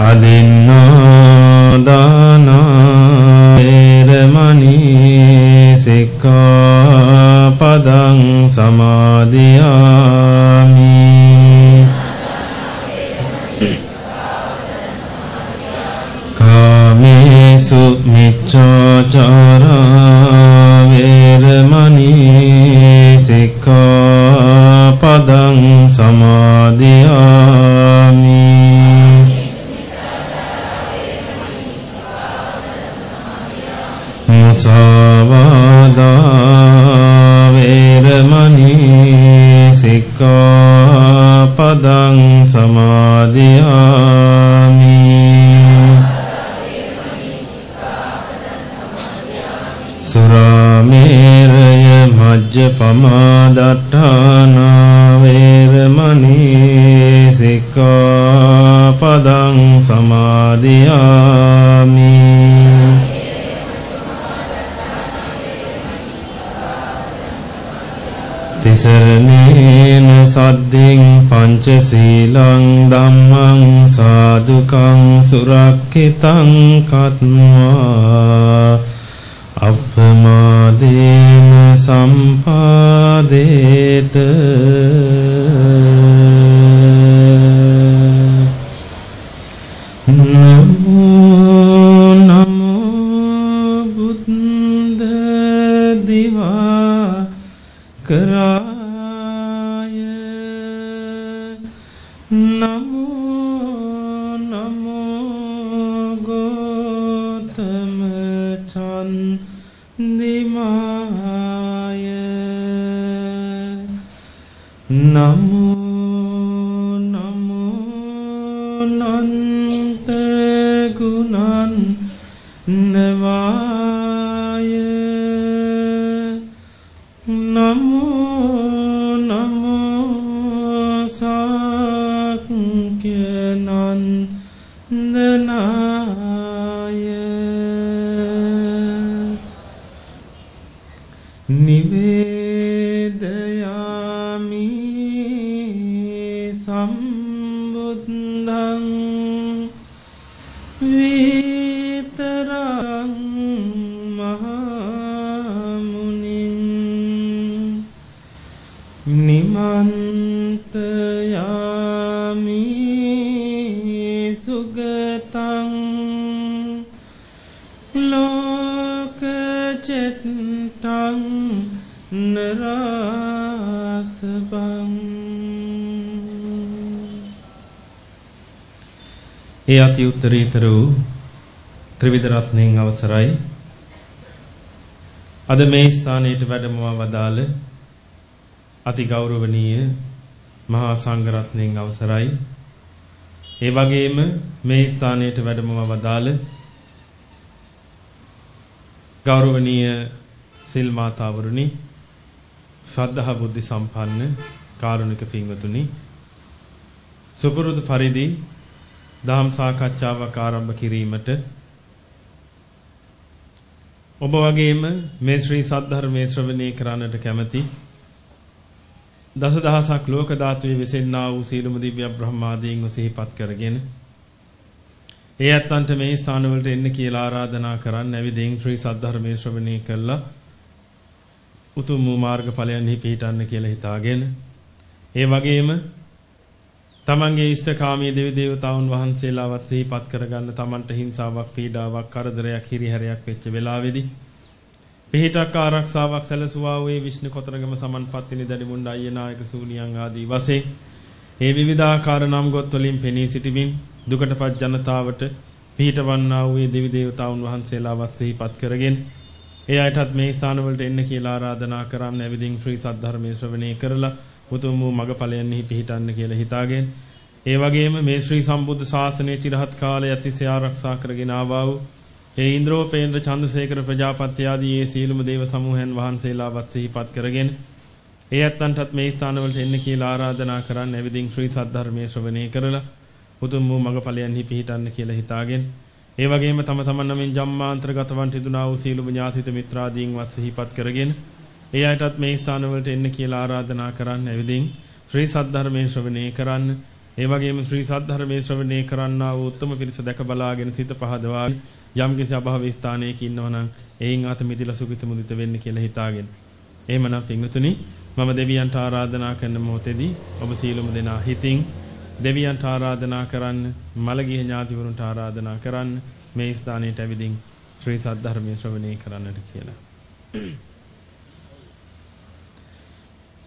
අදින්නෝ දාන වේරමණී සික්ඛාපදං සමාදියාමි කාමේසු මිච්ඡාචාරා සමාදියාමි සුරාමේරය මජ්ජපමාදට්ඨානා වේරමණී සික්ඛාපදං සමාදියාමි තිසරණේන සද්දින් පංචශීලං ධම්මං සාදුකං සුරක්ඛිතං කତ୍වා අප්පමාදේන සම්පාදේත. ඒ අති උත්තරීතර වූ ත්‍රිවිධ රත්නයෙන් අවසරයි. අද මේ ස්ථානයට වැඩමවා වදාළ අති ගෞරවනීය මහා සංඝරත්නයෙන් අවසරයි. ඒ වගේම මේ ස්ථානයට වැඩමවා වදාළ ගෞරවනීය සිල් මාතාවරුනි සද්ධා බුද්ධ සම්පන්න කාරුණික පින්වතුනි සුපුරුදු පරිදි දහම් සාකච්ඡාවක් ආරම්භ කිරීමට ඔබ වගේම මේ ශ්‍රී සද්ධර්මයේ ශ්‍රවණය කරන්නට කැමැති දසදහසක් ලෝක ධාතුවේ විසෙන්නා වූ සීලමු දිව්‍ය බ්‍රහ්මාදීන්ව සිහිපත් කරගෙන ඒ ඇත්තන්ට මේ ස්ථානවලට එන්න කියලා ආරාධනා කරන්න ඇවිදින් ශ්‍රී සද්ධර්මයේ ශ්‍රවණය කළා. උතුම් වූ මාර්ගඵලයන්හි පිහිටන්න කියලා හිතාගෙන ඒ වගේම තමන්ගේ ඉෂ්ඨකාමී දෙවි දේවතාවුන් වහන්සේලාවත් සිහිපත් කරගන්න තමන්ට හිංසාවක් පීඩාවක් කරදරයක් හිරිහැරයක් වෙච්ච වෙලාවේදී පිහිටක් ආරක්ෂාවක් සැලසුවා වූ විෂ්ණු කොතරගම සමන්පත්තිනි දඩිමුණ්ඩ අයියනායක සූනියන් ආදී වශයෙන් ඒ විවිධාකාර නම් ගොත් වලින් පෙනී සිටිමින් දුකටපත් ජනතාවට පිහිටවන්නා වූ දෙවි දේවතාවුන් වහන්සේලාවත් සිහිපත් කරගෙන ඒ අයටත් මේ ස්ථානවලට එන්න කියලා ආරාධනා කරන්න ඇවිදින් ශ්‍රී සද්ධර්මයේ ශ්‍රවණය කරලා උතුම් වූ මගඵලයන්හි පිහිටන්න කියලා හිතාගෙන ඒ වගේම මේ ශ්‍රී සම්බුද්ධ ශාසනයේ চিරහත් කාලය අතිශය ආරක්ෂා කරගෙන ආවා වූ ඒ ඉන්ද්‍රෝපේන්ද්‍ර චන්ද්‍රසේකර ප්‍රජාපති ආදී ඒ සීලම දේව සමූහයන් වහන්සේලාවත් සිහිපත් කරගෙන ඒ ඇත්තන්ටත් මේ ස්ථානවලට එන්න කියලා ආරාධනා කරන්න ඇවිදින් ශ්‍රී සද්ධර්මයේ ශ්‍රවණය කරලා උතුම් වූ මගඵලයන්හි පිහිටන්න කියලා හිතාගෙන ඒ වගේම තම තමන් නමින් ජම්මාන්තරගතවන් තිදුනා වූ සීලම ඥාතිත මිත්‍රාදීන්වත් සිහිපත් කරගෙන ඒ අයටත් මේ ස්ථානවලට එන්න කියලා ආරාධනා කරන්න ඇවිදින් ශ්‍රී සද්ධර්මයේ ශ්‍රවණය කරන්න ඒ වගේම ශ්‍රී සද්ධර්මයේ ශ්‍රවණය කරන්නා වූ උත්තම පිරිස දැක බලාගෙන සිත පහදවා යම් කිසි අභාව ස්ථානයක ඉන්නවනම් එයින් අත මිදලා සුගිත මුදිත වෙන්න කියලා හිතාගෙන. එහෙමනම් පින්වතුනි මම දෙවියන්ට ආරාධනා කරන මොහොතේදී ඔබ සීලමු දෙනා හිතින් දෙවියන්ට ආරාධනා කරන්න මළගිය ඥාතිවරුන්ට ආරාධනා කරන්න මේ ස්ථානයට ඇවිදින් ශ්‍රී සද්ධර්මයේ ශ්‍රවණය කරන්නට කියලා.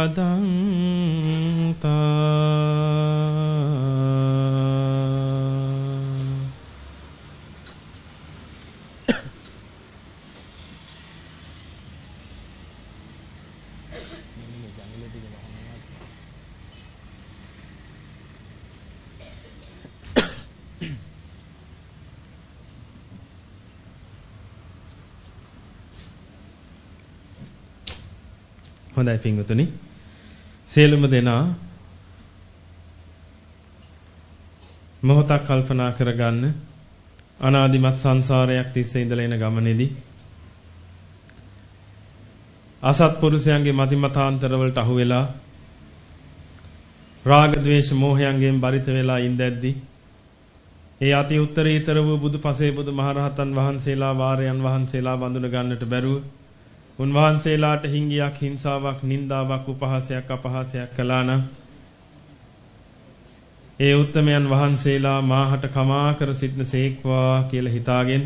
බදන්තා හොඳයි පින්වතුනි. සියලුම දෙනා මොහොතක් කල්පනා කරගන්න අනාදිමත් සංසාරයක් තිස්සේ ඉඳලා එන ගමනේදී අසත්පුරුෂයන්ගේ මතිමතාන්තර වලට අහු වෙලා රාග ద్వේෂ මෝහයන්ගෙන් බරිත වෙලා ඉඳද්දී ඒ අති උත්තරීතර වූ බුදුපසේ බුදු මහරහතන් වහන්සේලා වාරයන් වහන්සේලා වඳුන ගන්නට බැරුව උන්වහන්සේලාට හිංගියක් හිංසාවක් නින්දාවක් උපහාසයක් අපහාසයක් කළා නම් ඒ උත්තමයන් වහන්සේලා මාහට කමා කර සිටන සේක්වා කියලා හිතාගෙන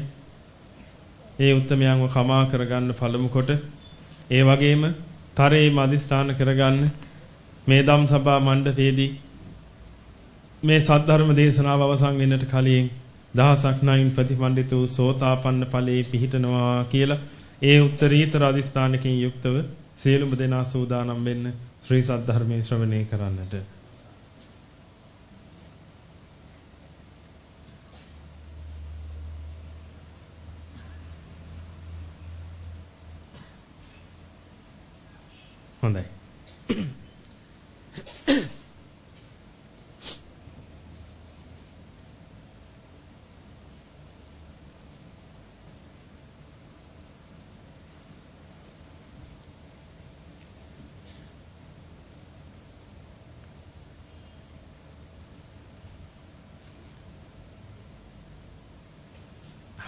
ඒ උත්තමයන්ව කමා කරගන්න පළමු කොට ඒ වගේම තරේ මදිස්ථාන කරගන්න මේ ධම් සභා මණ්ඩපයේදී මේ සද්ධර්ම දේශනාව අවසන් වෙන්නට කලින් දහසක් නයින් ප්‍රතිපන්දිත වූ සෝතාපන්න ඵලයේ පිහිටනවා කියලා ඒ උත්තරීතර අදිස්ථානකින් යුක්තව සියලුම දෙනා සූදානම් වෙන්න ශ්‍රී සද්ධර්මයේ ශ්‍රවණය කරන්නට. හොඳයි.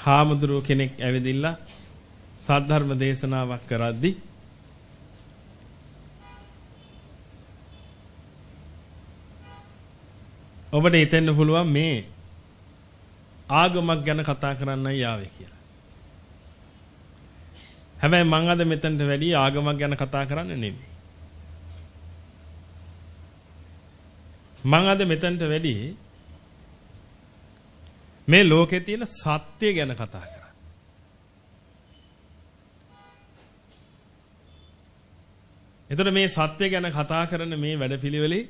හාමුදුරුව කෙනෙක් ඇවිදිලා සද්ධර්ම දේශනාවක් කරද්දී ඔබට හිතෙන්න පුළුවන් මේ ආගමක් ගැන කතා කරන්නයි ආවේ කියලා. හැබැයි මං අද මෙතනට වැඩි ආගමක් ගැන කතා කරන්න නෙමෙයි. මං අද මෙතනට වැඩි මේ ලෝකේ තියෙන සත්‍ය ගැන කතා කරා. එතකොට මේ සත්‍ය ගැන කතා කරන මේ වැඩපිළිවෙලේ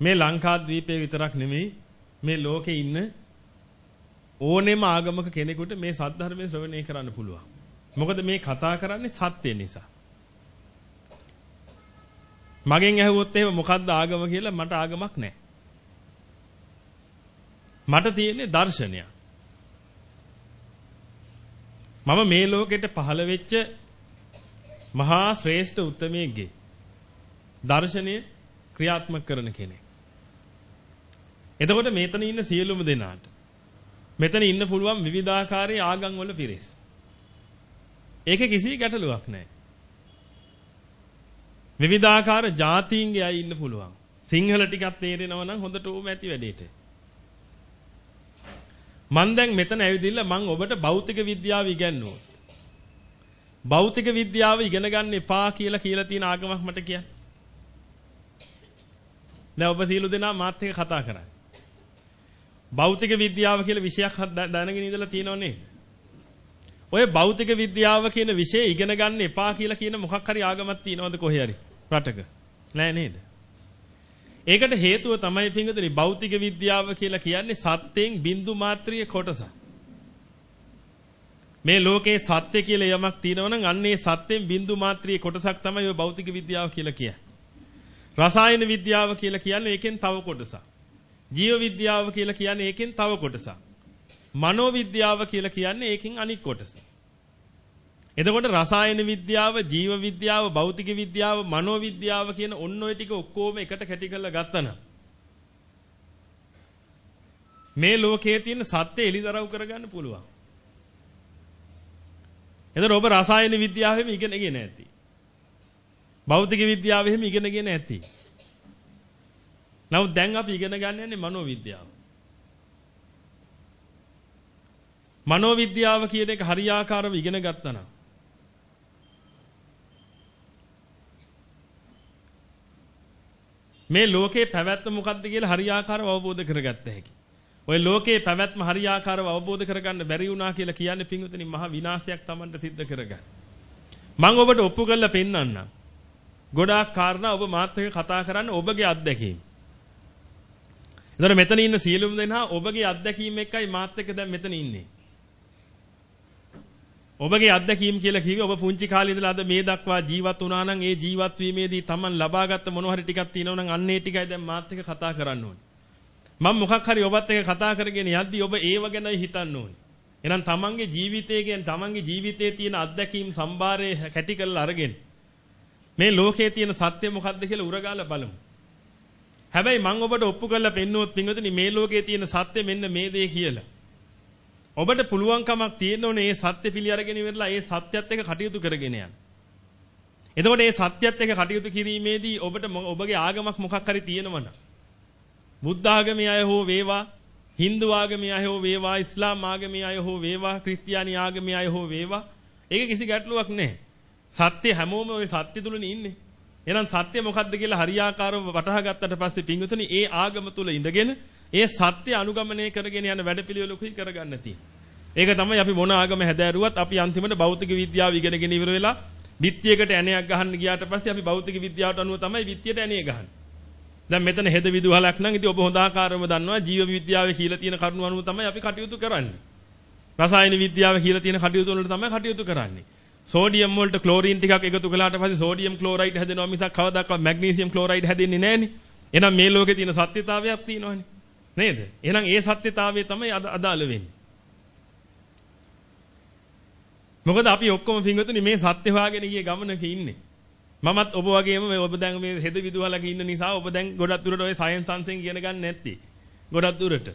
මේ ලංකාද්වීපයේ විතරක් නෙමෙයි මේ ලෝකේ ඉන්න ඕනෙම ආගමක කෙනෙකුට මේ සද්ධර්මයේ ශ්‍රවණය කරන්න පුළුවන්. මොකද මේ කතා කරන්නේ සත්‍ය නිසා. මගෙන් ඇහුවොත් එහෙම මොකද්ද ආගම කියලා මට ආගමක් නැහැ. මට තියෙන්නේ දර්ශනයක්. මම මේ ලෝකෙට පහළ වෙච්ච මහා ශ්‍රේෂ්ඨ උත්මයෙක්ගේ දර්ශනය ක්‍රියාත්මක කරන කෙනෙක්. එතකොට මෙතන ඉන්න සියලුම දෙනාට මෙතන ඉන්න පුළුවන් විවිධාකාරයේ ආගම් වල පිරිස්. ඒක කිසි ගැටලුවක් නැහැ. විවිධාකාර ජාතීන්ගේ අය ඉන්න පුළුවන්. සිංහල ටිකක් තේරෙනවා නම් හොඳට ඕම ඇති වැඩේට. මම දැන් මෙතන ඇවිදින්න මම ඔබට භෞතික විද්‍යාව ඉගන්වුවා. භෞතික විද්‍යාව ඉගෙන ගන්න එපා කියලා කියලා තියෙන ආගමක් මට කියන්න. දැන් ඔබ සීළු දෙනා මාත් එක්ක කතා කරන්නේ. භෞතික විද්‍යාව කියලා විෂයක් දැනගෙන ඉඳලා තියෙනව ඔය භෞතික විද්‍යාව කියන විෂය ඉගෙන ගන්න එපා කියලා කියන මොකක් හරි ආගමක් තියෙනවද කොහේ හරි රටක? නෑ නේද? ඒකට හේතුව තමයි පින්වතුනි භෞතික විද්‍යාව කියලා කියන්නේ සත්‍යයෙන් බිඳු මාත්‍රිය කොටසක්. මේ ලෝකේ සත්‍ය කියලා යමක් තියෙනවා නම් අන්නේ සත්‍යෙන් බිඳු මාත්‍රියේ කොටසක් තමයි ඔය භෞතික විද්‍යාව කියලා කියන්නේ. රසායන විද්‍යාව කියලා කියන්නේ ඒකෙන් තව කොටසක්. ජීව විද්‍යාව කියලා කියන්නේ ඒකෙන් තව කොටසක්. මනෝ විද්‍යාව කියලා කියන්නේ ඒකෙන් අනික් කොටස. එතකොට රසායන විද්‍යාව, ජීව විද්‍යාව, භෞතික විද්‍යාව, මනෝ විද්‍යාව කියන ඔන්න ඔය ටික ඔක්කොම එකට කැටි කරලා ගත්තනම් මේ ලෝකයේ තියෙන සත්‍ය එලිදරව් කරගන්න පුළුවන්. එතකොට ඔබ රසායන විද්‍යාවෙම ඉගෙනගෙන නැති. භෞතික විද්‍යාවෙම ඉගෙනගෙන නැති. නමුත් දැන් අපි ඉගෙන ගන්න යන්නේ මනෝ විද්‍යාව. මනෝ විද්‍යාව කියන එක හරියාකාරව ඉගෙන ගත්තා නම් මේ ලෝකේ පැවැත්ම මොකක්ද කියලා හරියාකාරව අවබෝධ කරගත්ත හැකි. ওই ලෝකේ පැවැත්ම හරියාකාරව අවබෝධ කරගන්න බැරි වුණා කියලා කියන්නේ පින්විතනි මහ විනාශයක් Tamanට සිද්ධ කරගන්න. මම ඔබට ඔප්පු කරලා පෙන්නන්නම්. ගොඩාක් කාරණා ඔබ මාත් එක්ක කතා කරන්න ඔබගේ අත්දැකීම්. එතකොට මෙතන ඉන්න සියලුම දෙනා ඔබගේ අත්දැකීම් එක්කයි මාත් එක්ක දැන් මෙතන ඉන්නේ. ඔබගේ අත්දැකීම් කියලා කිව්වේ ඔබ පුංචි කාලේ ඉඳලා අද මේ දක්වා ජීවත් වුණා නම් ඒ ජීවත් වීමේදී Taman ලබාගත් මොන හරි ටිකක් තියෙනවා නම් අන්න ඒ ටිකයි දැන් මාත් එක්ක කතා කරන්න ඕනේ. මම මොකක් හරි ඔබත් එක්ක කතා කරගෙන යද්දී ඔබ ඒව ගැනයි හිතන්න ඕනේ. එහෙනම් Tamanගේ ජීවිතය ගැන Tamanගේ ජීවිතයේ තියෙන අත්දැකීම් සම්භාරය කැටි කරලා අරගෙන මේ ලෝකයේ තියෙන සත්‍ය මොකක්ද කියලා උරගාලා බලමු. හැබැයි මම ඔබට ඔප්පු කරලා පෙන්නුවොත් පින්වතුනි මේ ලෝකයේ තියෙන සත්‍ය මෙන්න මේ දේ කියලා. ඔබට පුළුවන්කමක් තියෙන්න ඕනේ මේ සත්‍ය පිළි අරගෙන ඉවරලා ඒ සත්‍යයත් එක්ක කටයුතු කරගෙන යන්න. එතකොට මේ සත්‍යයත් එක්ක කටයුතු කිරීමේදී ඔබට ඔබගේ ආගමක් මොකක් හරි තියෙනවනම් බුද්ධ ආගමේ අය හෝ වේවා, Hindu ආගමේ අය හෝ වේවා, ඉස්ලාම් ආගමේ අය හෝ වේවා, ක්‍රිස්තියානි ආගමේ අය හෝ වේවා, ඒක කිසි ගැටලුවක් නැහැ. සත්‍ය හැමෝම ওই සත්‍ය තුලනේ ඉන්නේ. එහෙනම් සත්‍ය මොකද්ද කියලා හරියාකාරව වටහා ගත්තට පස්සේ පිංගුතුනි ඒ ආගම තුල ඉඳගෙන ඒ සත්‍ය අනුගමනය කරගෙන යන වැඩපිළිවෙලකුයි කරගන්න තියෙන්නේ. ඒක තමයි අපි මොන ආගම හැදෑරුවත් අපි අන්තිමට භෞතික විද්‍යාව ඉගෙනගෙන ඉවර වෙලා විත්තියකට ඇණයක් ගහන්න ගියාට පස්සේ අපි භෞතික විද්‍යාවට අනුව තමයි විත්තියට ඇණේ ගහන්නේ. දැන් මෙතන හෙද විදුහලක් නම් ඉතින් ඔබ හොඳ ආකාරව දන්නවා ජීව විද්‍යාවේ කියලා තියෙන කරුණු අනුව තමයි අපි කටයුතු කරන්නේ. රසායන විද්‍යාවේ කියලා තියෙන කටයුතු වලට තමයි කටයුතු කරන්නේ. සෝඩියම් වලට ක්ලෝරින් ටිකක් එකතු කළාට පස්සේ සෝඩියම් ක්ලෝරයිඩ් හැදෙනවා මිසක් කවදාකවත් මැග්නීසියම් ක්ලෝරයිඩ් හැදෙන්නේ නැහනේ. එහෙනම් මේ ලෝකේ තියෙන සත්‍යතාවයක් තියෙනවනේ. නේද? එහෙනම් ඒ සත්‍යතාවය තමයි අදාළ වෙන්නේ. මොකද අපි ඔක්කොම පින්වතුනි මේ සත්‍ය හොයාගෙන ගිය ගමනක ඉන්නේ. මමත් ඔබ වගේම මේ ඔබ දැන් මේ හෙද විදුහලක ඉන්න නිසා ඔබ දැන් ගොඩක් දුරට ඔය සයන්ස් අංශෙන් ඉගෙන ගන්න නැත්තේ. ගොඩක් දුරට.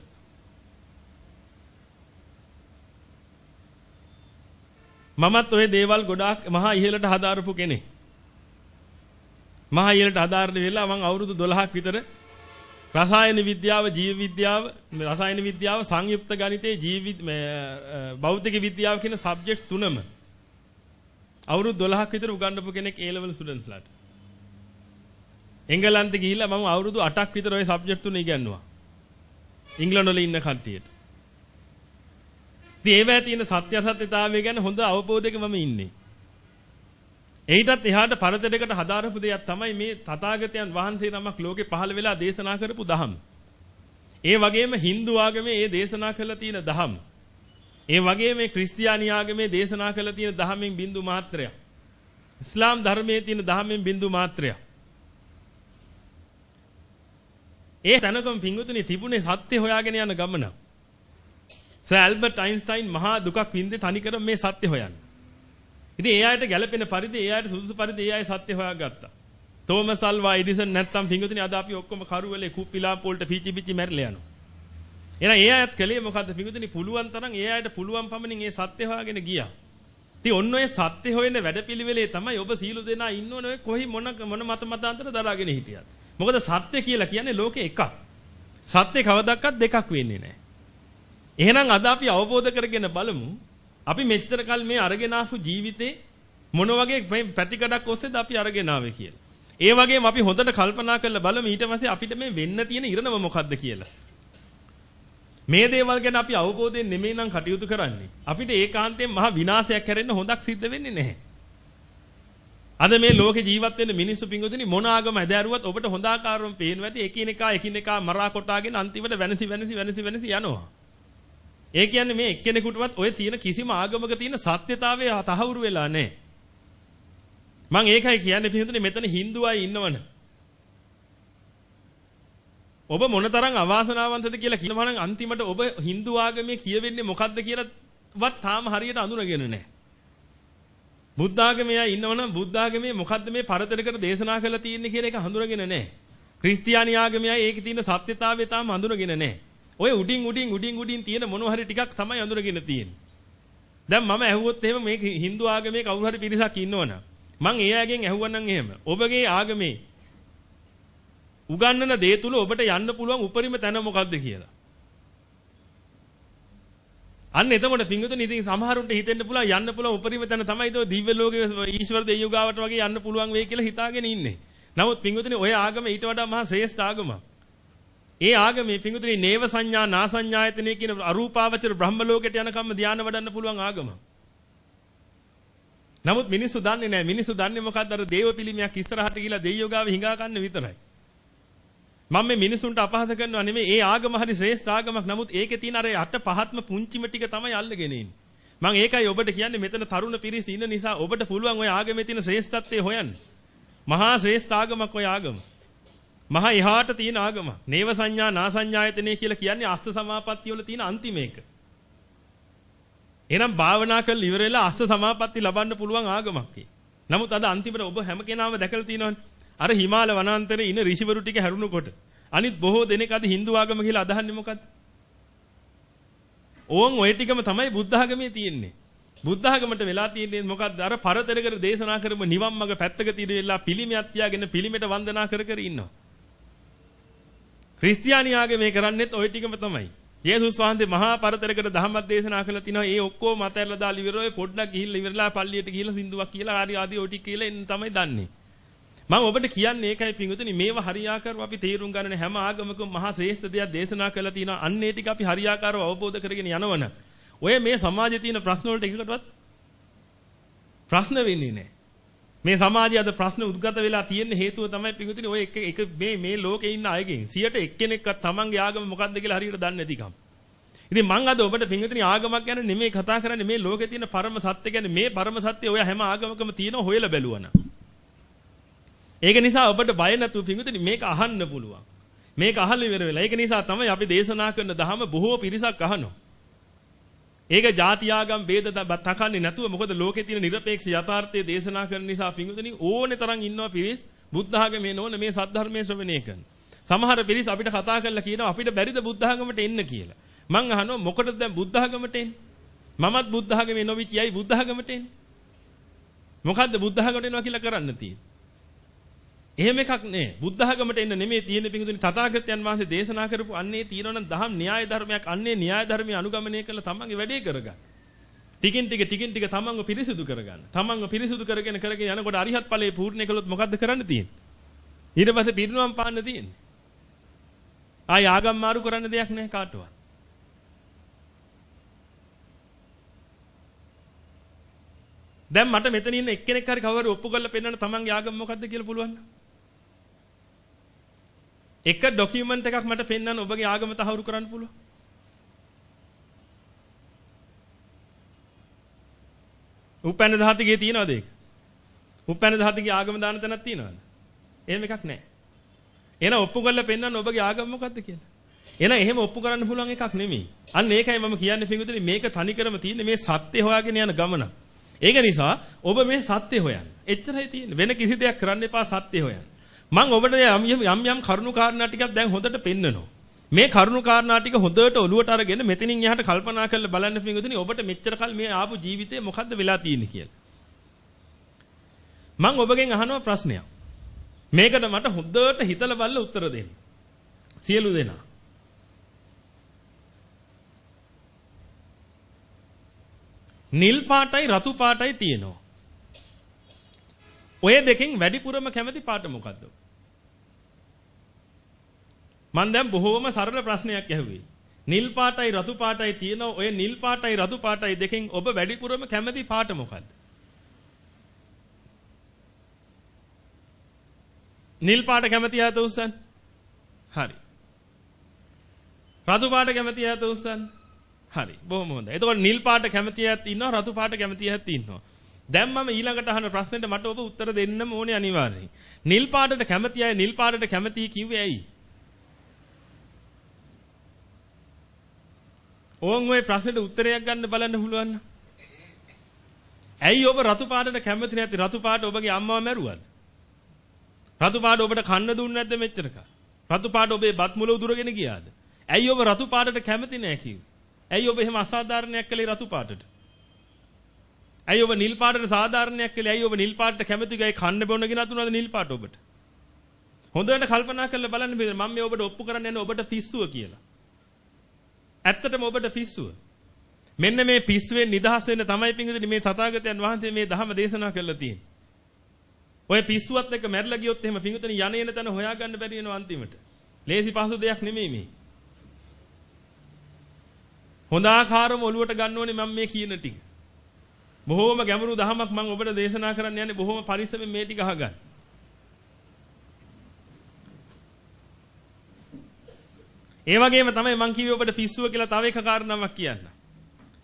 මමත් ඔය දේවල් ගොඩාක් මහා ඉහළට හදාරපු කෙනෙක්. මහා ඉහළට හදාරන වෙලාව මම අවුරුදු 12ක් විතර රසායන විද්‍යාව, ජීව විද්‍යාව, රසායන විද්‍යාව, සංයුක්ත ගණිතයේ ජීව භෞතික විද්‍යාව කියන සබ්ජෙක්ට් තුනම අවුරුදු 12ක් විතර උගන්වපු කෙනෙක් A level students ලාට. එංගලන්තේ ගිහිල්ලා මම අවුරුදු 8ක් විතර ওই සබ්ජෙක්ට් තුන ඉගෙනුවා. ඉංග්‍රීසි වල ඉන්න කට්ටියට. ඉතින් ඒවැය තියෙන සත්‍ය සත්‍යතාවය ගැන හොඳ අවබෝධයක මම ඉන්නේ. එහිටත් එහාට පරතරයකට හදාරපු දෙයක් තමයි මේ තථාගතයන් වහන්සේ නමක් ලෝකේ පහළ වෙලා දේශනා කරපු දහම්. ඒ වගේම Hindu ආගමේ ඒ දේශනා කළ තියෙන දහම්. ඒ වගේම මේ ක්‍රිස්තියානි ආගමේ දේශනා කළ තියෙන දහමෙන් බිඳු මාත්‍රයක්. ඉස්ලාම් ධර්මයේ තියෙන දහමෙන් බිඳු මාත්‍රයක්. ඒ තැනකම පිංගුතුනි තිබුණේ සත්‍ය හොයාගෙන යන ගමන. සර් ඇල්බර්ට් අයින්ස්ටයින් මහා දුකක් වින්දේ තනිකර මේ සත්‍ය හොයන්න. ඉතින් ඒ අයට ගැළපෙන පරිදි ඒ අයට සුදුසු පරිදි ඒ අය සත්‍ය හොයාගත්තා. තෝමස් අල්වා එඩිසන් නැත්තම් පිංගුතුනි අද අපි ඔක්කොම කරුවලේ කුප්පිලාම් පොල්ට පීචි පිචි මැරිලා යනවා. එහෙනම් ඒ අයත් කලේ මොකද්ද පිංගුතුනි පුළුවන් තරම් ඒ අයට පුළුවන් පමණින් ඒ සත්‍ය හොයාගෙන ගියා. ඉතින් ඔන්න ඔය සත්‍ය හොයන වැඩපිළිවෙලේ තමයි ඔබ සීල දෙනා ඉන්න ඕනේ කොහි මොන මොන මත මතාන්තර දරාගෙන හිටියත්. මොකද සත්‍ය කියලා කියන්නේ ලෝකේ එකක්. සත්‍ය කවදාවත් දෙකක් වෙන්නේ නැහැ. එහෙනම් අද අපි අවබෝධ කරගෙන බලමු අපි මෙච්චර කල් මේ අරගෙන ආපු ජීවිතේ මොන වගේ පැතිකඩක් ඔස්සේද අපි අරගෙන ආවේ කියලා. ඒ වගේම අපි හොඳට කල්පනා කරලා බලමු ඊට පස්සේ අපිට මේ වෙන්න තියෙන ඉරණම මොකද්ද කියලා. මේ දේවල් ගැන අපි අවබෝධයෙන් නෙමෙයි නම් කටයුතු කරන්නේ. අපිට ඒකාන්තයෙන් මහා විනාශයක් හැරෙන්න හොඳක් සිද්ධ වෙන්නේ නැහැ. අද මේ ලෝකේ ජීවත් වෙන්න මිනිස්සු පිංගුතුනි මොන ආගම ඇදහැරුවත් ඔබට හොඳ ආකාරවම පේනවා ඇති එකිනෙකා එකිනෙකා මරා කොටාගෙන අන්තිමට වෙනසි වෙනසි වෙනසි වෙනසි යනවා. ඒ කියන්නේ මේ එක්කෙනෙකුටවත් ඔය තියෙන කිසිම ආගමක තියෙන සත්‍යතාවය තහවුරු වෙලා නැහැ. මම ඒකයි කියන්නේ පිටුනේ මෙතන Hindu අය ඉන්නවනේ. ඔබ මොනතරම් අවාසනාවන්තද කියලා කියනවා නම් අන්තිමට ඔබ Hindu ආගමේ කියවෙන්නේ මොකද්ද කියලාවත් තාම හරියට අඳුනගෙන නැහැ. බුද්ධ ආගමේ අය ඉන්නවනම් බුද්ධ ආගමේ මොකද්ද මේ පරතරකට දේශනා කරලා තියෙන්නේ කියලා ඒක හඳුනගෙන නැහැ. ක්‍රිස්තියානි ආගමේ අය ඒකේ තියෙන සත්‍යතාවය තාම හඳුනගෙන නැහැ. ඔය උඩින් උඩින් උඩින් උඩින් තියෙන මොන හරි ටිකක් තමයි අඳුරගෙන තියෙන්නේ. දැන් මම ඇහුවොත් එහෙම මේ Hindu ආගමේ කවුරු හරි පිරිසක් ඉන්නවනම් මං ඒ අයගෙන් ඇහුවනම් එහෙම ඔබගේ ආගමේ උගන්නන දේ තුල ඔබට යන්න පුළුවන් උපරිම තැන මොකද්ද කියලා. අන්න එතකොට පිංගුතුනි ඉතින් සමහරුන්ට හිතෙන්න පුළුවන් යන්න පුළුවන් උපරිම තැන තමයි ඒක දිව්‍ය ලෝකයේ ඊශ්වර දෙවියෝ ගාවට වගේ යන්න පුළුවන් වෙයි කියලා හිතාගෙන ඉන්නේ. නමුත් පිංගුතුනි ඔය ආගම ඊට වඩා මහා ශ්‍රේෂ්ඨ ආගමක්. ඒ ආගමේ පිංගුතුනි නේව සංඥා නාසඤ්ඤායතනෙ කියන අරූපාවචර බ්‍රහ්ම ලෝකයට යනකම් ධානය වඩන්න පුළුවන් ආගම. නමුත් මිනිස්සු දන්නේ නැහැ. මිනිස්සු දන්නේ මොකද්ද? අර දේව පිළිමයක් ඉස්සරහට ගිහිලා දෙයියෝ ගාව හිඟා ගන්න විතරයි. මම මේ මිනිසුන්ට අපහාස කරනවා නෙමෙයි. ඒ ආගම හරි ශ්‍රේෂ්ඨ ආගමක්. නමුත් ඒකේ තියෙන අර අට පහත්ම පුංචිම ටික තමයි අල්ලගෙන ඉන්නේ. මම ඒකයි ඔබට කියන්නේ මෙතන තරුණ පිරිස ඉන්න නිසා ඔබට පුළුවන් ওই ආගමේ තියෙන ශ්‍රේෂ්ඨත්වය හොයන්න. මහා ශ්‍රේෂ්ඨ ආගමක් ওই ආගම. මහා එහාට තියෙන ආගම. නේව සංඥා නා සංඥායතනෙ කියලා කියන්නේ අෂ්ට සමාපත්තිය වල තියෙන අන්තිම එක. එහෙනම් භාවනා කරලා ඉවර වෙලා අෂ්ට සමාපatti ලබන්න පුළුවන් ආගමක් නමුත් අද අන්තිමට ඔබ හැම කෙනාම දැකලා තියෙනවනේ. අර හිමාල වනාන්තරයේ ඉන ඍෂිවරු ටික හැරුණකොට අනිත් බොහෝ දෙනෙක් අද Hindu ආගම කියලා අදහන්නේ මොකද්ද? ඕන් ඔය ටිකම තමයි බුද්ධ ආගමේ තියෙන්නේ. බුද්ධ ආගමට වෙලා තියෙන්නේ මොකද්ද? අර පරතරකර දේශනා කරමු නිවන් මඟ පැත්තක තියලා පිළිමයක් තියාගෙන පිළිමෙට වන්දනා කර කර ඉන්නවා. ක්‍රිස්තියානි ආගමේ කරන්නේත් ওই ටිකම තමයි. යේසුස් වහන්සේ මහා පරතරයකට ධම්මයක් දේශනා කළා තිනවා. ඒ ඔක්කොම මතැරලා දාලා ඉවරයි පොඩ්ඩක් ගිහිල්ලා ඉවරලා පල්ලියට ගිහිල්ලා සින්දුවක් කියලා ආරි ආදී ඔය ටික කියලා එන්න තමයි දන්නේ. මම ඔබට කියන්නේ ඒකයි පිංගුතුනි මේව හරියාකාරව අපි තේරුම් ගන්න හැම ආගමකම මහා ශ්‍රේෂ්ඨ දෙයක් දේශනා කළා තියෙනවා. අන්න ඒ ටික අපි හරියාකාරව අවබෝධ කරගෙන යනවන. ඔය මේ සමාජයේ තියෙන ප්‍රශ්න වලට එකකටවත් ප්‍රශ්න වෙන්නේ නැහැ. මේ සමාජයේ අද ප්‍රශ්න උද්ගත වෙලා තියෙන හේතුව තමයි පිටුතුනි ඔය එක එක මේ මේ ලෝකේ ඉන්න අයගෙන් 100ට එක්කෙනෙක්වත් Tamange ආගම මොකද්ද කියලා හරියට දන්නේ නැතිකම. ඉතින් මං අද ඔබට පිටුතුනි ආගමක් ගැන නෙමෙයි කතා කරන්නේ මේ ලෝකේ තියෙන පරම සත්‍ය ගැන මේ පරම සත්‍ය ඔය හැම ආගමකම තියෙන හොයලා බැලුවන. ඒක නිසා ඔබට බය නැතුව පිටුතුනි මේක අහන්න පුළුවන්. මේක අහලා ඉවර වෙලා. ඒක නිසා තමයි අපි දේශනා කරන දහම බොහෝ පිරිසක් අහනවා. ඒක ಜಾතියාගම් ભેද තකන්නේ නැතුව මොකද ලෝකේ තියෙන নিরপেক্ষ යථාර්ථයේ දේශනා කරන නිසා පිඟුතනි ඕනේ තරම් ඉන්නවා පිරිස් බුද්ධ ආගමේ නෝන මේ සද්ධර්මයේ ශ්‍රවණය කරන. සමහර පිරිස් අපිට කතා කරලා කියනවා අපිට බැරිද බුද්ධ ආගමට එන්න කියලා. මං අහනවා මොකටද දැන් බුද්ධ ආගමට එන්නේ? මමත් බුද්ධ ආගමේ නොවිචයයි බුද්ධ ආගමට එන්නේ. මොකද්ද බුද්ධ ආගමට එනවා කියලා කරන්න තියෙන්නේ? එහෙම එකක් නෑ. බුද්ධ ධර්මයට එන්න නෙමෙයි තියෙන පිඟුතුනි තථාගතයන් වහන්සේ දේශනා කරපු අන්නේ තියෙනවනම් දහම් න්‍යාය ධර්මයක් අන්නේ න්‍යාය ධර්මයේ අනුගමනය කරලා තමන්ගේ වැඩේ කරගන්න. ටිකින් ටික ටිකින් ටික තමන්ව පිරිසිදු කරගන්න. තමන්ව පිරිසිදු කරගෙන කරගෙන යනකොට අරිහත් ඵලයේ පූර්ණ කළොත් මොකද්ද කරන්න තියෙන්නේ? ඊට පස්සේ පිරිනුවම් පාන්න තියෙන්නේ. ආය ආගම් මාරු කරන්න දෙයක් නෑ කාටවත්. දැන් මට මෙතන ඉන්න එක්කෙනෙක් හරි කවුරු ඔප්පු කරලා පෙන්නන්න තමන්ගේ ආගම මොකද්ද කියලා පුළුවන් නේද? එක ડોකියුමන්ට් එකක් මට පෙන්වන්න ඔබගේ ආගම තහවුරු කරන්න පුළුවන්. උපැන්න දහතිගේ තියනවද ඒක? උපැන්න දහතිගේ ආගම දාන තැනක් තියනවද? එහෙම එකක් නැහැ. එහෙනම් ඔප්පු කරලා පෙන්වන්න ඔබගේ ආගම මොකද්ද කියලා. එහෙනම් එහෙම ඔප්පු කරන්න පුළුවන් එකක් නෙමෙයි. අන්න ඒකයි මම කියන්නේ පිටුදේ මේක තනිකරම තියෙන්නේ මේ සත්‍ය හොයාගෙන යන ගමන. ඒක නිසා ඔබ මේ සත්‍ය හොයන්න. එච්චරයි තියෙන්නේ. වෙන කිසි දෙයක් කරන්න එපා සත්‍ය හොයන්න. මම ඔබට යම් යම් යම් කරුණු කාරණා ටිකක් දැන් හොඳට පෙන්නනවා. මේ කරුණු කාරණා ටික හොඳට ඔලුවට අරගෙන මෙතනින් එහාට කල්පනා කරලා බලන්න පිටුතුනි ඔබට මෙච්චර කල් මේ ආපු ජීවිතේ මොකද්ද වෙලා තියෙන්නේ කියලා. මම ඔබගෙන් අහනවා ප්‍රශ්නයක්. මේකට මට හොඳට හිතලා බලලා උත්තර දෙන්න. සියලු දෙනා. නිල් පාටයි රතු පාටයි තියෙනවා. ඔය දෙකෙන් වැඩිපුරම කැමති පාට මොකද්ද? මම දැන් බොහෝම සරල ප්‍රශ්නයක් ඇහුවේ. නිල් පාටයි රතු පාටයි තියෙනවා. ඔය නිල් පාටයි රතු පාටයි දෙකෙන් ඔබ වැඩිපුරම කැමති පාට මොකද්ද? නිල් පාට කැමති යාත උස්සන්. හරි. රතු පාට කැමති යාත උස්සන්. හරි. බොහොම හොඳයි. එතකොට නිල් පාට කැමති අයත් ඉන්නවා රතු පාට කැමති අයත් ඉන්නවා. දැන් මම ඊළඟට අහන ප්‍රශ්නෙට මට ඔබ උත්තර දෙන්නම ඕනේ අනිවාර්යයෙන්. නිල් පාටට කැමති අය නිල් පාටට කැමති කිව්වේ ඇයි? ඕන් ওই ප්‍රශ්නෙට උත්තරයක් ගන්න බලන්න පුළුවන්. ඇයි ඔබ රතු පාටට කැමති නැති රතු පාට ඔබගේ අම්මව මැරුවද? රතු පාට ඔබට කන්න දුන්නේ නැද්ද මෙච්චරක? රතු පාට ඔබේ බත් මුල උදුරගෙන ගියාද? ඇයි ඔබ රතු පාටට කැමති නැහැ කිව්වේ? ඇයි ඔබ එහෙම අසාධාරණයක් කළේ රතු පාටට? ඇයි ඔබ නිල් පාටට සාධාරණයක් කළේ? ඇයි ඔබ නිල් පාටට කැමති ගයි කන්න බොන්න ගෙන අතුනද නිල් පාට ඔබට? හොඳට කල්පනා කරලා බලන්න බෑ මම මේ ඔබට ඔප්පු කරන්න යන්නේ ඔබට පිස්සුව කියලා. ඇත්තටම ඔබට පිස්සුව. මෙන්න මේ පිස්සුවෙන් නිදහස් වෙන්න තමයි පිංගුතුනි මේ තථාගතයන් වහන්සේ මේ ධහම දේශනා කළා තියෙන්නේ. ඔය පිස්සුවත් එක්ක මැරිලා ගියොත් එහෙම පිංගුතුනි යන්නේන තැන හොයාගන්න බැරි වෙනවා අන්තිමට. ලේසි පහසු දෙයක් නෙමෙයි මේ. හොඳ ආකාරම ඔලුවට ගන්න ඕනේ මම මේ කියන ටික. බොහෝම ගැඹුරු දහමක් මම ඔබට දේශනා කරන්න යන්නේ බොහෝම පරිස්සමෙන් මේ ටික අහගන්න. ඒ වගේම තමයි මම කිව්වේ ඔබට පිස්සුව කියලා තව එක කාරණාවක් කියන්න.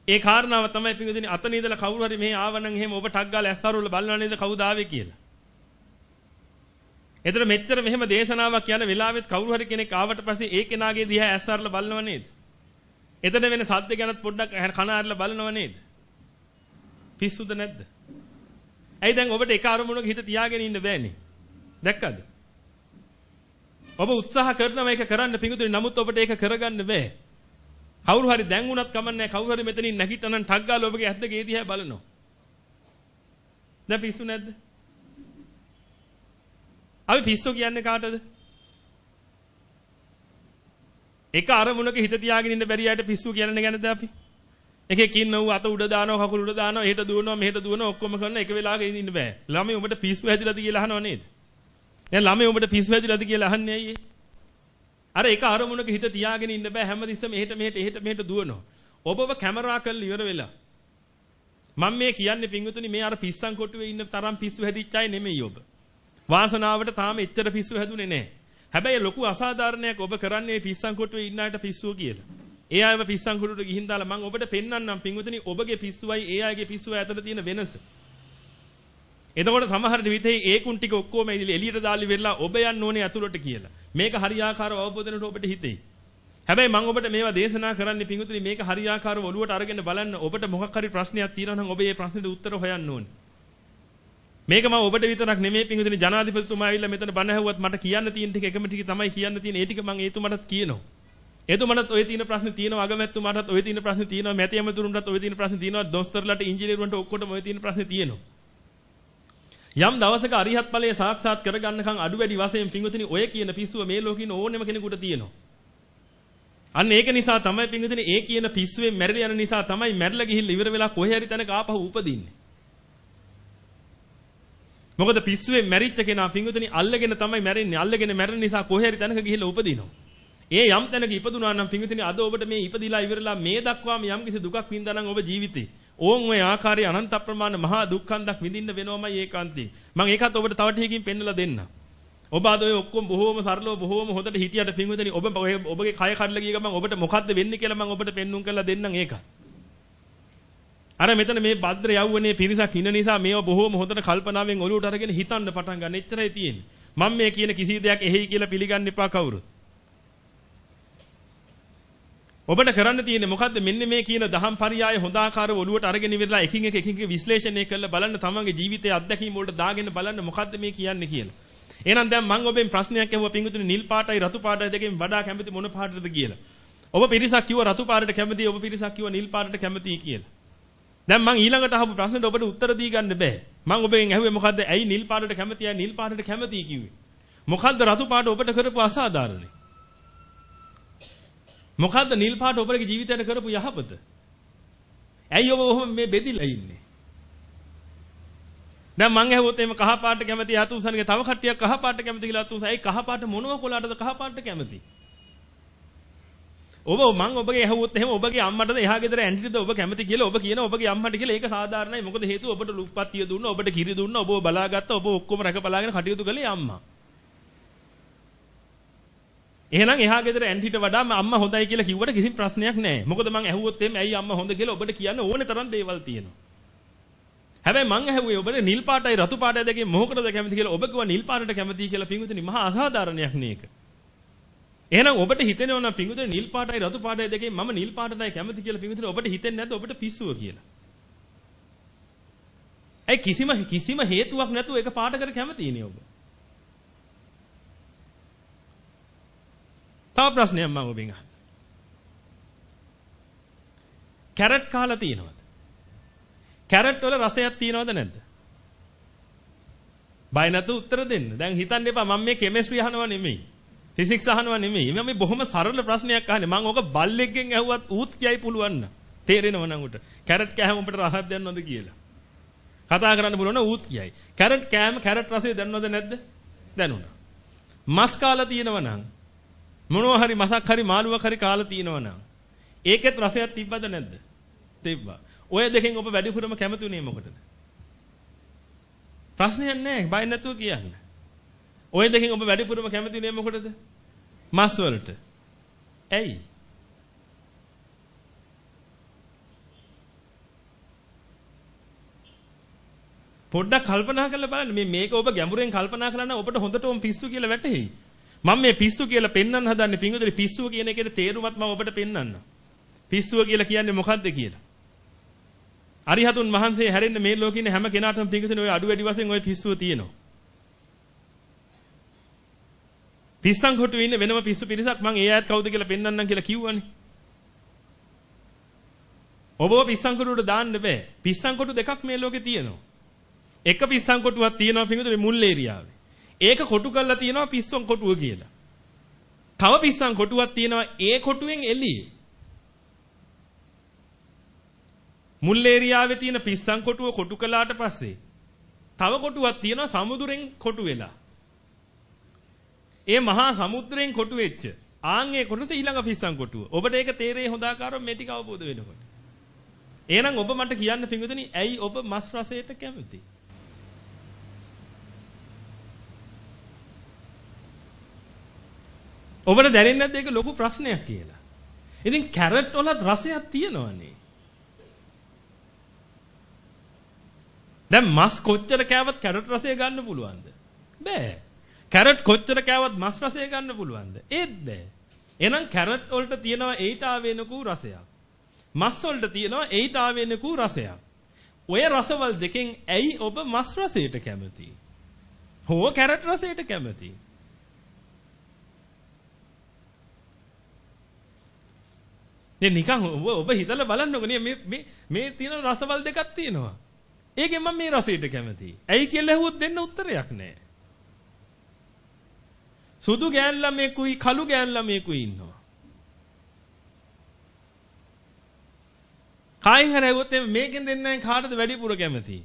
ඒ කාරණාව තමයි පින්විතනි අතන ඉඳලා කවුරු හරි මෙහි ආවනම් එහෙම ඔබ ටක් ගාලා ඇස්සරුවල බලනවා නේද කවුද ආවේ කියලා. එතන මෙච්චර මෙහෙම දේශනාවක් යන වෙලාවෙත් කවුරු හරි කෙනෙක් ආවට පස්සේ ඒ කෙනාගේ දිහා ඇස්සරලා බලනව නේද? එතන වෙන සද්ද ගැනත් පොඩ්ඩක් කන අරලා බලනව නේද? පිස්සුද නැද්ද? ඇයි දැන් ඔබට එක අරමුණක හිත තියාගෙන ඉන්න බෑනේ? දැක්කද? ඔබ උත්සාහ කරනවා මේක කරන්න පිඟුතුනි නමුත් ඔබට ඒක කරගන්න බෑ. කවුරු හරි දැන් වුණත් කමන්නේ කවුරු හරි මෙතනින් නැගිටනන් ටක් ගාලා ඔබගේ ඇස් දෙක ඒ දිහා බලනවා. දැන් පිස්සු නැද්ද? අපි පිස්සු කියන්නේ කාටද? එක අරමුණක හිත තියාගෙන ඉන්න බැරි අයට පිස්සු කියන්නේ ගැනද අපි? එකෙක් ඉන්නව අත උඩ දානවා කකුල උඩ දානවා එහෙට දුවනවා මෙහෙට දුවනවා ඔක්කොම කරන එක වෙලාවක ඉඳින්න බෑ. ළමයි උඹට පිස්සු හැදිලාද කියලා අහනව නේද? දැන් ළමයි උඹට පිස්සු හැදිලාද කියලා අහන්නේ ඇයි අර එක අරමුණක හිත තියාගෙන ඉන්න බෑ හැමතිස්සෙම එහෙට මෙහෙට එහෙට මෙහෙට දුවනවා. ඔබව කැමරා කරලා ඉවර වෙලා. මම මේ කියන්නේ පින්වතුනි මේ අර පිස්සන් කොටුවේ ඉන්න තරම් පිස්සු හැදිච්ච අය නෙමෙයි ඔබ. වාසනාවට තාම එච්චර පිස්සු හැදුනේ නැහැ. හැබැයි ලොකු අසාධාරණයක් ඔබ කරන්නේ පිස්සන් කොටුවේ ඉන්න අයට පිස්සුව කියලා. ඒ අයව පිස්සන් කොටුවට ගිහින් දාලා මම ඔබට පෙන්වන්නම් පින්වතුනි ඔබගේ පිස්සුවයි ඒ අයගේ පිස්සුව අතර තියෙන වෙනස. එතකොට සමහර විටේ ඒකුන් ටික ඔක්කොම එළියට දාලි වෙලා ඔබ යන්න ඕනේ අතුරට කියලා. මේක හරියාකාරව අවබෝධනට ඔබට හිතෙයි. හැබැයි මම ඔබට මේවා දේශනා කරන්නේ පින්වතුනි මේක හරියාකාරව ඔළුවට අරගෙන බලන්න ඔබට මොකක් හරි ප්‍රශ්නයක් තියෙනවා නම් ඔබ ඒ ප්‍රශ්නෙට උත්තර හොයන්න ඕනේ. මේක මම ඔබට විතරක් නෙමෙයි පින්වතුනි ජනාධිපතිතුමා ඇවිල්ලා මෙතන බණ ඇහුවත් මට කියන්න තියෙන ටික එකම ටික තමයි කියන්න තියෙන. ඒ ටික මම ඒතුමටත් කියනවා. එතුමටත් ඔය තියෙන ප්‍රශ්න තියෙනවා අගමැතිතුමාටත් ඔය තියෙන ප්‍රශ්න තියෙනවා මැති ඇමතුරුන්ටත් ඔය තියෙන ප්‍රශ්න තියෙනවා දොස්තරලාට ඉංජිනේරුවන්ට ඔක්කොටම ඔය තියෙන ප්‍රශ්න තියෙනවා. යම් දවසක අරිහත් ඵලයේ සාක්ෂාත් කරගන්නකම් අඩු වැඩි වශයෙන් පිංගුතුනි ඔය කියන පිස්සුව මේ ලෝකේ ඕනෙම කෙනෙකුට තියෙනවා. අන්න ඒක නිසා තමයි පිංගුතුනි ඒ කියන පිස්සුවෙන් මැරිලා යන නිසා තමයි මැරිලා ගිහිල්ලා ඉවර වෙලා කොහේ හරි තැනක ආපහු උපදින්නේ. මොකද පිස්සුවෙන් මැරිච්ච කෙනා පිංගුතුනි අල්ලගෙන තමයි මැරෙන්නේ. අල්ලගෙන මැරෙන නිසා කොහේ හරි තැනක ගිහිල්ලා උපදිනවා. ඒ යම් තැනක ඉපදුනා නම් පිංගුතුනි අද ඔබට මේ ඉපදිලා ඉවරලා මේ දක්වාම යම් කිසි දුකක් වින්දා නම් ඔබ ජීවිතේ ඕන් ඔය ආකාරයේ අනන්ත ප්‍රමාණ මහා දුක්ඛන්දක් විඳින්න වෙනවමයි ඒකාන්තේ. මම ඒකත් ඔබට තව ටිකකින් පෙන්නලා දෙන්න. ඔබ අද ඔය ඔක්කොම බොහෝම සරලව බොහෝම හොඳට හිටියට පින්විතනි ඔබ ඔබගේ කය කඩලා ගිය ගමන් ඔබට මොකද්ද වෙන්නේ කියලා මම ඔබට පෙන්눔 කරලා දෙන්නම් ඒක. අර මෙතන මේ භද්‍ර යවුවනේ පිරිසක් ඉන්න නිසා මේව බොහෝම හොඳට කල්පනාවෙන් ඔලුවට අරගෙන හිතන්න පටන් ගන්න. එච්චරයි තියෙන්නේ. මම මේ කියන කිසි දෙයක් එහෙයි කියලා පිළිගන්න එපා කවුරුත්. ඔබට කරන්න තියෙන්නේ මොකද්ද මෙන්න මේ කියන දහම් පරියාය හොඳ ආකාරව ඔලුවට අරගෙන ඉවරලා එකින් එක එකින් එක විශ්ලේෂණය කරලා බලන්න තමන්ගේ ජීවිතයේ අත්දැකීම් වලට දාගෙන බලන්න මොකද්ද මේ කියන්නේ කියලා. එහෙනම් දැන් මම ඔබෙන් ප්‍රශ්නයක් අහුවා පිංගුතුනි නිල් පාටයි රතු පාටයි දෙකෙන් වඩා කැමති මොන පාටද කියලා. ඔබ පිරිසක් කිව්ව රතු පාටට කැමතියි ඔබ පිරිසක් කිව්ව නිල් පාටට කැමතියි කියලා. දැන් මම ඊළඟට අහපු ප්‍රශ්නෙට ඔබට උත්තර දී ගන්න බෑ. මම ඔබෙන් ඇහුවේ මොකද්ද? ඇයි නිල් පාටට කැමති අය නිල් පාටට කැමතියි කිව්වේ? මොකද්ද රතු පාට ඔබට කරපු අසාධාරණේ? මොකද්ද නිල් පාට ඔබගේ ජීවිතයට කරපු යහපත? ඇයි ඔබ ඔහොම මේ බෙදිලා ඉන්නේ? දැන් මං ඇහුවොත් එහෙම කහ පාට කැමති යතුසන්ගේ තව කට්ටියක් කහ පාට කැමති කියලා යතුස. ඇයි කහ පාට මොනව කොලාටද කහ පාට කැමති? ඔබ මං ඔබගේ ඇහුවොත් එහෙම ඔබගේ අම්මටද එහා ගෙදර ඇන්ටිද ඔබ කැමති කියලා ඔබ කියන ඔබගේ අම්මට කියලා ඒක සාධාරණයි. මොකද හේතුව ඔබට ලුප්පත්තිය දුන්නා, ඔබට කිරි දුන්නා, ඔබව බලාගත්තා, ඔබ ඔක්කොම රැකබලාගෙන කටයුතු කළේ අම්මා. එහෙනම් එහා ගෙදර ඇන්ටිට වඩා අම්මා හොඳයි කියලා කිව්වට කිසිම ප්‍රශ්නයක් නැහැ. මොකද මං ඇහුවොත් එහෙම ඇයි අම්මා හොඳ කියලා ඔබට කියන්න ඕනේ තරම් දේවල් තියෙනවා. හැබැයි මං ඇහුවේ ඔබට නිල් පාටයි රතු පාටයි දෙකේ මොකටද කැමති කියලා ඔබ කිව්වා නිල් පාටට කැමතියි කියලා පිංගුතුනි මහා අසාධාරණයක් නේක. එහෙනම් ඔබට හිතෙනවා නම් පිංගුතුනි නිල් පාටයි රතු පාටයි දෙකේ මම නිල් පාටටයි කැමති කියලා පිංගුතුනි ඔබට හිතෙන්නේ නැද්ද ඔබට පිස්සුව කියලා? ඒ කිසිම කිසිම හේතුවක් නැතුව එක පාටකට කැමතිනේ ඔබ. තව ප්‍රශ්නයක් මම ඔබෙන් අහන්න. කැරට් කාලා තියෙනවද? කැරට් වල රසයක් තියෙනවද නැද්ද? බය නැතු උත්තර දෙන්න. දැන් හිතන්න එපා මම මේ කෙමිස්ට්‍රි අහනවා නෙමෙයි. ෆිසික්ස් අහනවා නෙමෙයි. මම මේ බොහොම සරල ප්‍රශ්නයක් අහන්නේ. මම ඕක බල්ලෙක්ගෙන් ඇහුවත් ඌත් කියයි පුළුවන් න ะ. තේරෙනව නම් උට. කැරට් කෑම උඹට රහක් දැනනවද කියලා. කතා කරන්න පුළුවන් ඌත් කියයි. කැරට් කෑම කැරට් රසය දැනනවද නැද්ද? දැනුණා. මස් කාලා තියෙනව නම් මොනවා හරි මසක් හරි මාළුවක් හරි කාලා තියෙනවනම් ඒකෙත් රසයක් තිබ්බද නැද්ද? තිබ්බා. ඔය දෙකෙන් ඔබ වැඩිපුරම කැමතුනේ මොකටද? ප්‍රශ්නයක් නැහැ. බය නැතුව කියන්න. ඔය දෙකෙන් ඔබ වැඩිපුරම කැමතිනේ මොකටද? මස් වලට. ඇයි? පොඩ්ඩක් කල්පනා කරලා බලන්න මේ මේක ඔබ ගැඹුරෙන් කල්පනා කළා නම් ඔබට හොඳටම පිස්සු කියලා වැටහෙයි. මම මේ පිස්සු කියලා පෙන්වන්න හදන්නේ පිංගුදේ පිස්සුව කියන එකේ තේරුමත් මම ඔබට පෙන්වන්න. පිස්සුව කියලා කියන්නේ මොකද්ද කියලා. අරිහතුන් වහන්සේ හැරෙන්න මේ ලෝකේ ඉන්න හැම කෙනාටම පිංගුදේ ඔය අඩු වැඩි වශයෙන් ඔය පිස්සුව තියෙනවා. පිස්සන් කොටුවේ ඉන්න වෙනම පිස්සු පිරිසක් මම ඒ අයත් කවුද කියලා පෙන්වන්නම් කියලා කිව්වනේ. ඔබව පිස්සන් කොටුවට දාන්න බෑ. පිස්සන් කොටු දෙකක් මේ ලෝකේ තියෙනවා. එක පිස්සන් කොටුවක් තියෙනවා පිංගුදේ මුල් ඒරියාවේ. ඒක කොටු කරලා තියෙනවා පිස්සන් කොටුව කියලා. තව පිස්සන් කොටුවක් තියෙනවා ඒ කොටුවෙන් එළියේ. මුල් ඒරියාවේ තියෙන පිස්සන් කොටුව කොටු කළාට පස්සේ තව කොටුවක් තියෙනවා සමුදුරෙන් කොටු වෙලා. ඒ මහා සමුද්‍රයෙන් කොටු වෙච්ච ආන්ගේ කොටස ඊළඟ පිස්සන් කොටුව. ඔබට ඒක තේරෙයි හොඳාකාරව මේ ටික අවබෝධ වෙනකොට. එහෙනම් ඔබ මට කියන්න පිඟුතුනි ඇයි ඔබ මස් රසයට කැමති? ඔබට දැනෙන්නේ නැද්ද ඒක ලොකු ප්‍රශ්නයක් කියලා? ඉතින් කැරට් වලත් රසයක් තියෙනවනේ. දැන් මස් කොච්චර කෑවත් කැරට් රසය ගන්න පුළුවන්ද? බෑ. කැරට් කොච්චර කෑවත් මස් රසය ගන්න පුළුවන්ද? ඒත් බෑ. එහෙනම් කැරට් වලට තියෙනවා ඒට ආවෙනකු රසයක්. මස් වලට තියෙනවා ඒට ආවෙනකු රසයක්. ඔය රසවල් දෙකෙන් ඇයි ඔබ මස් රසයට කැමති? හෝ කැරට් රසයට කැමති? දැන් නිකන් ඔබ ඔබ හිතලා බලන්නකො නේ මේ මේ මේ තියෙන රසවල් දෙකක් තියෙනවා. ඒකෙන් මම මේ රසයට කැමතියි. ඇයි කියලා ඇහුවොත් දෙන්න උත්තරයක් නැහැ. සුදු ගෑන් ළමයෙකුයි කළු ගෑන් ළමයෙකුයි ඉන්නවා. කායින් හරි ඇහුවොත් මේකෙන් දෙන්නෙන් කාටද වැඩිපුර කැමති?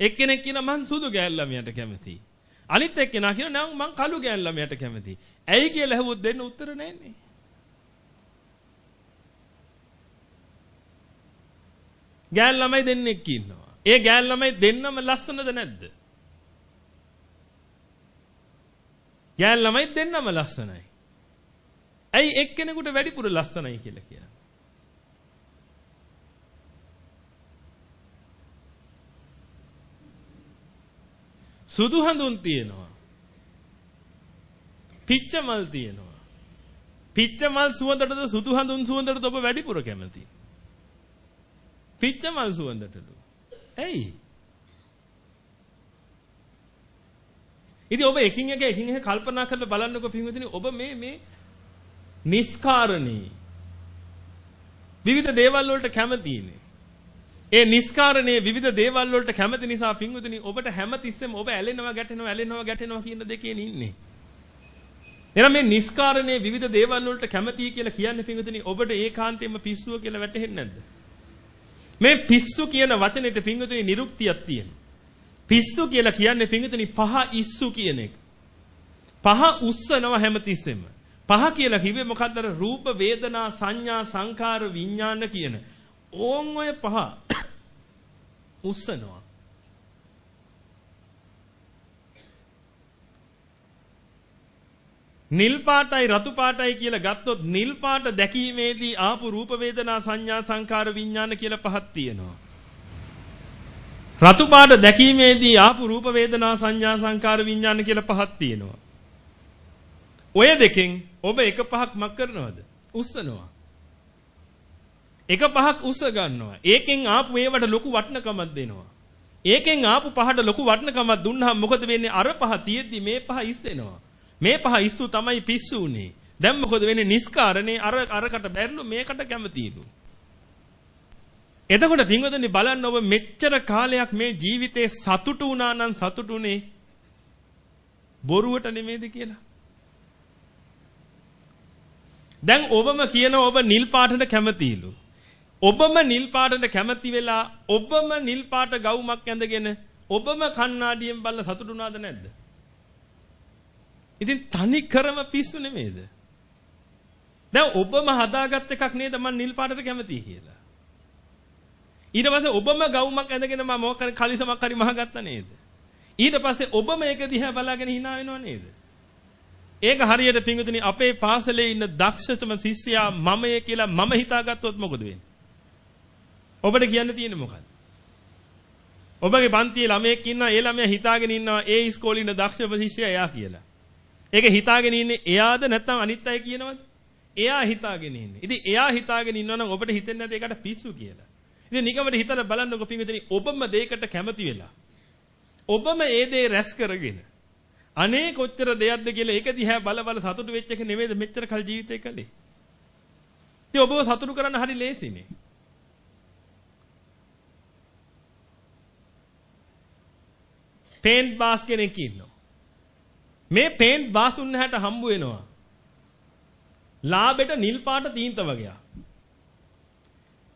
එක්කෙනෙක් කියනවා මං සුදු ගෑන් ළමයට කැමතියි. අනිත් එක්කෙනා කියනවා නං මං කළු ගෑන් ළමයට කැමතියි. ඇයි කියලා ඇහුවොත් දෙන්න උත්තර නැන්නේ. ගෑල් ළමයි දෙන්නෙක් ඉන්නවා. ඒ ගෑල් ළමයි දෙන්නම ලස්සනද නැද්ද? ගෑල් ළමයි දෙන්නම ලස්සනයි. ඇයි එක්කෙනෙකුට වැඩිපුර ලස්සනයි කියලා කියන්නේ? සුදු හඳුන් තියෙනවා. පිච්ච මල් තියෙනවා. පිච්ච මල් සුවඳටද සුදු හඳුන් සුවඳටද ඔබ වැඩිපුර කැමතියි? පිච්ච මල් සුවඳටලු. ඇයි? ඉතින් ඔබ එකින් එක එකින් එක කල්පනා කරලා බලන්නකෝ පින්විතනි ඔබ මේ මේ නිස්කාරණී විවිධ දේවල් වලට කැමතිනේ. ඒ නිස්කාරණයේ විවිධ දේවල් වලට කැමති නිසා පින්විතනි ඔබට හැමතිස්සෙම ඔබ ඇලෙනවා ගැටෙනවා ඇලෙනවා ගැටෙනවා කියන දෙකේ ඉන්නේ. එහෙනම් මේ නිස්කාරණේ විවිධ දේවල් වලට කැමතියි කියලා කියන්නේ පිංගුතුනි ඔබට ඒකාන්තයෙන්ම පිස්සුව කියලා වැටහෙන්නේ නැද්ද? මේ පිස්සු කියන වචනෙට පිංගුතුනි නිරුක්තියක් තියෙනවා. පිස්සු කියලා කියන්නේ පිංගුතුනි පහ ඉස්සු කියන එක. පහ උස්සනවා හැමතිස්සෙම. පහ කියලා කිව්වේ මොකද්ද? රූප, වේදනා, සංඥා, සංකාර, විඥාන කියන. ඕන් ඔය පහ උස්සනවා. නිල් පාටයි රතු පාටයි කියලා ගත්තොත් නිල් පාට දැකීමේදී ආපු රූප වේදනා සංඥා සංකාර විඥාන කියලා පහක් තියෙනවා. රතු පාට දැකීමේදී ආපු රූප වේදනා සංඥා සංකාර විඥාන කියලා පහක් තියෙනවා. ඔය දෙකෙන් ඔබ එක පහක් මක් කරනවද? උස්සනවා. එක පහක් උස්ස ගන්නවා. ඒකෙන් ආපු ඒවට ලොකු වටිනකමක් දෙනවා. ඒකෙන් ආපු පහට ලොකු වටිනකමක් දුන්නාම මොකද වෙන්නේ? අර පහ තියෙද්දි මේ පහ ඉස්සෙනවා. මේ පහ ඉස්සු තමයි පිස්සු උනේ. දැන් මොකද වෙන්නේ? නිස්කාරණේ අර අරකට බැරිලු මේකට කැමතිලු. එතකොට පින්වදනි බලන්න ඔබ මෙච්චර කාලයක් මේ ජීවිතේ සතුටු වුණා නම් සතුටුනේ බොරුවට නෙමෙයිද කියලා. දැන් ඔබම කියන ඔබ නිල් පාටට කැමතිලු. ඔබම නිල් පාටට කැමති වෙලා ඔබම නිල් පාට ගවුමක් ඇඳගෙන ඔබම කණ්ණාඩියෙන් බලලා සතුටුුණාද නැද්ද? ඉතින් තනි කරම පිස්සු නෙමේද? දැන් ඔබම හදාගත් එකක් නේද මම නිල් පාටට කැමතියි කියලා. ඊට පස්සේ ඔබම ගවුමක් ඇඳගෙන මම මොකක් හරි කලිසමක් හරි මහගත්තා නේද? ඊට පස්සේ ඔබම ඒක දිහා බලාගෙන hina වෙනව නේද? ඒක හරියට පිංගුතුනි අපේ පාසලේ ඉන්න දක්ෂතම ශිෂ්‍යයා මමයේ කියලා මම හිතාගත්තොත් මොකද වෙන්නේ? ඔබට කියන්න තියෙන්නේ මොකක්ද? ඔබගේ පන්තියේ ළමයෙක් ඉන්නවා ඒ ළමයා හිතාගෙන ඉන්නවා ඒ ඉස්කෝලේ ඉන්න දක්ෂම ශිෂ්‍යයා එයා කියලා. ඒක හිතාගෙන ඉන්නේ එයාද නැත්නම් අනිත් අය කියනවද? එයා හිතාගෙන ඉන්නේ. ඉතින් එයා හිතාගෙන ඉන්නවනම් ඔබට හිතෙන්නේ නැද්ද ඒකට පිස්සු කියලා? ඉතින් නිකමට හිතලා බලන්නකො පින්විතනි ඔබම දෙයකට කැමති වෙලා. ඔබම ඒ දේ රැස් කරගෙන අනේ කොච්චර දෙයක්ද කියලා ඒක දිහා බල බල සතුටු වෙච්ච එක නෙමෙයිද මෙච්චර කල් ජීවිතේ කළේ. ඉතින් ඔබව සතුටු කරන්න හරි ලේසිනේ. පේන්ට් බාස් කෙනෙක් ඉන්නවා. මේ පේන්ට් බාසුන් හැට හම්බ වෙනවා. ලාබෙට නිල් පාට තීන්ත වගේ.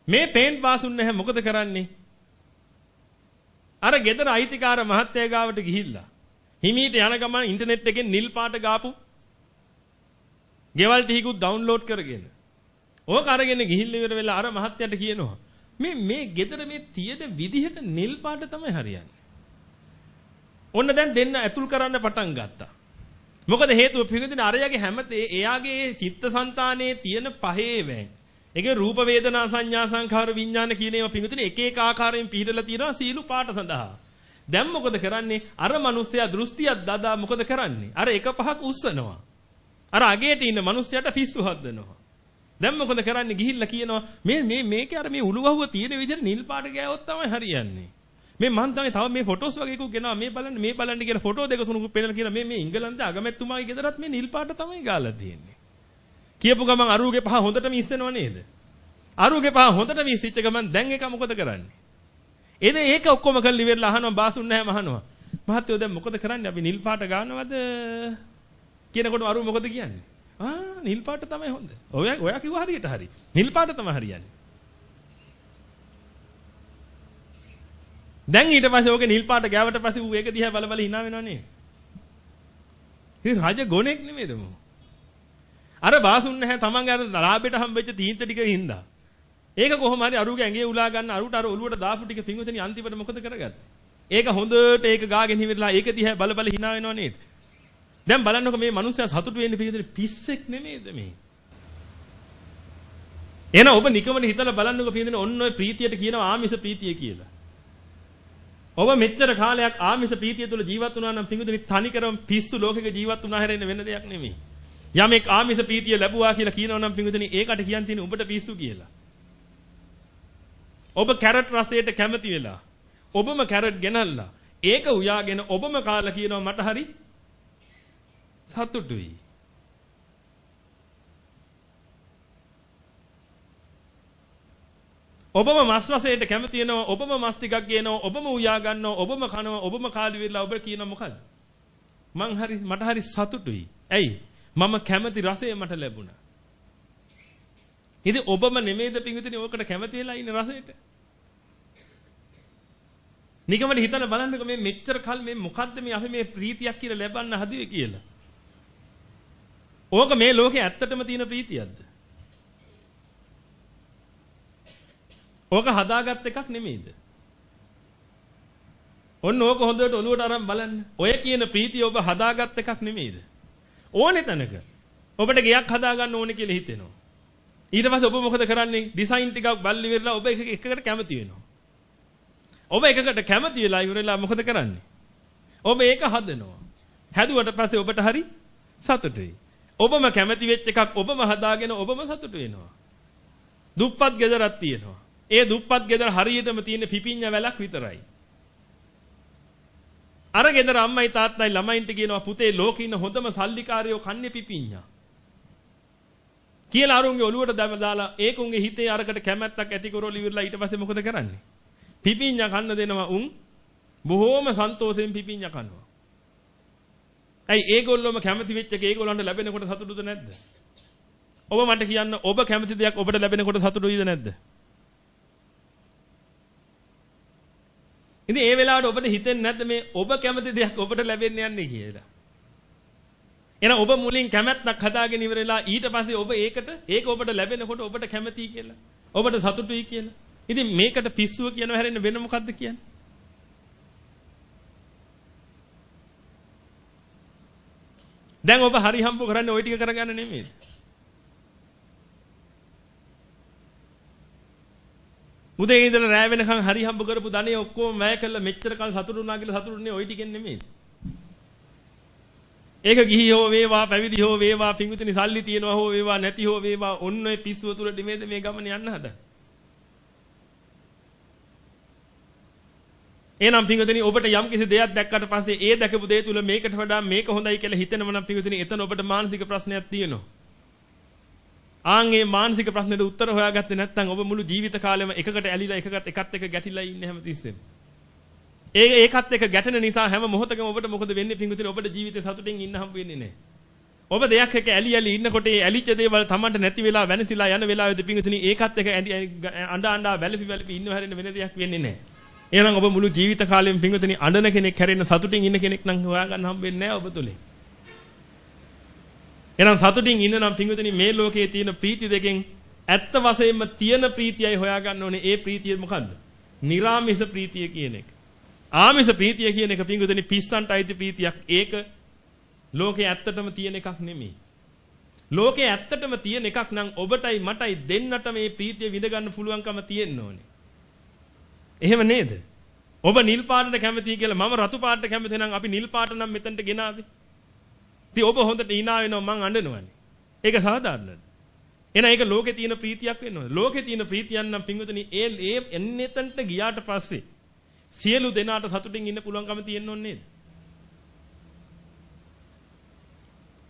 මේ පේන්ට් බාසුන් නැහැ මොකද කරන්නේ? අර ගෙදර අයිතිකාර මහත්තයා ගාවට ගිහිල්ලා හිමීට යන ගමන් ඉන්ටර්නෙට් එකෙන් නිල් පාට ගාපු ගෙවල් ටිකකුත් ඩවුන්ලෝඩ් කරගෙන ඕක අරගෙන ගිහිල්ලා ඉවර වෙලා අර මහත්තයාට කියනවා මේ මේ ගෙදර මේ තියෙන විදිහට නිල් පාට තමයි හරියන්නේ. ඔන්න දැන් දෙන්න ඇතුල් කරන්න පටන් ගත්තා. මොකද හේතුව පිළිගදින අරයාගේ හැමතේ එයාගේ චිත්තසංතානයේ තියෙන පහේ වැන්. ඒකේ රූප වේදනා සංඥා සංඛාර විඥාන කියන ඒවා පිළිගදින එක එක ආකාරයෙන් පිළිදලා තියෙනවා සීළු පාට සඳහා. දැන් මොකද කරන්නේ? අර මිනිස්සයා දෘෂ්ටියක් දදා මොකද කරන්නේ? අර එක පහක් උස්සනවා. අර අගේට ඉන්න මිනිස්සයාට පිස්සු හදනවා. දැන් මොකද කරන්නේ? ගිහිල්ලා කියනවා මේ මේ මේකේ අර මේ උළුවහුව තියෙන විදිහට නිල් පාට ගෑවොත් තමයි හරියන්නේ. මේ මං තමයි තව මේ ෆොටෝස් වගේ එකක් ගෙනවා මේ බලන්න මේ බලන්න කියලා ෆොටෝ දෙක තුනක් පෙන්නලා කියලා මේ මේ ඉංගලන්තේ අගමැතිතුමාගේ ගෙදරත් මේ නිල් පාට තමයි ගාලා තියෙන්නේ. කියපු ගමන් අරුගේ පහ හොඳටම ඉස්සෙනව නේද? අරුගේ පහ හොඳටම ඉස්සිච්ච ගමන් දැන් එක මොකද කරන්නේ? එද ඒක ඔක්කොම කරලා ඉවරලා අහනවා බාසුන් නැහැ මහනවා. මහත්තයෝ දැන් මොකද කරන්නේ? අපි නිල් පාට ගන්නවද? කියනකොට අරු මොකද කියන්නේ? ආ නිල් පාට තමයි හොඳ. ඔයා ඔයා කිව්වා හරියට හරි. නිල් පාට තමයි හරියන්නේ. දැන් ඊට පස්සේ ඕකේ නිල් පාට ගෑවට පස්සේ ඌ ඒක දිහා බල බල hina වෙනවනේ. ඉතින් රජ ගොනෙක් නෙමෙයිද මො? අර බාසුන් නැහැ තමන් අර ලාභෙට හම්බෙච්ච තීන්ත ටික හින්දා. ඒක කොහොම හරි අරුගේ ඇඟේ උලා ගන්න අරුට අර ඔලුවට දාපු ටික පිංගුතනි අන්තිමට මොකද කරගත්තේ? ඒක හොඳට ඒක ගාගෙන හිමිරලා ඒක දිහා බල බල hina වෙනව නේද? දැන් බලන්නකො මේ මිනිස්සයා සතුටු වෙන්නේ පිංගුතනි පිස්සෙක් නෙමෙයිද මේ? එහෙනම් ඔබ නිකමට හිතලා බලන්නකො පිංගුතනි ඔන්න ඔය ප්‍රීතියට කියනවා ආමිෂ ප්‍රීතිය කියලා. ඔබ මෙච්චර කාලයක් ආමිෂ ප්‍රීතිය තුළ ජීවත් වුණා නම් පිඟුදුනි තනිකරම පිස්සු ලෝකෙක ජීවත් වුණා හැරෙන්න වෙන දෙයක් නෙමෙයි. යමෙක් ආමිෂ ප්‍රීතිය ලැබුවා කියලා කියනවා නම් පිඟුදුනි ඒකට කියන් තියෙන ඔබට පිස්සු කියලා. ඔබ කැරට් රසයට කැමති වෙලා ඔබම කැරට් ගෙනල්ලා ඒක උයාගෙන ඔබම කාලා කියනවා මට හරි සතුටුයි. ඔබම මස් රසයට කැමති වෙනවා ඔබම මස් ටිකක් ගේනවා ඔබම උයා ගන්නවා ඔබම කනවා ඔබම කාලි වෙලා ඔබ කියන මොකද්ද මං හරි මට හරි සතුටුයි ඇයි මම කැමති රසය මට ලැබුණා. ඉතින් ඔබම නෙමෙයිද පිංගුතුනි ඕකට කැමති වෙලා ඉන්න රසයට? නිකමට හිතලා බලන්නකෝ මේ මෙච්චර කල් මේ මොකද්ද මේ අපි මේ ප්‍රීතියක් කියලා ලබන්න හදුවේ කියලා. ඕක මේ ලෝකේ ඇත්තටම තියෙන ප්‍රීතියක්ද? ඕක හදාගත් එකක් නෙමෙයිද? ඔන්න ඕක හොඳට ඔලුවට අරන් බලන්න. ඔය කියන ප්‍රීතිය ඔබ හදාගත් එකක් නෙමෙයිද? ඕනේ තැනක. ඔබට ගයක් හදාගන්න ඕනේ කියලා හිතෙනවා. ඊට පස්සේ ඔබ මොකද කරන්නේ? ඩිසයින් ටිකක් බල්ලි වෙරලා ඔබ එකකට කැමති වෙනවා. ඔබ එකකට කැමති වෙලා ඉවරලා මොකද කරන්නේ? ඔබ ඒක හදනවා. හැදුවට පස්සේ ඔබට හරි සතුටුයි. ඔබම කැමති වෙච්ච එකක් ඔබම හදාගෙන ඔබම සතුටු වෙනවා. දුප්පත් ගෙදරක් තියෙනවා. ඒ දුප්පත් ගෙදර හරියටම තියෙන පිපිඤ්ඤා වැලක් විතරයි. අර ගෙදර අම්මයි තාත්තයි ළමයින්ට කියනවා පුතේ ලෝකේ ඉන්න හොඳම සල්ලිකාරයෝ කන්නේ පිපිඤ්ඤා. කියලා අරුන්ගේ ඔළුවට දාලා ඒකුන්ගේ හිතේ අරකට කැමැත්තක් ඇති කරවල ඉවරලා ඊට පස්සේ මොකද කරන්නේ? පිපිඤ්ඤා කන්න දෙනවා උන් බොහෝම සන්තෝෂයෙන් පිපිඤ්ඤා කනවා. ඇයි ඒගොල්ලෝම කැමති වෙච්ච එක ඒගොල්ලන්ට ලැබෙනකොට සතුටුද නැද්ද? ඔබ මට කියන්න ඔබ කැමති දෙයක් ඔබට ලැබෙනකොට සතුටුයිද නැද්ද? ඉතින් ඒ වෙලාවට ඔබට හිතෙන්නේ නැද්ද මේ ඔබ කැමති දෙයක් ඔබට ලැබෙන්න යන්නේ කියලා? එහෙනම් ඔබ මුලින් කැමැත්තක් හදාගෙන ඉවරලා ඊට පස්සේ ඔබ ඒකට ඒක ඔබට ලැබෙනකොට ඔබට කැමතියි කියලා. ඔබට සතුටුයි කියලා. ඉතින් මේකට පිස්සුව කියනවා හැරෙන්න වෙන මොකද්ද කියන්නේ? දැන් ඔබ හරි හම්බ කරන්නේ ওই ටික කරගන්න නෙමෙයි. උදේ ඉඳලා රෑ වෙනකන් හරි හම්බ කරපු ධනෙ ඔක්කොම වැය කළා මෙච්චර කල් සතුටු වුණා කියලා සතුටුන්නේ ওই ටිකෙන් නෙමෙයි. ඒක ගිහි හෝ වේවා පැවිදි හෝ වේවා පිංගුතුනි සල්ලි තියනවා හෝ වේවා නැති හෝ වේවා ඔන්න ඔය පිස්සුව තුල දෙමේද මේ ගමන යන්න හදන්නේ. එහෙනම් පිංගුතුනි ඔබට යම් කිසි දෙයක් දැක්කට පස්සේ ඒ දැකපු දේ තුල මේකට වඩා මේක හොඳයි කියලා හිතෙනව නම් පිංගුතුනි එතන ඔබට මානසික ප්‍රශ්නයක් තියෙනවා. ආන් මේ මානසික ප්‍රශ්නෙට උත්තර හොයාගත්තේ නැත්නම් ඔබ මුළු ජීවිත කාලෙම එකකට ඇලිලා එකකට එකත් එක ගැටිලා ඉන්නේ හැමතිස්සෙම. ඒ ඒකත් එක ගැටෙන නිසා හැම මොහොතකම ඔබට මොකද වෙන්නේ පිංගුතුනි ඔබට ජීවිතේ සතුටින් ඉන්න හම්බ වෙන්නේ නැහැ. ඔබ දෙයක් එක ඇලි ඇලි ඉන්නකොට ඒ ඇලිච්ච දේවල් Tamanට නැති වෙලා වෙනසිලා යන වෙලාවෙදී පිංගුතුනි ඒකත් එක අඬ අඬ වැළපි වැළපි ඉන්නව හැරෙන්න වෙන දෙයක් වෙන්නේ නැහැ. එහෙනම් ඔබ මුළු ජීවිත කාලෙම පිංගුතුනි අඬන කෙනෙක් හැරෙන්න සතුටින් ඉන්න කෙනෙක් නම් හොයාගන්න හම්බ වෙන්නේ නැහැ ඔබ තුලින්. එහෙනම් සතුටින් ඉන්න නම් පිංගුතනි මේ ලෝකයේ තියෙන ප්‍රීති දෙකෙන් ඇත්ත වශයෙන්ම තියෙන ප්‍රීතියයි හොයාගන්න ඕනේ. ඒ ප්‍රීතිය මොකද්ද? निराமிස ප්‍රීතිය කියන එක. ආමිස ප්‍රීතිය කියන එක පිංගුතනි පිස්සන්ට අයිති ප්‍රීතියක්. ඒක ලෝකේ ඇත්තටම තියෙන එකක් නෙමෙයි. ලෝකේ ඇත්තටම තියෙන එකක් නම් ඔබටයි මටයි දෙන්නට මේ ප්‍රීතිය විඳ ගන්න පුළුවන්කම තියෙන්න ඕනේ. එහෙම නේද? ඔබ නිල් පාටට කැමතියි කියලා මම රතු පාටට කැමති නම් අපි නිල් පාට නම් මෙතනට ගෙනාවේ. ඉතින් ඔබ හොඳට hina වෙනවා මං අඬනවනේ. ඒක සාධාරණද? එහෙනම් ඒක ලෝකේ තියෙන ප්‍රීතියක් වෙන්න ඕනේ. ලෝකේ තියෙන ප්‍රීතියක් නම් පින්වතුනි ඒ ඒ එන්නෙතන්ට ගියාට පස්සේ සියලු දෙනාට සතුටින් ඉන්න පුළුවන්කම තියෙන්න ඕනේ නේද?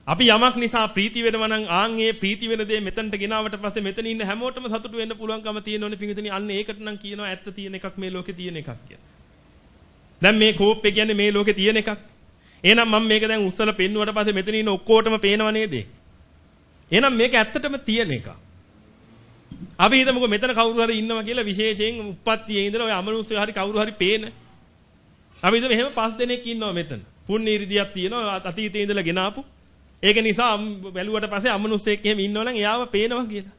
අපි යමක් නිසා ප්‍රීති වෙනවා නම් ආන් ඒ ප්‍රීති වෙන දේ මෙතනට ගෙනාවට පස්සේ මෙතන ඉන්න හැමෝටම සතුටු වෙන්න පුළුවන්කම තියෙන ඕනේ පිංගුතුනි අන්න ඒකට නම් කියනවා ඇත්ත තියෙන එකක් මේ ලෝකේ තියෙන එකක් කියලා. දැන් මේ කෝප්පේ කියන්නේ මේ ලෝකේ තියෙන එකක්. එහෙනම් මම මේක දැන් උස්සලා පෙන්නුවට පස්සේ මෙතන ඉන්න ඔක්කොටම පේනව නේද? එහෙනම් මේක ඇත්තටම තියෙන එකක්. අපි හිතමුකෝ මෙතන කවුරු හරි ඉන්නවා කියලා විශේෂයෙන් උප්පත්තියේ ඉඳලා ඔය අමනුෂ්‍යය හරි කවුරු හරි පේන. අපි හිතමු එහෙම පස් දෙනෙක් ඉන්නවා මෙතන. පුණ්‍ය ඉරිදියක් තියෙනවා අතීතයේ ඉඳලා ගෙනාපු. ඒක නිසා බැලුවට පස්සේ අමනුෂ්‍යෙක් එහෙම ඉන්නවනම් එයාව පේනවා කියලා.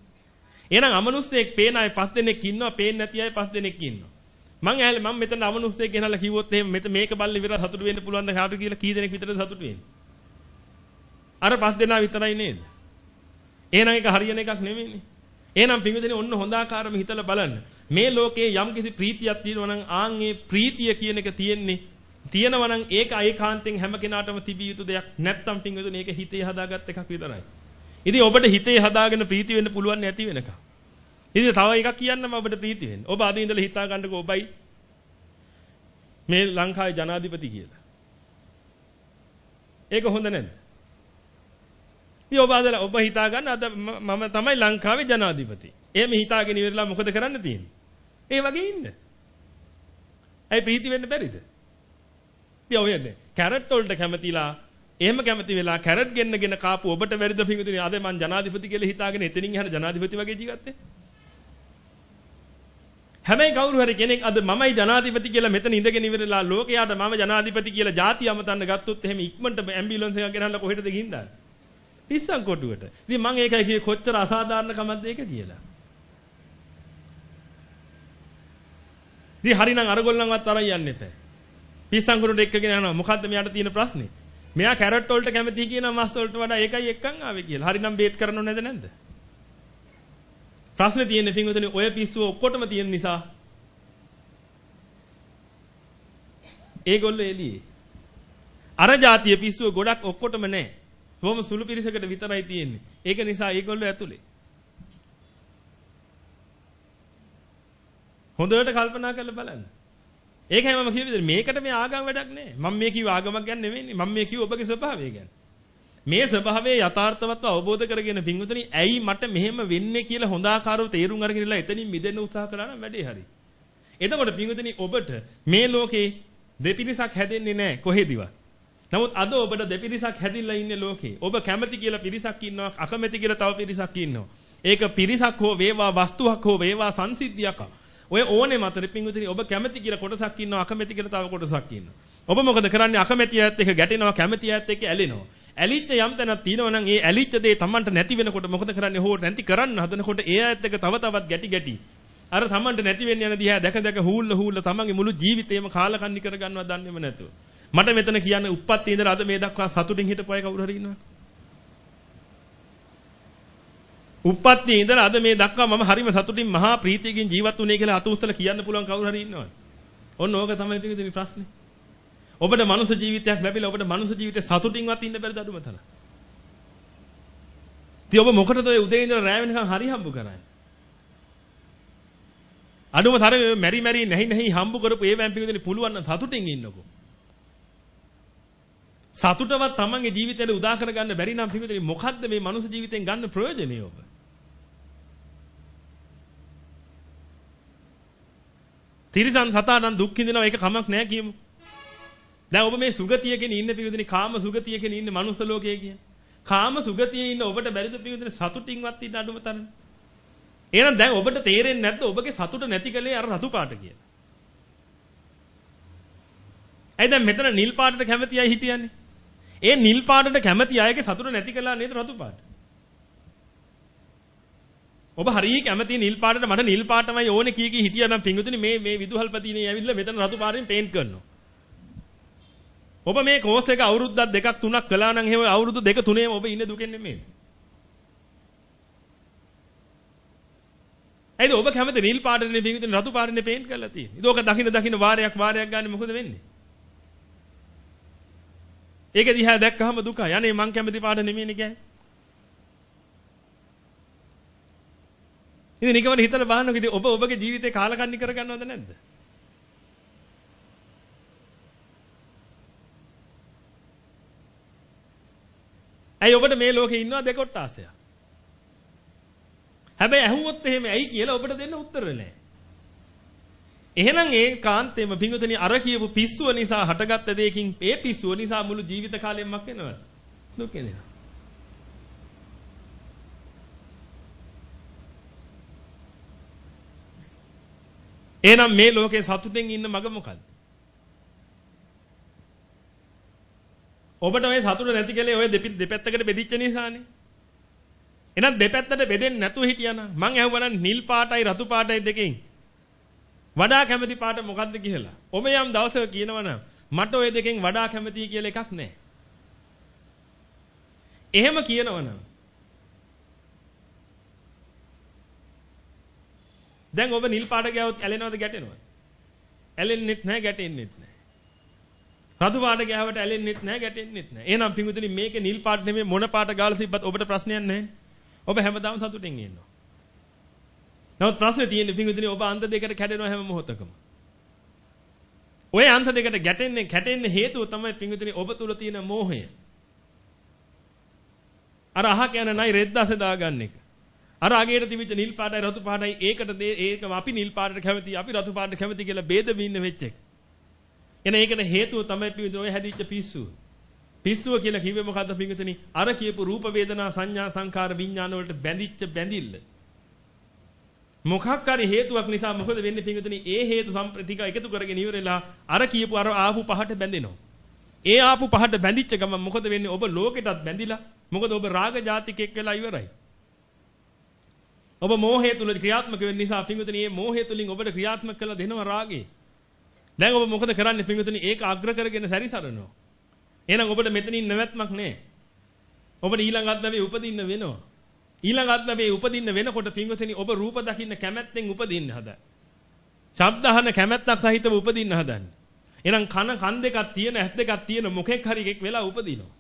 එහෙනම් අමනුෂ්‍යෙක් පේන අය පස් දෙනෙක් ඉන්නවා, පේන්නේ නැති අය පස් දෙනෙක් ඉන්නවා. මං ඇහලා මම මෙතන අමනුෂ්‍යෙක් ගෙනල්ලා කිව්වොත් එහෙම මෙත මේක බල්ල ඉවර සතුටු වෙන්න පුළුවන් ද කාටද කියලා කී දෙනෙක් විතරද සතුටු වෙන්නේ? අර පස් දෙනා විතරයි නේද? එහෙනම් ඒක හරියන එකක් නෙමෙයිනේ. එහෙනම් පින්විතනේ ඔන්න හොඳ ආකාරම හිතලා බලන්න. මේ ලෝකේ යම් කිසි ප්‍රීතියක් තියෙනවා නම් ආන් ඒ ප්‍රීතිය කියන එක තියෙන්නේ තියෙනවා නම් ඒක ඒකාන්තයෙන් හැම කෙනාටම තිබිය යුතු දෙයක්. නැත්තම් පින්විතනේ ඒක හිතේ හදාගත් එකක් විතරයි. ඉතින් ඔබට හිතේ හදාගෙන ප්‍රීති වෙන්න පුළුවන් නැති වෙනකම්. ඉතින් තව එකක් කියන්නම ඔබට ප්‍රීති වෙන්න. ඔබ අද ඉඳලා හිතා ගන්නකෝ ඔබයි මේ ලංකාවේ ජනාධිපති කියලා. ඒක හොඳ නැද්ද? ඉතින් ඔබ අද ඔබ හිතා ගන්න අද මම තමයි ලංකාවේ ජනාධිපති. එහෙම හිතාගෙන ඉවරලා මොකද කරන්න තියෙන්නේ? ඒ වගේ ඉන්න. ඇයි ප්‍රීති වෙන්න බැරිද? ඉතින් ඔයද කැරට් වලට කැමතිලා එහෙම කැමති වෙලා කැරට් ගෙන්නගෙන කාපු ඔබට වැරද්ද පිඟුතුනේ අද මං ජනාධිපති කියලා හිතාගෙන එතනින් එහාට ජනාධිපති වගේ ජීවත් හැබැයි කවුරු හරි කෙනෙක් අද මමයි ජනාධිපති කියලා මෙතන ඉඳගෙන ඉවරලා ලෝකයාට මම ජනාධිපති කියලා ಜಾති අමතන්න ගත්තොත් එහෙම ඉක්මනට ඇම්බියුලන්ස් එකක් ගෙනල්ලා කොහෙටද ගිහින්දාන්නේ? පිස්සන් කොටුවට. ඉතින් මම ඒකයි කියේ කොච්චර අසාධාරණකමක්ද ඒක කියලා. ඉතින් හරිනම් අරගොල්ලන්වත් අරන් යන්න එපා. පිස්සන් කොටුවට එක්කගෙන යනවා. මොකද්ද මෙයාට තියෙන ප්‍රශ්නේ? මෙයා කැරට් වලට කැමති කියනවා මස් වලට වඩා ඒකයි එක්කන් ආවේ කියලා. හරිනම් බේත් කරනව නැද නැද්ද? ප්‍රශ්නේ තියෙන්නේ පින්වතුනි ඔය පිස්සුව ඔක්කොටම තියෙන නිසා ඒගොල්ලෝ එළියේ. අර જાතිය පිස්සුව ගොඩක් ඔක්කොටම නැහැ. බොහොම සුළු පිරිසකට විතරයි තියෙන්නේ. ඒක නිසා ඒගොල්ලෝ ඇතුලේ. හොඳට කල්පනා කරලා බලන්න. ඒකයි මම කිව්වේ විදිහට මේකට මේ ආගම් වැඩක් නෑ. මම මේ කිව්ව ආගමක් ගැන නෙවෙයිනේ. මම මේ කිව්ව ඔබගේ ස්වභාවය ගැන. මේ ස්වභාවයේ යථාර්ථවත්ව අවබෝධ කරගෙන පින්වතුනි ඇයි මට මෙහෙම වෙන්නේ කියලා හොඳ ආකාරව තේරුම් අරගෙන ඉලා එතනින් මිදෙන්න උත්සාහ කරා නම් වැඩේ හරි. එතකොට පින්වතුනි ඔබට මේ ලෝකේ දෙපිරිසක් හැදෙන්නේ නැහැ කොහෙදිවත්. නමුත් අද ඔබට දෙපිරිසක් හැදිලා ඉන්නේ ලෝකේ. ඔබ කැමති කියලා පිරිසක් ඉන්නවා, අකමැති කියලා තව පිරිසක් ඉන්නවා. ඒක පිරිසක් හෝ වේවා වස්තුවක් හෝ වේවා සංසිද්ධියක්. ඔය ඕනේ මතර පිංගුතුනි ඔබ කැමති කියලා කොටසක් ඉන්නවා, අකමැති කියලා තව කොටසක් ඉන්නවා. ඔබ මොකද කරන්නේ? අකමැති අයත් එක්ක ගැටෙනවා, කැමති අයත් එක්ක ඇලෙනවා. ඇලිච්ච යම් තැනක් තියෙනවා නම් ඒ ඇලිච්ච දේ Tamanට නැති වෙනකොට මොකද කරන්නේ? හෝ නැති කරන්න හදනකොට ඒ අයත් එක්ක තව තවත් ගැටි ගැටි අර Tamanට නැති වෙන්න යන දිහා දැක දැක හූල්ල හූල්ල Tamanගේ මුළු ජීවිතේම කාලකන්ණි කරගන්නවා දන්නේම නැතුව. මට මෙතන කියන්න උප්පත්ති ඉඳලා අද මේ දක්වා සතුටින් හිටපු අය කවුරු හරි ඉන්නවද? උප්පත්ති ඉඳලා අද මේ දක්වා මම හරිම සතුටින් මහා ප්‍රීතියකින් ජීවත් වුණේ කියලා අත උස්සලා කියන්න පුළුවන් කවුරු හරි ඉන්නවද? ඔන්න ඕක තමයි පිටින් ප්‍රශ්නේ. ඔබට මනුෂ්‍ය ජීවිතයක් ලැබිලා ඔබට මනුෂ්‍ය ජීවිතේ සතුටින්වත් ඉන්න බැරිද අඩුම තරම්? ඉතින් ඔබ මොකටද ඔය උදේ ඉඳලා රැ වෙනකන් හරි හම්බ කරන්නේ? අඩුම තරමේ මෙරි මෙරි නැහි නැහි හම්බ කරපු ඒ වැම්පි විදිහට පුළුවන් නම් සතුටින් ඉන්නකෝ. සතුටවත් තමන්ගේ ජීවිතේට උදා කරගන්න බැරි නම් පිටුදේ මොකද්ද මේ මනුස්ස ජීවිතෙන් ගන්න ප්‍රයෝජනේ ඔබ? තිරිසන් සතා නම් දුක් විඳිනවා ඒක කමක් නෑ කියමු. දැන් ඔබ මේ සුගතියකින් ඉන්න පිටුදේ කාම සුගතියකින් ඉන්න මනුස්ස ලෝකයේ කියන. කාම සුගතියේ ඉන්න ඔබට බැරිද පිටුදේ සතුටින්වත් ඉන්න අඩුම තරම්. එහෙනම් දැන් ඔබට තේරෙන්නේ නැද්ද ඔබගේ සතුට නැති කලේ අර රතු පාට කියලා? ඇයි දැන් මෙතන නිල් පාටට කැමති අය හිටියන්නේ? ඒ නිල් පාටට කැමති අයගේ සතුට නැති කළා නේද රතු පාට? ඔබ හරිය කැමති නිල් පාටට මට නිල් පාටමයි ඕනේ කී කී හිටියනම් පිංගුතුනි මේ මේ විදුහල්පතිනේ ඇවිල්ලා මෙතන රතු පාටෙන් පේන්ට් කරනවා. ඔබ මේ කෝස් එක අවුරුද්දක් දෙකක් තුනක් කළා නම් එහෙම අවුරුදු දෙක තුනේම ඔබ ඉන්නේ දුකෙන් නෙමෙයි. ඇයිද ඔබ කැමති නිල් පාටනේ පිංගුතුනි රතු පාටනේ පේන්ට් කරලා තියෙන්නේ. ඒක දකින්න දකින්න වාරයක් වාරයක් ගන්න මොකද වෙන්නේ? ඒක දිහා දැක්කහම දුකයි. අනේ මං කැමති පාට නෙමෙයිනේ කියන්නේ. ඉතින් නිකමන හිතලා බලන්නකෝ ඉතින් ඔබ ඔබගේ ජීවිතේ කාලකන්ණි කරගන්නවද නැද්ද? ඇයි ඔබට මේ ලෝකේ ඉන්නවා දෙකොට්ටාසයක්? හැබැයි ඇහුවොත් එහෙම ඇයි කියලා ඔබට දෙන්න උත්තර නැහැ. එහෙනම් ඒ කාන්තේම පිංගුතනි අර කියපු පිස්සුව නිසා හටගත්ත දෙයකින් ඒ පිස්සුව නිසා මුළු ජීවිත කාලෙම මක් වෙනවද? දුක් වෙනවා. එහෙනම් මේ ලෝකේ සතුටෙන් ඉන්න මග මොකද්ද? ඔබට ඔය සතුට නැති කලේ ඔය දෙපැත්තකට බෙදිච්ච නිසානේ. එහෙනම් දෙපැත්තට බෙදෙන්නේ නැතුව හිටියානම් මං ඇහුවා නිල් පාටයි රතු පාටයි දෙකෙන් වඩා කැමති පාට මොකද්ද කියලා. ඔබ යම් දවසක කියනවනම් මට ওই දෙකෙන් වඩා කැමතියි කියලා එකක් නැහැ. එහෙම කියනවනම් දැන් ඔබ නිල් පාට ගෑවොත් ඇලෙනවද ගැටෙනවද? ඇලෙන්නෙත් නැහැ ගැටෙන්නෙත් නැහැ. රතු පාට ගෑවට ඇලෙන්නෙත් නැහැ ගැටෙන්නෙත් නැහැ. එහෙනම් පිංගුතුනි මේකේ නිල් පාට නෙමෙයි මොන පාට ගාලා තිබ්බත් ඔබට ප්‍රශ්නයක් නැහැ. ඔබ හැමදාම සතුටින් ඉන්නවා. නමුත් ප්‍රශ්නේ තියෙන්නේ පිංගුතුනි ඔබ අන්ත දෙකට කැඩෙනවා හැම මොහොතකම. ඔය අන්ත දෙකට ගැටෙන්නේ කැටෙන්නේ හේතුව තමයි පිංගුතුනි ඔබ තුල තියෙන මෝහය. අර අහ කියන නයි රෙද්දාස දාගන්න එක. අර අගේට තිබිච්ච නිල් පාටයි රතු පාටයි ඒකට ඒක අපි නිල් පාටට කැමති අපි රතු පාටට කැමති කියලා ભેද බින්න වෙච්ච එක. එන ඒකට හේතුව තමයි පිංගුතුනි ඔය හැදිච්ච පිස්සුව. පිස්සුව කියලා කිව්වේ මොකද්ද පිංගුතුනි? අර කියපු රූප වේදනා සංඥා සංකාර විඥාන වලට බැඳිච්ච බැඳිල්ල. මොකක් හරි හේතුවක් නිසා මොකද වෙන්නේ පිංගුතුනි? ඒ හේතු සම්ප්‍රතික එකතු කරගෙන ඉවරලා අර කියපු අර ආපු පහට බැඳෙනවා. ඒ ආපු පහට බැඳිච්ච ගමන් මොකද වෙන්නේ? ඔබ ලෝකෙටත් බැඳිලා. මොකද ඔබ රාග ජාතිකෙක් වෙලා ඉවරයි. ඔබ මෝහය තුල ක්‍රියාත්මක වෙන්න නිසා පිංගුතුනි මේ මෝහය තුලින් ඔබට ක්‍රියාත්මක කළ දෙනවා රාගේ. දැන් ඔබ මොකද කරන්නේ පිංගුතුනි? ඒක අග්‍ර කරගෙන සැරිසරනවා. එහෙනම් ඔබට මෙතනින් නැවැත්මක් නැහැ. ඔබට ඊළඟ අත්දැවේ උපදින්න වෙනවා. ඊළඟ අත්දැවේ උපදින්න වෙනකොට පින්වතුනි ඔබ රූප දකින්න කැමැත්තෙන් උපදින්න හදා. ශබ්ද අහන කැමැත්තක් සහිතව උපදින්න හදන්නේ. එහෙනම් කන කන් දෙකක් තියෙන ඇස් දෙකක් තියෙන මොකෙක් හරි එකෙක් වෙලා උපදිනවා.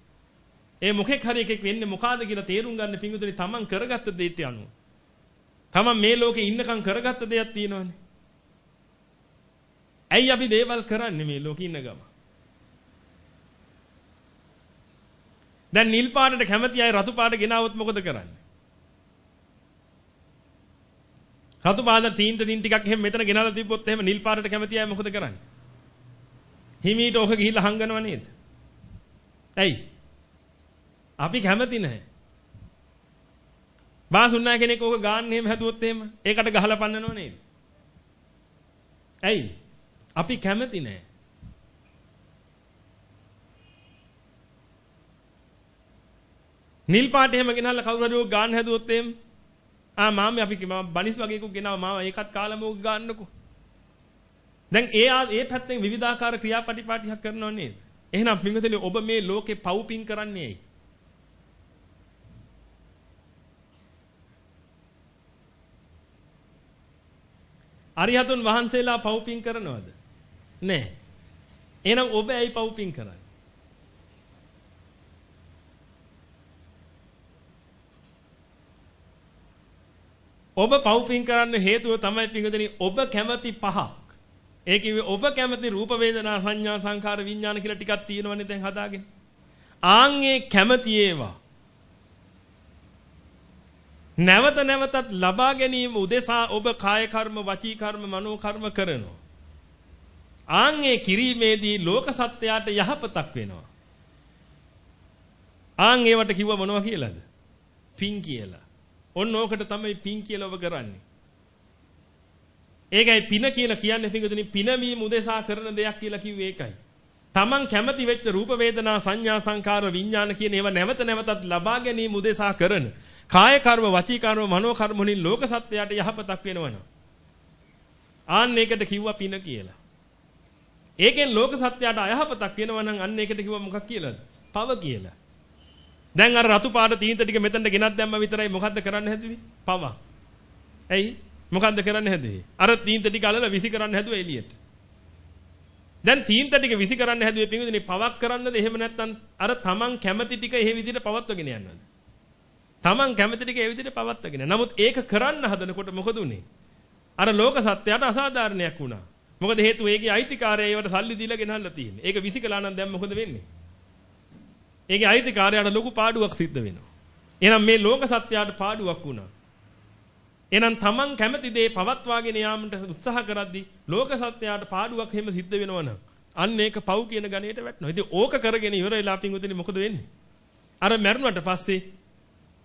ඒ මොකෙක් හරි එකෙක් වෙන්නේ මොකාද කියලා තේරුම් ගන්න පින්වතුනි තමන් කරගත්ත දෙයට අනුව. තමන් මේ ලෝකේ ඉන්නකම් කරගත්ත දෙයක් තියෙනවනේ. ඇයි අපි දේවල් කරන්නේ මේ ලෝකේ ඉන්න ගම? දැන් නිල් පාටට කැමති අය රතු පාට ගෙනාවොත් මොකද කරන්නේ? රතු පාට තීන්ට ටින් ටිකක් එහෙම මෙතන ගෙනලා තිබ්බොත් එහෙම නිල් පාටට කැමති අය මොකද කරන්නේ? හිමීට ඕක ගිහිල්ලා හංගනව නේද? ඇයි? අපි කැමති නැහැ. බාසුන්නා කෙනෙක් ඕක ගාන්න එහෙම හැදුවොත් එහෙම ඒකට ගහලා පන්නනව නේද? ඇයි? අපි කැමති නැහැ. නිල් පාට එහෙම ගෙනල්ලා කවුරු හරි ඕක ගාන්න හැදුවොත් එහෙම ආ මාමේ අපි බනිස් වගේ එකක් ගෙනාවා මාව ඒකත් කාලම ඕක ගන්නකො. දැන් ඒ ඒ පැත්තෙන් විවිධාකාර ක්‍රියාපටිපාටියක් කරනව නේද? එහෙනම් පින්වතුනි ඔබ මේ ලෝකේ පව්පින් කරන්නේ ඇයි? අරිහතුන් වහන්සේලා පව්පින් කරනවද? නැහැ එහෙනම් ඔබ ඇයි පව්පින් කරන්නේ ඔබ පව්පින් කරන්න හේතුව තමයි පිංගුදෙනි ඔබ කැමති පහක්. ඒ කිව්වේ ඔබ කැමති රූප වේදනා සංඥා සංකාර විඥාන කියලා ටිකක් තියෙනවනේ දැන් හදාගෙන. ආන්ගේ කැමති ඒවා. නැවත නැවතත් ලබා ගැනීම උදෙසා ඔබ කාය කර්ම වචී කර්ම මනෝ කර්ම කරනවා. ආන්ගේ කිරීමේදී ලෝක සත්‍යයට යහපතක් වෙනවා. ආන් ඒවට කිව්ව මොනවා කියලාද? පින් කියලා. ඔන්න ඕකට තමයි පින් කියලා ඔබ කරන්නේ. ඒකයි පින කියලා කියන්නේ පිටුදුනි පිනවීම උදෙසා කරන දෙයක් කියලා කිව්වේ ඒකයි. Taman කැමති වෙච්ච රූප වේදනා සංඥා සංකාර විඥාන කියන ඒවා නැවත නැවතත් ලබා ගැනීම උදෙසා කරන කාය කර්ම වචී කර්ම මනෝ කර්ම වලින් ලෝක සත්‍යයට යහපතක් වෙනවනම් ආන්න ඒකට කිව්වා පින කියලා. ඒකෙන් ලෝක සත්‍යයට අයහපතක් වෙනවනම් අන්න ඒකට කිව්වා මොකක් කියලාද? පව කියලා. දැන් අර රතු පාට තීන්ත ටික මෙතනට ගෙනත් දැම්ම විතරයි මොකද්ද කරන්න හැදුවේ? පව. ඇයි? මොකද්ද කරන්න හැදුවේ? අර තීන්ත ටික අලලා විසි කරන්න හැදුවා එළියට. දැන් තීන්ත ටික විසි කරන්න හැදුවේ පින්විතනේ පවක් කරන්නද එහෙම නැත්නම් අර තමන් කැමති ටික එහෙ විදිහට පවත්වගෙන යන්නද? තමන් කැමති ටික ඒ විදිහට පවත්වගෙන. නමුත් ඒක කරන්න හදනකොට මොකද උනේ? අර ලෝක සත්‍යයට අසාධාරණයක් වුණා. මොකද හේතුව ඒකේ අයිතිකාරය ඒවට සල්ලි දීලා ගෙනල්ලා තියෙන්නේ. ඒක විසිකලා නම් දැන් මොකද වෙන්නේ? ඒකේ අයිතිකාරයාට ලොකු පාඩුවක් සිද්ධ වෙනවා. එහෙනම් මේ ලෝක සත්‍යයට පාඩුවක් වුණා. එහෙනම් Taman කැමති දේ පවත්වාගෙන යාමට උත්සාහ කරද්දී ලෝක සත්‍යයට පාඩුවක් හැම සිද්ධ වෙනවනම් අන්න ඒක පව් කියන ගණයට වැටෙනවා. ඉතින් ඕක කරගෙන ඉවර වෙලා පින්වතුනි මොකද වෙන්නේ? අර මැරුණට පස්සේ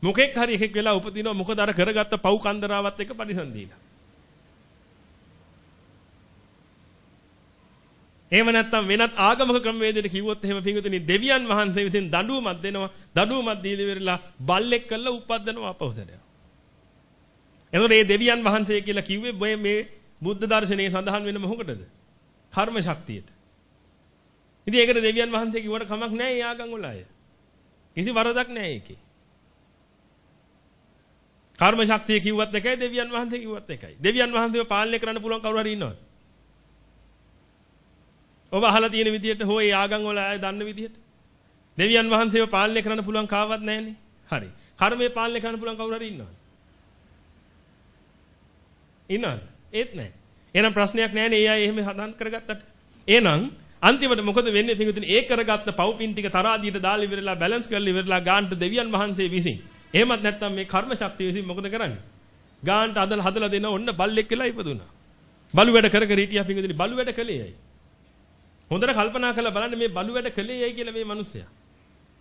මොකෙක් හරි එකෙක් වෙලා උපදිනවා මොකද අර කරගත්ත පව් කන්දරාවත් එක පරිසම් දීලා. එහෙම නැත්නම් වෙනත් ආගමක ක්‍රමවේදයකට කිව්වොත් එහෙම පිංගුතුනි දෙවියන් වහන්සේ විසින් දඬුවමක් දෙනවා දඬුවමක් දීලා ඉවරලා බල්ලෙක් කරලා උපද්දනවා අපහසට. එතකොට මේ දෙවියන් වහන්සේ කියලා කිව්වේ මේ බුද්ධ දර්ශනයේ සඳහන් වෙන මොකටද? කර්ම ශක්තියට. ඉතින් ඒකට දෙවියන් වහන්සේ කිව්වට කමක් නැහැ ඒ ආගම් වල අය. කිසි වරදක් නැහැ ඒකේ. කර්ම ශක්තිය කිව්වත් එකයි දෙවියන් වහන්සේ කිව්වත් එකයි. දෙවියන් වහන්සේව පාලනය කරන්න පුළුවන් කවුරු හරි ඉන්නවද? ඔබ අහලා තියෙන විදිහට හෝ ඒ ආගම් වල අය දන්න විදිහට දෙවියන් වහන්සේව පාලනය කරන්න පුළුවන් කාවත් නැහැනේ. හරි. කර්මය පාලනය කරන්න පුළුවන් කවුරු හරි ඉන්නවද? ඉන්නවද? ඒත් නැහැ. එහෙනම් ප්‍රශ්නයක් නැහැනේ. ඒ අය එහෙම හදන් කරගත්තට. එහෙනම් අන්තිමට මොකද වෙන්නේ පිටුතුනි ඒ කරගත්ත පව්පින් ටික තරාදියට දාලා ඉවරලා බැලන්ස් කරලා ඉවරලා ගාන්ට දෙවියන් වහන්සේ විසින්. එහෙමත් නැත්නම් මේ කර්ම ශක්තිය විසින් මොකද කරන්නේ? ගාන්ට අදලා හදලා දෙන ඔන්න බල්ලෙක් කියලා ඉපදුනා. බලු වැඩ කර කර හිටියා පිටුතුනි බලු වැඩ කළේ ඇයි? හොඳට කල්පනා කරලා බලන්න මේ බලු වැඩ කළේ ඇයි කියලා මේ මිනිස්සයා.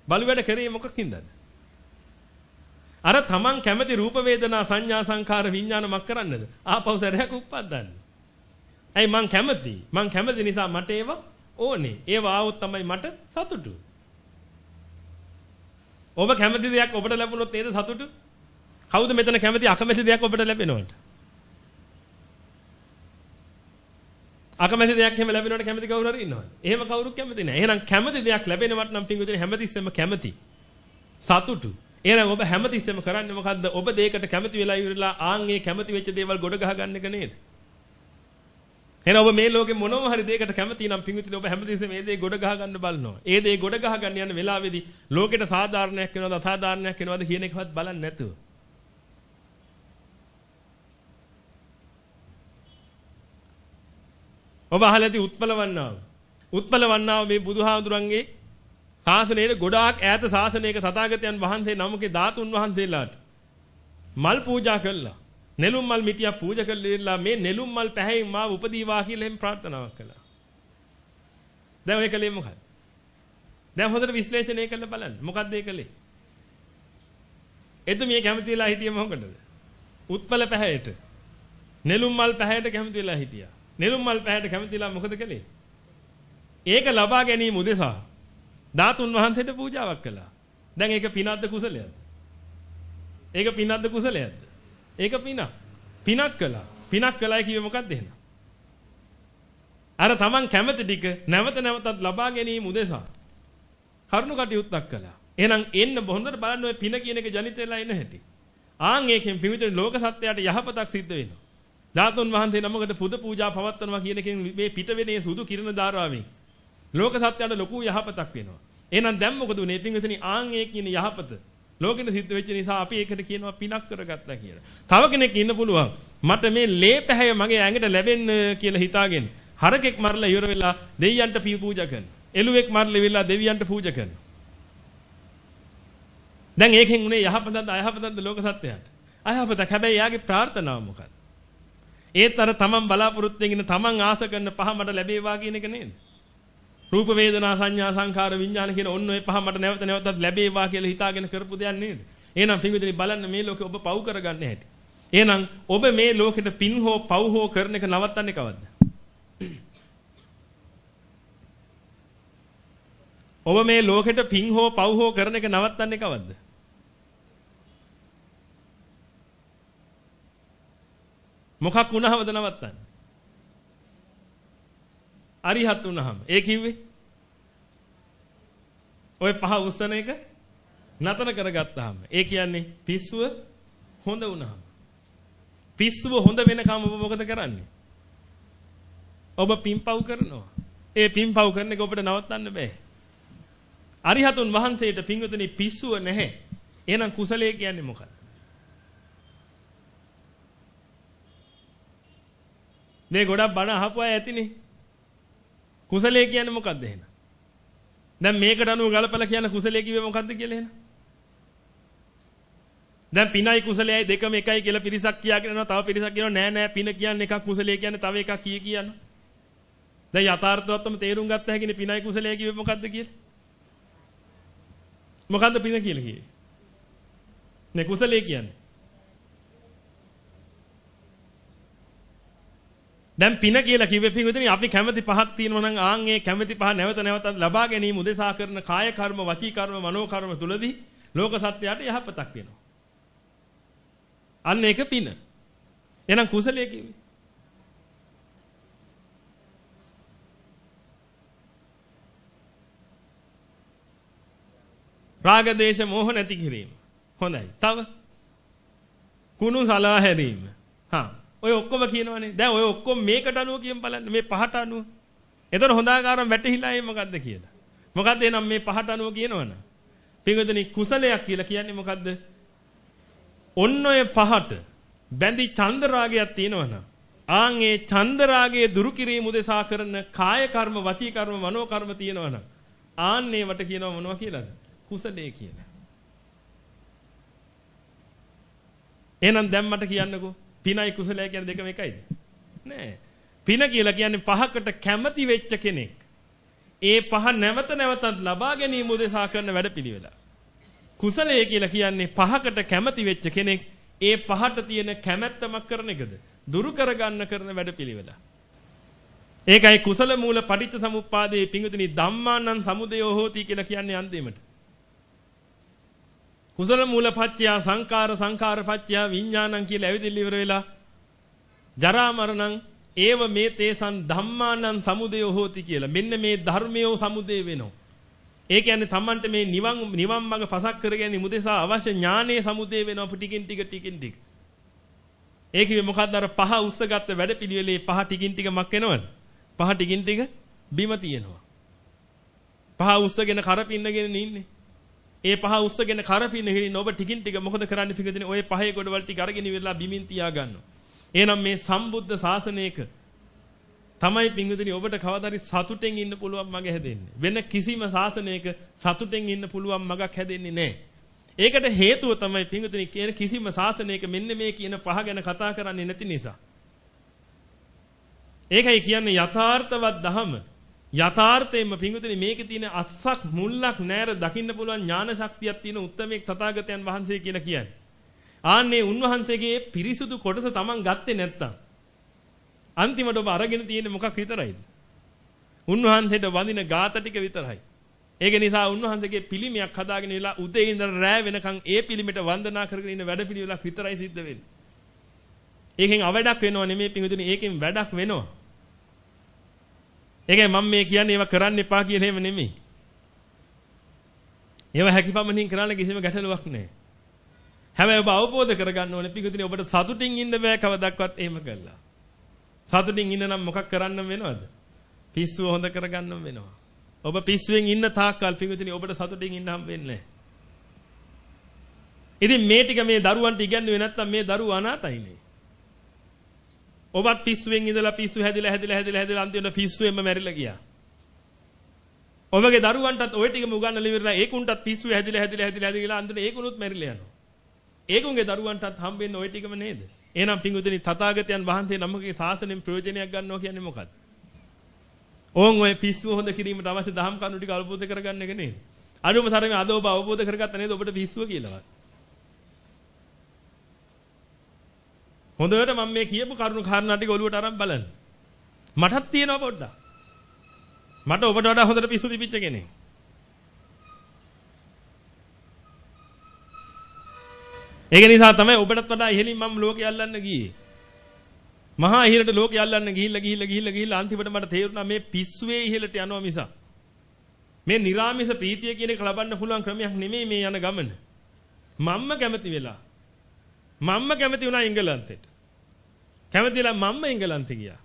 බලු වැඩ කරේ මොකකින්දද? අර තමන් කැමති රූප වේදනා සංඥා සංකාර විඥාන මක් කරන්නද? ආපහු සැරයක් උප්පද්දන්න. ඇයි මං කැමති? මං කැමති නිසා මට ඒවා ඕනේ. ඒවා ආවොත් තමයි මට සතුටු. ඔබ කැමති දෙයක් ඔබට ලැබුණොත් නේද සතුටු? කවුද මෙතන කැමති අකමැති දෙයක් ඔබට ලැබෙනවට? අකමැති දෙයක් එහෙම ලැබෙනවට කැමති කවුරු හරි ඉන්නවද? එහෙම කවුරුත් කැමති නැහැ. එහෙනම් කැමති දෙයක් ලැබෙනවට නම් පින්විතේ හැමතිස්සෙම කැමති. සතුටු. එහෙනම් ඔබ හැමතිස්සෙම කරන්නේ මොකද්ද? ඔබ දෙයකට කැමති වෙලා ඉවරලා ආන් ඒ කැමති වෙච්ච දේවල් ගොඩ ගහ ගන්න එක නේද? එහෙනම් ඔබ මේ ලෝකේ මොනම හරි දෙයකට කැමති නම් පින්විතේ ඔබ හැමතිස්සෙම මේ දේ ගොඩ ගහ ගන්න බලනවා. ඒ දේ ගොඩ ගහ ගන්න යන වෙලාවේදී ලෝකෙට සාධාරණයක් වෙනවද අසාධාරණයක් වෙනවද කියන එකවත් බලන්නේ නැතුව ඔබ අහලා ඇති උත්පලවන්නාව. උත්පලවන්නාව මේ බුදුහාමුදුරන්ගේ ශාසනයේ ගොඩාක් ඈත ශාසනයක තථාගතයන් වහන්සේ නමකේ ධාතුන් වහන්සේලාට මල් පූජා කළා. නෙළුම් මල් මිටියක් පූජා කළා මේ නෙළුම් මල් පැහැයෙන් මාව උපදීවා කියලා එහෙම ප්‍රාර්ථනාවක් කළා. දැන් ඔය කලේ මොකක්ද? දැන් හොඳට විශ්ලේෂණය කරලා බලන්න. මොකක්ද ඒ කලේ? එතුමිය කැමති වෙලා හිටියේ මොකටද? උත්පල පැහැයට. නෙළුම් මල් පැහැයට කැමති වෙලා හිටියා. නෙළුම් මල් පැහැයට කැමතිලා මොකද කළේ? ඒක ලබා ගැනීම උදෙසා ධාතුන් වහන්සේට පූජාවක් කළා. දැන් ඒක පිනක්ද කුසලයක්ද? ඒක පිනක්ද කුසලයක්ද? ඒක පිනක්. පිනක් කළා. පිනක් කළයි කිව්වේ මොකක්ද එහෙනම්? අර Taman කැමති ටික නැවත නැවතත් ලබා ගැනීම උදෙසා කරුණු කටයුත්තක් කළා. එහෙනම් එන්න හොඳට බලන්න ඔය පින කියන එක ජනිත වෙලා එන හැටි. ආන් ඒකෙන් පිවිතුරු ලෝක සත්‍යයට යහපතක් සිද්ධ වෙනවා. ධාතුන් වහන්සේ නමකට පුද පූජා පවත්වනවා කියන එකෙන් මේ පිට වෙනේ සුදු කිරණ ධාරාවෙන් ලෝක සත්‍යයට ලොකු යහපතක් වෙනවා. එහෙනම් දැන් මොකද උනේ? පින්විතනි ආන් ඒ කියන යහපත ලෝකෙට සිද්ධ වෙච්ච නිසා අපි ඒකට කියනවා පිනක් කරගත්තා කියලා. තව කෙනෙක් ඉන්න පුළුවන්. මට මේ ලේ පැහැය මගේ ඇඟට ලැබෙන්න කියලා හිතාගෙන හරකෙක් මරලා ඉවර වෙලා දෙවියන්ට පී පූජා කරනවා. එළුවෙක් මරලා ඉවරලා දෙවියන්ට පූජා කරනවා. දැන් ඒකෙන් උනේ යහපතක්ද අයහපතක්ද ලෝක සත්‍යයට? අයහපතක්. හැබැයි යාගේ ප්‍රාර්ථනාව මොකක්ද? ඒත් අර තමන් බලාපොරොත්තු වෙගෙන තමන් ආස කරන පහ මට ලැබේවා කියන එක නේද? රූප වේදනා සංඥා සංකාර විඥාන කියන ඔන්න ඔය පහ මට නැවත නැවතත් ලැබේවා කියලා හිතාගෙන කරපු දෙයක් නේද? එහෙනම් පින්විතනි බලන්න මේ ලෝකේ ඔබ පව් කරගන්න හැටි. එහෙනම් ඔබ මේ ලෝකෙට පින් හෝ පව් හෝ කරන එක නවත්තන්නේ කවද්ද? ඔබ මේ ලෝකෙට පින් හෝ පව් හෝ කරන එක නවත්තන්නේ කවද්ද? මොකක් වුණාමද නවත්තන්නේ? අරිහත් වුණාම. ඒ කිව්වේ ඔය පහ උස්සන එක නතර කරගත්තාම. ඒ කියන්නේ පිස්සුව හොඳ වුණාම. පිස්සුව හොඳ වෙනකම් ඔබ මොකද කරන්නේ? ඔබ පිම්පව් කරනවා. ඒ පිම්පව් කරන එක ඔබට නවත්තන්න බෑ. අරිහතුන් වහන්සේට පින්වතුනි පිස්සුව නැහැ. එහෙනම් කුසලයේ කියන්නේ මොකක්ද? මේ ගොඩක් බණ අහපු අය ඇතිනේ. කුසලයේ කියන්නේ මොකද්ද එහෙනම්? දැන් මේකට අනුව ගලපලා කියන කුසලයේ කිව්වේ මොකද්ද කියලා එහෙනම්? දැන් පිනයි කුසලයයි දෙකම එකයි කියලා පිරිසක් කියාගෙන යනවා. තව පිරිසක් කියනවා නෑ නෑ පින කියන්නේ එකක් කුසලයේ කියන්නේ තව එකක් කිය කියනවා. දැන් යථාර්ථවත්වම තේරුම් ගත්ත හැකිනේ පිනයි කුසලයේ කිව්වේ මොකද්ද කියලා? මොකද්ද පින කියලා කිව්වේ? නේ කුසලයේ කියන්නේ දැන් පින කියලා කිව්වේ පින්විතනි අපි කැමැති පහක් තියෙනවා නම් ආන් ඒ කැමැති පහ නැවත නැවතත් ලබා ගැනීම උදෙසා කරන කාය කර්ම, වචී කර්ම, මනෝ කර්ම තුලදී ලෝක සත්‍යයට යහපතක් වෙනවා. අන්න ඒක පින. එහෙනම් කුසලයේ කිව්වේ. රාග දේශ මොහ නැති කිරීම. හොඳයි. තව කුණු සලා හැරීම. හා ඔය ඔක්කොම කියනවනේ. දැන් ඔය ඔක්කොම මේකට අනුව කියමු බලන්න. මේ පහට අනුව. එතන හොඳාකාරම් වැටහිලා ඒ මොකද්ද කියලා. මොකද්ද එනම් මේ පහට අනුව කියනවනේ. පින්වදනි කුසලයක් කියලා කියන්නේ මොකද්ද? ඔන්න ඔය පහට බැඳි චන්දරාගයක් තියෙනවනම් ආන් ඒ චන්දරාගයේ දුරු කිරීම උදෙසා කරන කාය කර්ම, වචී කර්ම, මනෝ කර්ම තියෙනවනම් ආන්නේ වට කියනවා මොනවා කියලාද? කුසලයේ කියලා. එහෙනම් දැන් මට කියන්නකෝ පිනයි කුසලයි කියන දෙකම එකයිද? නෑ. පින කියලා කියන්නේ පහකට කැමති වෙච්ච කෙනෙක්. ඒ පහ නැවත නැවතත් ලබා ගැනීම උදෙසා කරන වැඩපිළිවෙල. කුසලය කියලා කියන්නේ පහකට කැමති වෙච්ච කෙනෙක් ඒ පහට තියෙන කැමැත්තමක් කරන එකද? දුරු කරගන්න කරන වැඩපිළිවෙල. ඒකයි කුසල මූල පටිච්ච සමුප්පාදයේ පිංගුතුනි ධම්මානං සමුදයෝ හෝති කියලා කියන්නේ අන්තිමට. කුසල මූල පත්‍ය සංකාර සංකාර පත්‍ය විඥානං කියලා ඇවිදින්න ඉවර වෙලා ජරා මරණං ඒව මේ තේසන් ධම්මානං සමුදයෝ හෝති කියලා. මෙන්න මේ ධර්මයෝ සමුදේ වෙනවා. ඒ කියන්නේ Tamanට මේ නිවන් නිවන් මඟ පසක් කරගැනීම උදෙසා අවශ්‍ය ඥානයේ සමුදේ වෙනවා ටිකින් ටික ටිකින් ටික. ඒ කිව්වේ මොකද්ද අර පහ උස්සගත්ත වැඩපිළිවෙලේ පහ ටිකින් ටික මක් වෙනවද? පහ ටිකින් ටික බිම තියෙනවා. පහ උස්සගෙන කරපින්නගෙන ඉන්නේ. ඒ පහ උස්සගෙන කරපින්න හිරින්න ඔබ ටිකින් ටික මොකද කරන්නේ පිටදිනේ ඔය පහේ ගොඩවල් ටික අරගෙන ඉවරලා බිමින් තියා ගන්නවා. එහෙනම් මේ සම්බුද්ධ ශාසනයක තමයි පිංගුදිනේ ඔබට කවදාරි සතුටෙන් ඉන්න පුළුවන් මග හැදෙන්නේ. වෙන කිසිම ශාසනයක සතුටෙන් ඉන්න පුළුවන් මගක් හැදෙන්නේ නැහැ. ඒකට හේතුව තමයි පිංගුදිනේ කියන කිසිම ශාසනයක මෙන්න මේ කියන පහ ගැන කතා කරන්නේ නැති නිසා. ඒකයි කියන්නේ යථාර්ථවත් දහම. යථාර්ථයෙන්ම පිංගුදිනේ මේකේ තියෙන අස්සක් මුල්ලක් නැර දකින්න පුළුවන් ඥාන ශක්තියක් තියෙන උත්තරමෙක් තථාගතයන් වහන්සේ කියලා කියන්නේ. ආන්නේ උන්වහන්සේගේ පිරිසුදු කොටස Taman ගත්තේ නැත්තම් අන්තිමට ඔබ අරගෙන තියෙන්නේ මොකක් විතරයිද? උන්වහන්සේට වඳින ગાත ටික විතරයි. ඒක නිසා උන්වහන්සේගේ පිළිමයක් හදාගෙන ඉලා උදේ ඉඳන් රෑ වෙනකන් ඒ පිළිමෙට වන්දනා කරගෙන ඉන්න වැඩපිළිවෙලක් විතරයි සිද්ධ වෙන්නේ. ඒකෙන් අවඩක් වෙනව නෙමෙයි පිඟුදුනේ ඒකෙන් වැඩක් වෙනවා. ඒකයි මම මේ කියන්නේ ඒවා කරන්න එපා කියන එහෙම නෙමෙයි. ඒවා හැකියපමණින් කරන්න කිසිම ගැටලුවක් නැහැ. හැබැයි ඔබ අවබෝධ කරගන්න ඕනේ පිඟුදුනේ ඔබට සතුටින් ඉන්න බෑ කවදක්වත් එහෙම කළා. සතුටින් ඉන්න නම් මොකක් කරන්න වෙනවද? පිස්සුව හොඳ කරගන්න වෙනවා. ඔබ පිස්සුවෙන් ඉන්න තාක්කල් පිඟුතුනි ඔබට සතුටින් ඉන්න හම් වෙන්නේ ඉතින් මේ ටික මේ දරුවන්ට ඉගන්නුවේ නැත්තම් මේ දරුවෝ අනාතයිනේ. ඔබත් පිස්සුවෙන් ඉඳලා පිස්සු හැදිලා හැදිලා හැදිලා හැදිලා අන්තිමට පිස්සුවෙන්ම මැරිලා ගියා. ඔබගේ දරුවන්ටත් ওই ටිකම උගන්වලා ඉවරලා ඒකුන්ටත් පිස්සු හැදිලා හැදිලා හැදිලා හැදිලා අන්තිමට ඒකුනුත් මැරිලා යනවා. ඒකුන්ගේ දරුවන්ටත් හම්බෙන්නේ ওই ටිකම නේද? එහෙනම් පිංගුතුනි තථාගතයන් වහන්සේ නමකගේ ශාසනයෙන් ප්‍රයෝජනයක් ගන්නවා කියන්නේ මොකක්ද? ඕන් ඔය පිස්සුව හොඳ කිරීමට අවශ්‍ය දහම් කරුණු ටික අවබෝධ කරගන්න එක නේද? අනුම තරමේ අද ඔබ අවබෝධ කරගත්ත නේද ඔබට පිස්සුව කියලාවත්? හොඳට මම මේ කියපු කරුණු කාරණා ටික ඔලුවට අරන් බලන්න. මටත් තියෙනවා පොඩ්ඩක්. මට ඔබට වඩා හොඳට පිස්සු තිබිච්ච කෙනෙක්. ඒක නිසා තමයි ඔබටත් වඩා ඉහළින් මම ලෝකෙ අල්ලන්න ගියේ. මහා ඉහළට ලෝකෙ අල්ලන්න ගිහිල්ලා ගිහිල්ලා ගිහිල්ලා ගිහිල්ලා අන්තිමට මට තේරුණා මේ පිස්සුවේ ඉහළට යනවා මිසක්. මේ නිර්ාමිස ප්‍රීතිය කියන එක ලබන්න පුළුවන් ක්‍රමයක් නෙමෙයි මේ යන ගමන. මම්ම කැමති වෙලා. මම්ම කැමති වුණා එංගලන්තෙට. කැමතිලා මම්ම එංගලන්තෙ ගියා.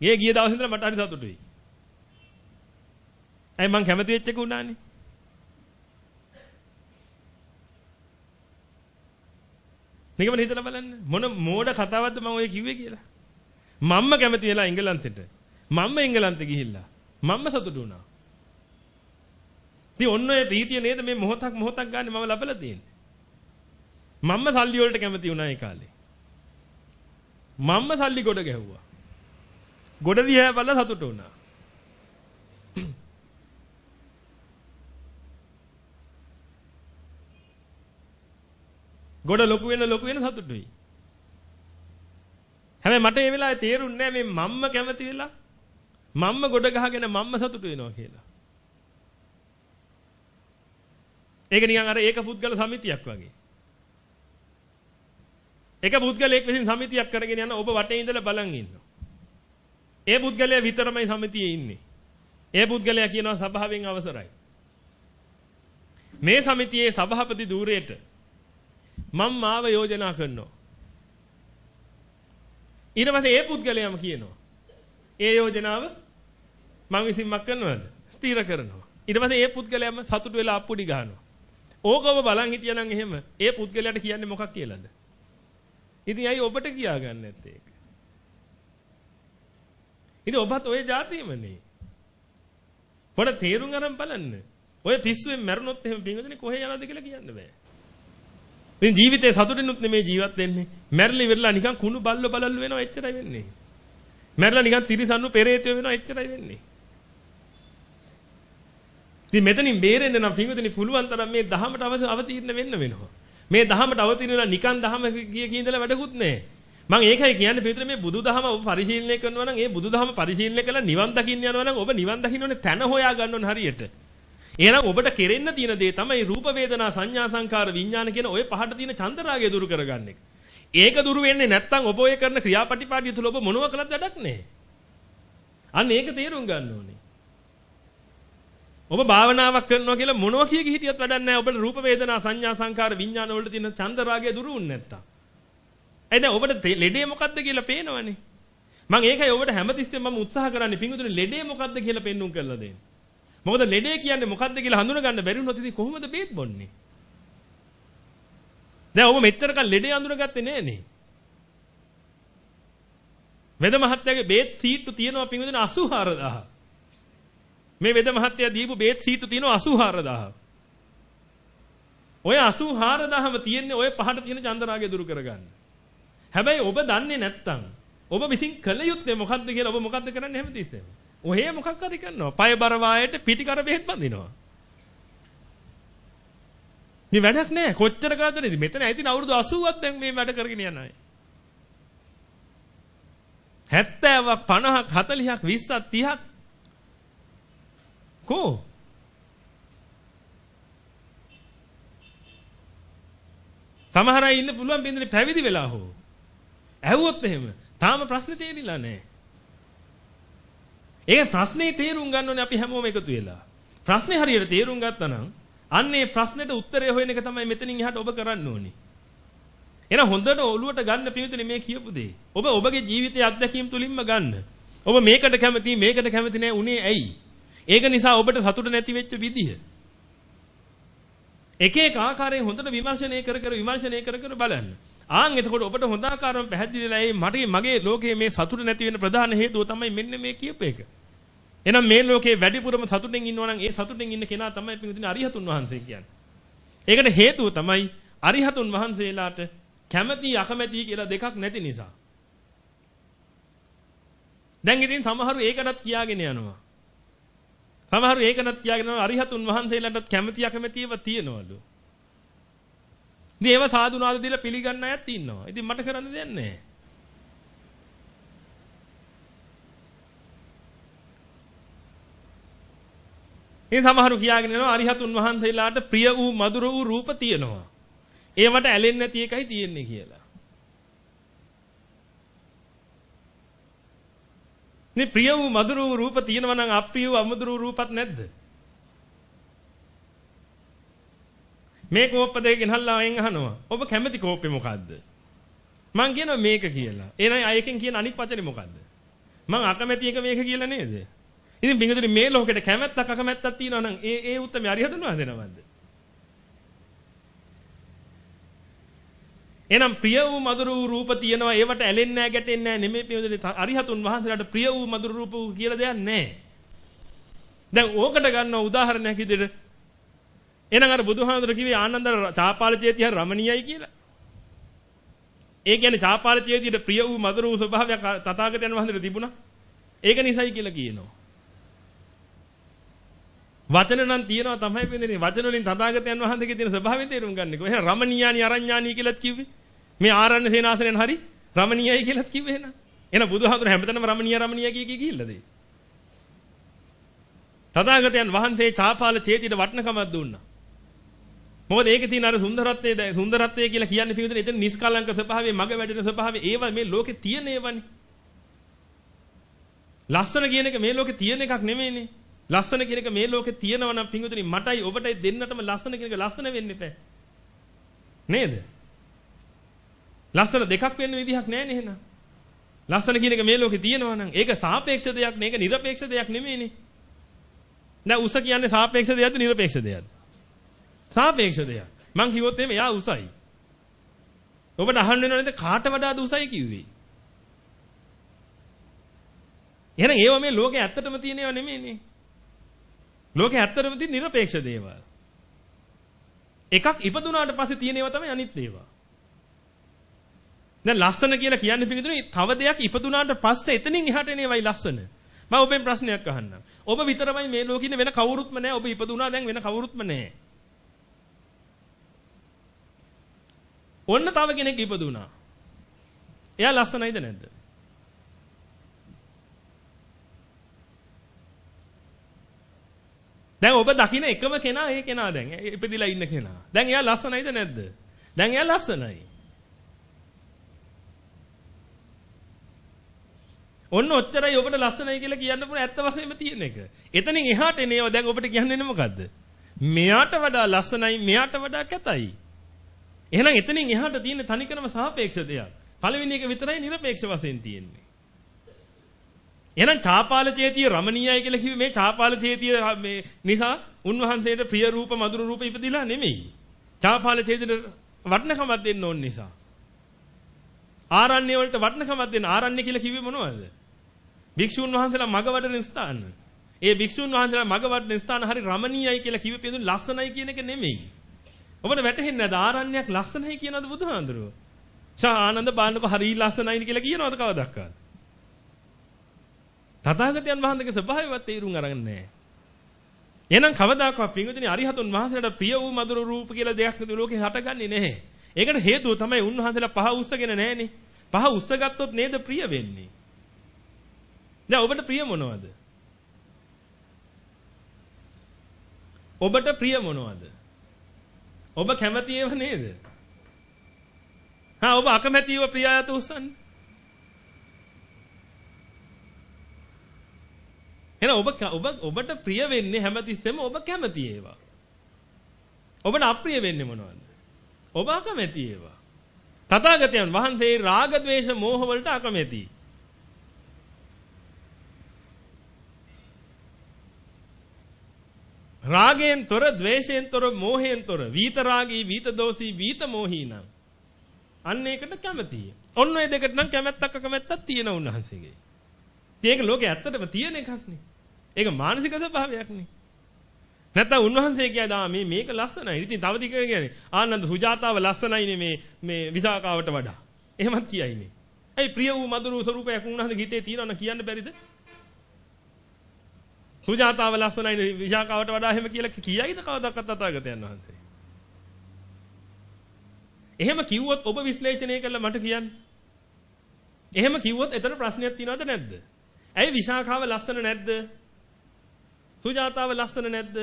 ගේ ගිය දවසේ ඉඳලා මට හරි සතුටුයි. ඇයි මං කැමති වෙච්ච එක උනානේ? නිකම්ම හිතලා බලන්න මොන මෝඩ කතාවක්ද මම ඔය කිව්වේ කියලා. මම්ම කැමති වෙලා එංගලන්තෙට. මම්ම එංගලන්තෙ ගිහිල්ලා. මම්ම සතුටු වුණා. ඉතින් ඔන්න ඔය ප්‍රීතිය නේද මේ මොහොතක් මොහොතක් ගන්න මම ලබලා තියෙන්නේ. මම්ම සල්ලි වලට කැමති වුණා ඒ කාලේ. මම්ම සල්ලි ගොඩ ගැහුවා. ගොඩ දිහා බලලා සතුටු වුණා. ගොඩ ලොකු වෙන ලොකු වෙන සතුටුයි. හැබැයි මට ඒ වෙලාවේ තේරුන්නේ නැහැ මේ මම්ම කැමති වෙලා මම්ම ගොඩ ගහගෙන මම්ම සතුටු වෙනවා කියලා. ඒක නිකන් අර ඒක පුද්ගල සමිතියක් වගේ. එක පුද්ගලයෙක් විසින් සමිතියක් කරගෙන යන ඔබ වටේ ඉඳලා බලන් ඉන්නවා. ඒ පුද්ගලයා විතරමයි සමිතියේ ඉන්නේ. ඒ පුද්ගලයා කියනවා සභාවෙන් අවසරයි. මේ සමිතියේ සභාපති ධූරයට මම මාව යෝජනා කරනවා. ඊට පස්සේ ඒ පුද්ගලයාම කියනවා. ඒ යෝජනාව මම විසින් මක් කරනවද? ස්ථිර කරනවා. ඊට පස්සේ ඒ පුද්ගලයාම සතුටු වෙලා අප්පුඩි ගහනවා. ඕකව බලන් හිටියනම් එහෙම ඒ පුද්ගලයාට කියන්නේ මොකක් කියලාද? ඉතින් ඇයි ඔබට කියාගන්නේ නැත්තේ ඒක? ඉතින් ඔබත් ওই જાතියමනේ. පොඩ තේරුම් අරන් බලන්න. ඔය පිස්සුවෙන් මැරුණොත් එහෙම බින්දුනේ කොහේ යනවද කියලා කියන්න බෑ. ඉතින් ජීවිතේ සතුටිනුත් නෙමේ ජීවත් වෙන්නේ. මැරිලි වෙරලා නිකන් කුණු බල්ල බලල්ල වෙනවා එච්චරයි වෙන්නේ. මැරිලා නිකන් තිරිසන්නු පෙරේතය වෙනවා එච්චරයි වෙන්නේ. ඉතින් මෙතනින් බේරෙන්න නම් පින්විතනි පුළුවන් තරම් මේ දහමට අවතීර්ණ වෙන්න වෙනවා. මේ දහමට අවතීර්ණ වෙලා නිකන් දහම කිය කී ඉඳලා වැඩකුත් නැහැ. මම ඒකයි කියන්නේ පිටුතර මේ බුදුදහම ඔබ පරිශීලනය කරනවා නම් ඒ බුදුදහම පරිශීලනය කළා නිවන් දකින්න යනවා නම් ඔබ නිවන් දකින්න ඕනේ තැන හොයා ගන්න ඕනේ හරියට. එහෙනම් ඔබට කෙරෙන්න තියෙන දේ තමයි රූප වේදනා සංඥා සංකාර විඥාන කියන ওই පහට තියෙන චන්දරාගය දුරු කරගන්න එක. ඒක දුරු වෙන්නේ නැත්නම් ඔබ ඔය කරන ක්‍රියාපටිපාටිය තුළ ඔබ මොනව කළත් වැඩක් නැහැ. අන්න ඒක තේරුම් ගන්න ඕනේ. ඔබ භාවනාවක් කරනවා කියලා මොනවා කිය හිටියත් වැඩක් නැහැ. ඔබට රූප වේදනා සංඥා සංකාර විඥාන වලට තියෙන චන්දරාගය දුරු වුනේ නැත්තම්. ඒ දැන් ඔබට ලෙඩේ මොකද්ද කියලා පේනවනේ. මම ඒකයි ඔබට හැමතිස්සෙම මම උත්සාහ කරන්නේ පිංගුතුනේ ලෙඩේ මොකද්ද කියලා පෙන්눔 කරලා දෙන්න. මොකද ලෙඩේ කියන්නේ මොකද්ද කියලා හඳුනගන්න බැරි වුණොත් ඉතින් කොහොමද බේත් බොන්නේ? දැන් ඔබ මෙච්චරකල් ලෙඩේ අඳුනගත්තේ නෑනේ. වෙද මහත්තයාගේ බේත් සීට්ටු තියෙනවා පිංගුතුනේ 84000. මේ වෙද මහත්තයා දීපු බේත් සීට්ටු තියෙනවා 84000. ඔය 84000ම තියෙන්නේ ඔය පහට තියෙන චන්දරාගය දුරු කරගන්න. හැබැයි ඔබ දන්නේ නැත්තම් ඔබ විසින් කළ යුත්තේ මොකද්ද කියලා ඔබ මොකද්ද කරන්නේ හැමතිස්සෙම? ඔහේ මොකක් හරි කරනවා. පය බර වායට පිටි කර බෙහෙත් බඳිනවා. මේ වැඩක් නෑ. කොච්චර කරද්ද නේද? මෙතන ඇතින අවුරුදු 80ක් දැන් මේ වැඩ කරගෙන යන අය. 70ක් 50ක් 40ක් 20ක් 30ක් කෝ සමහර අය ඉන්න පුළුවන් බින්දනේ පැවිදි වෙලා හෝ ඇහුවොත් එහෙම තාම ප්‍රශ්නේ තේරිලා නැහැ. ඒක ප්‍රශ්නේ තේරුම් ගන්න ඕනේ අපි හැමෝම එකතු වෙලා. ප්‍රශ්නේ හරියට තේරුම් ගත්තා නම් අන්නේ ප්‍රශ්නෙට උත්තරය හොයන එක තමයි මෙතනින් එහාට ඔබ කරන්න ඕනේ. එහෙනම් හොඳට ඔළුවට ගන්න පිළිතුරේ මේ කියපු දේ. ඔබ ඔබගේ ජීවිතයේ අත්දැකීම් තුලින්ම ගන්න. ඔබ මේකට කැමති මේකට කැමති නෑ උනේ ඇයි? ඒක නිසා ඔබට සතුට නැති වෙච්ච විදිහ. එක එක ආකාරයෙන් හොඳට විමර්ශනය කර කර විමර්ශනය කර කර බලන්න. ආන් එතකොට ඔබට හොඳ ආකාරව පැහැදිලිලා මේ මට මගේ ලෝකයේ මේ සතුට නැති වෙන ප්‍රධාන හේතුව තමයි මෙන්න මේ කියප එක. එහෙනම් මේ ලෝකේ වැඩිපුරම සතුටෙන් ඉන්නවා නම් ඒ සතුටෙන් ඉන්න කෙනා තමයි පිටුදින අරිහතුන් වහන්සේ කියන්නේ. ඒකට හේතුව තමයි අරිහතුන් වහන්සේලාට කැමැති අකමැති කියලා දෙකක් නැති නිසා. දැන් ඉතින් සමහරු ඒකටත් කියාගෙන යනවා. සමහරු ඒකටත් කියාගෙන යනවා අරිහතුන් වහන්සේලාටත් කැමැති අකමැති ඒවා තියනවලු. ඉතින් ඒව සාදුනාද දීලා පිළිගන්න අයත් ඉන්නවා. ඉතින් මට කරන්න දෙයක් නැහැ. මේ සමහරු කියාගෙන යනවා අරිහතුන් වහන්සේලාට ප්‍රිය වූ මధుර වූ රූප තියෙනවා. ඒවට ඇලෙන්නේ නැති එකයි තියෙන්නේ කියලා. මේ ප්‍රිය වූ මధుර වූ රූප තියෙනවා නම් අප්‍රිය වූ අමధుර වූ රූපත් නැද්ද? මේ කෝප්ප දෙක ගෙනල්ලා අයින් අහනවා. ඔබ කැමති කෝප්පේ මොකද්ද? මං කියනවා මේක කියලා. එහෙනම් අයකින් කියන අනිත් වචනේ මොකද්ද? මං අකමැති එක මේක කියලා නේද? ඉතින් බින්දුනේ මේ ලෝකෙට කැමැත්තක් අකමැත්තක් තියෙනවා නම් ඒ ඒ උත්තරම අරිහතුන් වහන්සේනවද? එහෙනම් ප්‍රිය වූ මధుර වූ රූප තියෙනවා ඒවට ඇලෙන්නේ නැහැ ගැටෙන්නේ නැහැ නෙමෙයි පියවදේ අරිහතුන් වහන්සේලාට ප්‍රිය වූ මధుර රූප වූ කියලා දෙයක් නැහැ. දැන් ඕකට ගන්න උදාහරණයක් විදිහට එහෙනම් අර බුදුහාමුදුර කිව්වේ ආනන්ද චාපාල චේතිය රමණීයයි කියලා. ඒ කියන්නේ චාපාල චේතියට ප්‍රිය වූ මధుර වූ ස්වභාවයක් තථාගතයන් වහන්සේට තිබුණා. ඒක නිසයි කියලා කියනවා. වචන නම් තියෙනවා තමයි වෙන්නේ. වචන වලින් තථාගතයන් වහන්සේගේ තියෙන ස්වභාවය තේරුම් ගන්න එක. එහෙනම් රමණීයානි අරඤ්ඤානි කියලාත් කිව්වේ. මේ ආරණ්‍ය සේනාසනෙන් හරි රමණීයයි කියලාත් කිව්වේ එහෙනම්. එහෙනම් බුදුහාමුදුර හැමතැනම රමණීය රමණීය කිය කී කිල්ලද? තථාගතයන් වහන්සේ චාපාල චේතියට වටනකමක් දුන්නා. මොකද ඒකේ තියෙන අර සුන්දරත්වයේ සුන්දරත්වය කියලා කියන්නේ පිටුදේ එතන නිස්කලංක ස්වභාවය මග වැඩෙන ස්වභාවය ඒවා මේ ලෝකේ තියෙන ඒවානේ. ලස්සන කියන එක මේ ලෝකේ තියෙන එකක් නෙමෙයිනේ. ලස්සන කියන එක මේ ලෝකේ තියෙනවා නම් පිටුදේ මටයි ඔබටයි දෙන්නටම ලස්සන කියන එක ලස්සන වෙන්න එපා. නේද? ලස්සන දෙකක් වෙන්න විදිහක් නැහැ නේ එහෙනම්. ලස්සන කියන එක මේ ලෝකේ තියෙනවා නම් ඒක සාපේක්ෂ දෙයක් නේ ඒක නිර්පේක්ෂ දෙයක් නෙමෙයිනේ. දැන් උස කියන්නේ සාපේක්ෂ දෙයක්ද නිර්පේක්ෂ දෙයක්ද? සාපේක්ෂ දෙයක්. මං කිව්වොත් එහෙම එයා උසයි. ඔබට අහන්න වෙනව නේද කාට වඩාද උසයි කිව්වේ? එහෙනම් ඒව මේ ලෝකේ ඇත්තටම තියෙන ඒවා නෙමෙයිනේ. ලෝකේ ඇත්තටම තියෙන নিরপেক্ষ දේවල්. එකක් ඉපදුනාට පස්සේ තියෙන ඒවා තමයි අනිත් ඒවා. දැන් ලස්සන කියලා කියන්නේ පිටිදුනේ තව දෙයක් ඉපදුනාට පස්සේ එතනින් එහාට එන ඒවායි ලස්සන. මම ඔබෙන් ප්‍රශ්නයක් අහන්නම්. ඔබ විතරමයි මේ ලෝකේ ඉන්න වෙන කවුරුත්ම නැහැ. ඔබ ඉපදුනා දැන් වෙන කවුරුත්ම නැහැ. ඔන්න තව කෙනෙක් ඉපදුනා. එයා ලස්සනයිද නැද්ද? දැන් ඔබ දකින්න එකම කෙනා ඒ කෙනා දැන් ඉපදිලා ඉන්න කෙනා. දැන් එයා ලස්සනයිද නැද්ද? දැන් එයා ලස්සනයි. ඔන්න ඔච්චරයි ඔබට ලස්සනයි කියලා කියන්න පුළුවන් ඇත්ත වශයෙන්ම තියෙන එක. එතනින් එහාට එනේව දැන් ඔබට කියන්නේ මොකද්ද? මෙයාට වඩා ලස්සනයි මෙයාට වඩා කැතයි. එහෙනම් එතනින් එහාට තියෙන තනිකරම සාපේක්ෂ දෙයක්. පළවෙනි එක විතරයි নিরপেক্ষ වශයෙන් තියෙන්නේ. එහෙනම් චාපාල චේතිය රමණීයයි කියලා කිව්වේ මේ චාපාල චේතිය මේ නිසා උන්වහන්සේට ප්‍රිය රූප මధుර රූප ඉපදිලා නෙමෙයි. චාපාල චේතියට වටිනකමක් දෙන්න ඕන නිසා. ආරණ්‍ය වලට වටිනකමක් දෙන්න ආරණ්‍ය කියලා කිව්වේ මොනවද? භික්ෂුන් වහන්සේලා මග වඩන ස්ථාන. ඒ භික්ෂුන් වහන්සේලා මග වඩන ස්ථාන හරි රමණීයයි කියලා කිව්වේ පිටුන් ලස්සනයි කියන එක නෙමෙයි. ඔබට වැටහෙන්නේ නැද ආරණ්‍යයක් ලස්සනයි කියනවද බුදුහාඳුරුව? ෂා ආනන්ද බාන්නක හරි ලස්සනයි කියලා කියනවද කවදක්වත්? තථාගතයන් වහන්සේගේ ස්වභාවයවත් තේරුම් අරගෙන නැහැ. එහෙනම් කවදාකවත් පින්විතනි අරිහතුන් වහන්සේලාට ප්‍රිය වූ මధుර රූප කියලා දෙයක් ලෝකේ හටගන්නේ නැහැ. ඒකට හේතුව තමයි උන්වහන්සේලා පහ උස්සගෙන නැහනේ. පහ උස්සගත්තොත් නේද ප්‍රිය වෙන්නේ. දැන් ඔබට ප්‍රිය මොනවද? ඔබට ප්‍රිය මොනවද? ඔබ කැමති ඒවා නේද? හා ඔබ අකමැතිව ප්‍රිය අයත උස්සන්නේ. එහෙනම් ඔබ ඔබ ඔබට ප්‍රිය වෙන්නේ හැමතිස්සෙම ඔබ කැමති ඒවා. ඔබට අප්‍රිය වෙන්නේ මොනවද? ඔබ අකමැති ඒවා. තථාගතයන් වහන්සේ රාග ద్వේෂ මෝහ වලට අකමැතියි. රාගයෙන් තොර ద్వේෂයෙන් තොර මෝහයෙන් තොර වීත රාගී වීත දෝසී වීත මෝහී නම් අන්න ඒකට කැමතියි. ඔන්න ඔය දෙකට නම් කැමැත්තක් අකමැත්තක් තියෙන උන්වහන්සේගේ. මේක ලෝකේ ඇත්තටම තියෙන එකක් නේ. ඒක මානසික ස්වභාවයක් නේ. නැත්තම් උන්වහන්සේ කියනවා මේ මේක ලස්සනයි. ඉතින් තව ටික කියන්නේ ආනන්ද සුජාතාව ලස්සනයිනේ මේ මේ විසාකාවට වඩා. එහෙමත් කියයිනේ. ඇයි ප්‍රිය වූ මధుර ස්වරූපයක් උන්වහන්සේ ගීතේ තියෙනවනම් කියන්න බැරිද? සුජාතාව ලස්සනයිනේ විසාකාවට වඩා එහෙම කියලා කියයිද කවදාවත් තථාගතයන් වහන්සේ? එහෙම කිව්වොත් ඔබ විශ්ලේෂණය කළා මට කියන්න. එහෙම කිව්වොත් එතන ප්‍රශ්නයක් තියනවද නැද්ද? ඇයි විශාඛාව ලස්සන නැද්ද? සුජාතාව ලස්සන නැද්ද?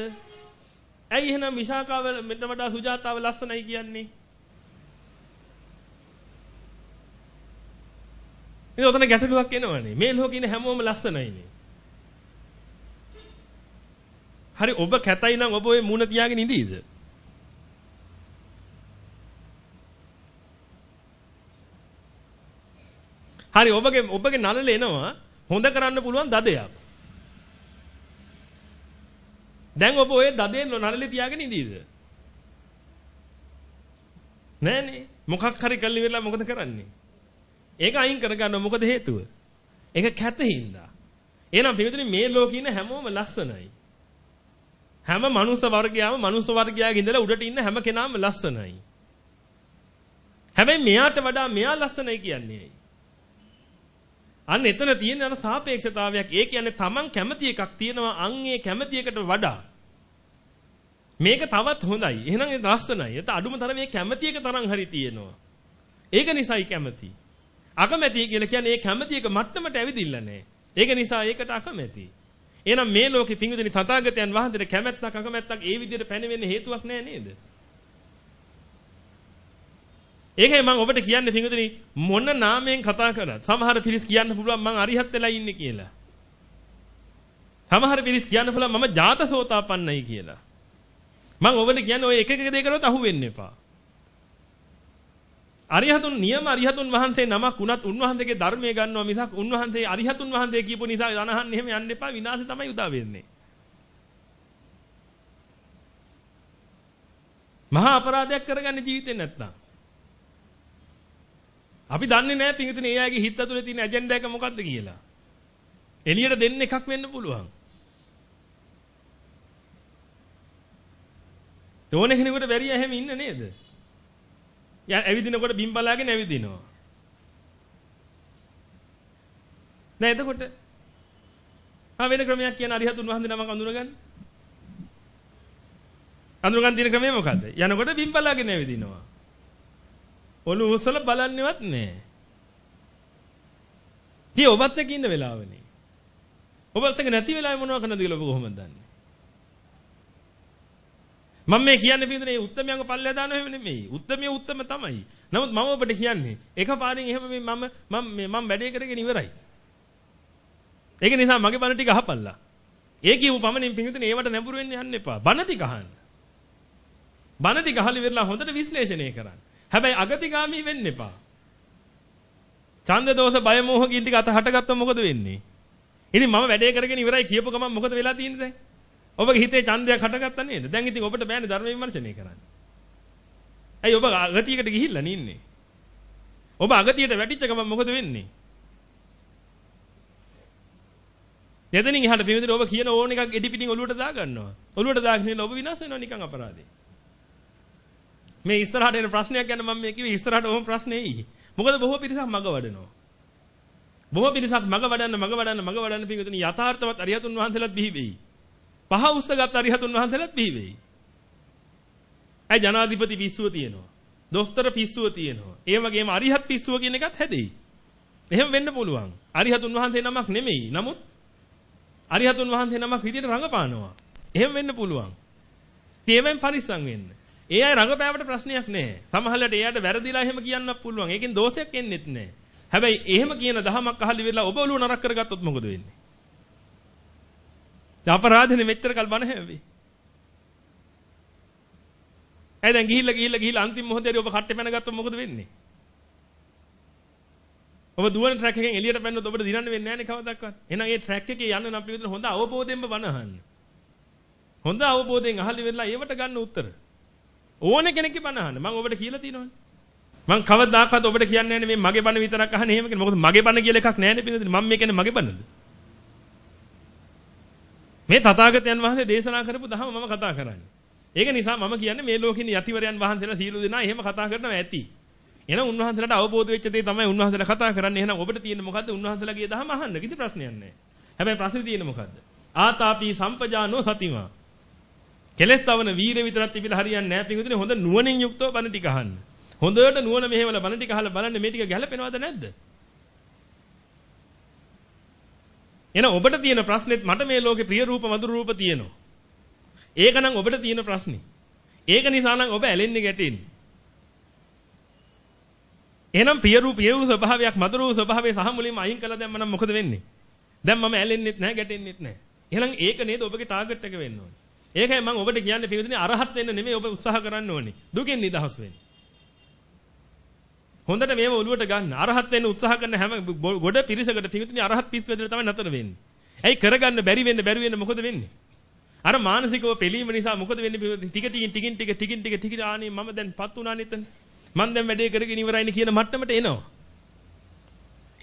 ඇයි එහෙනම් විශාඛාව මෙන්න වඩා සුජාතාව ලස්සනයි කියන්නේ? ඉතින් උතන ගැටලුවක් එනවනේ. මේ ලෝකේ ඉන්න හැමෝම ලස්සනයිනේ. හරි ඔබ කැතයි නම් ඔබ ওই මූණ තියාගෙන ඉඳීද? හරි ඔබගේ ඔබගේ නළල එනවා හොඳ කරන්න පුළුවන් දදයක්. දැන් ඔබ ඔය දදේ නළලේ තියාගෙන ඉඳීද? නෑනේ. මොකක් හරි කල්ලි වෙලා මොකද කරන්නේ? ඒක අයින් කරගන්න මොකද හේතුව? ඒක කැතින්දා. එහෙනම් පිටුදින මේ ලෝකේ ඉන්න හැමෝම ලස්සනයි. හැම මනුස්ස වර්ගයාම මනුස්ස වර්ගයාගේ ඉඳලා උඩට ඉන්න හැම කෙනාම ලස්සනයි. හැබැයි මෙයාට වඩා මෙයා ලස්සනයි කියන්නේ ඇයි? අන්න එතන තියෙන අර සාපේක්ෂතාවයක්. ඒ කියන්නේ Taman කැමති එකක් තියෙනවා අන් ඒ කැමති එකට වඩා. මේක තවත් හොඳයි. එහෙනම් ඒක ලස්සනයි. ඒත් අඩුම තරම මේ කැමති එක තරම් හරි තියෙනවා. ඒක නිසායි කැමති. අකමැති කියලා කියන්නේ ඒ කැමති එක මට්ටමට ඇවිදින්න නැහැ. ඒක නිසා ඒකට අකමැති. එහෙනම් මේ ලෝකෙ පිංගුදෙනි තථාගතයන් වහන්සේට කැමැත්තක් අකමැත්තක් ඒ විදිහට පැනවෙන්න හේතුවක් නැහැ නේද? ඒකයි මම ඔබට කියන්නේ පිංගුතුනි මොන නාමයෙන් කතා කරත් සමහර පිරිස් කියන්න පුළුවන් මම අරිහත් වෙලා ඉන්නේ කියලා. සමහර පිරිස් කියන්න පුළුවන් මම ජාතසෝතාපන්නයි කියලා. මම ඔබට කියන්නේ ඔය එක එක දේ කරොත් අහු වෙන්න එපා. අරිහතුන් නියම අරිහතුන් වහන්සේ නමක් වුණත් උන්වහන්සේගේ ධර්මයේ ගන්නවා මිසක් උන්වහන්සේ අරිහතුන් වහන්සේ කියපු නිසා අනහන්න එහෙම යන්න එපා විනාශය තමයි උදා වෙන්නේ. මහා අපරාධයක් කරගන්න ජීවිතේ නැත්තම් අපි දන්නේ නැහැ පිටින් ඒ අයගේ හිත ඇතුලේ තියෙන ඇජෙන්ඩා එක මොකක්ද කියලා. එළියට දෙන්න එකක් වෙන්න පුළුවන්. ඕන කෙනෙකුට බැරි එහෙම ඉන්න නේද? යා ඇවිදිනකොට බිම් බලාගෙන ඇවිදිනවා. නෑ එතකොට ආ වෙන ක්‍රමයක් කියන අරිහතුන් වහන්සේ නමක් අඳුරගන්න. අඳුරගන්න තියෙන ක්‍රමය මොකද්ද? යනකොට බිම් බලාගෙන ඇවිදිනවා. ඔළුව උස්සලා බලන්නේවත් නැහැ. ඉතින් ඔබත් එක්ක ඉන්න වෙලාවනේ. ඔබත් එක්ක නැති වෙලාවෙ මොනව කරනද කියලා ඔබ කොහොමද දන්නේ? මම මේ කියන්නේ පිටුනේ උත්තරමියන්ව පල්ලෙහා දානව එහෙම නෙමෙයි. උත්තරමිය උත්තරම තමයි. නමුත් මම ඔබට කියන්නේ එකපාරින් එහෙම මේ මම මම මේ මම වැඩේ කරගෙන ඉවරයි. ඒක නිසා මගේ බණ ටික අහපල්ලා. ඒ කියමු පමණින් පිටුනේ ඒවට නැඹුරු වෙන්න යන්න එපා. බණ ටික අහන්න. බණ ටික අහලා ඉවරලා හොඳට විශ්ලේෂණය කරන්න. හැබැයි අගතිගාමී වෙන්න එපා. ඡන්ද දෝෂ බය මෝහ කින් ටික අත හටගත්තොත් මොකද වෙන්නේ? ඉතින් මම වැඩේ කරගෙන ඉවරයි කියපු ගමන් මොකද වෙලා තියෙන්නේ දැන්? ඔබගේ හිතේ ඡන්දයක් හටගත්තා නේද? දැන් ඉතින් ඔබට බෑනේ ධර්ම විමර්ශනය කරන්න. ඇයි ඔබ අගතියකට ගිහිල්ලා නින්නේ? ඔබ අගතියට වැටිච්ච ගමන් මොකද වෙන්නේ? එතනින් එහාට පිළිවිදට ඔබ කියන ඕන එකක් එඩි පිටින් ඔලුවට දා ගන්නවා. ඔලුවට දාගෙන ඔබ විනාශ වෙනවා නිකන් අපරාධේ. මේ ඉස්සරහට එන ප්‍රශ්නයක් ගැන මම මේ කිව්වේ ඉස්සරහට ඔහොම ප්‍රශ්නේ එයි. මොකද බොහෝ පිරිසක් මග වඩනවා. බොහෝ පිරිසක් මග වඩන්න මග වඩන්න මග වඩන්න පිටුතුනි යථාර්ථවත් අරියතුන් වහන්සේලාත් බිහි වෙයි. පහ උස්සගත් අරිහතුන් වහන්සේලාත් බිහි වෙයි. ඇයි ජනාධිපති පිස්සුව තියෙනවා. දොස්තර පිස්සුව තියෙනවා. ඒ වගේම අරිහත් පිස්සුව කියන එකත් හැදෙයි. එහෙම වෙන්න පුළුවන්. අරිහතුන් වහන්සේ නමක් නෙමෙයි. නමුත් අරිහතුන් වහන්සේ නමක් විදියට රඟපානවා. එහෙම වෙන්න පුළුවන්. තේමෙන් පරිස්සම් වෙන්න. ඒ අය රඟපෑවට ප්‍රශ්නයක් නැහැ. සමහරවිට එයාට වැරදිලා එහෙම කියන්නත් පුළුවන්. ඒකෙන් දෝෂයක් එන්නේත් නැහැ. හැබැයි එහෙම කියන දහමක් අහලා ඉවරලා ඔබ ඔළුව නරක කරගත්තොත් මොකද වෙන්නේ? අපරාධනේ මෙච්චර කල් බන හැවෙයි. ඇයි දැන් ගිහිල්ලා ගිහිල්ලා ගිහිල්ලා අන්තිම මොහොතේදී ඔබ කට්ටේ පැනගත්තොත් මොකද වෙන්නේ? ඔබ දුවන ට්‍රැක් එකෙන් එළියට පැනනොත් ඔබට දිනන්න වෙන්නේ නැහැ නේ කවදාවත්. එහෙනම් ඒ ට්‍රැක් එකේ යන්න නම් පිළිතුර හොඳ අවබෝධයෙන්ම බනහන්න. හොඳ අවබෝධයෙන් අහලි වෙලා ඒවට ගන්න උත්තර. ඕන කෙනෙක්ගේ බනහන්න. මම ඔබට කියලා තියෙනවනේ. මම කවදාකවත් ඔබට කියන්නේ නැහැ මේ මගේ බන විතරක් අහන්නේ එහෙම කියලා. මොකද මගේ බන කියලා එකක් නැහැ නේ පිළිතුර. මම මේ කියන්නේ මගේ බනද? මේ තථාගතයන් වහන්සේ දේශනා කරපු දහම මම කතා කරන්නේ. ඒක නිසා මම කියන්නේ මේ ලෝකෙින් යතිවරයන් වහන්සේලා සීල දෙනා එහෙම කතා කරනවා ඇති. එහෙනම් උන්වහන්සේලාට අවබෝධ වෙච්ච දේ තමයි උන්වහන්සේලා කතා කරන්නේ. එහෙනම් ඔබට තියෙන්නේ මොකද්ද? උන්වහන්සේලාගේ දහම අහන්න කිසි ප්‍රශ්නයක් නැහැ. හැබැයි ප්‍රශ්නේ තියෙන්නේ මොකද්ද? ආතාපි සම්පජානෝ සතිමා. කෙලස් තවන වීර විතරක් තිබිලා හරියන්නේ නැහැ. පිටුනේ හොඳ නුවණින් යුක්තව බණ ටික අහන්න. හොඳට නුවණ මෙහෙवला බණ ටික අහලා බලන්න මේ ටික ගැළපෙනවද නැද්ද? එහෙනම් ඔබට තියෙන ප්‍රශ්නෙත් මට මේ ලෝකේ ප්‍රිය රූප මధుර රූප තියෙනවා. ඒක නම් ඔබට තියෙන ප්‍රශ්නේ. ඒක නිසා නම් ඔබ ඇලෙන්නේ ගැටෙන්නේ. එහෙනම් ප්‍රිය රූප ප්‍රිය වූ ස්වභාවයක් මధుර වූ ස්වභාවය සහ මුලින්ම අයින් කළා දැම්ම නම් මොකද වෙන්නේ? දැන් මම ඇලෙන්නෙත් නැහැ ගැටෙන්නෙත් නැහැ. එහෙනම් ඒක නේද ඔබගේ ටාගට් එක වෙන්න ඕනේ. ඒකයි මම ඔබට කියන්නේ පිළිතුරේ අරහත් වෙන්න නෙමෙයි ඔබ උත්සාහ කරන්න ඕනේ. දුකෙන් නිදහස් වෙන්න. හොඳට මේව ඔලුවට ගන්න. අරහත් වෙන්න උත්සාහ කරන හැම ගොඩ පිරිසකට පිළිතුරේ අරහත් පිස් වෙදලා තමයි නතර වෙන්නේ. ඇයි කරගන්න බැරි වෙන්න බැරි වෙන්න මොකද වෙන්නේ? අර මානසිකව පිළීම නිසා මොකද වෙන්නේ? ටික ටිකින් ටිකින් ටික ටිකින් ටික ටික ආනේ මම දැන් පත් වුණා නේද? මම දැන් වැඩේ කරගෙන ඉවරයිනේ කියන මට්ටමට එනවා.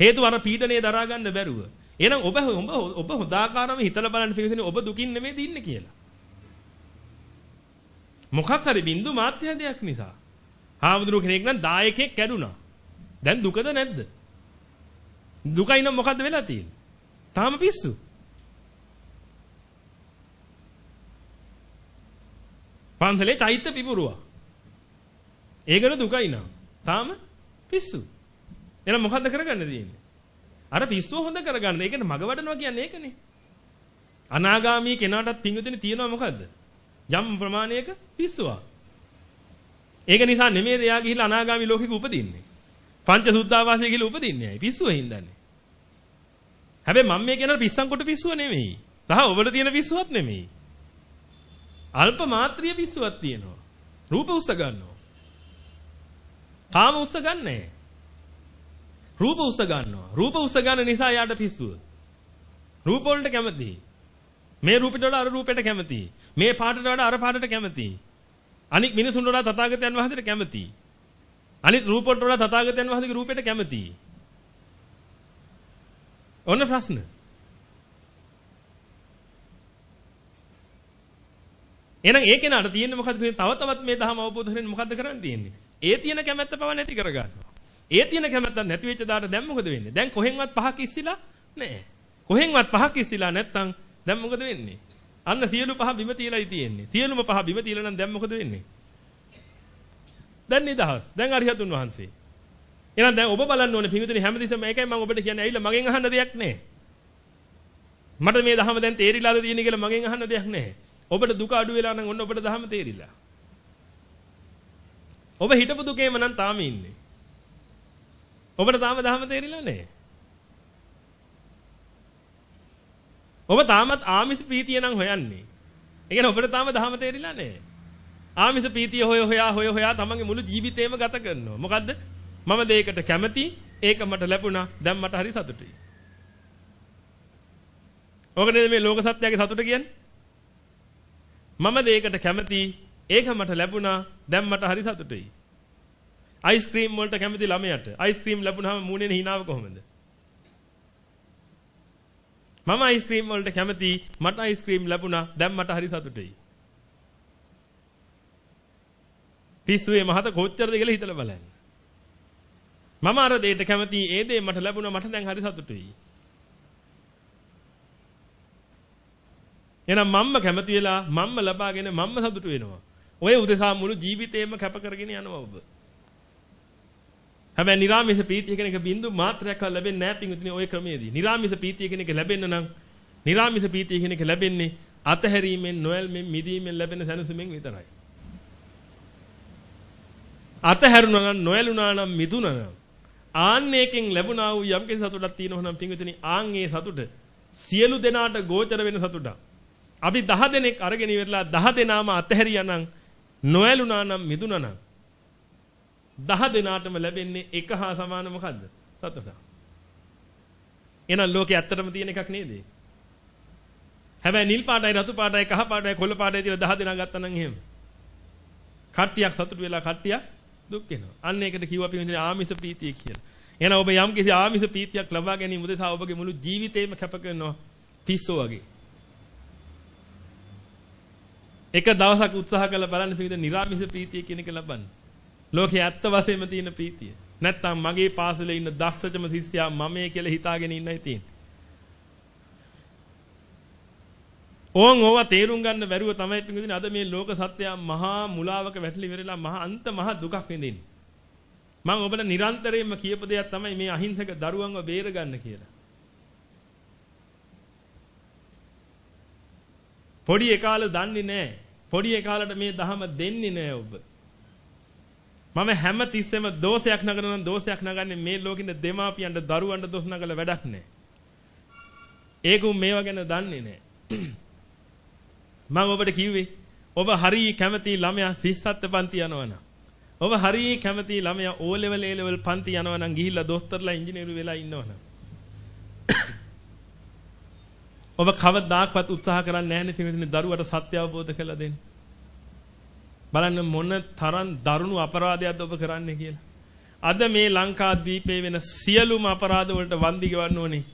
හේතුව අර පීඩනය දරා ගන්න බැරුව. එහෙනම් ඔබ ඔබ ඔබ හොදාකාරව හිතලා බලන්න පිළිසෙන්නේ ඔබ දුකින් නෙමෙයි දින්නේ කියලා. මොකක් හරි බින්දු මාත්‍ය දෙයක් නිසා. හාමුදුරුවෝ කෙනෙක් නම් දායකයෙක් කැඩුනා. දැන් දුකද නැද්ද? දුකයි නම් මොකද්ද වෙලා තියෙන්නේ? තාම පිස්සු. පන්සලේ චෛත්‍ය පිපුරුවා. ඒකට දුකයි නම් තාම පිස්සු. එහෙනම් මොකද්ද කරගන්න තියෙන්නේ? අර පිස්සුව හොඳ කරගන්න. ඒකට මග වඩනවා කියන්නේ ඒකනේ. අනාගාමී කෙනාටත් පිංගුදෙනේ තියනවා මොකද්ද? යම් ප්‍රමාණයක පිස්සුවක්. ඒක නිසා නෙමෙයිද එයා ගිහිල්ලා අනාගාමි ලෝකෙක උපදින්නේ. පංච සුද්ධාවාසයේ ගිහිල්ලා උපදින්නේ ඇයි? පිස්සුව හින්දානේ. හැබැයි මම මේ කියන පිස්සන් කොට පිස්සුව නෙමෙයි. සහ ඔබට තියෙන පිස්සුවක් නෙමෙයි. අල්ප මාත්‍රිය පිස්සුවක් තියෙනවා. රූප උස්ස ගන්නවා. කාම උස්ස ගන්නෑ. රූප උස්ස ගන්නවා. රූප උස්ස ගන්න නිසා යාට පිස්සුව. රූප වලට කැමතියි. මේ රූපෙට වඩා අර රූපෙට කැමතියි. මේ පාටට වඩා අර පාටට කැමතියි. අනික් මිනිසුන්ට වඩා තථාගතයන් වහන්සේට කැමතියි. අනිත් රූප වලට වඩා තථාගතයන් වහන්සේගේ රූපයට කැමතියි. ඔන්න ප්‍රශ්න. එහෙනම් ඒ කෙනාට තියෙන්නේ මොකද්ද? තව තවත් මේ ධර්ම අවබෝධ කරගෙන මොකද්ද කරන්න තියෙන්නේ? ඒ තියෙන කැමැත්ත පව නැති කරගන්නවා. ඒ තියෙන කැමැත්ත නැති වෙච්ච දාට දැන් මොකද වෙන්නේ? දැන් කොහෙන්වත් පහක් ඉස්සිලා නැහැ. කොහෙන්වත් පහක් ඉස්සිලා නැත්තම් දැන් මොකද වෙන්නේ? අන්න සියලු පහ බිම තියලායි තියෙන්නේ. සියලුම පහ බිම තියලා නම් දැන් මොකද වෙන්නේ? දැන් නිදහස්. දැන් අරිහතුන් වහන්සේ. එහෙනම් දැන් ඔබ බලන්න ඕනේ පිඟුතුනි හැමතිස්සෙම මේකයි මම ඔබට කියන්නේ ඇවිල්ලා මගෙන් අහන්න දෙයක් නැහැ. මට මේ දහම දැන් තේරිලාද තියෙන්නේ කියලා මගෙන් අහන්න දෙයක් නැහැ. ඔබට දුක අඩු වෙලා නම් ඔන්න ඔබට දහම තේරිලා. ඔබ හිටපු දුකේම නම් තාම ඉන්නේ. ඔබට තාම දහම තේරිලා නැහැ. ඔබ තාමත් ආමිෂ ප්‍රීතිය නම් හොයන්නේ. ඒ කියන්නේ ඔබට තාම දහම තේරිලා නැහැ. ආමිෂ ප්‍රීතිය හොය හොයා හොය හොයා තමන්ගේ මුළු ජීවිතේම ගත කරනවා. මොකද්ද? මම දෙයකට කැමති ඒක මට ලැබුණා. දැන් මට හරි සතුටුයි. ඕක නේද මේ ලෝක සත්‍යයේ සතුට කියන්නේ? මම දෙයකට කැමති ඒක මට ලැබුණා. දැන් මට හරි සතුටුයි. අයිස්ක්‍රීම් වලට කැමති ළමයට අයිස්ක්‍රීම් ලැබුණාම මූණේ හිනාව කොහොමද? මම අයිස්ක්‍රීම් වලට කැමති මට අයිස්ක්‍රීම් ලැබුණා. දැන් මට හරි සතුටුයි. පිස්සුවේ මහත කොච්චරද කියලා හිතලා බලන්න. මම අර දෙයට කැමති ඒ දේ මට ලැබුණා මට දැන් හරි සතුටුයි. එහෙනම් මම්ම කැමති වෙලා මම්ම ලබාගෙන මම්ම සතුටු වෙනවා. ඔය උදෙසා මුළු ජීවිතේම කැප කරගෙන යනවා ඔබ. හැබැයි නිරාමිස ප්‍රීතිය කියන එක බින්දු මාත්‍රයක් ලැබෙන්නේ නැහැ පින්විතනේ ওই ක්‍රමයේදී. නිරාමිස ප්‍රීතිය කියන එක ලැබෙන්න නම් නිරාමිස ප්‍රීතිය කියන එක ලැබෙන්නේ අතහැරීමෙන් නොයල්මෙන් මිදීමෙන් ලැබෙන සැනසීමෙන් විතරයි. අතහැරුණා නම් නොයලුණා නම් මිදුණා නම් ආන්නේකින් ලැබුණා වූ යම්කිසි සතුටක් තියෙනවා නම් පින්විතනි ආන් ඒ සතුට සියලු දෙනාට ගෝචර වෙන සතුටක්. අපි 10 දෙනෙක් අරගෙන ඉවරලා 10 දෙනාම අතහැරියා නම් නොඇලුනා නම් මිදුණා නම් 10 දෙනාටම ලැබෙන්නේ එක හා සමාන මොකද්ද? සතුට. එහෙනම් ලෝකේ ඇත්තටම තියෙන එකක් නේද? හැබැයි නිල් පාටයි රතු පාටයි කහ පාටයි කොළ පාටයි කියලා 10 දෙනා ගත්තා නම් එහෙම. කට්ටියක් සතුට වෙලා කට්ටියක් දුක් වෙනවා. අන්න ඒකට කිව්වා අපි මෙතන ආමිෂ ප්‍රීතිය කියලා. එහෙනම් ඔබ යම් කිසි ආමිෂ ප්‍රීතියක් ලබා ගැනීම උදෙසා ඔබගේ මුළු ජීවිතේම කැප කරනවා පිස්සෝ වගේ. එක දවසක් උත්සාහ කරලා බලන්න පිළිද නිර්ාමිෂ ප්‍රීතිය කියන එක ලබන්න. ලෝකයේ ඇත්ත වශයෙන්ම තියෙන ප්‍රීතිය. නැත්තම් මගේ පාසලේ ඉන්න දක්ෂජම ශිෂ්‍යයා මමයේ කියලා හිතාගෙන ඉන්නයි තියෙන්නේ. ඕන් ඕවා තේරුම් ගන්න බැරුව තමයි පිටින් අද මේ ලෝක සත්‍යය මහා මුලාවක වැටලි ඉවරලා මහා අන්ත මහා දුකක් විඳින්නේ. මම ඔබට නිරන්තරයෙන්ම කියපු දෙයක් තමයි මේ අහිංසක දරුවන්ව බේරගන්න කියලා. පොඩි එකාලා දන්නේ නැහැ. පොඩි එකාලට මේ දහම දෙන්නේ නැහැ ඔබ. මම හැම තිස්සෙම දෝෂයක් නගනවා දෝෂයක් නගන්නේ මේ ලෝකින දෙමාපියන්ට දරුවන්ට දොස් නගලා වැඩක් නැහැ. ඒකුම් මේවා ගැන දන්නේ නැහැ. මම ඔබට කිව්වේ ඔබ හරි කැමති ළමයා සිස්සත්ත පන්ති යනවනම් ඔබ හරි කැමති ළමයා ඕ ලෙවල් ඒ ලෙවල් පන්ති යනවනම් ගිහිල්ලා දොස්තරලා ඉංජිනේරු වෙලා ඉන්නවනම් ඔබ කවදාක්වත් උත්සාහ කරන්නේ නැහැ නේ පින්විතනේ දරුවට සත්‍ය අවබෝධ කරලා දෙන්න. බලන්න මොන තරම් දරුණු අපරාධයක්ද ඔබ කරන්නේ කියලා. අද මේ ලංකාද්වීපයේ වෙන සියලුම අපරාධ වලට වන්දි ගෙවන්න ඕනේ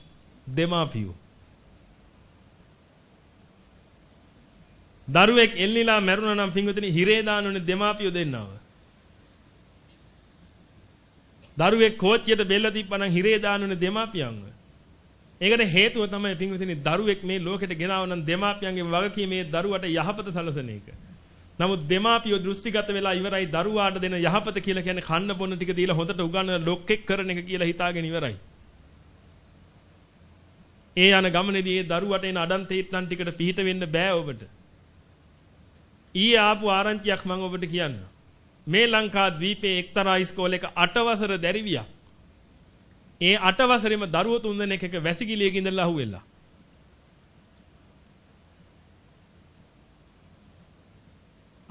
දෙමාපියෝ. දරුවෙක් එල්ලිලා මැරුණා නම් පින්විතනි හිරේ දාන්න ඕනේ දෙමාපියෝ දෙන්නව. දරුවෙක් කෝච්චියට බෙල්ල තිබ්බනම් හිරේ දාන්න ඕනේ දෙමාපියන්ව. ඒකට හේතුව තමයි පින්විතනි දරුවෙක් මේ ලෝකෙට ගෙනාව නම් දෙමාපියන්ගේ වගකීමේ දරුවට යහපත සලසන එක. නමුත් දෙමාපියෝ දෘෂ්ටිගත වෙලා ඉවරයි දරුවාට දෙන යහපත කියලා කියන්නේ කන්න බොන්න ටික දීලා හොඳට උගන්වන ලොක්ෙක් කරන එක කියලා හිතාගෙන ඉවරයි. ඒ යන ගමනේදී ඒ දරුවට එන අඩන්තේට්ලන් ටිකට පිහිට වෙන්න බෑ ඔබට. ඊයේ ආපු ආරංචියක් මම ඔබට කියන්න. මේ ලංකා ද්වීපයේ එක්තරා ඉස්කෝලේක 8 වසර දැරිවියක්. ඒ 8 වසරෙම දරුවෝ තුන්දෙනෙක් එක වැසිකිළියක ඉඳලා අහුවෙලා.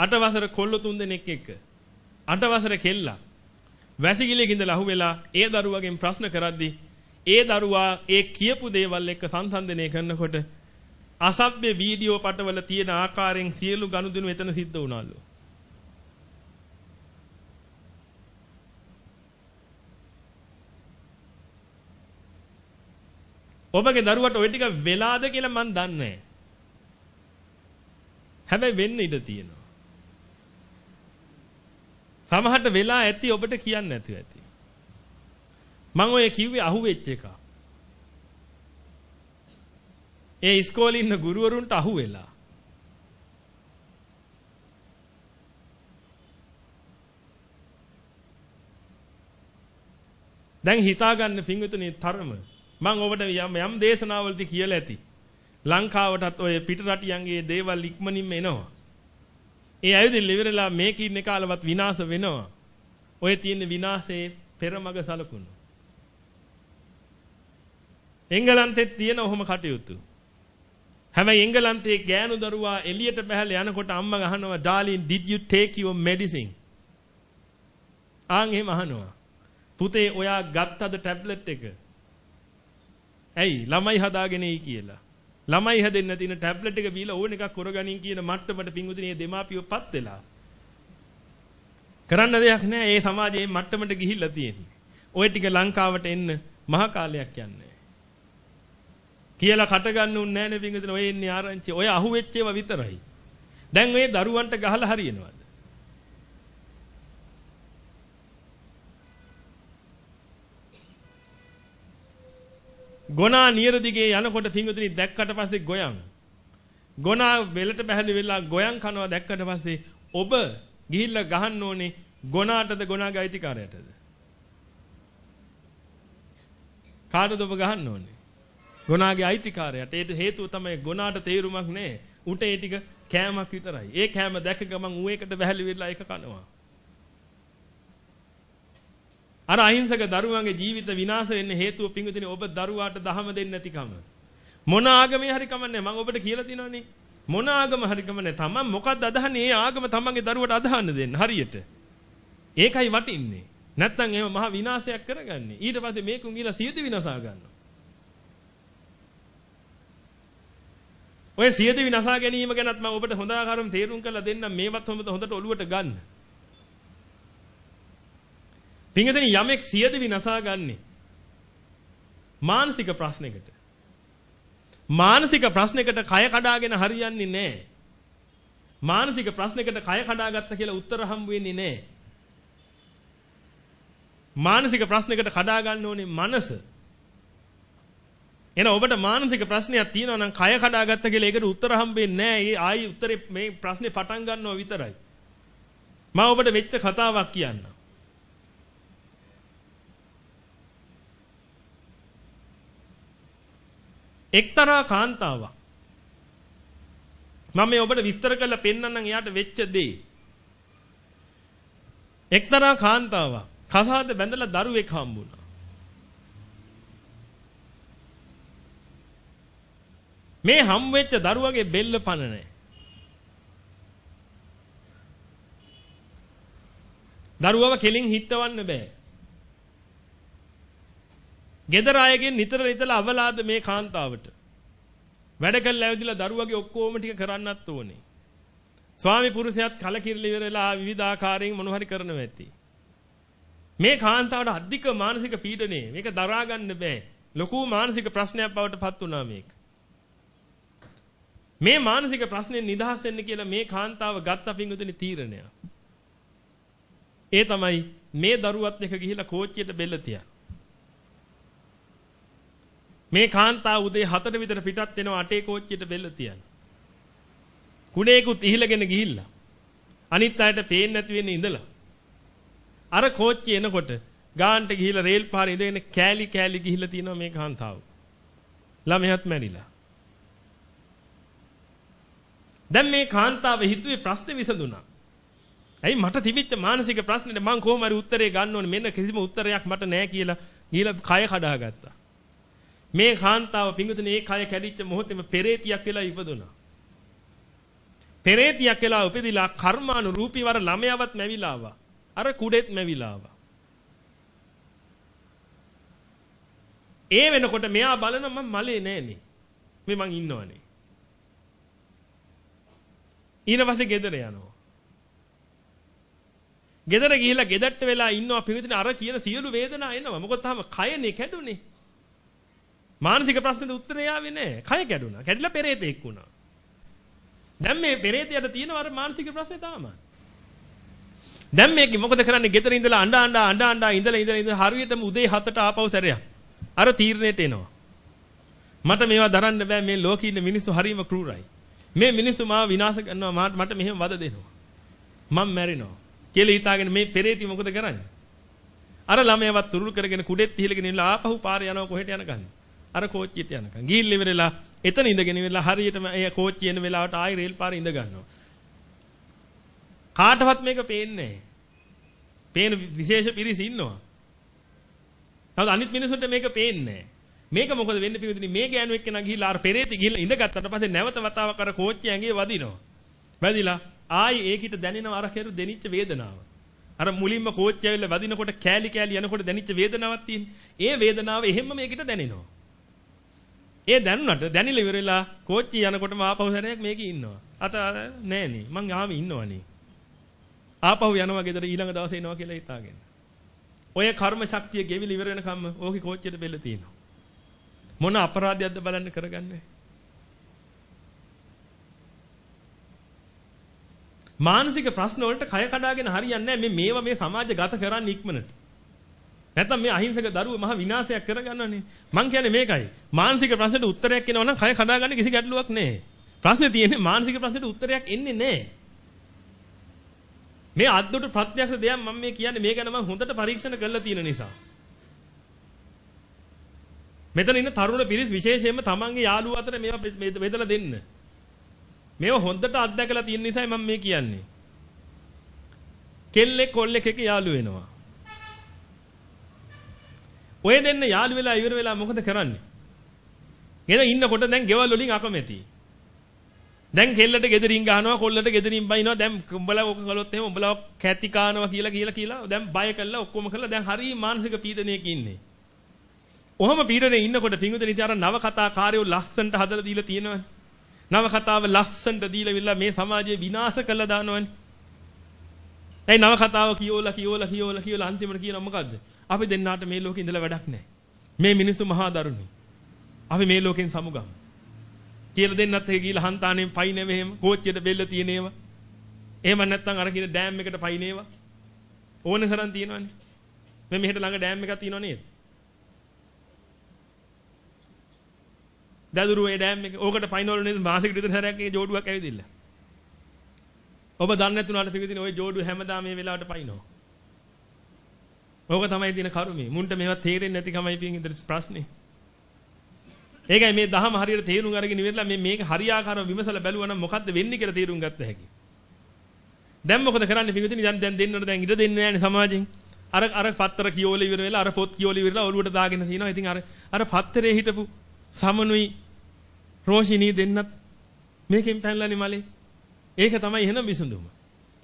අට වසර කොල්ල තුන්දෙනෙක් එක්ක අට වසර කෙල්ලා වැසිකිළියක ඉඳලා අහුවෙලා ඒ දරුවගෙන් ප්‍රශ්න කරද්දී ඒ දරුවා ඒ කියපු දේවල් එක්ක සංසන්දනය කරනකොට අසභ්‍ය වීඩියෝ පටවල තියෙන ආකාරයෙන් සියලු ගනුදෙනු එතන සිද්ධ වුණාලු. ඔබගේ දරුවට ওই ටික වෙලාද කියලා මන් දන්නේ හැබැයි වෙන්න ඉඩ තියෙනවා. සමහරට වෙලා ඇති ඔබට කියන්න නැතුව ඇති. මම ඔය කිව්වේ අහුවෙච්ච එකක්. ඒ ඉස්කෝලේ ඉන්න ගුරුවරුන්ට අහුවෙලා. දැන් හිතාගන්න පිංගුතුනේ තරම මම ඔබට යම් යම් දේශනාවලදී කියලා ඇති. ලංකාවටත් ඔය පිට රටියන්ගේ දේවල් ඉක්මනින්ම එනවා. ඒ ඇවිදින් ඉවරලා මේකේ ඉන්න කාලවත් විනාශ වෙනවා. ඔය තියෙන විනාශයේ පෙරමග සලකුණු. එංගලන්තෙත් තියෙන ඔහොම කටයුතු. හැබැයි එංගලන්තයේ ගෑනු දරුවා එළියට බහලා යනකොට අම්මා අහනවා darling did you take your medicine? ආන් එහෙම අහනවා. පුතේ ඔයා ගත්තද ටැබ්ලට් එක? ඇයි ළමයි හදාගෙන එයි කියලා. ළමයි හැදෙන්න තියෙන ටැබ්ලට් එක බීලා ඕන එකක් කරගනින් කියන මට්ටමට පිංගුතුනේ දෙමාපියෝපත් වෙලා. කරන්න දෙයක් නැහැ. ඒ සමාජයේ මට්ටමට ගිහිල්ලා තියෙන්නේ. ওই ටික ලංකාවට එන්න මහ කාලයක් යන්නේ. කියලා කට ගන්න උන්නේ නැහැ නේ පිංගුතුනේ. ඔය එන්නේ ආරංචි. ඔය අහුවෙච්ච ඒවා විතරයි. දැන් ඔය දරුවන්ට ගහලා හරියනවද? ගොනා නියර දිගේ යනකොට පිංගුතුනි දැක්කට පස්සේ ගොයන්. ගොනා වෙලට බහැලි වෙලා ගොයන් කනවා දැක්කට පස්සේ ඔබ ගිහිල්ලා ගහන්න ඕනේ ගොනාටද ගොනාගේ අයිතිකාරයටද? කාටද ඔබ ගහන්න ඕනේ? ගොනාගේ අයිතිකාරයට. ඒට හේතුව තමයි ගොනාට තේරුමක් නැහැ. උට ඒ ටික කෑමක් විතරයි. ඒ කෑම දැක ගමන් ඌ එකට බහැලි වෙලා ඒක කනවා. අර අහිංසක දරුවන්ගේ ජීවිත විනාශ වෙන්න හේතුව පිංගුතුනි ඔබ දරුවාට දහම දෙන්නේ නැතිකම. මොන ආගමේ හරි කමන්නේ මම ඔබට කියලා තිනවනේ. මොන ආගම හරි කමන්නේ තමන් මොකද්ද අදහන්නේ ඒ ආගම තමන්ගේ දරුවට අදහන්න දෙන්න හරියට. ඒකයි වටින්නේ. නැත්තම් එහෙම මහ විනාශයක් කරගන්නේ. ඊට පස්සේ මේකුන් ගිහලා සියද විනාසා ගන්නවා. ඔය සියද විනාසා ගැනීම ගැනත් මම ඔබට හොඳ ආකාරව තේරුම් කරලා දෙන්නම් මේවත් හොඳට ඔළුවට ගන්න. පින්වතුනි යමෙක් සියදිවි නසා ගන්නේ මානසික ප්‍රශ්නයකට. මානසික ප්‍රශ්නයකට කය කඩාගෙන හරියන්නේ නැහැ. මානසික ප්‍රශ්නයකට කය කඩාගත්ත කියලා උත්තර හම්බ වෙන්නේ නැහැ. මානසික ප්‍රශ්නයකට කඩා ගන්න ඕනේ මනස. එන ඔබට මානසික ප්‍රශ්නයක් තියෙනවා නම් කය කඩාගත්ත කියලා ඒකට උත්තර හම්බෙන්නේ නැහැ. ඒ ආයි උත්තරේ මේ ප්‍රශ්නේ පටන් ගන්නවා විතරයි. මම ඔබට වෙච්ච කතාවක් කියන්නම්. එක්තරා කාන්තාවක් මම මේ ඔබට විස්තර කරලා පෙන්නන්නම් එයාට වෙච්ච දේ. එක්තරා කාන්තාවක් කසාද බැඳලා දරුවෙක් හම්බුණා. මේ හම් වෙච්ච දරුවගේ බෙල්ල පන නැහැ. දරුවව කෙලින් හිටවන්න බෑ. ගෙදර අයගෙන් නිතර නිතර අවලාද මේ කාන්තාවට. වැඩ කළා ඇවිදලා දරුවගේ ඔක්කොම ටික කරන්නත් ඕනේ. ස්වාමි පුරුෂයාත් කලකිරලි ඉවරලා විවිධාකාරයෙන් මොන හරි කරනවා ඇති. මේ කාන්තාවට අධික මානසික පීඩනය මේක දරා ගන්න බෑ. ලොකු මානසික ප්‍රශ්නයක් බවට පත් වුණා මේක. මේ මානසික ප්‍රශ්නෙන් නිදහස් වෙන්න කියලා මේ කාන්තාව ගත්ත පිංගුතුනි තීරණය. ඒ තමයි මේ දරුවත් එක ගිහිලා කෝච්චියට බෙල්ල තියා. මේ කාන්තාව උදේ 4ට විතර පිටත් වෙනවා අටේ කෝච්චියට බෙල්ල තියන්න. කුණේකුත් ඉහිලගෙන ගිහිල්ලා. අනිත් අයට පේන්නේ නැති වෙන්නේ ඉඳලා. අර කෝච්චිය එනකොට ගාන්ට ගිහිල්ලා රේල් පාරේ ඉඳගෙන කෑලි කෑලි ගිහිල්ලා තියෙනවා මේ කාන්තාව. ළමයාත් මැරිලා. දැන් මේ කාන්තාව හිතුවේ ප්‍රශ්නේ විසඳුණා. ඇයි මට තිබිච්ච මානසික ප්‍රශ්නෙට මං කොහොම හරි උත්තරේ ගන්න ඕනේ මෙන්න කිසිම උත්තරයක් මට නැහැ කියලා ගිහිල්ලා කය කඩාගත්තා. මේ කාන්තාව පිංගුතුනේ ඒ කය කැඩිච්ච මොහොතේම පෙරේතියක් වෙලා ඉපදුනා. පෙරේතියක් වෙලා උපදිලා කර්මානුරූපී වර ළමයාවත් මැවිලා ආවා. අර කුඩෙත් මැවිලා ආවා. ඒ වෙනකොට මෙයා බලන මම මලේ නෑනේ. මේ මං ඉන්නවනේ. ඊට පස්සේ ගෙදර යනවා. ගෙදර ගිහිල්ලා ගෙදරට වෙලා ඉන්නවා පිළිතුරේ අර කියන සියලු වේදනා එනවා. මොකද තාම කයනේ කැඩුනේ. මානසික ප්‍රශ්නෙට උත්තරේ ආවේ නැහැ. කය කැඩුනා. කැඩිලා පෙරේතෙක් වුණා. දැන් මේ පෙරේතයට තියෙනවා අර මානසික ප්‍රශ්නේ තාම. දැන් මේක මොකද කරන්නේ? ගෙදර ඉඳලා අඬ අඬ අඬ අඬ ඉඳලා ඉඳලා ඉඳලා හරියටම උදේ 7ට ආපහු සැරයක්. අර තීරණයට එනවා. මට මේවා දරන්න බෑ මේ ලෝකේ ඉන්න මිනිස්සු හරීම ක්‍රූරයි. මේ මිනිස්සු මාව විනාශ කරනවා මට මෙහෙම වද දෙනවා. මම මැරෙනවා. කියලා හිතාගෙන මේ පෙරේති මොකද කරන්නේ? අර ළමයාවත් තුරුල් කරගෙන කුඩෙත් තිහිලගෙන ඉන්න ආපහු පාරේ යනවා කොහෙට යනකන්. අර කෝච්චියට යනකන්. ගිහිල්ල ඉවරලා එතන ඉඳගෙන ඉවරලා හරියටම ඒ කෝච්චිය එන වෙලාවට ආයි රේල් පාරේ ඉඳ ගන්නවා. කාටවත් මේක පේන්නේ නැහැ. පේන විශේෂ පිරිස ඉන්නවා. නමුත් අනිත් මිනිස්සුන්ට මේක පේන්නේ මේක මොකද වෙන්නේ පිටුදිනේ මේ ගෑනු එක්කෙනා ගිහිල්ලා අර පෙරේති ගිහිල්ලා ඉඳගත්තට පස්සේ නැවත වතාවක් අර කෝච්චිය ඇඟේ වදිනවා. වැදිලා ආයි ඒකිට දැනෙනවා අර කෙරු දෙනිච්ච වේදනාව. අර මුලින්ම කෝච්චිය ඇවිල්ලා වදිනකොට කෑලි කෑලි යනකොට දැනිච්ච වේදනාවක් තියෙන්නේ. ඒ වේදනාව එහෙම්ම මේකිට දැනෙනවා. ඒ දැනුණට දැනිලා ඉවරලා කෝච්චිය යනකොටම ආපහු සැරයක් මේකේ ඉන්නවා. අත නෑනේ මං ආම ඉන්නවනේ. ආපහු යනවා ගෙදර ඊළඟ දවසේ එනවා කියලා හිතාගෙන. ඔය කර්ම ශක්තිය ගෙවිල ඉවර වෙනකම්ම ඕකේ කෝච්චියට බෙල්ල තියෙනවා. මොන අපරාධයක්ද බලන්න කරගන්නේ? මානසික ප්‍රශ්න වලට කය කඩාගෙන හරියන්නේ නැහැ. මේ මේවා මේ සමාජ ගත කරන්න ඉක්මනට. නැත්තම් මේ අහිංසක දරුවෝ මහ විනාශයක් කරගන්නනේ. මං කියන්නේ මේකයි. මානසික ප්‍රශ්නෙට උත්තරයක් එනවා නම් කය කඩාගන්න කිසි ගැටලුවක් නැහැ. ප්‍රශ්නේ තියෙන්නේ මානසික ප්‍රශ්නෙට උත්තරයක් එන්නේ නැහැ. මේ අද්දුට ප්‍රත්‍යක්ෂ දෙයක් මම මේ කියන්නේ මේ ගැන මම හොඳට පරීක්ෂණ කරලා තියෙන නිසා. මෙතන ඉන්න තරුණ පිරිස් විශේෂයෙන්ම තමන්ගේ යාළුවෝ අතර මේවා බෙදලා දෙන්න. මේව හොඳට අත්දැකලා තියෙන නිසායි මම මේ කියන්නේ. කෙල්ලෙක් කොල්ලෙක් එක්ක යාළු වෙනවා. ඔය දෙන්න යාළු වෙලා ඉවර වෙලා මොකද කරන්නේ? ගෙද ඉන්නකොට දැන් ගෙවල් වලින් අකමැති. දැන් කෙල්ලට ගෙදරින් ගහනවා කොල්ලට ගෙදරින් බයිනවා දැන් උඹලා ඔක කළොත් එහෙම උඹලා කැටි කානවා කියලා කියලා කියලා දැන් බය කළා ඔක්කොම කළා දැන් හරිය මානසික පීඩනයක ඉන්නේ. ඔහම පීඩනේ ඉන්නකොට පිංගුතුනි ඉතින් අර නව කතා කාර්යෝ ලස්සන්ට හදලා දීලා තියෙනවනේ. නව කතාව ලස්සන්ට දීලා විල්ලා මේ සමාජය විනාශ කළා දානවනේ. ඒ නව කතාව කියෝලා කියෝලා කියෝලා කියෝලා අන්තිමට කියනවා මොකද්ද? අපි දෙන්නාට මේ ලෝකේ ඉඳලා වැඩක් නැහැ. මේ මිනිස්සු මහා දරුණුයි. අපි මේ ලෝකෙන් සමුගමු. කියලා දෙන්නත් එක ගිහලා හන්තානෙන් පයින්නෙව එහෙම කෝච්චියට බෙල්ල තියෙනේව. එහෙම නැත්නම් අර කියන ඩෑම් එකට පයින්නේව. ඕනේ තරම් තියෙනවනේ. මේ මෙහෙට ළඟ ඩෑම් එකක් තියෙනව නේද? දදුරු ඒ ඩෑම් එක. ඕකට පයින්නවල නේද මාසෙකට විතර සැරයක් ඒ ජෝඩුවක් ඇවිදින්න. ඔබ දන්නේ නැතුණාට පිටින් ওই ජෝඩුව හැමදාම මේ වෙලාවට පයින්නවා. ඕක තමයි තියෙන කරුමේ. මුන්ට මේවා තේරෙන්නේ නැති කමයි පිටින් ඉදිරි ප්‍රශ්නේ. ඒකයි මේ දහම හරියට තේරුම් අරගෙන ඉවරලා මේ මේක හරියාකාරව විමසලා බැලුවා නම් මොකද්ද වෙන්නේ කියලා තේරුම් ගත්ත හැකි. දැන් මොකද කරන්නේ පිටින් දැන් දැන් දෙන්නට දැන් ඉඩ දෙන්නේ නැහැනේ සමාජෙන්. අර අර පත්තර කියෝල ඉවර වෙලා අර පොත් කියෝල ඉවරලා ඔලුවට දාගෙන තිනවා. ඉතින් අර අර පත්තරේ හිටපු සමනුයි රෝෂිනී දෙන්නත් මේකෙන් පැනලානේ මලේ. ඒක තමයි එහෙනම් විසඳුම.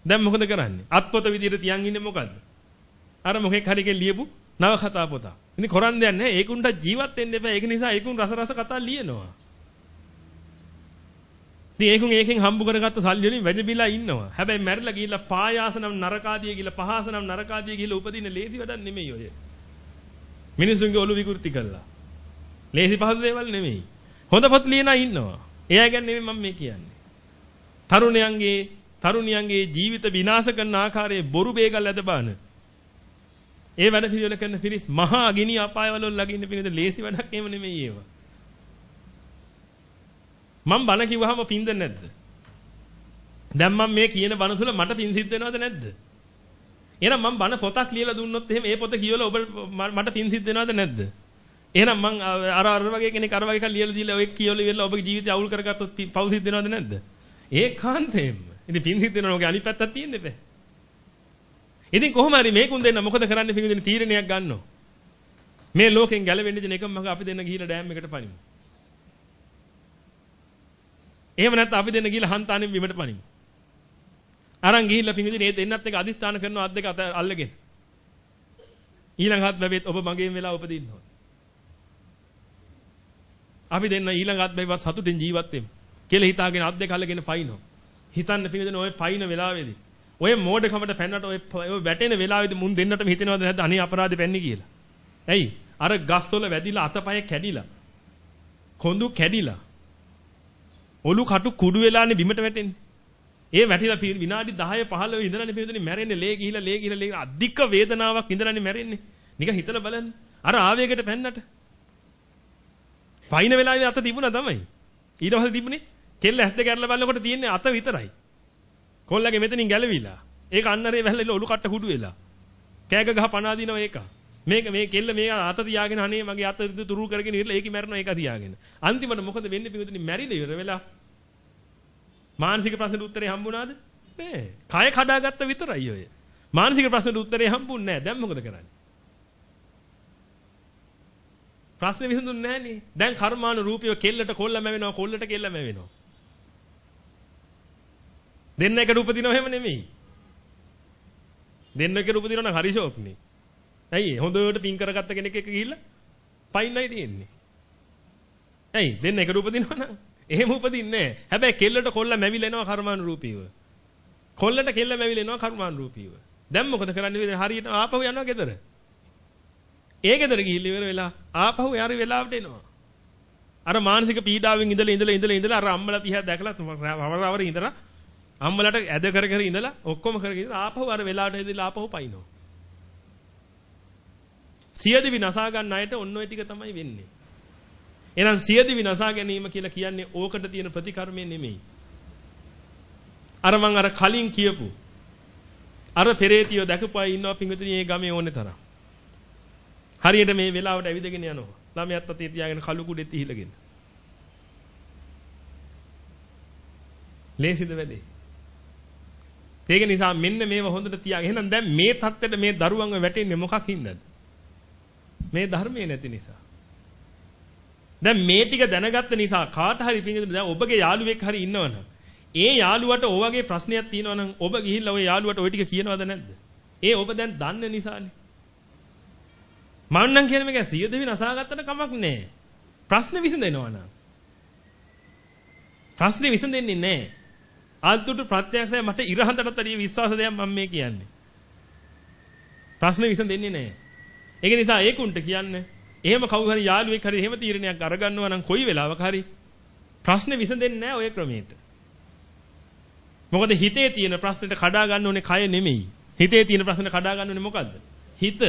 දැන් මොකද කරන්නේ? අත්පොත විදියට තියන් ඉන්නේ මොකද්ද? අර මොකෙක් හරි ලියපු නව කතා පොත. ඉතින් කරන් දෙයක් නැහැ. ඒකුන්ට ජීවත් වෙන්න එපා. ඒක නිසා ඒකුන් රස රස කතා ලියනවා. ඉතින් ඒකුන් ඒකෙන් හම්බ කරගත්ත සල්ලි වලින් වැජබිලා ඉන්නවා. හැබැයි මැරිලා ගිහිල්ලා පායාස නම් නරකාදිය ගිහිල්ලා පහාස නම් නරකාදිය ගිහිල්ලා උපදින ලේසි වැඩක් නෙමෙයි ඔය. මිනිසුන්ගේ ඔලු විකෘති කළා. ලේසි පහසු දේවල් නෙමෙයි. හොඳ පොත් ලියනා ඉන්නවා. එයා ගැන නෙමෙයි මම මේ කියන්නේ. තරුණයන්ගේ තරුණියන්ගේ ජීවිත විනාශ කරන ආකාරයේ බොරු බේගල් ඇද බාන. ඒ වැඩ පිළිවෙල කරන පිරිස් මහා ගිනි අපායවල ලගින්න පිළිද ලේසි වැඩක් එහෙම නෙමෙයි ඒව. මම බණ කිව්වහම පින්ද නැද්ද? දැන් මම මේ කියන බණ තුල මට පින් සිද්ධ වෙනවද නැද්ද? එහෙනම් මම බණ පොතක් ලියලා දුන්නොත් එහෙම ඒ පොත කියවලා ඔබ මට පින් සිද්ධ වෙනවද නැද්ද? එහෙනම් මං අර අර වගේ කෙනෙක් අර වගේ එකක් ලියලා දීලා ඔය කියවලා ඉවරලා ඔබගේ ජීවිතය අවුල් කරගත්තොත් පව් සිද්ධ වෙනවද නැද්ද? ඒකාන්තයෙන්ම. ඉතින් පින් සිද්ධ වෙනවා ඔගේ අනිත් පැත්තක් තියෙන්න එපා. ඉතින් කොහොම හරි මේකුන් දෙන්න මොකද කරන්න පිටින් තීරණයක් ගන්නවා. මේ ලෝකෙන් ගැලවෙන්න දෙන එකම මග අපි දෙන්න ගිහිලා ඩෑම් එකට පනිමු. එහෙම නැත්නම් අපි දෙන්න ගිහිලා හන්තානෙන් බිමට පනිමු. අරන් ගිහිල්ලා පිටින් ඒ දෙන්නත් එක අදිස්ථාන කරනවා අත් දෙක අල්ලගෙන. ඊළඟ හත් බැබෙත් ඔබ මගෙන් වෙලා උපදින්න ඕන. අපි දෙන්න ඊළඟ අත් බැබෙත් සතුටින් ජීවත් වෙමු. කියලා හිතාගෙන අත් දෙක අල්ලගෙන පයින්නවා. හිතන්න පිටින් ඔය පයින් වෙලාවේදී ඔය මෝඩකමට පැන්නට ඔය ඔය වැටෙන වෙලාවේදී මුන් දෙන්නටම හිතෙනවද නැද්ද අනේ අපරාධෙ පැන්නේ කියලා. ඇයි? අර ගස්තොල වැදිලා අතපය කැඩිලා. කොඳු කැඩිලා. ඔලු කටු කුඩු වෙලානේ බිමට වැටෙන්නේ. ඒ වැටිලා විනාඩි 10 15 ඉඳලානේ පිළිදෙනේ මැරෙන්නේ ලේ ගිහිලා ලේ ගිහිලා ලේ අධික වේදනාවක් ඉඳලානේ මැරෙන්නේ. නිකන් හිතලා බලන්න. අර ආවේගයට පැන්නට. පයින් වෙලාවේ අත තිබුණා තමයි. ඊට පස්සේ තිබුණේ කෙල්ල ඇස් දෙක අරලා බලනකොට තියෙන්නේ අත විතරයි. කොල්ලගේ මෙතනින් ගැලවිලා. ඒක අන්නරේ වැහලා ඔලු කට්ට කුඩු වෙලා. කෑග ගහ පනා දිනවා ඒක. මේක මේ කෙල්ල මේ අත තියාගෙන අනේ මගේ අත තුරු කරගෙන ඉරලා ඒකි මැරෙනවා ඒක තියාගෙන. අන්තිමට මොකද වෙන්නේ පිටුතුනි මැරිලා ඉවර වෙලා. මානසික ප්‍රශ්නෙට උත්තරේ හම්බුණාද? නෑ. කය කඩාගත්ත විතරයි ඔය. මානසික ප්‍රශ්නෙට උත්තරේ හම්බුන්නේ නෑ. දැන් මොකද කරන්නේ? ප්‍රශ්නේ විසඳුන්නේ නෑනේ. දැන් කර්මානු රූපියව කෙල්ලට කොල්ලම වෙනවා කොල්ලට කෙල්ලම වෙනවා. දෙන්න එකට උපදිනව එහෙම නෙමෙයි. දෙන්න එකට උපදිනව නම් හරි ෂෝක්නේ. ඇයි හොඳට පින් කරගත්ත කෙනෙක් එක්ක ගිහිල්ලා පයින්නයි තියෙන්නේ. ඇයි දෙන්න එකට උපදිනව නම් එහෙම උපදින්නේ නැහැ. හැබැයි කෙල්ලට කොල්ල මැවිලා එනවා කර්මානුරූපීව. කොල්ලට කෙල්ල මැවිලා එනවා කර්මානුරූපීව. දැන් මොකද කරන්නේ? හරියට ආපහු යනවා ගෙදර. ඒ ගෙදර ගිහිල්ලා ඉවර වෙලා ආපහු යාරි වෙලාවට එනවා. අර මානසික පීඩාවෙන් ඉඳලා ඉඳලා ඉඳලා ඉඳලා අර අම්මලා තියා දැකලා වවරවර ඉඳලා අම්මලට ඇද කර කර ඉඳලා ඔක්කොම කරගෙන ඉඳලා ආපහු අර වෙලාවට ඇදලා ආපහු පයින්නවා. සියදිවි නසා ගන්න අයට ඔන්න ඔය ටික තමයි වෙන්නේ. එහෙනම් සියදිවි නසා ගැනීම කියලා කියන්නේ ඕකට තියෙන ප්‍රතිකර්මය නෙමෙයි. අර මං අර කලින් කියපු අර පෙරේතියෝ දැකපු අය ඉන්නවා පිංගුතුනි මේ ගමේ ඕනේ තරම්. හරියට මේ වෙලාවට ඇවිදගෙන යනවා. ළමයාත් අතේ තියාගෙන කළු කුඩෙත් ඉහිලගෙන. ලේසිද වැඩේ? ඒක නිසා මෙන්න මේව හොඳට තියාගෙන එහෙනම් දැන් මේ தත්තෙට මේ දරුවන්ව වැටෙන්නේ මොකක් හින්දාද? මේ ධර්මයේ නැති නිසා. දැන් මේ ටික දැනගත්ත නිසා කාට හරි පිටින් දැන් ඔබගේ යාළුවෙක් හරි ඉන්නවනම් ඒ යාළුවට ඔය වගේ ප්‍රශ්නයක් තියෙනවනම් ඔබ ගිහිල්ලා ඔය යාළුවට ওই ටික කියනවද නැද්ද? ඒ ඔබ දැන් දන්න නිසානේ. මම නම් කියන මේක සිය දෙවියන් අසාගත්තට කමක් නැහැ. ප්‍රශ්න විසඳෙනවා නම්. ප්‍රශ්නේ විසඳෙන්නේ නැහැ. අන්තිමට ප්‍රත්‍යක්ෂය මට ඉරහඳටත් වැඩිය විශ්වාස දෙයක් මම මේ කියන්නේ. ප්‍රශ්නේ විසඳෙන්නේ නැහැ. ඒක නිසා ඒකුන්ට කියන්නේ එහෙම කවුරු හරි යාළුවෙක් හරි එහෙම තීරණයක් අරගන්නවා නම් කොයි වෙලාවක හරි ප්‍රශ්නේ විසඳෙන්නේ නැහැ ඔය ක්‍රමයට. මොකද හිතේ තියෙන ප්‍රශ්නෙට කඩා ගන්න ඕනේ කය නෙමෙයි. හිතේ තියෙන ප්‍රශ්නෙට කඩා ගන්න ඕනේ මොකද්ද? හිත.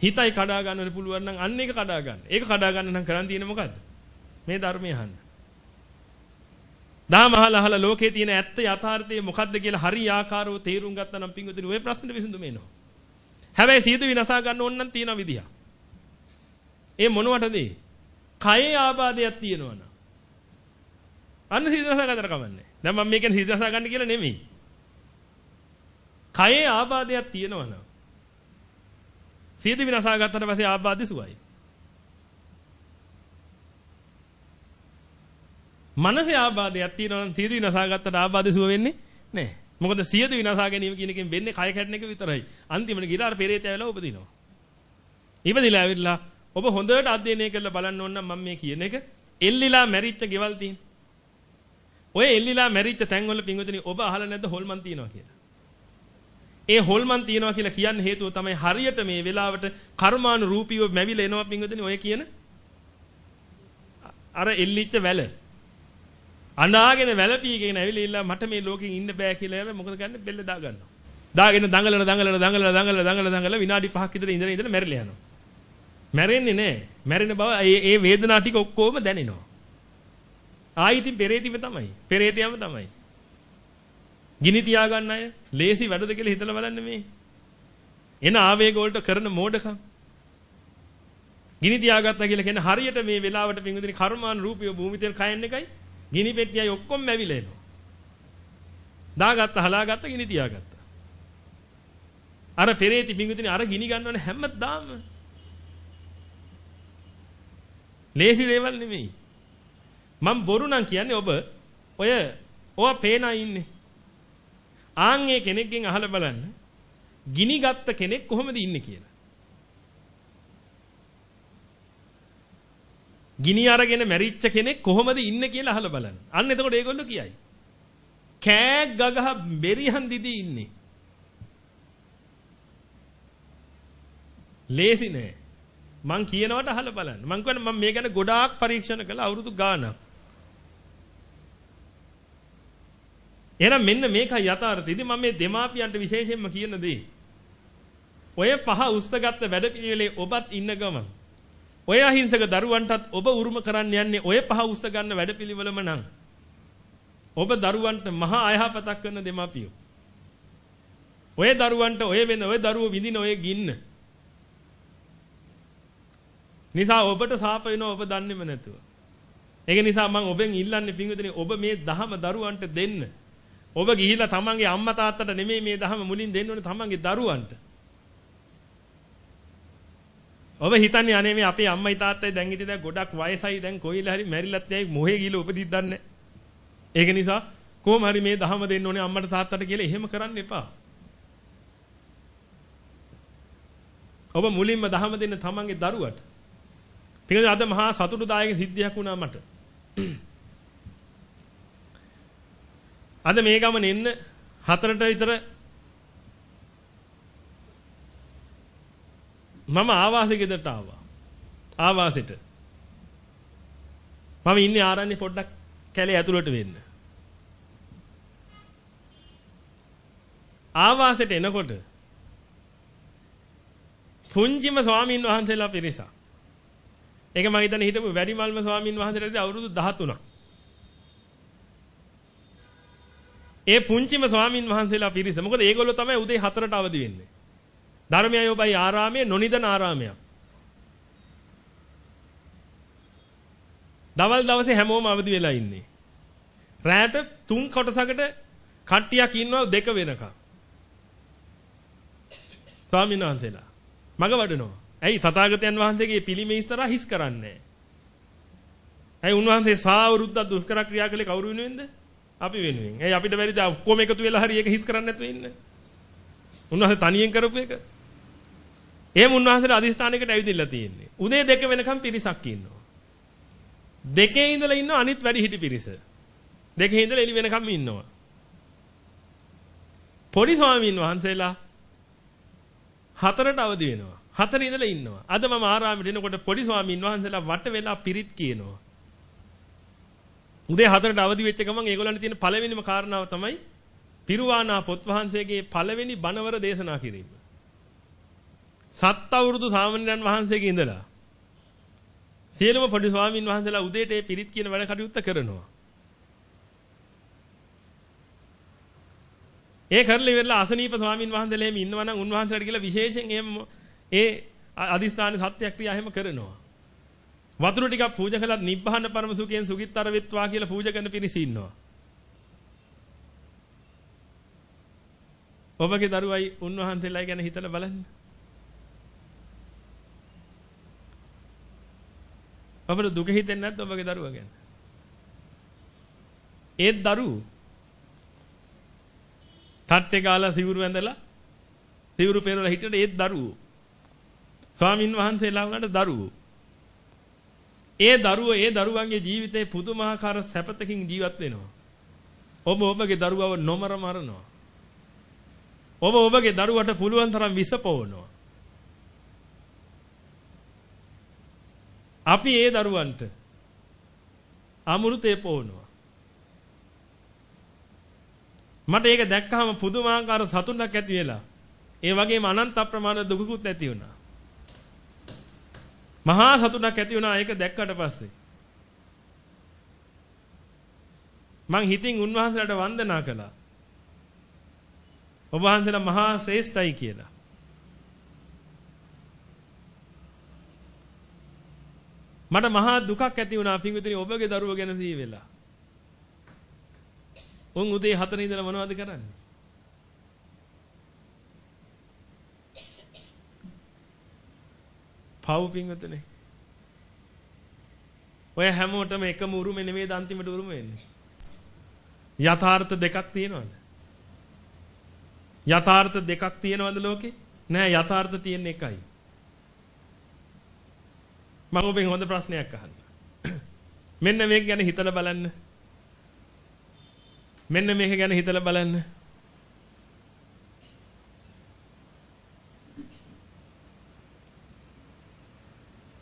හිතයි කඩා ගන්නට පුළුවන් නම් අන්න ඒක කඩා ගන්න. ඒක කඩා ගන්න නම් කරන් තියෙන්නේ මොකද්ද? මේ ධර්මය අහන්න. දහමහල අහලා ලෝකේ තියෙන ඇත්ත යථාර්ථය මොකද්ද කියලා හරි ආකාරව තේරුම් ගත්තා නම් පින්වතුනි ওই ප්‍රශ්නෙට විසඳුම එනවා. හැබැයි සීතු විනාසා ගන්න ඕන නම් තියෙන විදිහ. ඒ මොනවටද? කයේ ආබාධයක් තියෙනවනම්. අන්න සීතු විනාසා ගන්නට කමන්නේ. දැන් මම මේකෙන් සීතු විනාසා ගන්න කියලා නෙමෙයි. කයේ ආබාධයක් තියෙනවනම් සීතු විනාසා ගත්තට පස්සේ ආබාධය සුවයි. මනසේ ආබාධයක් තියෙනවා නම් සීතු විනාසා ගත්තට ආබාධය සුව වෙන්නේ නැහැ. මොකද සියද විනාශා ගැනීම කියන එකෙන් වෙන්නේ කය කැඩෙන එක විතරයි. අන්තිමට ගිහලා අර පෙරේතය වෙලා උපදිනවා. ඉපදිලා ඇවිල්ලා ඔබ හොඳට අධ්‍යයනය කරලා බලන්න ඕන නම් මම මේ කියන එක එල්ලිලා මැරිච්ච ගෙවල් තියෙන. ඔය එල්ලිලා මැරිච්ච තැන්වල පිංගුතුනි ඔබ අහලා නැද්ද හොල්මන් තියනවා කියලා? ඒ හොල්මන් තියනවා කියලා කියන්න හේතුව තමයි හරියට මේ වෙලාවට කර්මානු රූපීව මැවිලා එනවා පිංගුතුනි ඔය කියන අර එල්ලිච්ච වැල අඬාගෙන වැළපීගෙන ඇවිල්ලා මට මේ ලෝකෙන් ඉන්න බෑ කියලා යන මොකද කරන්නේ බෙල්ල දා ගන්නවා. දාගෙන දඟලන දඟලන දඟලන දඟලන දඟලන දඟලන විනාඩි 5ක් විතර ඉඳලා ඉඳලා මැරිලා යනවා. මැරෙන්නේ නැහැ. මැරෙන බව ඒ ඒ වේදනා ටික ඔක්කොම දැනෙනවා. ආයිතින් පෙරේතිම තමයි. පෙරේතියම තමයි. ගිනි තියා ගන්න අය ලේසි වැඩද කියලා හිතලා බලන්න මේ. එන ආවේග වලට කරන මෝඩකම්. ගිනි තියාගත්තා කියලා කියන්නේ හරියට මේ වෙලාවට පින්විතනි කර්මාන රූපිය භූමිතෙල් කයන් එකයි ගිනි පෙට්ටියයි ඔක්කොම මැවිලා එනවා. දාගත්ත හලාගත්ත ගිනි තියාගත්ත. අර පෙරේති පිංගුතුනි අර ගිනි ගන්නවනේ හැමදාම. ලේසි දේවල් නෙමෙයි. මම බොරු නම් කියන්නේ ඔබ ඔය ඔය පේනා ඉන්නේ. ආන්ගේ කෙනෙක්ගෙන් අහලා බලන්න. ගිනි ගත්ත කෙනෙක් කොහොමද ඉන්නේ කියලා. ගිනි අරගෙන මැරිච්ච කෙනෙක් කොහොමද ඉන්නේ කියලා අහලා බලන්න. අන්න එතකොට ඒගොල්ලෝ කියයි. කෑග් ගගහ බෙරිහන් දිදී ඉන්නේ. ලේසි නෑ. මං කියනවට අහලා බලන්න. මං කියන්නේ මම මේ ගැන ගොඩාක් පරීක්ෂණ කළා අවුරුදු ගාණක්. එහෙනම් මෙන්න මේකයි යථාර්ථය. ඉතින් මම මේ දෙමාපියන්ට විශේෂයෙන්ම කියන දේ. ඔය පහ උස්සගත්ත වැඩ පිළිවෙලේ ඔබත් ඉන්න ගමන් ඔය අහිංසක දරුවන්ටත් ඔබ උරුම කරන්න යන්නේ ඔය පහ උස්ස ගන්න වැඩපිළිවෙලම නම් ඔබ දරුවන්ට මහා අයහපතක් කරන දෙමාපියෝ. ඔය දරුවන්ට ඔය වෙන ඔය දරුවෝ විඳින ඔය ගින්න. නිසා ඔබට සාප වෙනවා ඔබ දන්නේම නැතුව. ඒක නිසා මම ඔබෙන් ඉල්ලන්නේ පින්විතනේ ඔබ මේ දහම දරුවන්ට දෙන්න. ඔබ ගිහිලා තමන්ගේ අම්මා තාත්තට නෙමෙයි මේ දහම මුලින් දෙන්න ඕනේ තමන්ගේ දරුවන්ට. ඔබ හිතන්නේ අනේ මේ අපේ අම්මයි තාත්තයි දැන් ඉතින් දැන් ගොඩක් වයසයි දැන් කොයිලා හරි මැරිලත් ඇයි මොහේ ගිහලා උපදින්න දන්නේ ඒක නිසා කොහොම හරි මේ දහම දෙන්න ඕනේ අම්මට තාත්තට කියලා එහෙම කරන්න එපා. ඔබ මුලින්ම දහම දෙන්න තමන්ගේ දරුවට. පිළිගන්න අද මහා සතුටුදායක සිද්ධියක් වුණා මට. අද මේ ගමන එන්න හතරට විතර මම ආවාසෙ ගෙදරට ආවා. ආවාසෙට. මම ඉන්නේ ආරණ්‍ය පොඩ්ඩක් කැලේ ඇතුළට වෙන්න. ආවාසෙට එනකොට පුංචිම ස්වාමින් වහන්සේලා පිරිසක්. ඒක මම හිතන්නේ හිටපු වැඩිමල්ම ස්වාමින් වහන්සේලාට අවුරුදු 13ක්. ඒ පුංචිම ස්වාමින් වහන්සේලා පිරිස. මොකද ඒගොල්ලෝ තමයි උදේ 4ට අවදි වෙන්නේ. ධර්මයයි ඔබයි ආරාමයේ නොනිදන ආරාමයක්. දවල් දවසේ හැමෝම අවදි වෙලා ඉන්නේ. රැට තුන් කොටසකට කට්ටියක් ඉන්නවා දෙක වෙනකම්. ස්වාමීන් වහන්සේලා මග වඩනවා. ඇයි තථාගතයන් වහන්සේගේ පිළිමේ ඉස්සරහා හිස් කරන්නේ? ඇයි උන්වහන්සේ සාවෘද්දක් දුෂ්කර ක්‍රියා කළේ කවුරු වෙනුවෙන්ද? අපි වෙනුවෙන්. ඇයි අපිට බැරිද ඔක්කොම එකතු වෙලා හරි ඒක හිස් කරන්න නැතුව ඉන්න? උන්වහන්සේ තනියෙන් කරපු එක. එහෙම උන්වහන්සේට අදිස්ථානයකට ඇවිදින්න තියෙන්නේ. උදේ දෙක වෙනකම් පිරිසක් ඉන්නවා. දෙකේ ඉඳලා ඉන්න අනිත් වැඩි හිටි පිරිස. දෙකේ ඉඳලා එළි වෙනකම් ඉන්නවා. පොඩි ස්වාමීන් වහන්සේලා හතරට අවදි වෙනවා. හතර ඉඳලා ඉන්නවා. අද මම ආරාමෙට එනකොට පොඩි ස්වාමීන් වහන්සේලා වට වෙලා පිරිත් කියනවා. උදේ හතරට අවදි වෙච්ච ගමන් ඒගොල්ලන්ට තියෙන පළවෙනිම කාරණාව තමයි පිරුවානා පොත් වහන්සේගේ පළවෙනි බණවර දේශනා කිරීම. සත් අවුරුදු සාමණේරයන් වහන්සේගේ ඉඳලා සියලුම පොඩි ස්වාමීන් වහන්සේලා උදේට ඒ පිරිත් කියන වැඩ කටයුත්ත කරනවා. ඒ කරලා ඉවරලා අසනීප ස්වාමීන් වහන්සේලා එහෙම ඉන්නවා නම් උන්වහන්සේලාට කියලා විශේෂයෙන් එහෙම ඒ අදිස්ථාන සත්‍යක්‍රියා එහෙම කරනවා. වතුර ටිකක් පූජා කළත් නිබ්බහන පරම සුඛයෙන් සුගිත්තර වෙත්වා කියලා පූජා කරන පිරිස ඉන්නවා. ඔබගේ දරුවයි උන්වහන්සේලා ගැන හිතලා බලන්න. ඔබට දුක හිතෙන්නේ නැද්ද ඔබගේ දරුවා ගැන? ඒත් දරුවෝ තට්ටේ ගාලා සිවුරු ඇඳලා සිවුරු පෙරලා හිටියට ඒත් දරුවෝ. ස්වාමින් වහන්සේලා වුණාට දරුවෝ. ඒ දරුවෝ ඒ දරුවන්ගේ ජීවිතේ පුදුමාකාර සැපතකින් ජීවත් වෙනවා. ඔබ ඔබගේ දරුවව නොමර මරනවා. ඔබ ඔබගේ දරුවට පුළුවන් තරම් විස අපි ඒ දරුවන්ට අමෘතේ පොවනවා. මට ඒක දැක්කහම පුදුමාකාර සතුටක් ඇති වෙලා ඒ වගේම අනන්ත අප්‍රමාණ දුකකුත් ඇති වුණා. මහා සතුටක් ඇති වුණා ඒක දැක්කට පස්සේ. මං හිතින් උන්වහන්සේලාට වන්දනා කළා. ඔබ වහන්සේලා මහා ශ්‍රේෂ්ඨයි කියලා. මට මහා දුකක් ඇති වුණා පින්විතනි ඔබගේ දරුවෝ ගැන සිහි වෙලා. උන් උදේ 4 ඉඳලා මොනවද කරන්නේ? පව් පින්වතුනේ. ඔය හැමෝටම එකම උරුමේ නෙමෙයි අන්තිමට උරුම වෙන්නේ. යථාර්ථ දෙකක් තියෙනවද? යථාර්ථ දෙකක් තියෙනවද ලෝකේ? නෑ යථාර්ථ තියෙන එකයි. මම ඔබෙන් හොඳ ප්‍රශ්නයක් අහන්න. මෙන්න මේක ගැන හිතලා බලන්න. මෙන්න මේක ගැන හිතලා බලන්න.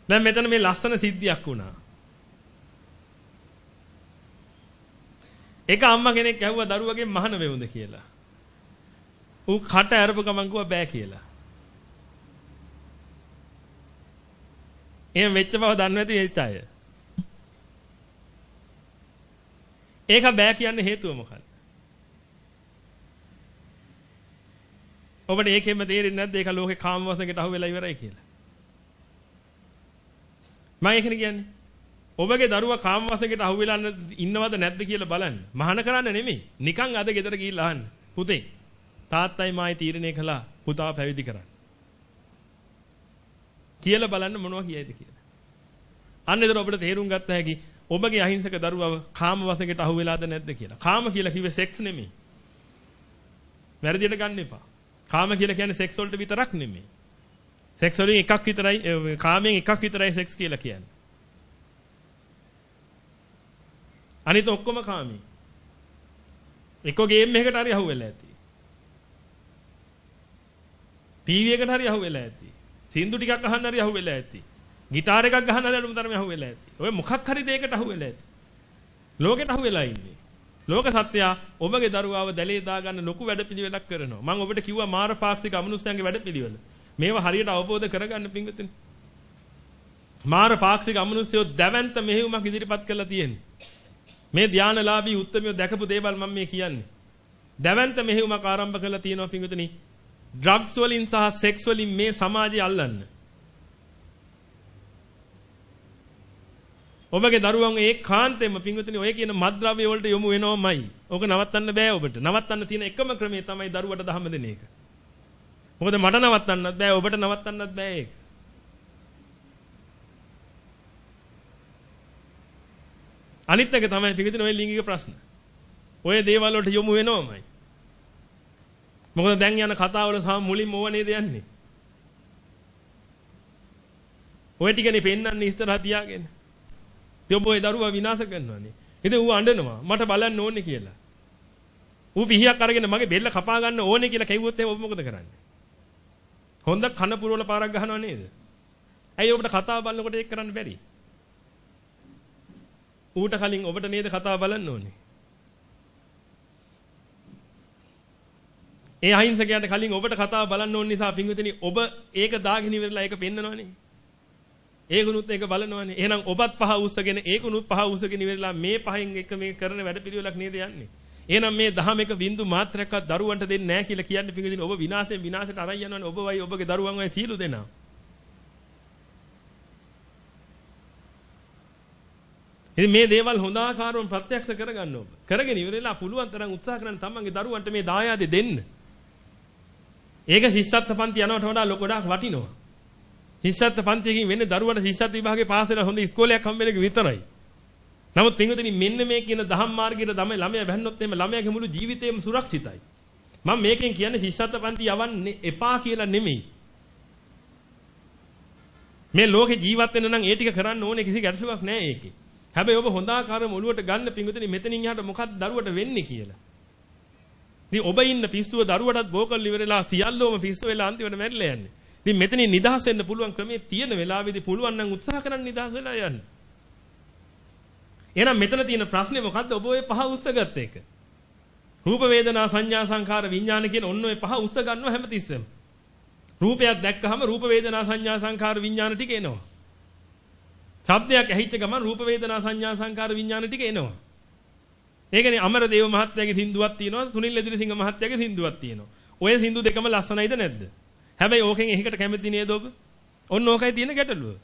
දැන් මෙතන මේ ලස්සන සිද්ධියක් වුණා. එක අම්මා කෙනෙක් ඇහුවා දරුවගේ මහන වෙවුද කියලා. ඌ කට අරපු ගමන් කිව්වා බෑ කියලා. එහෙම වෙච්ච බව දන්නේ නැති වෙච්ච අය. ඒක බෑ කියන්නේ හේතුව මොකක්ද? ඔබට ඒකෙම තේරෙන්නේ නැද්ද ඒක ලෝකේ කාම වසඟයට අහු වෙලා ඉවරයි කියලා? මම ඒකනේ කියන්නේ. ඔබගේ දරුවා කාම වසඟයට අහු වෙලා ඉන්නවද නැද්ද කියලා බලන්න. මහාන කරන්න නෙමෙයි. නිකන් අද ගෙදර ගිහිල්ලා අහන්න. පුතේ තාත්තයි මායි තීරණය කළා පුතාව පැවිදි කරන්න. කියලා බලන්න මොනවා කියයිද කියලා. අන්න ඒතර ඔබට තේරුම් ගත්ත හැකි ඔබගේ අහිංසක දරුවව කාම වසඟයට අහු වෙලාද නැද්ද කියලා. කාම කියලා කිව්වේ සෙක්ස් නෙමෙයි. වැරදියට ගන්න එපා. කාම කියලා කියන්නේ සෙක්ස් වලට විතරක් නෙමෙයි. සෙක්ස් වලින් එකක් විතරයි කාමයෙන් එකක් විතරයි සෙක්ස් කියලා කියන්නේ. අනිත ඔක්කොම කාමී. එක්ක ගේම් එකකට හරි අහුවෙලා ඇති. ටීවී එකට හරි අහුවෙලා ඇති. සින්දු ටිකක් අහන්න හරි අහුවෙලා ඇති. গিitar එකක් ගහන්න හරි අනුතරම අහුවෙලා ඇති. ඔය මොකක් හරි දෙයකට අහුවෙලා ඇති. ලෝකෙට අහුවෙලා ඉන්නේ. ලෝක සත්‍යය ඔබගේ දරුවාව දැලේ දාගන්න ලොකු වැඩපිළිවෙලක් කරනවා. මම ඔබට කිව්වා මාර පාක්ෂික අමනුෂ්‍යයන්ගේ වැඩපිළිවෙල. මේවා හරියට අවබෝධ කරගන්න පිංගුතුනි. මාර පාක්ෂික අමනුෂ්‍යෝ දැවැන්ත මෙහෙයුමක් ඉදිරිපත් කරලා තියෙන්නේ. මේ ධානලාභී උත්තරමිය දැකපු දේවල් මම මේ කියන්නේ. දැවැන්ත මෙහෙයුමක් ආරම්භ කරලා තියෙනවා පිංගුතුනි. ඩ්‍රග්ස් වලින් සහ සෙක්ස් වලින් මේ සමාජය අල්ලන්න. ඔබගේ දරුවන් ඒකාන්තයෙන්ම පිංගුතුනි ඔය කියන මත්ද්‍රව්‍ය වලට යොමු වෙනවමයි. ඕක නවත්තන්න බෑ ඔබට. නවත්තන්න තියෙන එකම ක්‍රමය තමයි දරුවට දහම දෙන එක. මොකද මට නවත්තන්නත් බෑ ඔබට නවත්තන්නත් බෑ ඒක. අනිත් එක තමයි පිටින් ඔය ලිංගික ප්‍රශ්න. ඔය දේවල් වලට යොමු වෙනවමයි. මොකද දැන් යන කතාවල සම මුලින්ම ඕව නේද යන්නේ. ඔය ටිකනේ පෙන්වන්නේ ඉස්සරහ තියාගෙන. ඉතින් ඔබ ඔය දරුවා විනාශ කරනවානේ. ඉතින් ඌ අඬනවා මට බලන්න ඕනේ කියලා. ඌ පිහියක් අරගෙන මගේ බෙල්ල කපා ගන්න ඕනේ කියලා කිව්වොත් එහෙනම් ඔබ මොකද කරන්නේ? හොඳ කන පුරවල පාරක් ගහනව නේද? ඇයි ඔබට කතාව බලනකොට ඒක කරන්න බැරි? ඌට කලින් ඔබට නේද කතාව බලන්න ඕනේ. ඒ අහිංසකයාට කලින් ඔබට කතාව බලන්න ඕන නිසා පින්විතනි ඔබ ඒක දාගෙන ඉවරලා ඒක පෙන්නනවනේ. ඒකුණුත් ඒක බලනවනේ. එහෙනම් ඔබත් පහ උස්සගෙන ඒකුණුත් පහ උස්සගෙන ඉවරලා මේ පහෙන් එක මේ කරන වැඩපිළිවෙලක් නේද යන්නේ. එහෙනම් මේ දහම එක බින්දු මාත්‍රයක්වත් දරුවන්ට දෙන්නේ නැහැ කියලා කියන්නේ පින්විතනි ඔබ විනාශයෙන් විනාශයට අරන් යනවනේ ඔබ වයි ඔබගේ දරුවන් වයි සියලු දෙනා. ඉතින් මේ දේවල් හොඳ ආකාරව ප්‍රත්‍යක්ෂ කරගන්න ඕක. කරගෙන ඉවරලා පුළුවන් තරම් උත්සාහ කරන්න තමන්ගේ දරුවන්ට මේ දායාදේ දෙන්න. ඒක ශිෂ්‍යත්ව පන්ති යනවට වඩා ලොකඩක් වටිනවා. ශිෂ්‍යත්ව පන්තියකින් වෙන්නේ දරුවට ශිෂ්‍යත්ව විභාගේ පාස් වෙලා හොඳ ඉස්කෝලයක් හම්බ වෙන එක විතරයි. නමුත් පින්වතුනි මෙන්න මේ කියන දහම් මාර්ගයට තමයි ළමයා බැන්නොත් එimhe ළමයාගේ මුළු ජීවිතේම සුරක්ෂිතයි. මම මේකෙන් කියන්නේ ශිෂ්‍යත්ව පන්ති යවන්න එපා කියලා නෙමෙයි. මේ ලෝකේ ජීවත් වෙන්න නම් ඒ ටික කරන්න ඕනේ කිසි ගැටලුවක් නැහැ ඒකේ. හැබැයි ඔබ හොඳ ආකාරව ඔළුවට ගන්න පිංගුතුනි මෙතනින් එහාට මොකක්ද දරුවට වෙන්නේ කියලා. ඉතින් ඔබ ඉන්න පිස්සුව දරුවටත් බෝකල් ඉවරලා සියල්ලෝම පිස්සු වෙලා අන්තිමට මැරිලා යන්නේ. ඉතින් මෙතනින් නිදහස් වෙන්න පුළුවන් ක්‍රමයේ තියෙන වෙලාවෙදී පුළුවන් නම් උත්සාහ කරන්න නිදහස් වෙලා යන්න. එහෙනම් මෙතන තියෙන ප්‍රශ්නේ මොකද්ද? ඔබ ඔය පහ උස්සගත්ත එක. රූප වේදනා සංඥා සංඛාර විඥාන කියන ඔන්න ඔය පහ උස්ස ගන්නව හැමතිස්සෙම. රූපයක් දැක්කහම රූප වේදනා සංඥා සංඛාර විඥාන ටික එනවා. ශබ්දයක් ඇහිච්ච ගමන් රූප වේදනා සංඥා සංකාර විඥාන ටික එනවා. ඒකනේ අමරදේව මහත්තයාගේ සින්දුවක් තියෙනවා සුනිල් එදිරිසිංහ මහත්තයාගේ සින්දුවක් තියෙනවා. ඔය සින්දු දෙකම ලස්සනයිද නැද්ද? හැබැයි ඕකෙන් එහෙකට කැමති නේද ඔබ? ඔන්න ඕකයි තියෙන ගැටලුව.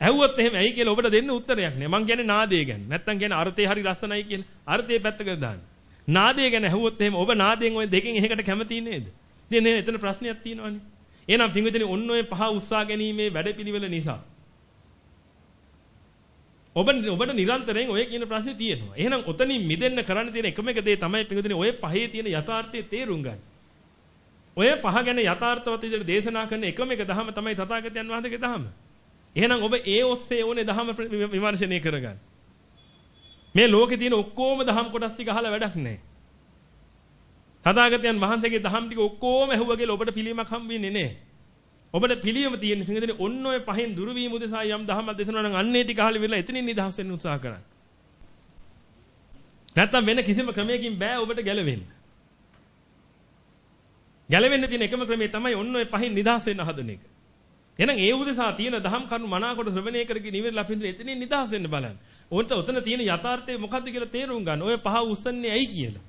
ඇහුවොත් එහෙම ඇයි කියලා ඔබට දෙන්න උත්තරයක් නෑ. මං කියන්නේ නාදය ගැන. නැත්තම් කියන්නේ අර්ථය හරි ලස්සනයි කියලා. අර්ථය පැත්තකට දාන්න. නාදය ගැන ඇහුවොත් එහෙම ඔබ නාදයෙන් ওই දෙකෙන් එහෙකට කැමති නේද? ඉතින් එතන ප්‍රශ්නයක් තියෙනවනේ. එහෙනම් පින්විතනි ඔන්න ඔය පහ උස්සා ගැනීමේ වැඩපිළිවෙල නිසා ඔබ ඔබට නිරන්තරයෙන් ඔය කියන ප්‍රශ්නේ තියෙනවා. එහෙනම් ඔතනින් මිදෙන්න කරන්න තියෙන එකම එක දේ තමයි පින්විතනි ඔය පහේ තියෙන යථාර්ථය තේරුම් ගන්න. ඔය පහ ගැන යථාර්ථවත් විදිහට දේශනා කරන එකම එක දහම තමයි තථාගතයන් වහන්සේගේ දහම. එහෙනම් ඔබ ඒ ඔස්සේ ඕනේ දහම විමර්ශනය කරගන්න. මේ ලෝකේ තියෙන ඔක්කොම දහම් කොටස් ටික අහලා වැඩක් නැහැ. තථාගතයන් වහන්සේගේ දහම් ටික ඔක්කොම ඇහුවා කියලා ඔබට පිළියමක් හම් වෙන්නේ නැහැ. ඔබට පිළියම තියෙන සිංහදෙනේ ඔන්න ඔය පහෙන් දුරු වීම උදෙසා යම් දහමක් දේශනා නම් අන්නේ ටික අහලා ඉවරලා එතනින් නිදහස් වෙන්න උත්සාහ කරන්න. නැත්තම් වෙන කිසිම ක්‍රමයකින් බෑ ඔබට ගැලවෙන්න. ගැලවෙන්න තියෙන එකම ක්‍රමය තමයි ඔන්න ඔය පහෙන් නිදහස් වෙන්න හදන එක. එහෙනම් ඒ උදෙසා තියෙන දහම් කරුණු මනාකොට ශ්‍රවණය කරගෙන ඉවරලා අපි එතනින් නිදහස් වෙන්න බලන්න. උන්ට උතන තියෙන යථාර්ථය මොකද්ද කියලා තේරුම් ගන්න. ඔය පහ උස්සන්නේ ඇයි කියලා.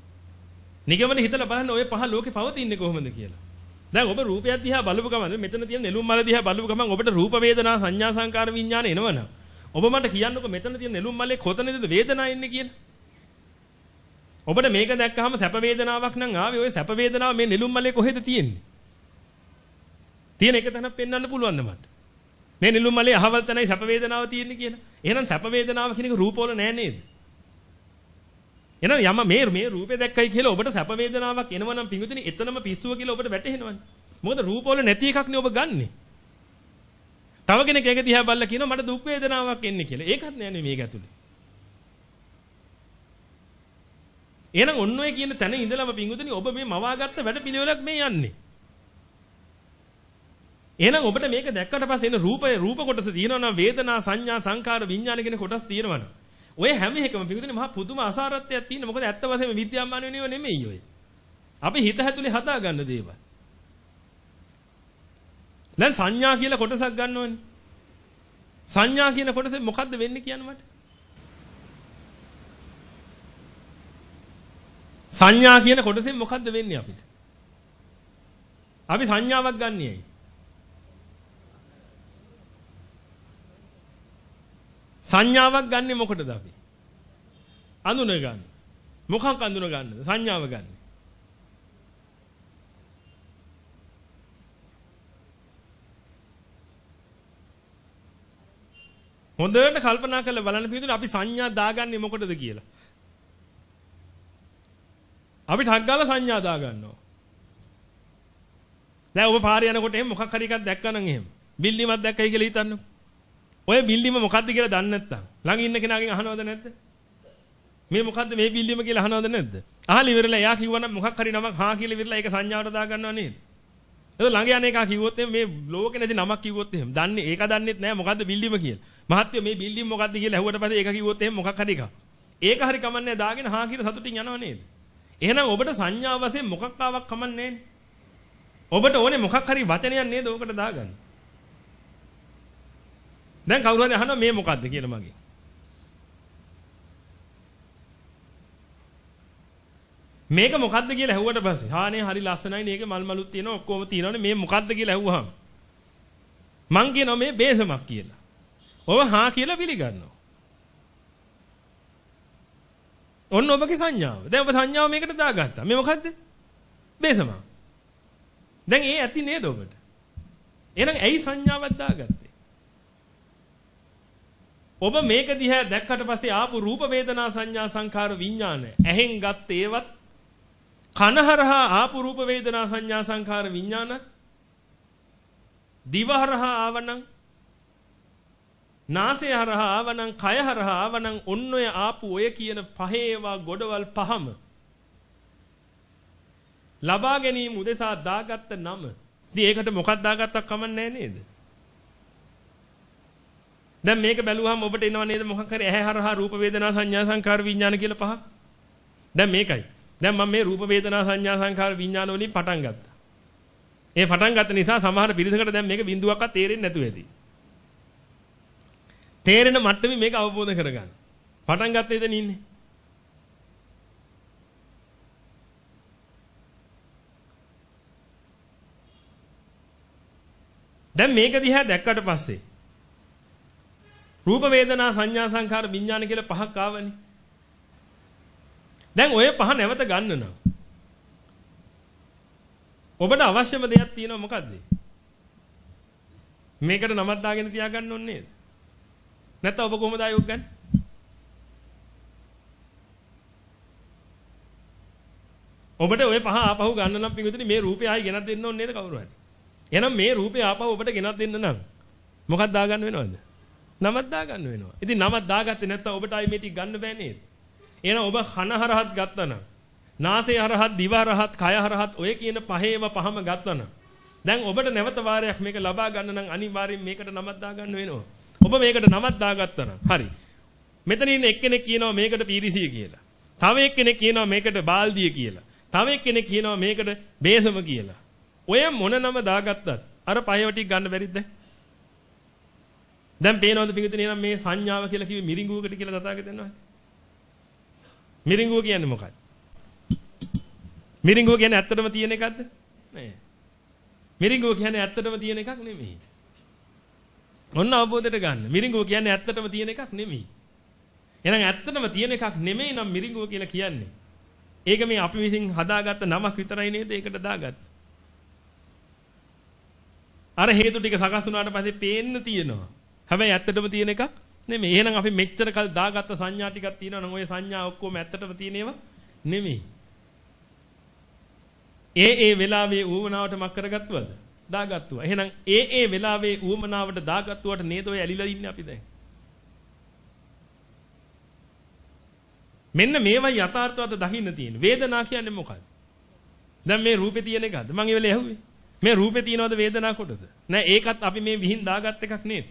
නිගමන හිතලා බලන්න ඔය පහ ලෝකේ පවතින්නේ කොහොමද කියලා. දැන් ඔබ රූපයක් දිහා බලපු ගමන් මෙතන තියෙන නෙළුම් මල දිහා බලපු ගමන් ඔබට රූප වේදනා සංඥා සංකාර විඥාන එනවනම් ඔබ මට කියන්නකෝ මෙතන තියෙන නෙළුම් මලේ කොතනද වේදනාව එන්නේ කියලා. ඔබට මේක දැක්කහම සැප වේදනාවක් නම් ආවේ ওই සැප වේදනාව මේ නෙළුම් මලේ කොහෙද තියෙන්නේ? තියෙන එක තැනක් පෙන්වන්න පුළුවන්ද මට? මේ නිලුම් මලේ අහවල් තැනයි සැප වේදනාව තියෙන්නේ කියලා. එහෙනම් සැප වේදනාව කියන එක රූපවල නෑ නේද? එහෙනම් යම මේ මේ රූපේ දැක්කයි කියලා ඔබට සැප වේදනාවක් එනවනම් පිඟුතුනි එතනම පිස්සුව කියලා ඔබට වැටහෙනවනේ. මොකද රූපවල නැති එකක් නේ ඔබ ගන්නෙ. තව කෙනෙක් ඒක දිහා බලලා කියනවා මට දුක් වේදනාවක් එන්නේ කියලා. ඒකත් නෑනේ මේක ඇතුලේ. එහෙනම් ඔන්න ඔය කියන තැන ඉඳලම පිඟුතුනි ඔබ මේ මවාගත්ත වැඩ පිළිවෙලක් මේ යන්නේ. එහෙනම් ඔබට මේක දැක්කට පස්සේ එන රූපය රූප කොටස තියෙනවා නම් වේදනා සංඥා සංකාර විඥාන කියන කොටස් තියෙනවනේ. ඔය හැම එකම පිටුදෙනේ මහා පුදුම අසාරත්වයක් තියෙන. මොකද ඇත්ත වශයෙන්ම විද්‍යාමාන වෙනව නෙමෙයි ඔය. අපි හිත හැතුලේ හදා ගන්න දේවල්. දැන් සංඥා කියලා කොටසක් ගන්න ඕනේ. සංඥා කියන කොටසේ මොකද්ද වෙන්නේ කියන්න මට? සංඥා කියන කොටසෙන් මොකද්ද වෙන්නේ අපිට? අපි සංඥාවක් ගන්නේයි. සංඥාවක් ගන්නෙ මොකටද අපි? අඳුන ගන්න. මොකක් අඳුන ගන්නද? සංඥාව ගන්න. හොඳට කල්පනා කරලා බලන්න පිටුනේ අපි සංඥා දාගන්නේ මොකටද කියලා. අපි ઠක් ගාලා සංඥා දාගන්නවා. දැන් ඔබ පාරේ යනකොට එහෙම මොකක් හරි එකක් දැක්කනම් එහෙම. බිල්ඩිමක් දැක්කයි කියලා හිතන්නකෝ. ඔය බිල්ඩිම මොකද්ද කියලා දන්නේ නැත්තම් ළඟ ඉන්න කෙනාගෙන් අහනවද නැද්ද? මේ මොකද්ද මේ බිල්ඩිම කියලා අහනවද නැද්ද? අහලා ඉවරලා එයා කිව්වනම් මොකක් හරි නමක් හා කියලා ඉවරලා ඒක සංඥාවට දාගන්නව නේද? ඒක ළඟ යන එකා කිව්වොත් මේ ලෝකේ නැති නමක් කිව්වොත් එහෙම දන්නේ ඒක දන්නෙත් නෑ මොකද්ද බිල්ඩිම කියලා. මහත්තයෝ මේ බිල්ඩිම මොකද්ද කියලා ඇහුවට පස්සේ ඒක කිව්වොත් එහෙම මොකක් හරි එකක්. ඒක හරි කමන්නේ දාගෙන හා කියලා සතුටින් යනව නේද? එහෙනම් ඔබට සංඥා වශයෙන් මොකක් ආවක් කමන්නේ ඔබට ඕනේ මොකක් හරි වචනයක් නේද ඕකට දාගන්න. දැන් කවුරු හරි අහනවා මේ මොකද්ද කියලා මගෙන්. මේක මොකද්ද කියලා ඇහුවට පස්සේ හානේ හරි ලස්සනයි මේක මල් මලුත් තියෙනවා ඔක්කොම තියෙනවනේ මේ මොකද්ද කියලා ඇහුවාම මං කියනවා මේ බේසමක් කියලා. ඔබ හා කියලා පිළිගන්නවා. ඔන්න ඔබගේ සංඥාව. දැන් ඔබ සංඥාව මේකට දාගත්තා. මේ මොකද්ද? බේසමක්. දැන් ඒ ඇති නේද ඔබට? එහෙනම් ඇයි සංඥාවක් දාගත්තේ? ඔබ මේක දිහා දැක්කට පස්සේ ආපු රූප වේදනා සංඥා සංඛාර විඥාන ඇහෙන් ගත්ත ඒවත් කනහරහා ආපු රූප වේදනා සංඥා සංඛාර විඥාන දිවහරහා ආවනම් නාසය හරහා ආවනම් කය හරහා ආවනම් ඔන්න ඔය ආපු ඔය කියන පහේවා ගොඩවල් පහම ලබා ගැනීම උදෙසා දාගත්ත නම. ඉතින් ඒකට මොකක් දාගත්තක් කමන්නේ නේද? දැන් මේක බැලුවහම ඔබට එනව නේද මොකක් හරි ඇහැ හරහා රූප වේදනා සංඥා සංකාර විඥාන කියලා පහක්. දැන් මේකයි. දැන් මම මේ රූප වේදනා සංඥා සංකාර විඥාන වලින් පටන් ගත්තා. ඒ පටන් ගත්ත නිසා සමහර පිරිසකට දැන් මේක බිඳුවක්වත් තේරෙන්නේ නැතුව ඇති. තේරෙන මට්ටමින් මේක අවබෝධ කරගන්න. පටන් ගත්තේ එතන ඉන්නේ. දැන් මේක දිහා දැක්කට පස්සේ රූප වේදනා සංඥා සංඛාර විඥාන කියලා පහක් ආවනේ. දැන් ඔය පහ නැවත ගන්න නම් ඔබට අවශ්‍යම දෙයක් තියෙනවා මොකද්ද? මේකට නමක් දාගෙන තියාගන්න ඕනේ නේද? නැත්නම් ඔබ කොහොමද ආයෝග ගන්න? ඔබට ওই පහ ආපහු ගන්න නම් පිටුදින මේ රූපය ආයි ගෙනත් දෙන්න ඕනේ නේද කවුරු හරි? එහෙනම් මේ රූපය ආපහු ඔබට ගෙනත් දෙන්න නම් මොකක්ද දාගන්න වෙනවද? නමක් දාගන්න වෙනවා. ඉතින් නමක් දාගත්තේ නැත්නම් ඔබට ආයි මේ ටික ගන්න බෑ නේද? එහෙනම් ඔබ කන හරහත් ගත්තනම්, නාසය හරහත්, දිව හරහත්, කය හරහත් ඔය කියන පහේම පහම ගත්තනම් දැන් ඔබට නැවත වාරයක් මේක ලබා ගන්න නම් අනිවාර්යෙන් මේකට නමක් දාගන්න වෙනවා. ඔබ මේකට නමක් දාගත්තා නම් හරි. මෙතන ඉන්න එක්කෙනෙක් කියනවා මේකට පීරිසිය කියලා. තව එක්කෙනෙක් කියනවා මේකට බාල්දිය කියලා. තව එක්කෙනෙක් කියනවා මේකට බේසම කියලා. ඔය මොන නම දාගත්තත් අර පහේව ටික ගන්න බැරිද? දැන් පේනවද පිටුතුනේ නම් මේ සංඥාව කියලා කිව්වේ මිරිඟුවකට කියලා තථාගතයන් වහන්සේ. මිරිඟුව කියන්නේ මොකක්ද? මිරිඟුව කියන්නේ ඇත්තටම තියෙන එකක්ද? නෑ. මිරිඟුව කියන්නේ ඇත්තටම තියෙන එකක් නෙමෙයි. ඔන්න අවබෝධයට ගන්න. මිරිඟුව කියන්නේ ඇත්තටම තියෙන එකක් නෙමෙයි. එහෙනම් ඇත්තටම තියෙන එකක් නෙමෙයි නම් මිරිඟුව කියලා කියන්නේ. ඒක මේ අපි විසින් හදාගත්ත නමක් විතරයි නේද ඒකට දාගත්තේ. අර හේතු ටික සකස් වුණාට පස්සේ පේන්න තියෙනවා. හැබැයි ඇත්තටම තියෙන එකක් නෙමෙයි. එහෙනම් අපි මෙච්චර කල් දාගත්ත සංඥා ටිකක් තියෙනවා නම් ওই සංඥා ඔක්කොම ඇත්තටම තියෙන ඒවා නෙමෙයි. ඒ ඒ වෙලාවේ ඌමනාවට මක් කරගත්තුවද? දාගත්තුවා. එහෙනම් ඒ ඒ වෙලාවේ ඌමනාවට දාගත්තුවට නේද ඔය ඇලිලා ඉන්නේ අපි දැන්. මෙන්න මේවයි යථාර්ථවත දකින්න තියෙන්නේ. වේදනාව කියන්නේ මොකක්ද? දැන් මේ රූපේ තියෙන එකද? මං ඒ වෙලේ ඇහුවේ. මේ රූපේ තියෙනවද වේදනාව කොටද? නෑ ඒකත් අපි මේ විහිං දාගත් එකක් නේද?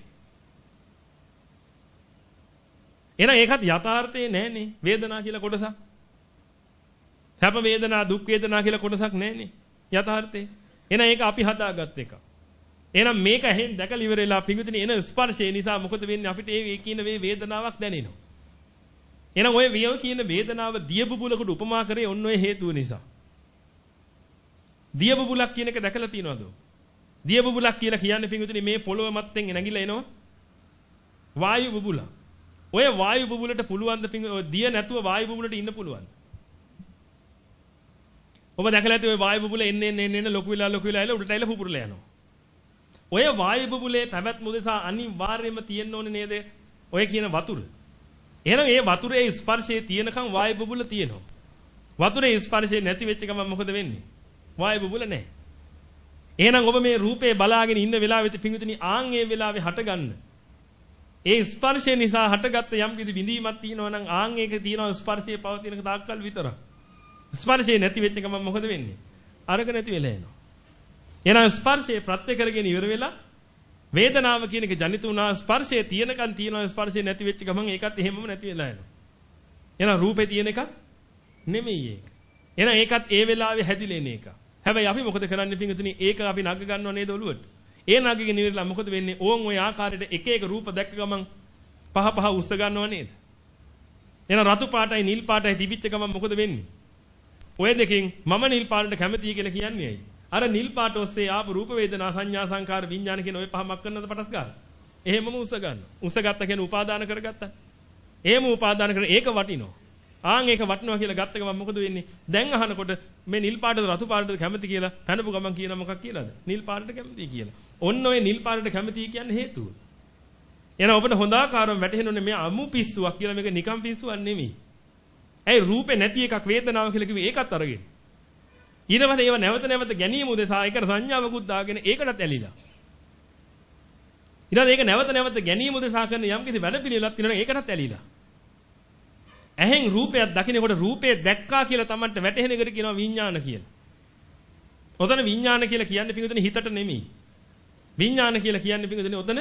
එහෙනම් ඒකත් යථාර්ථයේ නෑනේ වේදනාව කියලා කොටසක්. සැප වේදනා දුක් වේදනා කියලා කොටසක් නෑනේ යථාර්ථයේ. එහෙනම් ඒක අපි හදාගත් එකක්. එහෙනම් මේක ඇහෙන් දැකලා ඉවරලා පිඟුතුනේ එන ස්පර්ශය නිසා මොකද වෙන්නේ අපිට ඒ කියන මේ වේදනාවක් දැනෙනවා. එහෙනම් ඔය වියව කියන වේදනාව දියබුබුලකට උපමා කරේ ඔන්න ඔය හේතුව නිසා. දියබුබුලක් කියන එක දැකලා තියෙනවද? දියබුබුලක් කියලා කියන්නේ පිඟුතුනේ මේ පොළොව මත්තෙන් නැගිලා එනවා. වායු බුබුල. ඔය වායු බුබුලට පුළුවන් ද දිය නැතුව වායු බුබුලට ඉන්න පුළුවන්. ඔබ දැකලා ඇති ඔය වායු බුබුල එන්න එන්න එන්න ලොකු වෙලා ලොකු වෙලා ඇවිල්ලා උඩට ඇවිල්ලා පුපුරලා යනවා. ඔය වායු බුබුලේ පැවැත්ම උදෙසා අනිවාර්යයෙන්ම තියෙන්න ඕනේ නේද? ඔය කියන වතුර. එහෙනම් ඒ වතුරේ ස්පර්ශයේ තියෙනකන් වායු බුබුල තියෙනවා. වතුරේ ස්පර්ශය නැති වෙච්ච ගමන් මොකද වෙන්නේ? වායු බුබුල නැහැ. එහෙනම් ඔබ මේ රූපේ බලාගෙන ඉන්න වෙලාවෙත් පිංගුතුනි ආන් ඒ වෙලාවේ හටගන්න. ඒ ස්පර්ශය නිසා හටගත්ත යම් කිසි බිඳීමක් තියෙනවා නම් ආන් ඒක තියෙනවා ස්පර්ශයේ පවතින තාක්කල් විතරක්. ස්පර්ශය නැති වෙච්ච ගමන් මොකද වෙන්නේ? අරක නැති වෙලා යනවා. එහෙනම් ස්පර්ශය ප්‍රත්‍ය කරගෙන ඉවර වෙලා වේදනාව කියන එක ජනිත වුණා ස්පර්ශය තියෙනකන් තියෙනවා ස්පර්ශය නැති වෙච්ච ගමන් ඒකත් එහෙමම නැති වෙලා යනවා. එහෙනම් රූපේ තියෙන එක නෙමෙයි ඒක. එහෙනම් ඒකත් ඒ වෙලාවේ හැදිලෙන එක. හැබැයි අපි මොකද කරන්නේ පින්තුනි ඒක අපි නග ගන්නව නේද ඔළුවට? ඒ නගගෙන ඉවරලා මොකද වෙන්නේ? ඕන් ওই ආකාරයට එක එක රූප දැක්ක ගමන් පහ පහ උස්ස ගන්නව නේද? එහෙනම් රතු පාටයි නිල් පාටයි තිබිච්ච ගමන් මොකද වෙන්නේ? ඔය දෙකෙන් මම නිල් පාටට කැමතියි කියලා කියන්නේ ඇයි? අර නිල් පාට ඔස්සේ ආපු රූප වේදනා සංඥා සංකාර විඥාන කියන ওই පහමක් කරනද පටස් ගන්න. එහෙමම උස ගන්න. උස ගත්ත කියන්නේ උපාදාන කරගත්තා. එහෙම උපාදාන කරන ඒක වටිනවා. ආන් ඒක වටිනවා කියලා ගත්ත ගමන් මොකද වෙන්නේ? දැන් අහනකොට මේ නිල් පාටද රතු පාටද කැමති කියලා පැනපු ගමන් කියන මොකක් කියලාද? නිල් පාටට කැමතියි කියලා. ඔන්න ඔය නිල් පාටට කැමතියි කියන්නේ හේතුව. එහෙනම් ඔබට හොඳ ආකාරව වැටහෙනුනේ මේ අමු පිස්සුවක් කියලා මේක නිකම් පිස්සුවක් නෙමෙයි. ඇයි රූපේ නැති එකක් වේදනාව කියලා කිව්වේ ඒකත් අරගෙන. ඊළඟට ඒව නැවත නැවත ගැනීම උදෙසා ඒකට සංඥාවකුත් දාගෙන ඒකටත් ඇලිලා. ඊළඟට ඒක නැවත නැවත ගැනීම උදෙසා කරන යම්කිසි වැඩපිළිවෙලක් තියෙනවා ඒකටත් ඇලිලා. ඇහෙන් රූපයක් දකින්නකොට රූපේ දැක්කා කියලා Tamanට වැටහෙන එකට කියනවා විඥාන කියලා. ඔතන විඥාන කියලා කියන්නේ පිටුදෙන හිතට නෙමෙයි. විඥාන කියලා කියන්නේ පිටුදෙන ඔතන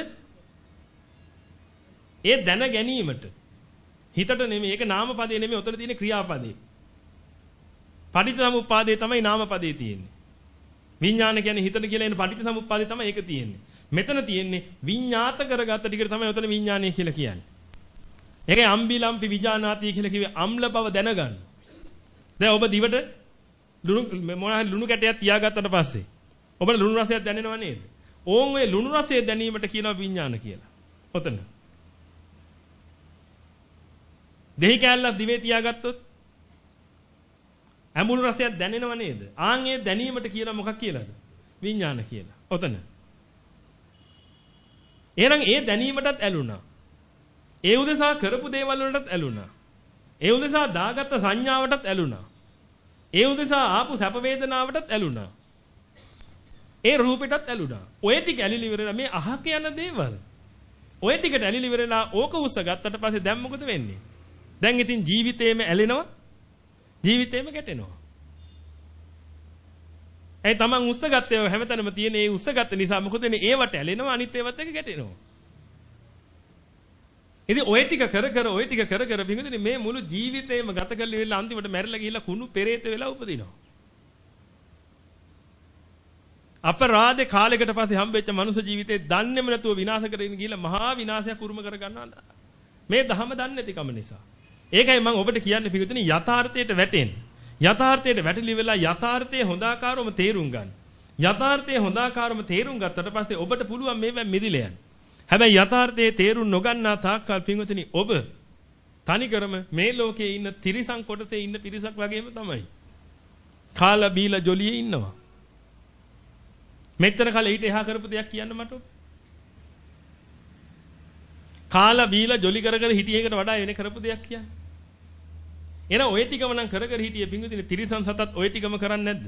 ඒ දැන ගැනීමට හිතට නෙමෙයි. ඒක නාමපදේ නෙමෙයි. උතන තියෙන ක්‍රියාපදේ. පටිච්චසමුප්පාදේ තමයි නාමපදේ තියෙන්නේ. විඥාන කියන්නේ හිතට කියලා එන පටිච්චසමුප්පාදේ තමයි ඒක තියෙන්නේ. මෙතන තියෙන්නේ විඤ්ඤාත කරගත්ත ටිකට තමයි උතන විඥානය කියලා කියන්නේ. ඒකේ අම්බිලම්පි විජානාති කියලා කිව්වේ අම්ල බව දැනගන්න. දැන් ඔබ දිවට ලුණු මොනවා ලුණු කැටයක් තියාගත්තට පස්සේ ඔබට ලුණු රසයක් දැනෙනව නේද? ඕන් ඔය ලුණු රසය දැනීමට කියනවා විඥාන කියලා. ඔතන. දෙහි කෑල්ලක් දිවේ තියාගත්තොත් ඇඹුල් රසයක් දැනෙනව නේද? ආන් ඒ දැනීමට කියන මොකක් කියලාද? විඥාන කියලා. ඔතන. එහෙනම් ඒ දැනීමටත් ඇලුනා. ඒ උදෙසා කරපු දේවල් වලටත් ඇලුනා. ඒ උදෙසා දාගත්ත සංඥාවටත් ඇලුනා. ඒ උදෙසා ආපු සැප වේදනාවටත් ඇලුනා. ඒ රූපෙටත් ඇලුනා. ඔය ටික ඇලිලි ඉවරලා මේ අහක යන දේවල්. ඔය ටිකට ඇලිලි ඉවරලා ඕක උස්ස ගත්තට පස්සේ දැන් මොකද වෙන්නේ? දැන් ඉතින් ජීවිතේම ඇලෙනවා ජීවිතේම ගැටෙනවා. ඒ තමන් උස්සගත්තේ හැමතැනම තියෙන ඒ උස්සගත්ත නිසා මොකද වෙන්නේ ඒවට ඇලෙනවා අනිත් ඒවත් එක ගැටෙනවා. ඉතින් ඔය ටික කර කර ඔය ටික කර කර පිඟුදිනේ මේ මුළු ජීවිතේම ගත කරලා ඉවරලා අන්තිමට මැරිලා ගිහිල්ලා කුණු පෙරේත වෙලා උපදිනවා. අපරාධේ කාලයකට පස්සේ හම්බෙච්ච මනුෂ්‍ය ජීවිතේ දන්නේම නැතුව විනාශ කරගෙන ගිහිල්ලා මහා විනාශයක් උරුම කරගන්නවා. මේ ධහම දන්නේ නැතිකම නිසා. ඒකයි මම ඔබට කියන්නේ පිටුතුනි යථාර්ථයට වැටෙන්න. යථාර්ථයට වැටලි වෙලා යථාර්ථයේ හොඳාකාරවම තේරුම් ගන්න. යථාර්ථයේ හොඳාකාරවම තේරුම් ගත්තට පස්සේ ඔබට පුළුවන් මේවෙන් මිදිලා යන්න. හැබැයි යථාර්ථයේ තේරුම් නොගන්නා තාක්කල් පිටුතුනි ඔබ තනිකරම මේ ලෝකයේ ඉන්න තිරිසන් කොටසේ ඉන්න පිරිසක් වගේම තමයි. කාලා බීලා ජොලියේ ඉන්නවා. මෙච්චර කාලේ ඊට එහා කරපු දෙයක් කියන්න මට. කාලා බීලා ජොලි කර කර හිටියේකට වඩා වෙන කරපු දෙයක් කියන්නේ. එන ඔය ටිකම නම් කර කර හිටියේ පිංගුදිනේ තිරිසන් සතත් ඔය ටිකම කරන්නේ නැද්ද?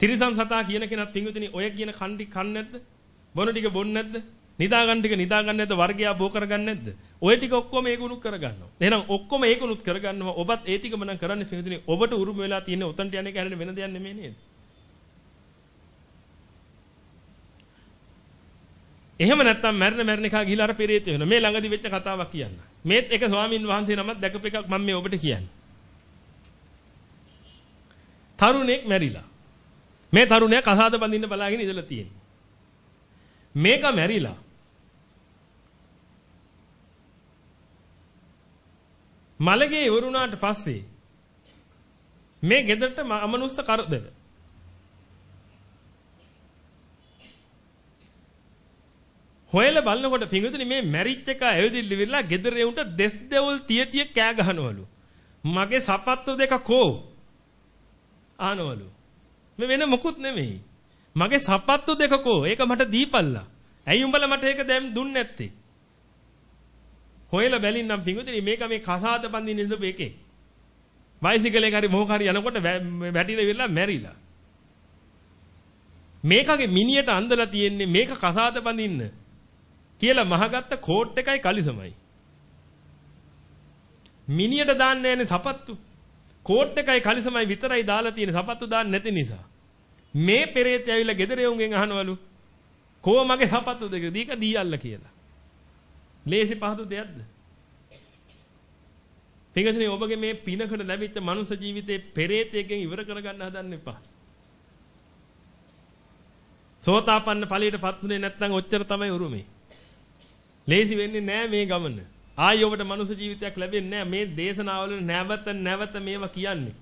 තිරිසන් සතා කියන කෙනත් පිංගුදිනේ ඔය කියන කන් ටික කන්නේ නැද්ද? බොන ටික බොන්නේ නැද්ද? නිදා ගන්න ටික නිදා ගන්න නැද්ද? වර්ගයා බෝ කරගන්නේ නැද්ද? ඔය ටික ඔක්කොම ඒකුණුත් කරගන්නවා. එහෙනම් ඔක්කොම ඒකුණුත් කරගන්නවා. ඔබත් ඒ ටිකම නම් කරන්නේ පිංගුදිනේ ඔබට උරුම වෙලා තියෙන උතන්ට යන්නේ කැරෙන වෙන දෙයක් නෙමෙයි නේද? එහෙම නැත්නම් මැරෙන මැරෙන එකා ගිහිලා අර පෙරේත වෙනවා. මේ ළඟදි වෙච්ච කතාවක් කියන්න. මේත් එක ස්වාමින් වහන්සේ නමක් දැකපු එකක් මම මේ ඔබට කියන්නේ. තරුණෙක් මැරිලා. මේ තරුණයා කසාද බඳින්න බලාගෙන ඉඳලා තියෙනවා. මේක මැරිලා. මලගේ ඉවරුණාට පස්සේ මේ ගෙදරට අමනුස්ස කරදර හොයලා බලනකොට පිඟුතුනි මේ මැරිච් එක ඇවිදින්න විරලා ගෙදර එවුන්ට දෙස් දෙවුල් තිය තිය කෑ ගහනවලු. මගේ සපත්තු දෙක කෝ? ආනවලු. මේ වෙන මොකුත් නෙමෙයි. මගේ සපත්තු දෙක කෝ? ඒක මට දීපල්ලා. ඇයි උඹලා මට ඒක දැන් දුන්නේ නැත්තේ? හොයලා බැලින්නම් පිඟුතුනි මේක මේ කසාද බඳින්න ඉඳපු එකේ. බයිසිකලේ හරි මොහොක හරි යනකොට වැටිලා ඉවරලා මැරිලා. මේකගේ මිනියට අඳලා තියෙන්නේ මේක කසාද බඳින්න. කියලා මහගත්ත කෝට් එකයි කලිසමයි. මිනියට දාන්නේ නැන්නේ සපත්තු. කෝට් එකයි කලිසමයි විතරයි දාලා තියෙන සපත්තු දාන්න නැති නිසා. මේ පෙරේත ඇවිල්ලා ගෙදර යවුන්ගෙන් අහනවලු. කෝ මගේ සපත්තු දෙක දීක දීයල්ල කියලා. ලේසි පහසු දෙයක්ද? පිටකනේ ඔබගේ මේ පිනකට ලැබිච්ච මනුෂ්‍ය ජීවිතේ පෙරේතයෙන් ඉවර කරගන්න හදන්න එපා. සෝතාපන්න ඵලයට පත්ුනේ නැත්නම් ඔච්චර තමයි උරුමේ. ලේසි වෙන්නේ නැහැ මේ ගමන. ආයි ඔබට මනුෂ්‍ය ජීවිතයක් ලැබෙන්නේ නැහැ. මේ දේශනාවල නැවත නැවත මේවා කියන්නේ.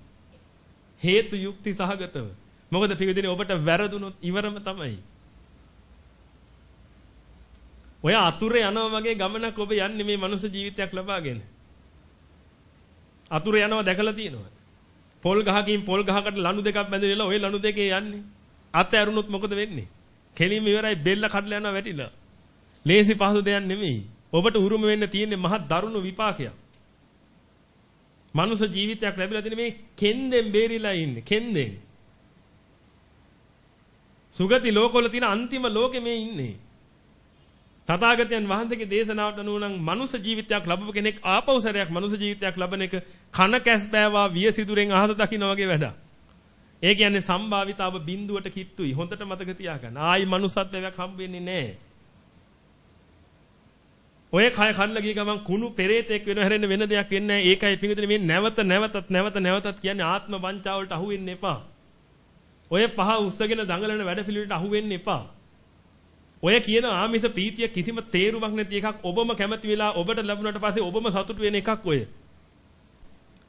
හේතු යුක්ති සහගතව. මොකද පිළිදෙනේ ඔබට වැරදුනොත් ඉවරම තමයි. ඔය අතුරේ යනවා වගේ ගමනක් ඔබ යන්නේ මේ මනුෂ්‍ය ජීවිතයක් ලබාගෙන. අතුරේ යනවා දැකලා තියෙනවා. පොල් ගහකින් පොල් ගහකට ලණු දෙකක් බැඳලා ඔය ලණු දෙකේ යන්නේ. අත ඇරුණොත් මොකද වෙන්නේ? කෙලින්ම ඉවරයි බෙල්ල කඩලා යනවා වැටිලා. ලේසි පහසු දෙයක් නෙමෙයි. ඔබට උරුම වෙන්න තියෙන්නේ මහත් දරුණු විපාකයක්. මනුෂ්‍ය ජීවිතයක් ලැබිලා තියෙන මේ කෙන්දෙන් බේරිලා ඉන්නේ කෙන්දෙන්. සුගති ලෝකවල තියෙන අන්තිම ලෝකෙ මේ ඉන්නේ. තථාගතයන් වහන්සේගේ දේශනාවට අනුව නම් මනුෂ්‍ය ජීවිතයක් ලැබුව කෙනෙක් ආපෞසරයක් මනුෂ්‍ය ජීවිතයක් ලබන එක කන කැස් බෑවා විය සිදුරෙන් අහස දකින්න වගේ වැඩක්. ඒ කියන්නේ සම්භාවිතාව බිඳුවට කිට්ටුයි. හොඳට මතක තියාගන්න. ආයි මනුස්සත්වයක් හම්බ වෙන්නේ නැහැ. ඔය කය කඩලා ගිය ගමන් කුණු පෙරේතෙක් වෙන හැරෙන්න වෙන දෙයක් වෙන්නේ නැහැ. ඒකයි පිඟුතුනේ මේ නැවත නැවතත් නැවත නැවතත් කියන්නේ ආත්ම වංචාවලට අහු වෙන්න එපා. ඔය පහ උස්සගෙන දඟලන වැඩ පිළිවෙලට අහු වෙන්න එපා. ඔය කියන ආමිෂ ප්‍රීතිය කිසිම තේරුමක් නැති එකක් ඔබම කැමති වෙලා ඔබට ලැබුණාට පස්සේ ඔබම සතුටු වෙන එකක් ඔය.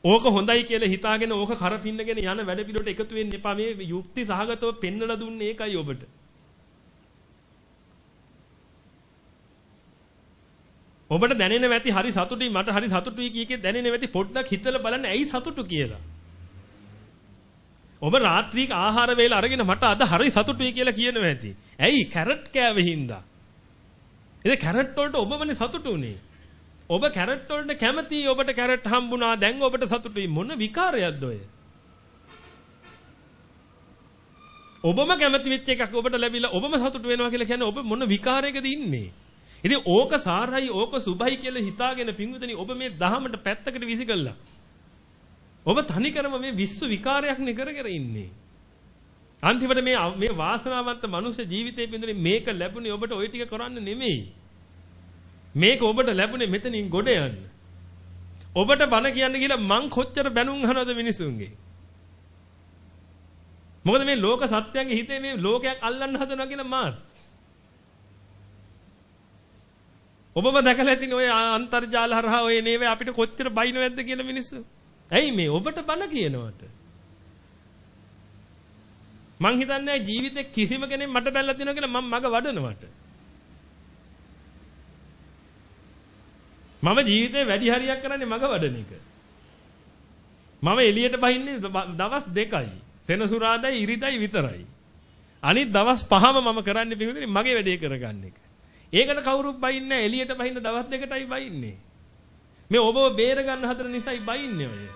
ඕක හොඳයි කියලා හිතාගෙන ඕක කරපින්නගෙන යන වැඩ පිළිවෙලට එකතු වෙන්න එපා. මේ යුක්ති සහගතව පෙන්නලා දුන්නේ ඒකයි ඔබට. ඔබට දැනෙන වැටි හරි සතුටුයි මට හරි සතුටුයි කීකේ දැනෙන වැටි පොඩ්ඩක් හිතලා බලන්න ඇයි සතුටු කියලා. ඔබ රාත්‍රීක ආහාර වේල අරගෙන මට අද හරි සතුටුයි කියලා කියනවා ඇති. ඇයි කැරට් කෑවේ හින්දා? ඉතින් කැරට් වලට ඔබමනේ සතුටුුනේ. ඔබ කැරට් වලට කැමතියි ඔබට කැරට් හම්බුණා දැන් ඔබට සතුටුයි මොන විකාරයක්ද ඔය? ඔබම කැමති වෙච්ච එකක් ඔබට ලැබිලා ඔබම සතුටු වෙනවා කියලා කියන්නේ ඔබ මොන විකාරයකද ඉන්නේ? ඉතින් ඕක සාරයි ඕක සුභයි කියලා හිතාගෙන පින්විතනි ඔබ මේ දහමට පැත්තකට විසිකල්ලා. ඔබ තනිකරම මේ විශ්ව විකාරයක් නේ කරගෙන ඉන්නේ. අන්තිමට මේ මේ වාසනාවන්ත මනුෂ්‍ය ජීවිතයේ පින්දුනේ මේක ලැබුණේ ඔබට ওই ටික කරන්න නෙමෙයි. මේක ඔබට ලැබුණේ මෙතනින් ගොඩ යන්න. ඔබට බන කියන්න කියලා මං කොච්චර බැනුම් අහනවද මිනිසුන්ගේ. මොකද මේ ලෝක සත්‍යයන්ගේ හිතේ මේ ලෝකයක් අල්ලන්න හදනවා කියලා මාත්. ඔබම දැකලා ඇතිනේ ඔය අන්තර්ජාල හරහා ඔය නේවේ අපිට කොච්චර බයිනවද කියලා මිනිස්සු. ඇයි මේ ඔබට බන කියනවට? මං හිතන්නේ ජීවිතේ කිසිම කෙනෙක් මට බැලලා තිනවා කියලා මම මග වඩනවට. මම ජීවිතේ වැඩි හරියක් කරන්නේ මග වඩන එක. මම එළියට බහින්නේ දවස් දෙකයි. සෙනසුරාදායි ඉරිදයි විතරයි. අනිත් දවස් පහම මම කරන්නේ පිටුනේ මගේ වැඩේ කරගන්න එක. ඒකට කවුරුත් බයින්නේ නැහැ. එළියට බහින්න දවස් දෙකටයි බයින්නේ. මේ ඔබව බේර ගන්න හදන නිසායි බයින්නේ ඔය.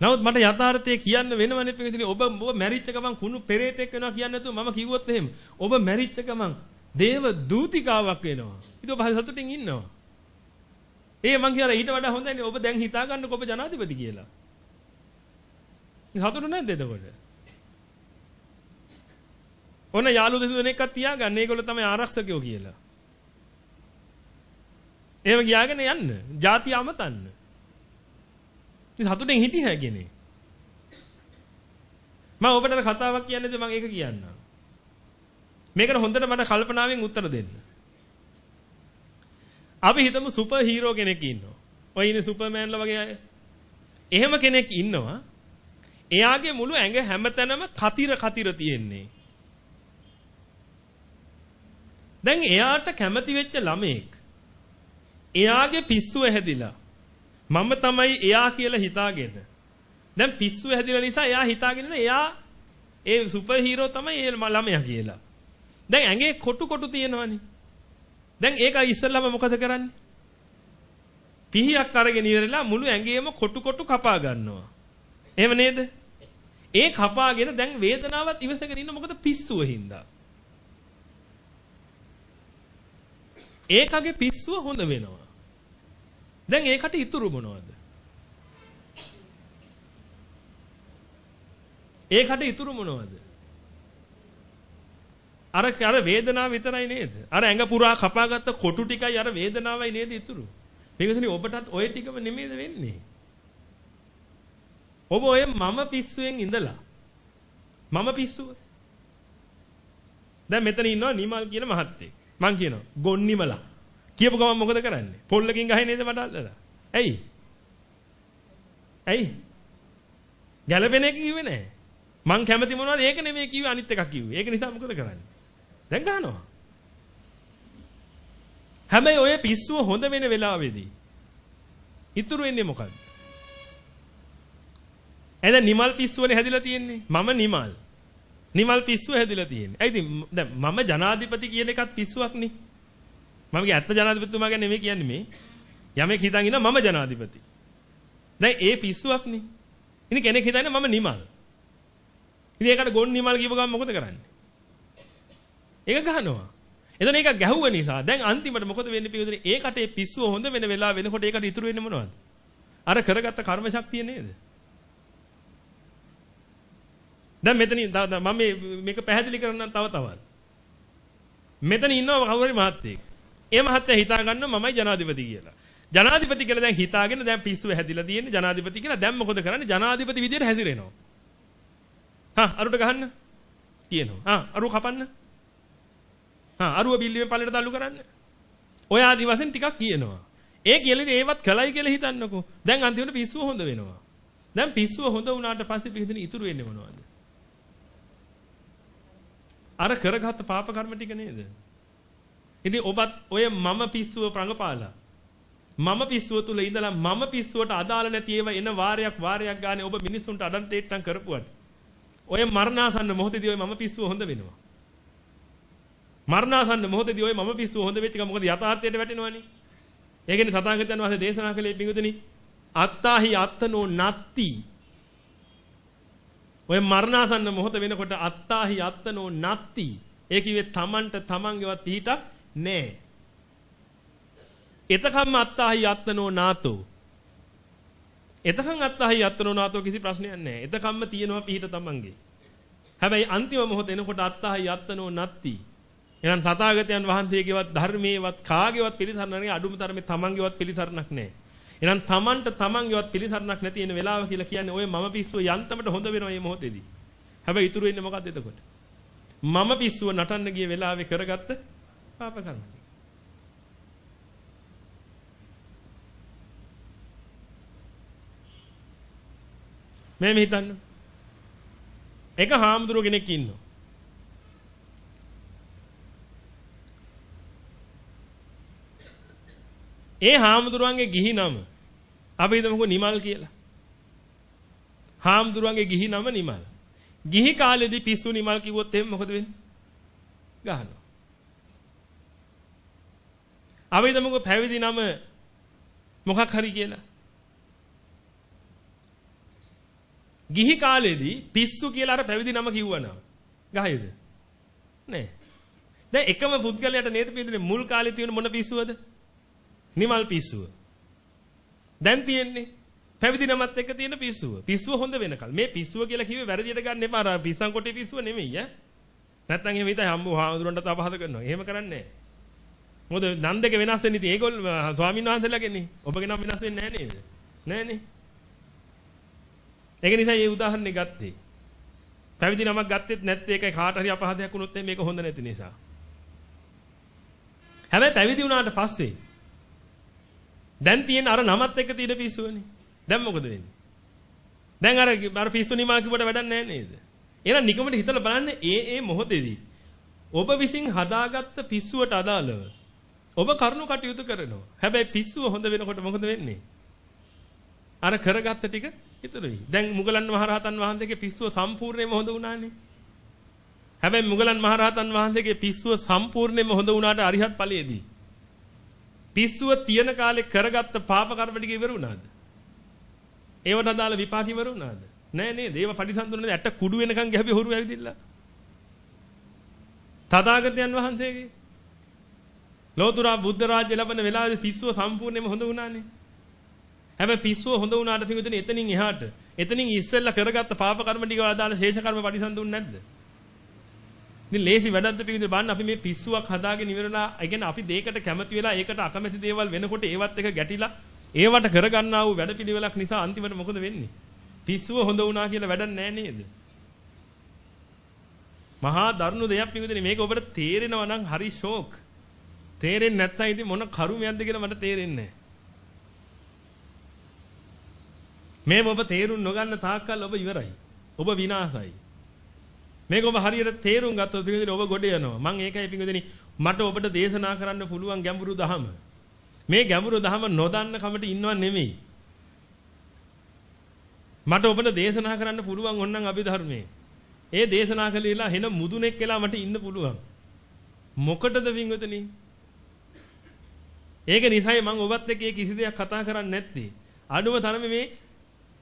නමුත් මට යථාර්ථය කියන්න වෙනවනේ පිටින් ඔබ ඔබ මැරිච්ච ගමන් කුණු පෙරේතෙක් වෙනවා කියන්නේ නැතුව මම කිව්වොත් එහෙම ඔබ මැරිච්ච ගමන් දේව දූතිකාවක් වෙනවා. ඉතින් ඔබ සතුටින් ඉන්නවා. ඒ මං කියනවා ඊට වඩා හොඳයි ඔබ දැන් හිතා ගන්නකො ඔබ ජනාධිපති කියලා. සතුටු නැද්ද එතකොට? ඔන්න යාළු දෙතුනෙක්වත් තියාගන්න. ඒගොල්ලෝ තමයි ආරක්ෂකයෝ කියලා. එහෙම ගියාගෙන යන්න. ಜಾති අමතන්න. ඉතින් සතුටෙන් හිටිය හැකිනේ. මම ඔබට කතාවක් කියන්නේද මම ඒක කියන්නම්. මේකට හොඳට මට කල්පනාවෙන් උත්තර දෙන්න. අපි හිතමු සුපර් හීරෝ කෙනෙක් ඉන්නවා. ඔය ඉන්නේ සුපර්මෑන්ලා වගේ අය. එහෙම කෙනෙක් ඉන්නවා. එයාගේ මුළු ඇඟ හැමතැනම කතිර කතිර තියෙන්නේ. දැන් එයාට කැමති වෙච්ච ළමෙක් එයාගේ පිස්සුව හැදිලා මම තමයි එයා කියලා හිතාගෙන දැන් පිස්සුව හැදිලා නිසා එයා හිතාගෙන එයා ඒ සුපර් හීරෝ තමයි ඒ ළමයා කියලා. දැන් ඇඟේ කොටු කොටු තියෙනවනේ. දැන් ඒක ඉස්සෙල්ලාම මොකද කරන්නේ? පිහියක් අරගෙන ඉවරලා මුළු ඇඟේම කොටු කොටු කපා ගන්නවා. එහෙම නේද? ඒ කපාගෙන දැන් වේදනාවත් ඉවසගෙන ඉන්න මොකද පිස්සුව හින්දා. ඒකගේ පිස්සුව හොඳ වෙනවා. දැන් ඒකට ඉතුරු මොනවද? ඒකට ඉතුරු මොනවද? අර අර වේදනාව විතරයි නේද? අර ඇඟ පුරා කපාගත්ත කොටු ටිකයි අර වේදනාවයි නේද ඉතුරු? මේකසනේ ඔබටත් ওই ටිකම නෙමෙයිද වෙන්නේ? ඔබ ඔය මම පිස්සුවෙන් ඉඳලා මම පිස්සුව. දැන් මෙතන ඉන්නවා නිමල් කියන මහත්තයෙක්. මං කියනවා ගොන්නිමලා. කියපු ගමන් මොකද කරන්නේ? පොල්ලකින් ගහේ නේද මට අල්ලලා. ඇයි? ඇයි? ගැළපෙන එක කිව්වේ නැහැ. මං කැමති මොනවද ඒක නෙමෙයි කිව්වේ අනිත් එකක් කිව්වේ. ඒක නිසා මොකද කරන්නේ? දැන් ගහනවා. හැබැයි ඔය පිස්සුව හොඳ වෙන වෙලාවේදී ඉතුරු වෙන්නේ මොකද්ද? එද නිමල් පිස්සුවනේ හැදිලා තියෙන්නේ. මම නිමල්. නිමල් පිස්සුව හැදිලා තියෙන්නේ. ඒ ඉතින් දැන් මම ජනාධිපති කියන එකත් පිස්සුවක් නේ. මම කිය ඇත්ත ජනාධිපතිතුමා ගැන නෙමෙයි කියන්නේ මේ. යමෙක් හිතන් ඉන්නවා මම ජනාධිපති. දැන් ඒ පිස්සුවක් නේ. ඉතින් කෙනෙක් හිතන්නේ මම නිමල්. ඉතින් ඒකට ගොන් නිමල් කියපු ගමන් මොකද කරන්නේ? ඒක ගහනවා. එතන ඒක ගැහුව නිසා දැන් අන්තිමට මොකද වෙන්නේ පිටුදේ ඒකට ඒ පිස්සුව හොඳ වෙන වෙලාව වෙනකොට ඒකට ඉතුරු වෙන්නේ මොනවද? අර කරගත්ත කර්ම ශක්තිය නේද? දැන් මෙතනින් මම මේක පැහැදිලි කරන්නම් තව තවත්. මෙතන ඉන්නවා කවුරු හරි මහත්තයෙක්. ඒ මහත්තයා හිතා ගන්නවා මමයි ජනාධිපති කියලා. ජනාධිපති කියලා දැන් හිතාගෙන දැන් පිස්සුව හැදිලා තියෙන්නේ ජනාධිපති කියලා දැන් මොකද කරන්නේ ජනාධිපති විදියට හැසිරෙනවා. හා අරුට ගහන්න. කියනවා. හා අරුව කපන්න. හා අරුව බිල්ලෙන් පල්ලෙට තල්ලු කරන්න. ඔය ආදි වශයෙන් ටිකක් කියනවා. ඒ කියලා ඒවත් කලයි කියලා හිතන්නකෝ. දැන් අන්තිමට පිස්සුව හොඳ වෙනවා. දැන් පිස්සුව හොඳ වුණාට පස්සේ පිළිදෙන ඉතුරු වෙන්නේ මොනවද? අර කරගත්ත පාප කර්ම ටික නේද? ඉතින් ඔබත් ඔය මම පිස්සුව ප්‍රංගපාලා. මම පිස්සුව තුල ඉඳලා මම පිස්සුවට අදාළ නැති ඒවා එන වාරයක් වාරයක් ගානේ ඔබ මිනිස්සුන්ට අඩන් තේට්ටම් කරපුවාට. ඔය මරණාසන්න මොහොතේදී ඔය මම පිස්සුව හොඳ වෙනවා. මරණාසන්න මොහොතේදී ඔය මම පිස්සුව හොඳ වෙච්ච එක මොකද යථාර්ථයට වැටෙනවනේ. ඒකනේ සතාගතයන් වහන්සේ දේශනා කළේ පිඟුතුනි අත්තාහි අත්තනෝ නත්ති ඔය මරණාසන්න මොහොත වෙනකොට අත්තාහි අත්තනෝ නත්ති ඒ කිව්වේ තමන්ට තමන්ගේවත් පිහිටක් නෑ. එතකම්ම අත්තාහි යත්නෝ නාතෝ. එතකන් අත්තාහි යත්නෝ නාතෝ කිසි ප්‍රශ්නයක් නෑ. එතකම්ම තියෙනවා පිහිට තමන්ගේ. හැබැයි අන්තිම මොහොත එනකොට අත්තාහි යත්නෝ නත්ති. එහෙනම් තථාගතයන් වහන්සේගේවත් ධර්මයේවත් කාගේවත් පිළිසරණක් නෑ අඩුම තරමේ තමන්ගේවත් පිළිසරණක් නෑ. එහෙනම් Tamanට Tamanගේවත් පිළිසරණක් නැති වෙන වෙලාව කියලා කියන්නේ ඔය මම පිස්සුව යන්තමට හොඳ වෙනවා මේ මොහොතේදී. හැබැයි ඉතුරු වෙන්නේ මොකද්ද එතකොට? මම පිස්සුව නටන්න ගිය වෙලාවේ කරගත්ත පාප කර්ම. මේ හිතන්න. එක හාමුදුරුව කෙනෙක් ඉන්නවා. ඒ හාමුදුරුවන්ගේ ගිහි නම අපි හිතමුකෝ නිමල් කියලා. හාමුදුරුවන්ගේ ගිහි නම නිමල්. ගිහි කාලෙදී පිස්සු නිමල් කිව්වොත් එහෙම මොකද වෙන්නේ? ගහනවා. අපි හිතමුකෝ පැවිදි නම මොකක් හරි කියලා. ගිහි කාලෙදී පිස්සු කියලා අර පැවිදි නම කිව්වනම් ගහයිද? නෑ. දැන් එකම පුද්ගලයාට නේද පිළිදෙන්නේ මුල් කාලේ තියෙන මොන පිස්සුවද? නිමල් පිස්සුව. දැන් තියෙන්නේ පැවිදි නමත් එක්ක තියෙන පිස්සුව. පිස්සුව හොඳ වෙනකල්. මේ පිස්සුව කියලා කිව්වේ වැරදියට ගන්න එපා. අර පිස්සන් කොටේ පිස්සුව නෙමෙයි ඈ. නැත්තම් එහෙම හිතයි හම්බු හාමුදුරන්ට තපහද කරනවා. එහෙම කරන්නේ නැහැ. මොකද නන් දෙක වෙනස් වෙන්නේ ඉතින් ඒගොල්ලෝ ස්වාමීන් වහන්සේලාගෙන්නේ. ඔබගේ නම් වෙනස් වෙන්නේ නැහැ නේද? නෑනේ. ඒක නිසා මේ උදාහරණේ ගත්තේ. පැවිදි නමක් ගත්තෙත් නැත්te ඒකයි කාට හරි අපහාදයක් වුණොත් මේක හොඳ නැති නිසා. හැබැයි පැවිදි වුණාට පස්සේ දැන් තියෙන අර නමත් එක්ක තියෙන පිස්සුවනේ. දැන් මොකද වෙන්නේ? දැන් අර අර පිස්සු නිමා කිව්වට වැඩක් නැහැ නේද? එහෙනම් නිකමට හිතලා බලන්න ඒ ඒ මොහොතේදී ඔබ විසින් හදාගත්ත පිස්සුවට අදාළව ඔබ කරුණු කටයුතු කරනවා. හැබැයි පිස්සුව හොඳ වෙනකොට මොකද වෙන්නේ? අර කරගත්ත ටික ඉතුරුයි. දැන් මුගලන් මහරහතන් වහන්සේගේ පිස්සුව සම්පූර්ණයෙන්ම හොඳ වුණානේ. හැබැයි මුගලන් මහරහතන් වහන්සේගේ පිස්සුව සම්පූර්ණයෙන්ම හොඳ වුණාට අරිහත් ඵලයේදී පිස්සුව තියෙන කාලේ කරගත්ත පාප කර්ම ටික ඉවර වුණාද? ඒවට අදාළ විපාක ඉවර වුණාද? නෑ නේද? ඒව පරිසම්දුනේ ඇට කුඩු වෙනකන් ගැහුවේ හොරු ඇවිදින්න. තථාගතයන් වහන්සේගේ ලෝතුරා බුද්ධ රාජ්‍ය ලැබෙන වෙලාවේ පිස්සුව සම්පූර්ණයෙන්ම හොඳ වුණානේ. හැබැයි පිස්සුව හොඳ වුණාට පිටුනේ එතනින් එහාට එතනින් ඉස්සෙල්ලා කරගත්ත පාප කර්ම ටික අදාළ ශේෂ කර්ම පරිසම්දුන්නේ නැද්ද? ඉතින් ලේසි වැඩක්ද පිළිඳ බලන්න අපි මේ පිස්සුවක් හදාගෙන ඉවරලා ඒ කියන්නේ අපි දෙයකට කැමති වෙලා ඒකට අකමැති දේවල් වෙනකොට ඒවත් එක ගැටිලා ඒවට කරගන්නා වූ වැඩපිළිවෙලක් නිසා අන්තිමට මොකද වෙන්නේ? පිස්සුව හොඳ වුණා කියලා වැඩක් නැහැ නේද? මහා දරුණු දෙයක් පිළිඳිනේ මේක ඔබට තේරෙනවා නම් හරි ෂෝක්. තේරෙන්නේ නැත්නම් ඉතින් මොන කරුමයක්ද කියලා මට තේරෙන්නේ මේ ඔබ තේරුම් නොගන්න තාක්කල් ඔබ ඉවරයි. ඔබ විනාසයි. මේක ඔබ හරියට තේරුම් ගත්තොත් පින්විතනි ඔබ ගොඩ යනවා. මම ඒකයි පින්විතනි මට ඔබට දේශනා කරන්න පුළුවන් ගැඹුරු දහම. මේ ගැඹුරු දහම නොදන්න කමට ඉන්නව නෙමෙයි. මට ඔබට දේශනා කරන්න පුළුවන් ඕනනම් අභිධර්මයේ. ඒ දේශනා කළේලා හෙන මුදුනෙක් කියලා මට ඉන්න පුළුවන්. මොකටද පින්විතනි? ඒක නිසයි මම ඔබත් එක්ක කිසි දෙයක් කතා කරන්නේ නැත්තේ. අඩුම තරමේ මේ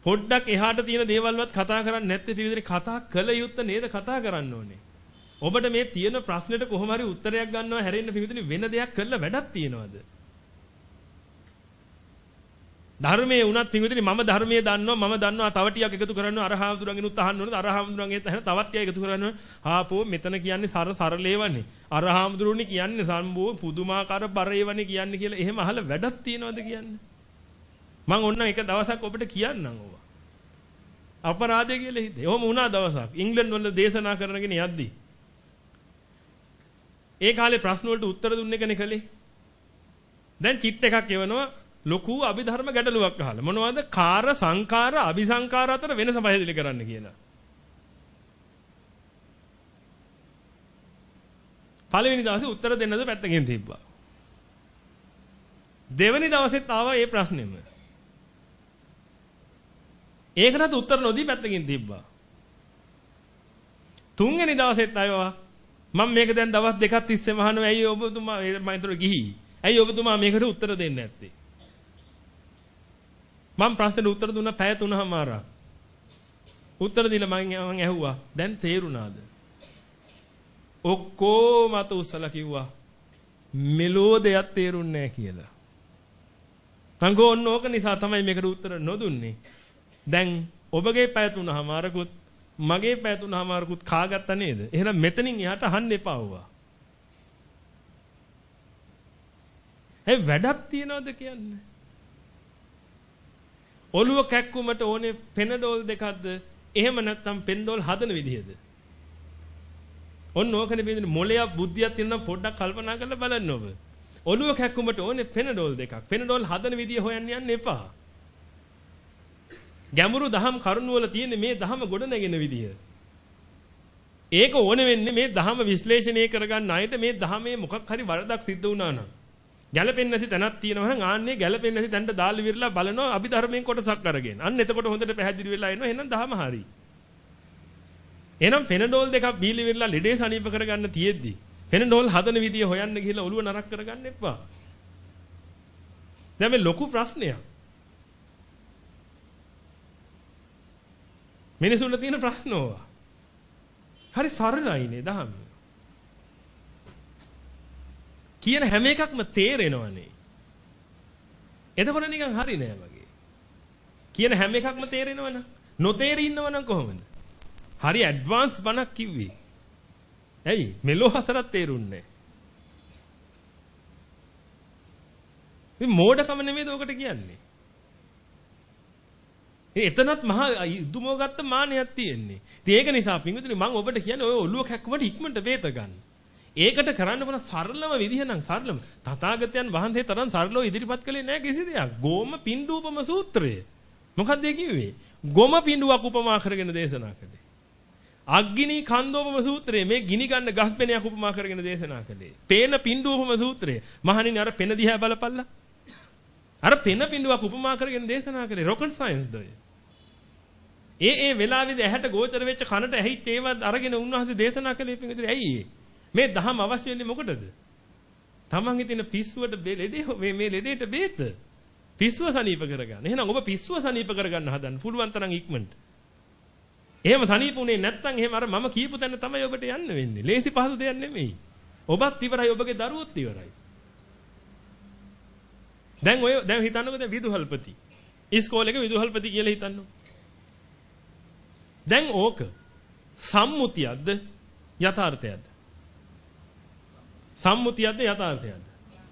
පොඩ්ඩක් එහාට තියෙන දේවල්වත් කතා කරන්නේ නැත්තේ පිළිදෙන කතා කළ යුත්ත නේද කතා කරන්න ඕනේ. ඔබට මේ තියෙන ප්‍රශ්නෙට කොහොම හරි උත්තරයක් ගන්නවා හැරෙන්න පිළිදෙන වෙන දෙයක් කළා වැඩක් තියනවද? ධර්මයේ උනත් පිඟුදිනේ මම ධර්මයේ දන්නවා මම දන්නවා තව ටිකක් එකතු කරන්න අර හාමුදුරන්ගෙනුත් අහන්න ඕනේ අර හාමුදුරන්ගෙත් අහන තවත් ටිකක් එකතු කරන්න ආපෝ මෙතන කියන්නේ සර සරලේවනේ අර හාමුදුරුවනේ කියන්නේ සම්බෝ පුදුමාකාර බරේවනේ කියන්නේ කියලා එහෙම අහලා වැඩක් තියනවද කියන්නේ මම ඔන්න එක දවසක් ඔබට කියන්නම් ඕවා. අපරාධය කියලා හිතේ. ඔහොම වුණා දවසක්. ඉංග්ලන්ඩ් වල දේශනා කරනගෙන යද්දි. ඒ කාලේ ප්‍රශ්න වලට උත්තර දුන්නේ කෙනෙක් කලේ. දැන් චිට් එකක් එවනවා ලොකු අභිධර්ම ගැටලුවක් අහලා. මොනවද? කාර සංකාර අபிසංකාර අතර වෙනස පැහැදිලි කරන්න කියලා. පළවෙනි දවසේ උත්තර දෙන්නද පැත්තකින් තිබ්බා. දෙවෙනි දවසෙත් ආවා මේ ප්‍රශ්නේම. ඒකටත් උත්තර නොදී පැත්තකින් තිබ්බා. තුන්වෙනි දවසෙත් ආවා මම මේක දැන් දවස් දෙකක් තිස්සේම අහනවා ඇයි ඔබතුමා මම ඒතර ගිහි. ඇයි ඔබතුමා මේකට උත්තර දෙන්නේ නැත්තේ? මම ප්‍රශ්නෙට උත්තර දුන්නා පැය 3මාරක්. උත්තර දීලා මම මම ඇහුවා දැන් තේරුණාද? ඔක්කොම අත උස්සලා කිව්වා මෙලෝ දෙයක් තේරුන්නේ නැහැ කියලා. සංඝෝ ඕක නිසා තමයි මේකට උත්තර නොදුන්නේ. දැන් ඔබගේ පැය තුනමාරකුත් මගේ පැය තුනමාරකුත් කාගත්ත නේද? එහෙනම් මෙතනින් එහාට අහන්න එපා වුණා. ඒ වැඩක් තියනවද කියන්නේ? ඔළුව කැක්කුමට ඕනේ පෙනඩෝල් දෙකක්ද? එහෙම නැත්නම් පෙන්ඩෝල් හදන විදිහද? ඔන්න ඕකනේ බින්දනේ මොලයක් බුද්ධියක් තියෙනවා පොඩ්ඩක් කල්පනා කරලා බලන්න ඔබ. ඔළුව කැක්කුමට ඕනේ පෙනඩෝල් දෙකක්. පෙනඩෝල් හදන විදිය හොයන්න යන්න එපා. ගැඹුරු දහම් කරුණ වල තියෙන මේ දහම ගොඩ නැගෙන විදිය. ඒක ඕන වෙන්නේ මේ දහම විශ්ලේෂණය කරගන්න අයට මේ දහමේ මොකක් හරි වරදක් සිද්ධ වුණා නම්. ගැළපෙන්නේ නැති තැනක් තියෙනවා නම් ආන්නේ ගැළපෙන්නේ නැති තැනට දාලා විරලා බලනවා අභිධර්මයෙන් කොටසක් අරගෙන. අන්න එතකොට හොඳට පැහැදිලි වෙලා එනවා එහෙනම් දහම හරි. එහෙනම් ෆෙනඩෝල් දෙකක් බීලි විරලා ලෙඩේ සනීප කරගන්න තියෙද්දි ෆෙනඩෝල් හදන විදිය හොයන්න ගිහලා ඔළුව නරක් කරගන්න එපා. දැන් මේ ලොකු ප්‍රශ්නයක්. මිනිසුන්ට තියෙන ප්‍රශ්න ඕවා. හරි සරලයිනේ දහම. කියන හැම එකක්ම තේරෙනවනේ. එතකොට නිකන් හරි නෑ වගේ. කියන හැම එකක්ම තේරෙනවනම් නොතේරි ඉන්නවනම් කොහොමද? හරි ඇඩ්වාන්ස් බණක් කිව්වේ. ඇයි? මෙලෝ හතරක් තේරුන්නේ නෑ. මේ මෝඩකම නෙමෙයිද ඔකට කියන්නේ? එතනත් මහා ඉදුමව ගත්ත මානයක් තියෙන්නේ. ඉතින් ඒක නිසා පින්විතුනි මම ඔබට කියන්නේ ඔය ඔළුව කැක්කුමට ඉක්මනට වේත ගන්න. ඒකට කරන්න බල සරලම විදිහ නම් සරලම. තථාගතයන් වහන්සේ තරම් සරලව ඉදිරිපත් කළේ නැහැ කිසි දෙයක්. ගෝම පින්ඩූපම සූත්‍රය. මොකක්ද ඒ කිව්වේ? ගොම පින්ඩුවක් උපමා කරගෙන දේශනා කළේ. අග්ගිනී කන්දෝපම සූත්‍රය මේ ගිනි ගන්න ගස් පෙනයක් උපමා කරගෙන දේශනා කළේ. පේන පින්ඩූපම සූත්‍රය. මහණෙනි අර පෙන දිහා බලපල්ලා. අර පෙන පින්ඩුවක් උපමා කරගෙන දේශනා කළේ රොකට් සයන්ස් දොය. ඒ ඒ වෙලාවේදී ඇහැට ගෝචර වෙච්ච කනට ඇහිච්ච ඒවත් අරගෙන උන්වහන්සේ දේශනා කළේ පිටින් ඇයි මේ දහම අවශ්‍ය වෙන්නේ මොකටද? Taman හිතෙන පිස්සුවට ලෙඩේ මේ මේ ලෙඩේට බේත. පිස්සුව සනීප කරගන්න. එහෙනම් ඔබ පිස්සුව සනීප කරගන්න හදන්න පුළුවන් තරම් ඉක්මනට. එහෙම සනීපුනේ නැත්නම් එහෙම අර මම කියපු තැන තමයි ඔබට යන්න වෙන්නේ. ලේසි පහසු දෙයක් නෙමෙයි. ඔබත් ඉවරයි ඔබගේ දරුවොත් ඉවරයි. දැන් ඔය දැන් හිතන්නකෝ දැන් විදුහල්පති. ඉස්කෝලේක විදුහල්පති කියලා හිතන්නකෝ. දැන් ඕක සම්මුතියක්ද යථාර්ථයක්ද? සම්මුතියක්ද යථාර්ථයක්ද?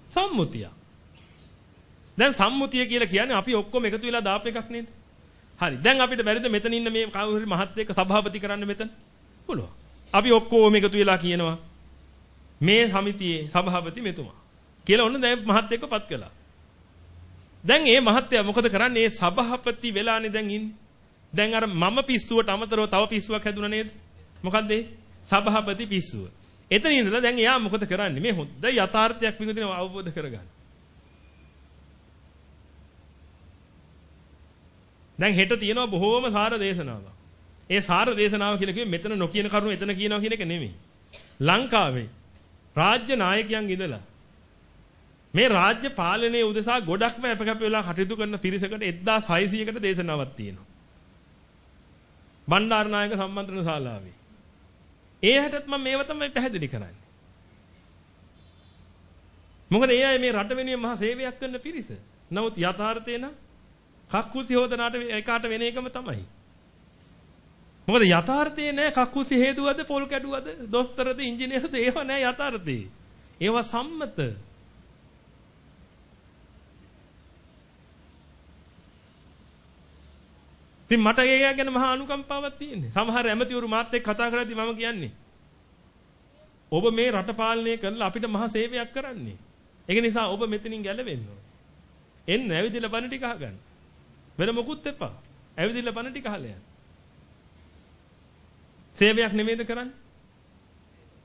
සම්මුතිය. දැන් සම්මුතිය කියලා කියන්නේ අපි ඔක්කොම එකතු වෙලා දාපු එකක් නේද? හරි. දැන් අපිට බැරිද මෙතන ඉන්න මේ කවුරු හරි මහත් එක්ක සභාපති කරන්න මෙතන? පුළුවන්. අපි ඔක්කොම එකතු වෙලා කියනවා මේ සමිතියේ සභාපති මෙතුමා. කියලා ඔන්න දැන් මහත් එක්ක පත් කළා. දැන් මේ මහත්තයා මොකද කරන්නේ? මේ සභාපති වෙලානේ දැන් ඉන්නේ. දැන් අර මම පිස්සුවට අමතරව තව පිස්සුවක් හැදුණා නේද? මොකද්ද ඒ? සභාපති පිස්සුව. එතන ඉඳලා දැන් එයා මොකද කරන්නේ? මේ හොඳ යථාර්ථයක් විදිහට අවබෝධ කරගන්න. දැන් හෙට තියෙනවා බොහෝම සාර දේශනාවක්. ඒ සාර දේශනාව කියලා කිව්වේ මෙතන නොකියන කරුණු එතන කියනවා කියන එක නෙමෙයි. ලංකාවේ රාජ්‍ය නායකයන් ඉඳලා මේ රාජ්‍ය පාලනයේ උදෙසා ගොඩක්ම අපකප වෙලා කටයුතු කරන පිරිසකට 1600කට දේශනාවක් තියෙනවා. බණ්ඩාරනායක සම්මන්ත්‍රණ ශාලාවේ. ඒ හැටත් මම මේව තමයි පැහැදිලි කරන්නේ. මොකද ඒ අය මේ රට වෙනුවෙන් මහා සේවයක් කරන පිරිස. නමුත් යථාර්ථය නම් කක්කුසි හොදනාට එකාට වෙන එකම තමයි. මොකද යථාර්ථයේ නෑ කක්කුසි හේදුවද පොල් කැඩුවද දොස්තරද ඉංජිනේරුද ඒව නෑ යථාර්ථයේ. ඒවා සම්මත. ඉතින් මට ඒ අය ගැන මහා අනුකම්පාවක් තියෙන්නේ. සමහර ඇමතිවරු මාත් එක්ක කතා කරද්දී මම කියන්නේ ඔබ මේ රට පාලනය කරලා අපිට මහා සේවයක් කරන්නේ. ඒක නිසා ඔබ මෙතනින් ගැලවෙන්න ඕනේ. එන්න ඇවිදලා බණ ටික අහගන්න. වෙන මොකුත් එපා. ඇවිදලා බණ ටික අහලා යන්න. සේවයක් නෙමෙයිද කරන්නේ?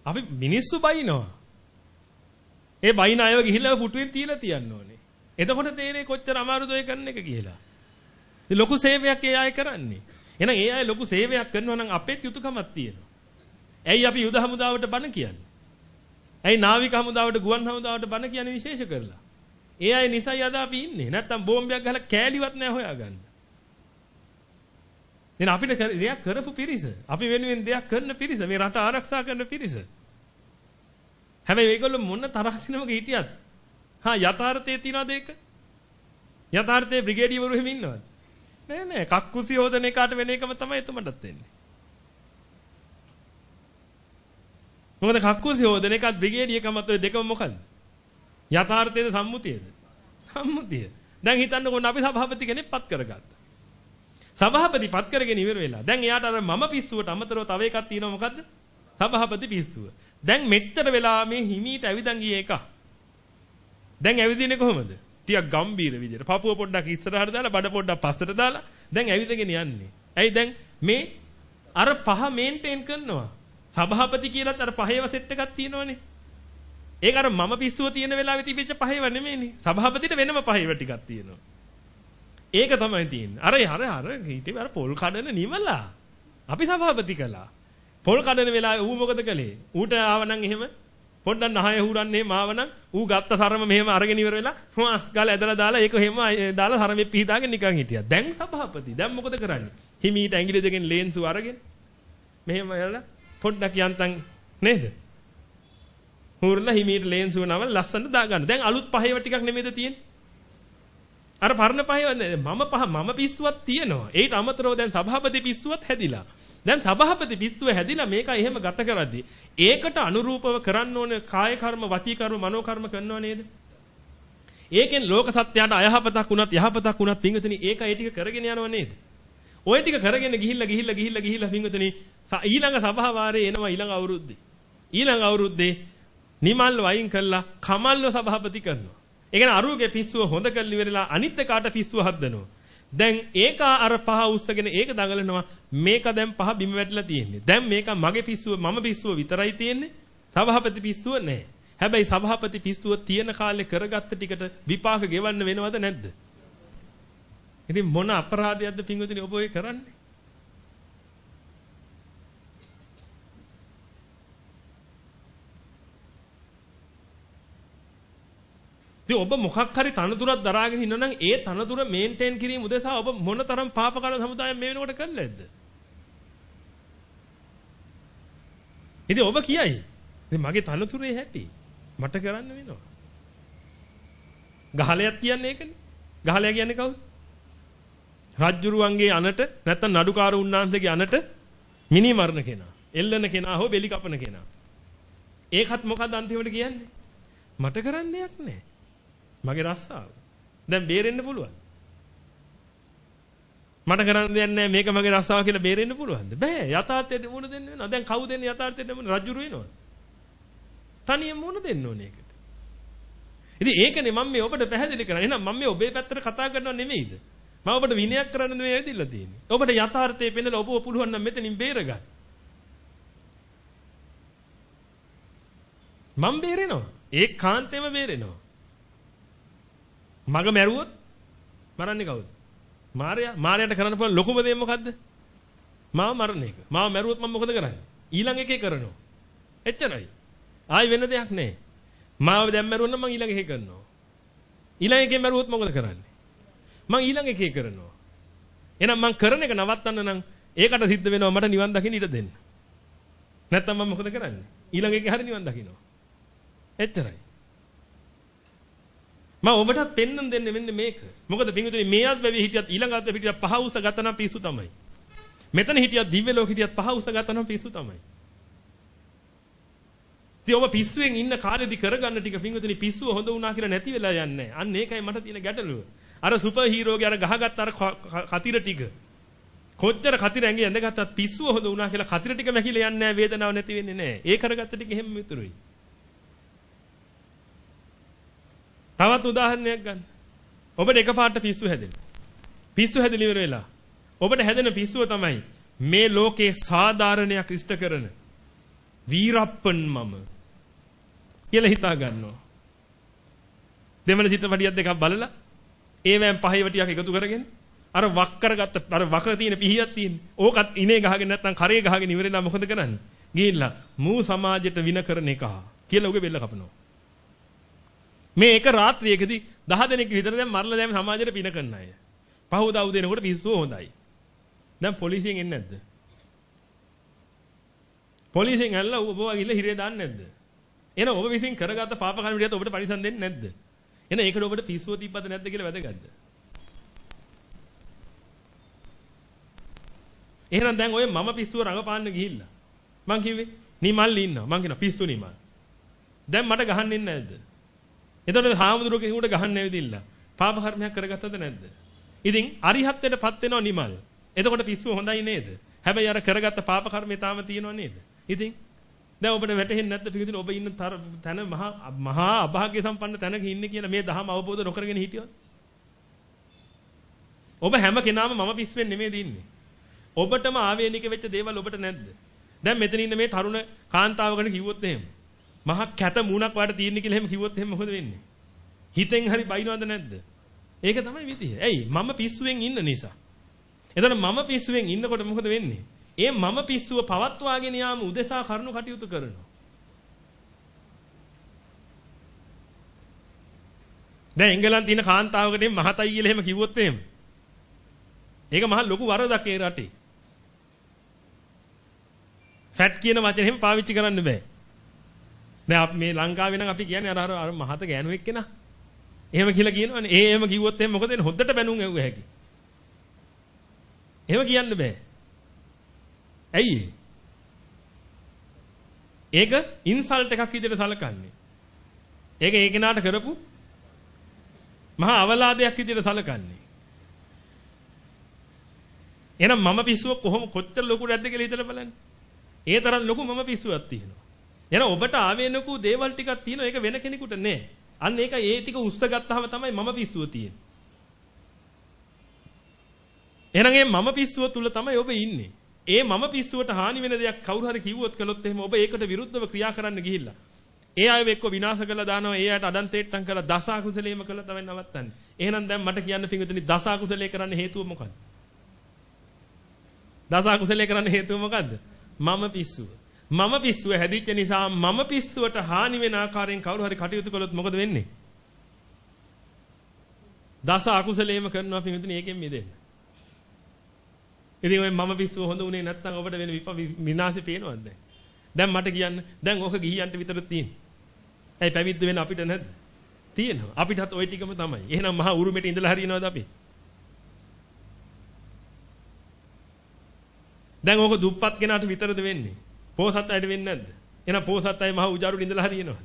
අපි මිනිස්සු බයිනවා. ඒ බයින අයව ගිහිල්ලා පුටුවෙන් තියලා තියන්න ඕනේ. එතකොට තේරෙයි කොච්චර අමාරුද ඔය කරන එක කියලා. ලොකු සේවයක් ඒ අය කරන්නේ. එහෙනම් ඒ අය ලොකු සේවයක් කරනවා නම් අපේත් යුතුයකමක් තියෙනවා. ඇයි අපි යුද හමුදාවට බණ කියන්නේ? ඇයි නාවික හමුදාවට ගුවන් හමුදාවට බණ කියන්නේ විශේෂ කරලා? ඒ අය නිසයි අද අපි ඉන්නේ. නැත්තම් බෝම්බයක් ගහලා කෑලිවත් නැහැ හොයාගන්න. එහෙනම් අපිට දෙයක් කරපු පිරිස. අපි වෙනුවෙන් දෙයක් කරන පිරිස. මේ රට ආරක්ෂා කරන පිරිස. හැබැයි මේගොල්ලෝ මොන තරහිනමක හිටියත් හා යථාර්ථයේ තියනවාද ඒක? යථාර්ථයේ බ්‍රිගේඩියවරු එහෙම ඉන්නවද? නෑ නෑ කක්කුසි හොදන එකට වෙන එකම තමයි එතුමටත් වෙන්නේ. මොකද කක්කුසි හොදන එකත් බ්‍රිගේඩියකමත් ඔය දෙකම මොකද්ද? යථාර්ථයේද සම්මුතියේද? සම්මුතිය. දැන් හිතන්නකො අපි සභාපති කෙනෙක් පත් කරගත්තා. සභාපති පත් කරගෙන ඉවර වෙලා. දැන් එයාට අර මම පිස්සුවට අමතරව තව එකක් තියෙනවා මොකද්ද? සභාපති පිස්සුව. දැන් මෙච්චර වෙලා මේ හිමීට ඇවිදන් ගියේ එක. දැන් ඇවිදින්නේ කොහොමද? ටිකක් ගම්බීර විදියට. පපුව පොඩ්ඩක් ඉස්සරහට දාලා බඩ පොඩ්ඩක් පස්සට දාලා දැන් ඇවිදගෙන යන්නේ. ඇයි දැන් මේ අර පහ මේන්ටේන් කරනවා. සභාපති කියලාත් අර පහේව සෙට් එකක් තියෙනවනේ. ඒක අර මම පිස්සුව තියෙන වෙලාවෙ තිබිච්ච පහේව නෙමෙයිනේ. සභාපතිට වෙනම පහේව ටිකක් තියෙනවා. ඒක තමයි තියෙන්නේ. අර අර අර හිතේ අර පොල් කඩන නිවලා. අපි සභාපති කළා. පොල් කඩන වෙලාවේ ඌ මොකද කළේ? ඌට ආවනම් එහෙම පොඩ්ඩක් නහය හුරන්නේ මාවනම් ඌ ගත්ත සරම මෙහෙම අරගෙන ඉවර වෙලා හුවා ගාල ඇදලා දාලා ඒක එහෙම දාලා සරමේ පිහිදාගෙන නිකන් හිටියා. දැන් සභාපති. දැන් මොකද කරන්නේ? හිමීට ඇඟිලි දෙකෙන් ලේන්සු අරගෙන මෙහෙම යලා පොඩ්ඩක් යන්තම් නේද? හුරලා හිමීට ලේන්සුව නම ලස්සනට දාගන්න. දැන් අලුත් පහේව ටිකක් නෙමෙයිද තියෙන්නේ? අර පරණ පහේව මම පහ මම පිස්සුවක් තියෙනවා. ඒට අමතරව දැන් සභාපති පිස්සුවක් හැදිලා. දැන් සභාපති පිස්සුව හැදිලා මේක එහෙම ගත කරද්දී ඒකට අනුරූපව කරන්න ඕනේ කාය කර්ම, වචී කර්ම, මනෝ කර්ම කරනව නේද? ඒකෙන් ලෝක සත්‍යයට අයහපතක් වුණත් යහපතක් වුණත් පිංගුතුනි ඒක ඒ ටික කරගෙන යනව නේද? ওই ටික කරගෙන ගිහිල්ලා ගිහිල්ලා ගිහිල්ලා ගිහිල්ලා පිංගුතුනි ඊළඟ සභා වාරේ එනවා ඊළඟ අවුරුද්දේ. ඊළඟ අවුරුද්දේ නිමල් වයින් කළා කමල්ව සභාපති කරනවා. ඒ කියන්නේ අරුගේ පිස්සුව හොඳ කරලි වෙරලා අනිත් එකාට පිස්සුව හදනවා. දැන් ඒක අර පහ උස්සගෙන ඒක දඟලනවා මේක දැන් පහ බිම වැටිලා තියෙන්නේ. දැන් මේක මගේ පිස්සුව මම පිස්සුව විතරයි තියෙන්නේ. සභාපති පිස්සුව නැහැ. හැබැයි සභාපති පිස්සුව තියෙන කාලේ කරගත්ත ටිකට විපාක ගෙවන්න වෙනවද නැද්ද? ඉතින් මොන අපරාධයක්ද පින්වතුනි ඔබ ඔය කරන්නේ? ඉතින් ඔබ මොකක් හරි තනතුරක් දරාගෙන ඉන්නනම් ඒ තනතුර මේන්ටේන් කිරීම උදෙසා ඔබ මොනතරම් පාප කරන සමුදායක් මේ වෙනකොට කරලා නැද්ද? ඉතින් ඔබ කියයි. ඉතින් මගේ තනතුරේ හැටි මට කරන්න වෙනවා. ගහලයක් කියන්නේ ඒකනේ. ගහලයා කියන්නේ කවුද? රජ්ජුරුවන්ගේ අනට නැත්තම් නඩුකාර උන්නාන්සේගේ අනට මිනි මරණ කෙනා. එල්ලන කෙනා හෝ බෙලි කපන කෙනා. ඒකත් මොකද අන්තිමට කියන්නේ? මට කරන්න දෙයක් නැහැ. මගේ රස්සාව. දැන් බේරෙන්න පුළුවන්. මට කරන්න දෙයක් නැහැ මේක මගේ රස්සාව කියලා බේරෙන්න පුළුවන්ද? බෑ. යථාර්ථයට මුණ දෙන්න වෙනවා. දැන් කවුද දෙන්නේ යථාර්ථයට මුණ රජුරු වෙනවද? තනියම මුණ දෙන්න ඕනේ ඒකට. ඉතින් ඒකනේ මම මේ ඔබට පැහැදිලි කරන්නේ. එහෙනම් මම මේ ඔබේ පැත්තට කතා කරනව නෙමෙයිද? මම ඔබට විනයක් කරන්න නෙමෙයි ඇවිදilla තියෙන්නේ. ඔබට යථාර්ථය පෙන්නලා ඔබව පුළුවන් නම් මෙතනින් බේරගන්න. මම බේරෙනවා. ඒකාන්තයෙන්ම බේරෙනවා. මග මැරුවොත් මරන්නේ කවුද? මාරයා. මාරයාට කරන්න පුළුවන් ලොකුම දේ මොකද්ද? මාව මරණ එක. මාව මැරුවොත් මම මොකද කරන්නේ? ඊළඟ එකේ කරනවා. එච්චරයි. ආයි වෙන දෙයක් නැහැ. මාව දැන් මැරුවොත් නම් මම ඊළඟ එකේ කරනවා. ඊළඟ එකේ මැරුවොත් මොකද කරන්නේ? මම ඊළඟ එකේ කරනවා. එහෙනම් මම කරන එක නවත්තන්න නම් ඒකට සිද්ධ වෙනවා මට නිවන් දකින්න ඉඩ දෙන්න. නැත්තම් මම මොකද කරන්නේ? ඊළඟ එකේ හරිය නිවන් දකින්නවා. එච්චරයි. මම ඔබටත් පෙන්වන්න දෙන්නේ මෙන්න මේක. මොකද පින්විතනේ මේ අත්බැවි හිටියත් ඊළඟ අත්බැවි හිටියත් පහ උස ගත නම් පිස්සු තමයි. මෙතන හිටියත් දිව්‍ය ලෝක හිටියත් පහ උස ගත නම් පිස්සු තමයි. ඉතින් ඔබ පිස්සුවෙන් ඉන්න කාලෙදි කරගන්න ටික පින්විතනේ පිස්සුව හොඳ වුණා කියලා නැති වෙලා යන්නේ අන්න ඒකයි මට තියෙන ගැටලුව. අර සුපර් හීරෝගේ අර ගහගත්ත අර කතිර ටික. කොච්චර කතිර ඇඟේ ඇඳගත්තත් පිස්සුව හොඳ වුණා කියලා කතිර ටික මැකිලා යන්නේ නැහැ වේදනාවක් නැති වෙන්නේ නැහැ. ඒ කරගත්ත ටික එහෙම මිතුරුයි. තවත් උදාහරණයක් ගන්න. ඔබට එකපාරට පිස්සු හැදෙනවා. පිස්සු හැදෙන ඉවර වෙලා. ඔබට හැදෙන පිස්සුව තමයි මේ ලෝකේ සාධාරණයක් ඉෂ්ට කරන වීරප්පන් මම කියලා හිතා ගන්නවා. දෙමළ චිත්‍රපටියක් දෙකක් බලලා ඒවෙන් පහේ වටියක් එකතු කරගෙන අර වක් කරගත්ත අර වක තියෙන පිහියක් තියෙන. ඕකත් ඉනේ ගහගෙන නැත්නම් කරේ ගහගෙන ඉවරලා මොකද කරන්නේ? ගිහිල්ලා මූ සමාජයට වින කරන එක කියලා උගේ බෙල්ල කපනවා. මේ එක රාත්‍රියකදී 10 දෙනෙක් විතර දැන් මරලා දැන් සමාජයට පින කරන අය. පහවදා උදේනකොට පිස්සුව හොඳයි. දැන් පොලිසියෙන් එන්නේ නැද්ද? පොලිසියෙන් ඇල්ලලා ඔබ ගිහලා හිරේ දාන්නේ නැද්ද? එහෙනම් ඔබ විසින් කරගත්ත පාප කර්ම ටිකත් ඔබට පරිසම් දෙන්නේ නැද්ද? එහෙනම් ඒකට ඔබට පිස්සුව තිබ්බද නැද්ද කියලා වැදගත්ද? එහෙනම් දැන් ඔය මම පිස්සුව රඟපාන්න ගිහිල්ලා මං කිව්වේ නිමල් ඉන්නවා මං කියනවා පිස්සු නිමල් දැන් මට ගහන්න ඉන්නේ නැද්ද එතකොට හාමුදුරුවෝ කෙනෙකුට ගහන්න ඇවිදින්න. පාප කර්මයක් කරගත්තද නැද්ද? ඉතින් අරිහත්ත්වයටපත් වෙනව නිමල්. එතකොට පිස්සුව හොඳයි නේද? හැබැයි අර කරගත්ත පාප කර්මය තාම තියෙනව නේද? ඉතින් දැන් ඔබට වැටහෙන්නේ නැද්ද පිටින් ඔබ ඉන්න තැන මහා මහා අභාග්‍ය සම්පන්න තැනක ඉන්නේ කියලා මේ දහම අවබෝධ නොකරගෙන හිටියොත් ඔබ හැම කෙනාම මම පිස්සුවෙන් නෙමෙයි දින්නේ. ඔබටම ආවේනික වෙච්ච දේවල් ඔබට නැද්ද? දැන් මෙතන ඉන්න මේ තරුණ කාන්තාවකට කිව්වොත් එහෙම මහා කැත මූණක් වාට තියෙන කියලා එහෙම කිව්වොත් එහෙම මොකද වෙන්නේ? හිතෙන් හරි බයිනවද නැද්ද? ඒක තමයි විදිය. ඇයි? මම පිස්සුවෙන් ඉන්න නිසා. එතන මම පිස්සුවෙන් ඉන්නකොට මොකද වෙන්නේ? ඒ මම පිස්සුව පවත්වාගෙන යාම උදෙසා කරුණු කටයුතු කරනවා. දැන් එංගලන්තේ තියෙන කාන්තාවකට මහතයි කියලා එහෙම කිව්වොත් එහෙම. ඒක මහ ලොකු වරදක් ඒ රටේ. ෆැට් කියන වචනේ එහෙම පාවිච්චි කරන්න බෑ. දැන් අපි මේ ලංකාවේ නම් අපි කියන්නේ අර අර මහත ගෑනු එක්කෙනා. එහෙම කියලා කියනවනේ. ඒ එහෙම කිව්වොත් එහෙම මොකද වෙන්නේ? හොද්දට බැනුම් ඇව්ව හැකි. එහෙම කියන්න බෑ. ඇයි ඒක ඉන්සල්ට් එකක් විදිහට සලකන්නේ. ඒක ඒ කෙනාට කරපු මහා අවලාදයක් විදිහට සලකන්නේ. එහෙනම් මම පිස්සුව කොහොම කොච්චර ලොකු නැද්ද කියලා හිතලා බලන්න. ඒ තරම් ලොකු මම පිස්සුවක් තියෙනවා. එහෙනම් ඔබට ආවේනකු දේවල් ටිකක් තියෙනවා ඒක වෙන කෙනෙකුට නෑ. අන්න ඒක ඒ ටික උස්ස ගත්තාම තමයි මම පිස්සුව තියෙන්නේ. එහෙනම් මේ මම පිස්සුව තුල තමයි ඔබ ඉන්නේ. ඒ මම පිස්සුවට හානි වෙන දෙයක් කවුරු හරි කිව්වොත් කළොත් එහෙම ඔබ ඒකට විරුද්ධව ක්‍රියා කරන්න ගිහිල්ලා. ඒ අයව එක්ක විනාශ කරලා දානවා. ඒ අයට අදන්තේට්ටම් කරලා දස අකුසලේම කළා තමයි නවත්තන්නේ. එහෙනම් දැන් මට කියන්න පිංගුතුනි දස අකුසලේ කරන්න හේතුව මොකක්ද? දස අකුසලේ කරන්න හේතුව මොකද්ද? මම පිස්සුව. මම පිස්සුව හැදිච්ච නිසා මම පිස්සුවට හානි වෙන ආකාරයෙන් කවුරු හරි කටයුතු කළොත් මොකද වෙන්නේ? දස අකුසලේම කරනවා පිංගුතුනි ඒකෙන් මිදෙන්න. ඉතින් ඔය මම පිස්සුව හොඳ උනේ නැත්නම් ඔබට වෙන විනාශේ පේනවද දැන්? දැන් මට කියන්න දැන් ඕක ගිහියන්ට විතර තියෙන්නේ. ඇයි පැවිද්ද වෙන අපිට නැද්ද? තියෙනවා. අපිටත් ওই ටිකම තමයි. එහෙනම් මහා උරුමෙට ඉඳලා හරියනවද අපි? දැන් ඕක දුප්පත් කෙනාට විතරද වෙන්නේ? පෝසත් අයට වෙන්නේ නැද්ද? එහෙනම් පෝසත් අය මහා උජාරුට ඉඳලා හරියනවද?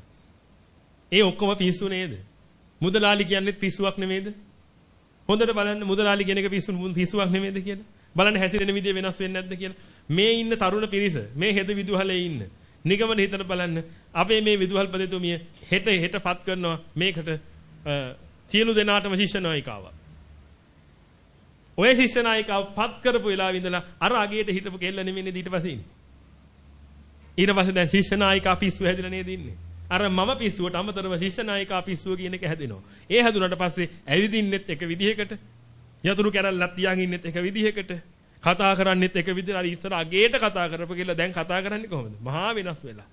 ඒ ඔක්කොම පිස්සු නේද? මුදලාලි කියන්නේ පිස්සුවක් නෙමේද? හොඳට බලන්න මුදලාලි කියන එක පිස්සු පිස්සුවක් නෙමේද කියලා. බලන්න හැසිරෙන විදිය වෙනස් වෙන්නේ නැද්ද කියලා. මේ ඉන්න තරුණ පිරිස මේ හෙද විදුහලේ ඉන්න. නිගමන හිතන බලන්න අපේ මේ විදුහල් පදතුමිය හෙට හෙටපත් කරනවා මේකට සියලු දෙනාටම ශිෂ්‍ය නායිකාවක්. ඔය ශිෂ්‍ය නායිකාව පත් කරපු වෙලාවෙ ඉඳලා අර අගේට හිටපු කෙල්ල නෙමෙයි ඊට පස්සේ ඉන්නේ. ඊට පස්සේ දැන් ශිෂ්‍ය නායිකා පිස්සු හැදිලා නේද ඉන්නේ. අර මම පිස්සුවට අමතරව ශිෂ්‍ය නායිකා පිස්සුව කියන එක හැදෙනවා. ඒ හැදුනට පස්සේ ඇවිදින්නෙත් එක විදිහකට යතුරු කැරල්ලක් තියන් ඉන්නෙත් එක විදිහකට කතා කරන්නෙත් එක විදිහට අර ඉස්සර අගේට කතා කරපු කියලා දැන් කතා කරන්නේ කොහොමද? මහා වෙනස් වෙලා.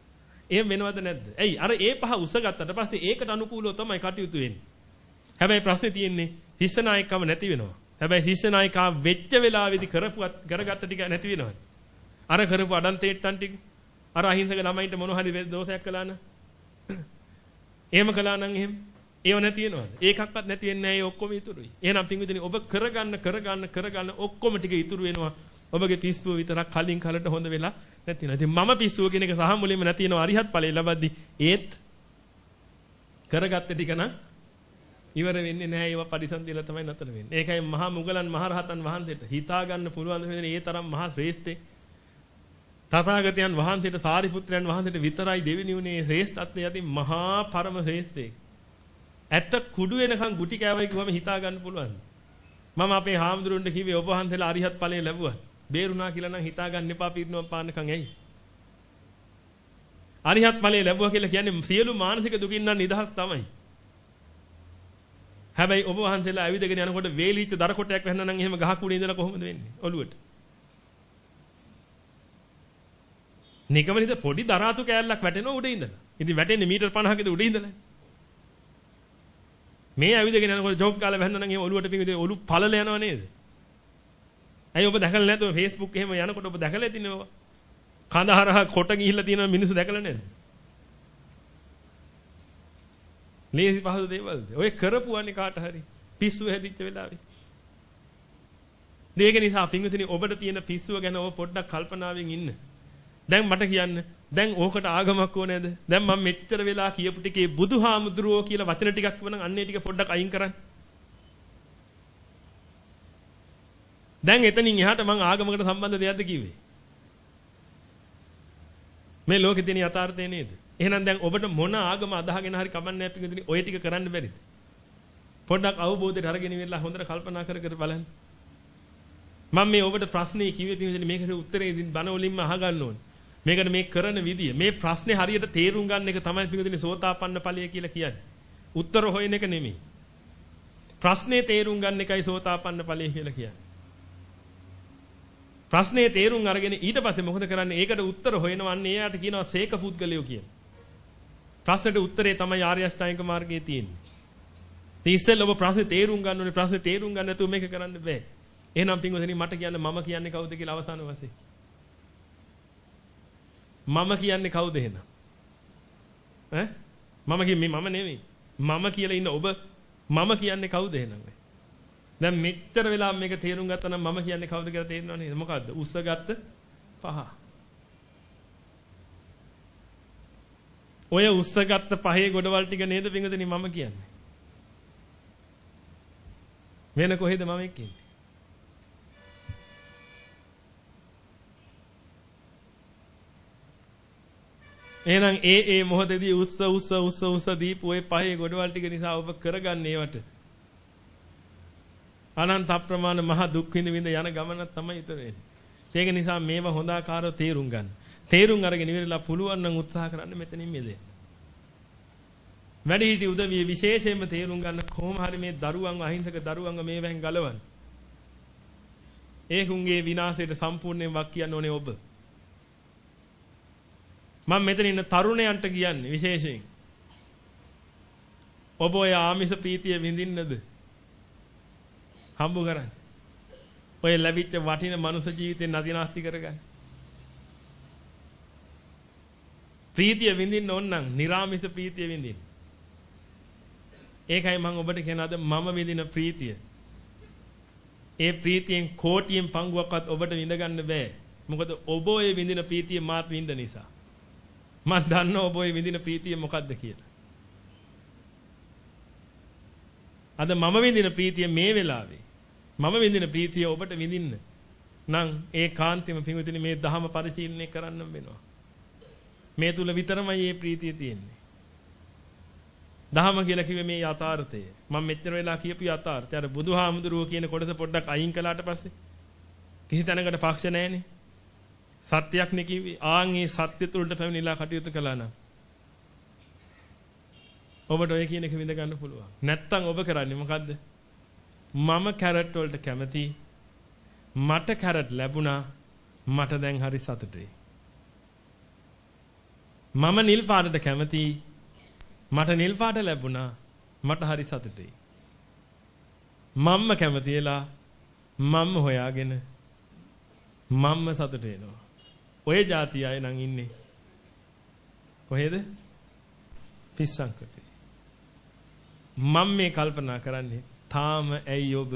එහෙම වෙනවද නැද්ද? ඇයි අර ඒ පහ උස ගත්තට පස්සේ ඒකට අනුකූලව තමයි කටයුතු වෙන්නේ. හැබැයි ප්‍රශ්නේ තියෙන්නේ ශිෂ්‍ය නායකකම නැති වෙනවා. හැබැයි ශිෂ්‍ය නායිකා වෙච්ච වෙලාවේදී කරපු කරගත්ත ටික නැති වෙනවද? අර කරපු අඩන්තේට්ටන් ටික අර අහිංසක ළමයින්ට මොන හරි දෝෂයක් කළා නම් එහෙම කළා නම් එහෙම ඒව නැති වෙනවද? ඒකක්වත් නැති වෙන්නේ නැහැ. ඒ ඔක්කොම ඉතුරුයි. එහෙනම් පින්විතනි ඔබ කරගන්න කරගන්න කරගන්න ඔක්කොම ටික ඉතුරු වෙනවා. ඔබගේ පිස්සුව විතරක් කලින් කලට හොඳ වෙලා නැති වෙනවා. ඉතින් මම පිස්සුව කියන එක සහ මුලින්ම නැති වෙනවා අරිහත් ඵලය ලබද්දි ඒත් කරගත්ත ටික නම් ඉවර වෙන්නේ නැහැ. ඒවා පරිසම් දීලා තමයි නතර වෙන්නේ. ඒකයි මහා මුගලන් මහරහතන් වහන්සේට හිතා ගන්න පුළුවන් වෙන්නේ ඒ තරම් මහා ශ්‍රේෂ්ඨේ. තථාගතයන් වහන්සේට සාරිපුත්‍රයන් වහන්සේට විතරයි දෙවෙනි උනේ ශ්‍රේෂ්ඨත්වයේ යති මහා පරම ශ්‍රේෂ්ඨේ. ඇත්ත කුඩු වෙනකන් ගුටි කෑවයි කිව්වම හිතා ගන්න පුළුවන්. මම අපේ හාමුදුරුවන්ට කිව්වේ ඔබ වහන්සේලා අරිහත් ඵලය ලැබුවා. බේරුණා කියලා නම් හිතා ගන්න එපා පිරිනුවම් පාන්නකම් ඇයි? අරිහත් ඵලය ලැබුවා කියලා කියන්නේ සියලු මානසික දුකින් නම් නිදහස් තමයි. හැබැයි ඔබ වහන්සේලා ඇවිදගෙන යනකොට වේලීච්ච දර කොටයක් වැහෙනා නම් එහෙම ගහක් උඩ ඉඳලා කොහොමද වෙන්නේ? ඔළුවට. නිකමනිත පොඩි දරාතු කෑල්ලක් වැටෙනවා උඩ ඉඳලා. ඉතින් වැටෙන්නේ මීටර් 50කද උඩ ඉඳලා. මේ ඇවිදගෙන යනකොට ජොග් ගාලා වැහෙන්න නම් එහෙම ඔලුවට පිංගුදේ ඔලු පළල යනව නේද? ඇයි ඔබ දැකලා නැතුව Facebook එහෙම යනකොට ඔබ දැකලා ඇතිනේ ඔබ. කඳහරහ කොට ගිහිල්ලා තියෙන මිනිස්සු දැකලා නේද? ලේසි පහසු දේවල්ද? ඔය කරපුවානේ කාට හරි පිස්සුව හැදිච්ච වෙලාවේ. මේක නිසා පිංගුතුනි ඔබට තියෙන පිස්සුව ගැන ඔබ පොඩ්ඩක් කල්පනාවෙන් ඉන්න. දැන් මට කියන්න දැන් ඕකට ආගමක් ඕනේද? දැන් මම මෙච්චර වෙලා කියපු ටිකේ බුදුහාමුදුරුවෝ කියලා වචන ටිකක් වුණනම් අන්නේ ටික පොඩ්ඩක් අයින් කරන්න. දැන් එතනින් එහාට මං ආගමකට සම්බන්ධ දෙයක්ද කිව්වේ? මේ ලෝකේ තියෙන යථාර්ථය නේද? එහෙනම් දැන් ඔබට මොන ආගම අදහගෙන හරි කමන්නේ නැහැ පිටින් ඔය ටික කරන්න බැරිද? පොඩ්ඩක් අවබෝධයට අරගෙන ඉවරලා හොඳට කල්පනා කර කර බලන්න. මම මේ ඔබට ප්‍රශ්නේ කිව්වේ පිටින් මේකට උත්තරේ ඉතින් බණ වලින්ම අහගන්න ඕනේ. මේකට මේ කරන විදිය මේ ප්‍රශ්නේ හරියට තේරුම් ගන්න එක තමයි පිටින් සෝතාපන්න ඵලය කියලා කියන්නේ. උත්තර හොයන එක නෙමෙයි. ප්‍රශ්නේ තේරුම් ගන්න එකයි සෝතාපන්න ඵලය කියලා කියන්නේ. ප්‍රශ්නේ තේරුම් අරගෙන ඊට පස්සේ මොකද කරන්නේ? ඒකට උත්තර හොයනවන්නේ එයාට කියනවා සේක පුද්ගලයෝ කියලා. ප්‍රශ්නෙට උත්තරේ තමයි ආර්ය අෂ්ටාංගික මාර්ගයේ තියෙන්නේ. ඉතින් ඉස්සෙල්ලා ඔබ ප්‍රශ්නේ තේරුම් ගන්න ඕනේ. ප්‍රශ්නේ තේරුම් ගන්න නැතුව මේක කරන්න බෑ. එහෙනම් පින්වතුනි මට කියන්න මම කියන්නේ කවුද කියලා අවසාන වශයෙන්. මම කියන්නේ කවුද එහෙනම්? ඈ? මම කියන්නේ මම නෙමෙයි. මම කියලා ඉන්න ඔබ මම කියන්නේ කවුද එහෙනම්? දැන් මෙච්චර වෙලා මේක තේරුම් ගත්තා නම් මම කියන්නේ කවුද කියලා තේරෙනව නේද? මොකද්ද? උස්සගත්ත පහ. ඔය උස්සගත්ත පහේ ගොඩවල් ටික නේද පිංගුදෙනි මම කියන්නේ. වෙන කොහෙද මම එක්කන්නේ? එහෙනම් ඒ ඒ මොහොතේදී උස්ස උස්ස උස්ස උස්ස දීපු ওই පහේ ගොඩවල් ටික නිසා ඔබ කරගන්නේ ඒවට. අනන්ත අප්‍රමාණ මහ දුක් විඳ විඳ යන ගමනක් තමයි ඉතුරු වෙන්නේ. ඒක නිසා මේව හොඳ ආකාරව තේරුම් ගන්න. තේරුම් අරගෙන ඉවරලා පුළුවන් නම් උත්සාහ කරන්න මෙතනින් මිදෙන්න. වැඩිහිටි උදවිය විශේෂයෙන්ම තේරුම් ගන්න කොහොම හරි මේ දරුවන් අහිංසක දරුවන්ව මේවෙන් ගලවන්න. ඒකුන්ගේ විනාශයට සම්පූර්ණයෙන් වක් කියන්න ඕනේ ඔබ. මම මෙතන ඉන්න තරුණයන්ට කියන්නේ විශේෂයෙන්. ඔබ ඔය ආමිෂ ප්‍රීතිය විඳින්නද? හම්බ කරන්නේ. ඔය ලැබිච්ච වටින මනුෂ්‍ය ජීවිතේ නදිනාස්ති කරගන්න. ප්‍රීතිය විඳින්න ඕන නම් නිර්ාමිෂ ප්‍රීතිය විඳින්න. ඒකයි මම ඔබට කියන අද මම විඳින ප්‍රීතිය. ඒ ප්‍රීතියෙන් කෝටියෙන් පංගුවක්වත් ඔබට විඳ ගන්න බෑ. මොකද ඔබ ඔය විඳින ප්‍රීතිය මාත් විඳ නිසා. මම දන්නවා ඔබ ඔය විඳින ප්‍රීතිය මොකද්ද කියලා. අද මම විඳින ප්‍රීතිය මේ වෙලාවේ මම විඳින ප්‍රීතිය ඔබට විඳින්න නම් ඒ කාන්තිම පිඟුතුනි මේ දහම පරිශීලනය කරන්න වෙනවා. මේ තුල විතරමයි මේ ප්‍රීතිය තියෙන්නේ. දහම කියලා කිව්වේ මේ යථාර්ථය. මම මෙච්චර වෙලා කියපු යථාර්ථය. අර බුදුහාමුදුරුවෝ කියන කොටස පොඩ්ඩක් අයින් කළාට පස්සේ කිසි තැනකට පක්ෂ නැහැනේ. සත්‍යයක් නේ කිව්වේ. ආන් මේ සත්‍ය තුළට පැමිණිලා කටයුතු කළා නම් ඔබට ඔය කියන එක විඳ ගන්න පුළුවන්. නැත්තම් ඔබ කරන්නේ මොකද්ද? මම කැරට් වලට කැමති. මට කැරට් ලැබුණා. මට දැන් හරි සතුටුයි. මම නිල් පාටට කැමති. මට නිල් පාට ලැබුණා. මට හරි සතුටුයි. මම්ම කැමතිලා මම්ම හොයාගෙන මම්ම සතුට වෙනවා. ඔය જાති අය නම් ඉන්නේ කොහෙද? පිස්සන්කටේ. මම මේ කල්පනා කරන්නේ තාම ඇයි ඔබ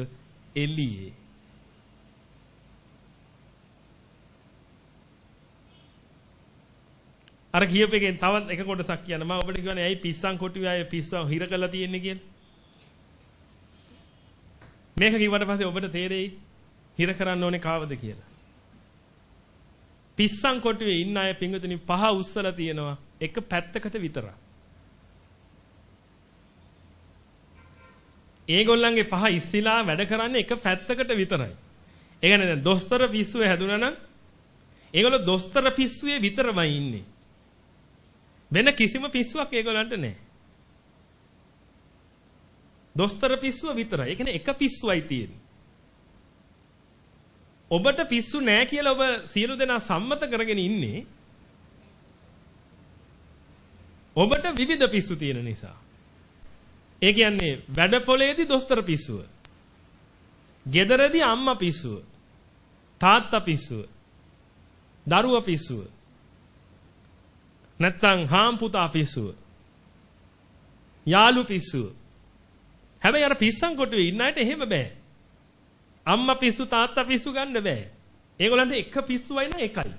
එළියේ? අර කියපේකෙන් තවත් එක කොටසක් කියන්න මම ඔබට කියන්නේ ඇයි පිස්සන් කොටුවේ අය පිස්සන් හිර කරලා තියෙන්නේ කියලා. මේක කිව්වට පස්සේ ඔබට තේරෙයි හිර කරන්න ඕනේ කාවද කියලා. පිස්සන් කොටුවේ ඉන්න අය පිංගුතුනි පහ උස්සලා තියෙනවා එක පැත්තකට විතරක්. ඒගොල්ලන්ගේ පහ ඉස්සිලා වැඩ කරන්නේ එක පැත්තකට විතරයි. ඒ කියන්නේ දැන් දොස්තර පිස්සුවේ හැදුනා නම් ඒගොල්ලෝ දොස්තර පිස්සුවේ විතරමයි ඉන්නේ. වෙන කිසිම පිස්සුවක් ඒගොල්ලන්ට නැහැ. දොස්තර පිස්සුව විතරයි. ඒ කියන්නේ එක පිස්සුවයි තියෙන්නේ. ඔබට පිස්සු නැහැ කියලා ඔබ සියලු දෙනා සම්මත කරගෙන ඉන්නේ ඔබට විවිධ පිස්සු තියෙන නිසා. ඒ කියන්නේ වැඩ පොලේදී දොස්තර පිස්සුව. ගෙදරදී අම්මා පිස්සුව. තාත්තා පිස්සුව. දරුවා පිස්සුව. නැත්තම් හාම්පුතා පිස්සුව. යාළු පිස්සුව. හැබැයි අර පිස්සන් කොටුවේ ඉන්න අයට එහෙම බෑ. අම්මා පිස්සු තාත්තා පිස්සු ගන්න බෑ. ඒගොල්ලන්ට එක පිස්සුවයි නම් එකයි.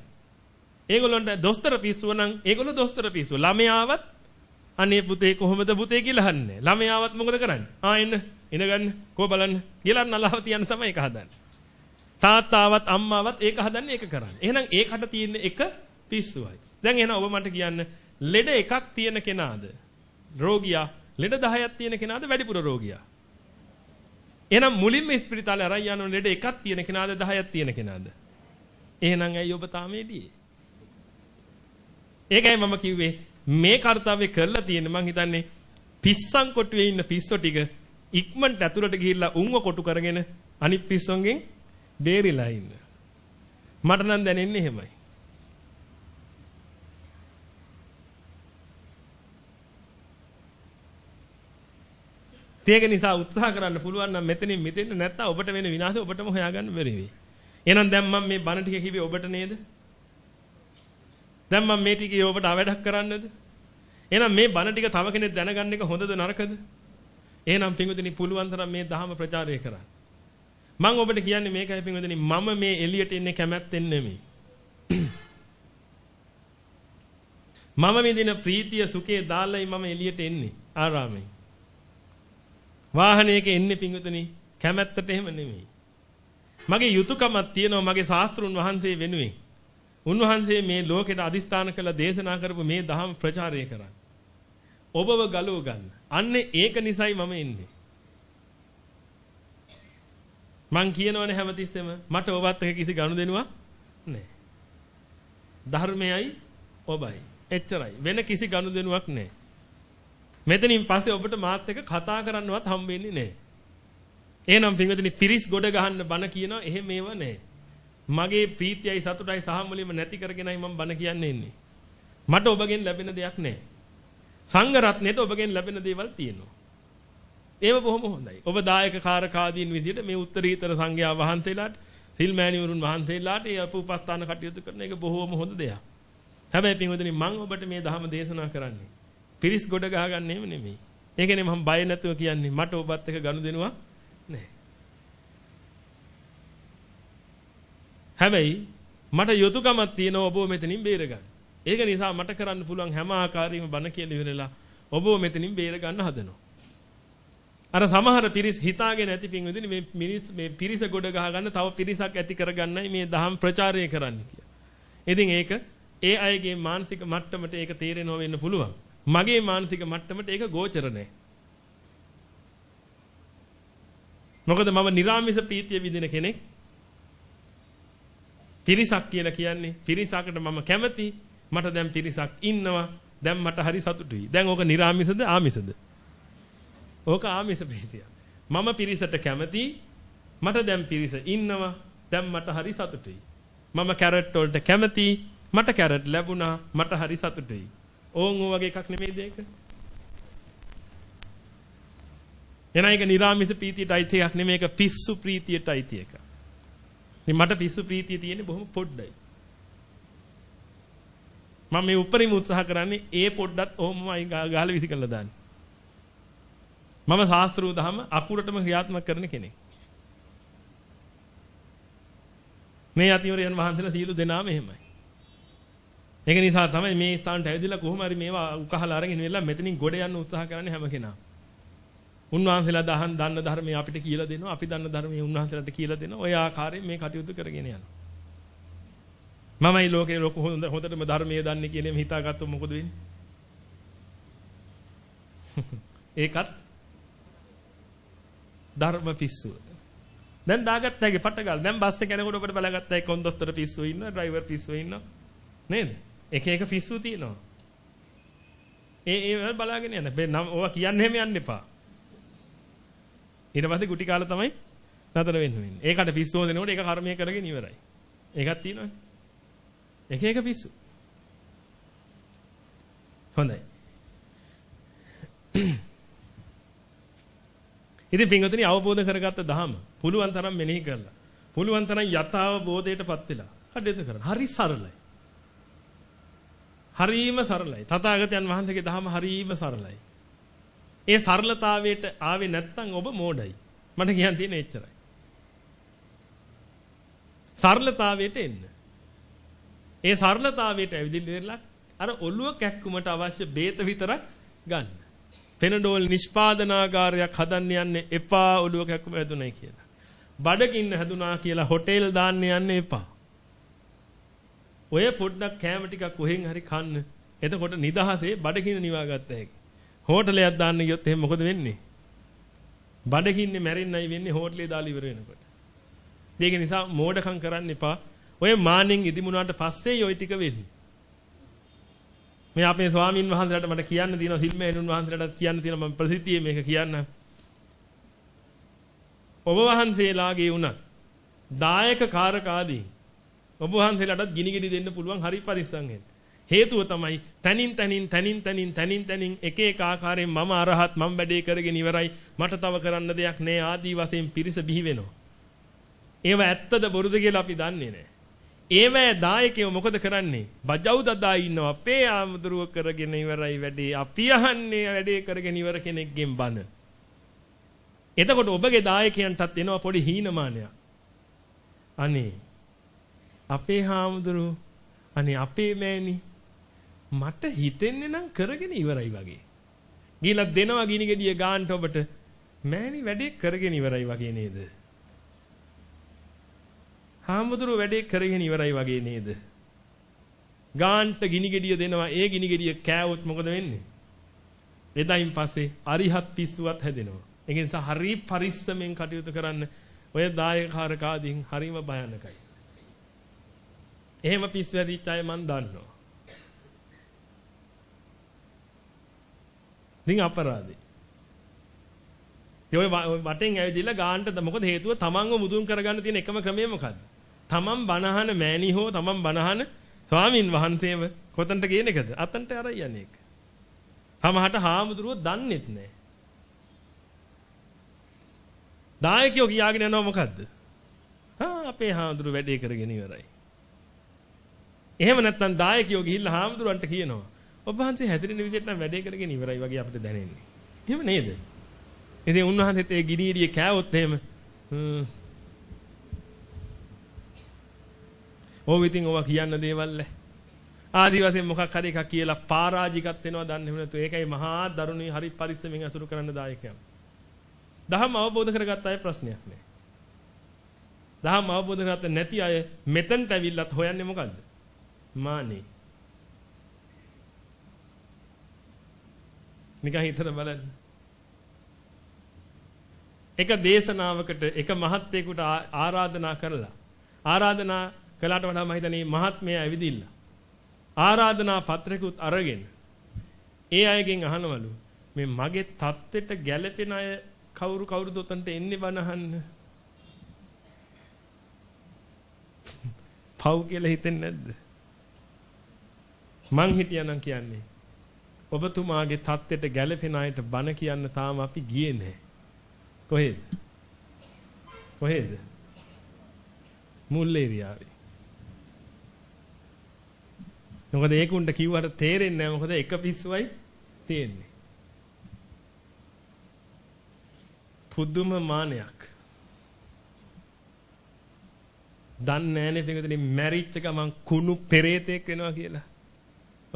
ඒගොල්ලන්ට දොස්තර පිස්සුව නම් ඒගොල්ලෝ දොස්තර පිස්සුව. ළමයාවත් අනේ පුතේ කොහොමද පුතේ කියලා අහන්නේ. ළමයාවත් මොකද කරන්නේ? ආ එන්න ඉඳගන්න කෝ බලන්න කියලා නලාව තියන්න තමයි එක හදන්නේ. තාත්තාවත් අම්මාවත් ඒක හදන්නේ ඒක කරන්නේ. එහෙනම් ඒකට තියෙන එක පිස්සුවයි. දැන් එහෙනම් ඔබ මට කියන්න ලෙඩ එකක් තියෙන කෙනාද? රෝගියා ලෙඩ 10ක් තියෙන කෙනාද වැඩිපුර රෝගියා? එහෙනම් මුලින්ම ස්පිරිතාලේ අරන් යන ලෙඩ එකක් තියෙන කෙනාද 10ක් තියෙන කෙනාද? එහෙනම් ඇයි ඔබ තාම එළියේ? ඒකයි මම කිව්වේ මේ කාර්යය කරලා තියෙන මං හිතන්නේ පිස්සන් කොටුවේ ඉන්න පිස්සෝ ටික ඉක්මනට ඇතුළට ගිහිල්ලා උන්ව කොටු කරගෙන අනිත් පිස්සොන්ගෙන් බේරිලා ඉන්න. මට නම් දැනෙන්නේ එහෙමයි. ඒක නිසා උත්සාහ කරන්න පුළුවන් නම් මෙතනින් මෙතෙන් නැත්තම් ඔබට වෙන විනාශය ඔබටම හොයාගන්න බැරි වෙයි. එහෙනම් දැන් මම මේ බණ ටික කිව්වේ ඔබට නේද? දැන් මම මේ ටිකේ ඔබට අවඩක් කරන්නද? එහෙනම් මේ බණ ටික තව කෙනෙක් දැනගන්න එක හොඳද නරකද? එහෙනම් පින්වතුනි පුළුවන් තරම් මේ ධහම ප්‍රචාරය කරන්න. මම ඔබට කියන්නේ මේකයි පින්වතුනි මම මේ එළියට එන්නේ කැමැත්තෙන් නෙමෙයි. මම විඳින ප්‍රීතිය සුඛේ දාලයි මම එළියට එන්නේ ආරාමේ. වාහනයක එන්නේ පින්වතුනි කැමැත්තට එහෙම නෙමෙයි. මගේ යුතුයකමක් තියෙනවා මගේ ශාස්ත්‍රුන් වහන්සේ වෙනුවෙන්. උන්වහන්සේ මේ ලෝකෙට අදිස්ථාන කළ දේශනා කරපු මේ ධහම ප්‍රචාරය කරන්න. ඔබව ගලව ගන්න. අන්නේ ඒක නිසයි මම එන්නේ. මං කියනවනේ හැමතිස්සෙම මට ඔබත් එක්ක කිසි ගනුදෙනුවක් නැහැ. ධර්මයයි ඔබයි. එච්චරයි. වෙන කිසි ගනුදෙනුවක් නැහැ. මෙතනින් පස්සේ ඔබට මාත් එක්ක කතා කරන්නවත් හම්බෙන්නේ නැහැ. එහෙනම් පින්වතුනි පිරිස් ගොඩ ගහන්න බන කියනවා එහෙම ඒව නැහැ. මගේ ප්‍රීතියයි සතුටයි සහමුලියම නැති කරගෙනයි මම බන කියන්නේ ඉන්නේ. මට ඔබගෙන් ලැබෙන දෙයක් නැහැ. සංඝ රත්නයේට ඔබගෙන් ලැබෙන දේවල් තියෙනවා. ඒව බොහොම හොඳයි. ඔබ දායක කාරකාදීන් විදිහට මේ උත්තරීතර සංඝයා වහන්සේලාට සිල් මෑණිවරුන් වහන්සේලාට ඒ අපූපස්ථාන කටයුතු කරන එක බොහොම හොඳ දෙයක්. හැබැයි පින්වතුනි මම ඔබට මේ ධහම දේශනා කරන්නේ පිරිස් ගොඩ ගහගන්නෙම නෙමෙයි. ඒකනේ මම බය නැතුව කියන්නේ මට ඔබත් එක්ක ගනුදෙනුවක් නැහැ. හැබැයි මට යුතුයකමක් තියෙනවා ඔබව මෙතනින් බේරගන්න. ඒක නිසා මට කරන්න පුළුවන් හැම ආකාරයෙන්ම බණ කියලා ඉවරලා ඔබව මෙතනින් බේර ගන්න හදනවා. අර සමහර පිරිස් හිතාගෙන ඇති පින්විදිනේ මේ මිනිස් මේ පිරිස ගොඩ ගහ ගන්න තව පිරිසක් ඇති කරගන්නයි මේ දහම් ප්‍රචාරය කරන්න කියලා. ඉතින් ඒක ඒ අයගේ මානසික මට්ටමට ඒක තේරෙනව වෙන්න පුළුවන්. මගේ මානසික මට්ටමට ඒක ගෝචර නැහැ. මොකද මම නිර්ාමිස ප්‍රීතිය විඳින කෙනෙක්. පිරිසක් කියලා කියන්නේ පිරිසකට මම කැමති. මට දැන් පිරිසක් ඉන්නවා. දැන් මට හරි සතුටුයි. දැන් ඕක නිර්ාමිසද ආමිසද? ඕක ආමිස ප්‍රීතිය. මම පිරිසට කැමති. මට දැන් පිරිස ඉන්නවා. දැන් මට හරි සතුටුයි. මම කැරට් වලට කැමති. මට කැරට් ලැබුණා. මට හරි සතුටුයි. ඕන් ඕ වගේ එකක් නෙමෙයිද ඒක? එන එක නිරාමිස ප්‍රීතියට අයිති එකක් නෙමෙයි ඒක පිස්සු ප්‍රීතියට අයිති එකක්. ඉතින් මට පිස්සු ප්‍රීතිය තියෙන්නේ බොහොම පොඩ්ඩයි. මම මේ උපරිම උත්සාහ කරන්නේ ඒ පොඩ්ඩත් ඔහොමයි ගහලා විසි කරලා දාන්න. මම ශාස්ත්‍රූ දහම අකුරටම ක්‍රියාත්මක කරන කෙනෙක්. මේ අතිවරයන් වහන්සේලා සියලු දෙනාම එහෙමයි. ඒක නිසා තමයි මේ ස්ථානට ඇවිදලා කොහොම හරි මේවා උකහලා අරගෙන ඉන්නලා මෙතනින් ගොඩ යන්න උත්සාහ කරන්නේ හැම කෙනාම. උන්වහන්සේලා දහන් දන්න ධර්මය අපිට කියලා දෙනවා. අපි දන්න ධර්මය උන්වහන්සේලාට කියලා දෙනවා. ඔය ආකාරයෙන් මේ කටයුතු කරගෙන යනවා. මමයි ලෝකේ ලොකු හොඳ හොඳටම ධර්මයේ දන්නේ කියලා එමෙ හිතාගත්තොත් මොකද වෙන්නේ? ඒකත් ධර්ම පිස්සුව. දැන් දාගත්තාගේ පටගල්. දැන් බස් එක යනකොට ඔබට බලගත්තා කොන්දොස්තර පිස්සුව ඉන්නවා, ඩ්‍රයිවර් පිස්සුව ඉන්නවා. නේද? එක එක පිස්සු තියෙනවා. ඒ ඒ බලාගෙන යන්න. මේ නම් ඕවා කියන්න හැම යන්න එපා. ඊට පස්සේ ගුටි කාලා තමයි නතර වෙන්න වෙන්නේ. ඒකට පිස්සු හොදනකොට ඒක කර්මය කරගෙන ඉවරයි. ඒකක් තියෙනවනේ. එක එක පිස්සු. හොඳයි. ඉතින් පින්වතුනි අවබෝධ කරගත්ත දහම පුළුවන් තරම් මෙනෙහි කරලා පුළුවන් තරම් යථාබෝධයටපත් වෙලා කටයුතු කරන්න. හරි සරලයි. හරීම සරලයි. තථාගතයන් වහන්සේගේ දහම හරීම සරලයි. ඒ සරලතාවයට ආවේ නැත්නම් ඔබ මෝඩයි. මට කියන්න තියෙන්නේ එච්චරයි. සරලතාවයට එන්න. ඒ සරලතාවයට ඇවිදින්න අර ඔළුව කැක්කුමට අවශ්‍ය බේත විතරක් ගන්න. පෙනඩෝල් නිෂ්පාදනාගාරයක් හදන්න යන්නේ එපා ඔළුව කැක්කුම ඇදුණයි කියලා. බඩගින්න හැදුනා කියලා හොටෙල් දාන්න යන්න එපා. ඔය පොඩ්ඩක් කෑම ටිකක් කොහෙන් හරි කන්න. එතකොට නිදහසේ බඩගින්න නිවා ගත්ත හැකි. හෝටලයක් දාන්න ගියොත් එහෙනම් මොකද වෙන්නේ? බඩගින්නේ මැරෙන්නයි වෙන්නේ හෝටලේ දාලා ඉවර වෙනකොට. ඒක නිසා මෝඩකම් කරන්න එපා. ඔය මාන්නෙන් ඉදිමුණාට පස්සේ ඔය ටික වෙන්නේ. මේ අපේ ස්වාමින් වහන්සේලාට මට කියන්න තියෙනවා සිල්මේනුන් වහන්සේලාට කියන්න තියෙනවා මම ප්‍රසිද්ධියේ මේක කියන්න. ඔබ වහන්සේලාගේ උනත් දායක කාරක ආදී ඔබ වහන්සේලාටත් ගිනි ගෙඩි දෙන්න පුළුවන් හරි පරිස්සම් වෙන්න. හේතුව තමයි තනින් තනින් තනින් තනින් තනින් තනින් එක එක ආකාරයෙන් මම අරහත් මම වැඩේ කරගෙන ඉවරයි මට තව කරන්න දෙයක් නෑ ආදී වශයෙන් පිරිස බිහි වෙනවා. ඒව ඇත්තද බොරුද කියලා අපි දන්නේ නෑ. ඒවැ දායකයෝ මොකද කරන්නේ? බජව් දදා ඉන්නවා. අපේ ආමුදුරුව කරගෙන ඉවරයි වැඩේ. අපි අහන්නේ වැඩේ කරගෙන ඉවර කෙනෙක්ගෙන් බන. එතකොට ඔබගේ දායකයන්ටත් එනවා පොඩි හීනමානයක්. අනේ අපේ හාමුදුරුව අනේ අපේ මෑණි මට හිතෙන්නේ නම් කරගෙන ඉවරයි වගේ. ගිහලා දෙනවා ගිනි ගෙඩිය ගාන්ට ඔබට මෑණි වැඩේ කරගෙන ඉවරයි වගේ නේද? හාමුදුරුව වැඩේ කරගෙන ඉවරයි වගේ නේද? ගාන්ට ගිනි ගෙඩිය දෙනවා ඒ ගිනි ගෙඩිය කෑවොත් මොකද වෙන්නේ? එදායින් පස්සේ අරිහත් පිස්සුවත් හැදෙනවා. ඒ නිසා හරි පරිස්සමෙන් කටයුතු කරන්න ඔය දායකාරකාදීන් හරිම භයානකයි. එහෙම පිස්සු හැදිච්ච අය මන් දන්නවා. ඉතින් අපරාධේ. ඒ ඔය වටෙන් ඇවිදilla ගාන්ට මොකද හේතුව තමන්ව මුදුන් කරගන්න තියෙන එකම ක්‍රමය මොකද්ද? තමන් බනහන මෑණි හෝ තමන් බනහන ස්වාමින් වහන්සේව කොතනට ගේන එකද? අතන්ට අර යන්නේ එක. තමහට හාමුදුරුවෝ දන්නෙත් නැහැ. දායකයෝ කියාගෙන යනවා මොකද්ද? ආ අපේ හාමුදුරුවෝ වැඩේ කරගෙන ඉවරයි. එහෙම නැත්නම් දායකයෝ ගිහිල්ලා හාමුදුරුවන්ට කියනවා ඔබ වහන්සේ හැදිරෙන විදිහට නම් වැඩේ කරගෙන ඉවරයි වගේ අපිට දැනෙන්නේ. එහෙම නේද? ඉතින් උන්වහන්සේත් ඒ ගිනීරිය කෑවොත් එහෙම ඕව ඉතින් ඕවා කියන්න දේවල් නැහැ. ආදි වශයෙන් මොකක් හරි එකක් කියලා පරාජිකත් වෙනවා දන්නේ නැතු. ඒකයි මහා දරුණුයි හරි පරිස්සමෙන් අසුරු කරන්න දායකයන්. දහම අවබෝධ කරගත්ත අය ප්‍රශ්නයක් නැහැ. දහම අවබෝධ කරගත්ත නැති අය මෙතනට ඇවිල්ලත් හොයන්නේ මොකද්ද? මානේ. නිකන් හිතලා බලන්න. එක දේශනාවකට එක මහත්යෙකුට ආරාධනා කරලා ආරාධනා කළාට වඩා මම හිතන්නේ මහත්මයා ඇවිදින්න. ආරාධනා පත්‍රයකුත් අරගෙන ඒ අයගෙන් අහනවලු මේ මගේ தත්වෙට ගැළපෙන අය කවුරු කවුරුද උතන්ට එන්නේ බණ අහන්න. පව් කියලා හිතෙන්නේ නැද්ද? මං හිටියානම් කියන්නේ ඔබතුමාගේ தත්වෙට ගැළපෙන අයට බණ කියන්න තාම අපි ගියේ නැහැ. කොහෙද? කොහෙද? මුල් ඒරියාවේ. මොකද ඒකුන්ට කිව්වට තේරෙන්නේ නැහැ මොකද එක පිස්සුවයි තියෙන්නේ. පුදුම මානයක්. දන්නේ නැහනේ පිටුදෙනි මැරිච්ච ගමන් කුණු පෙරේතෙක් වෙනවා කියලා.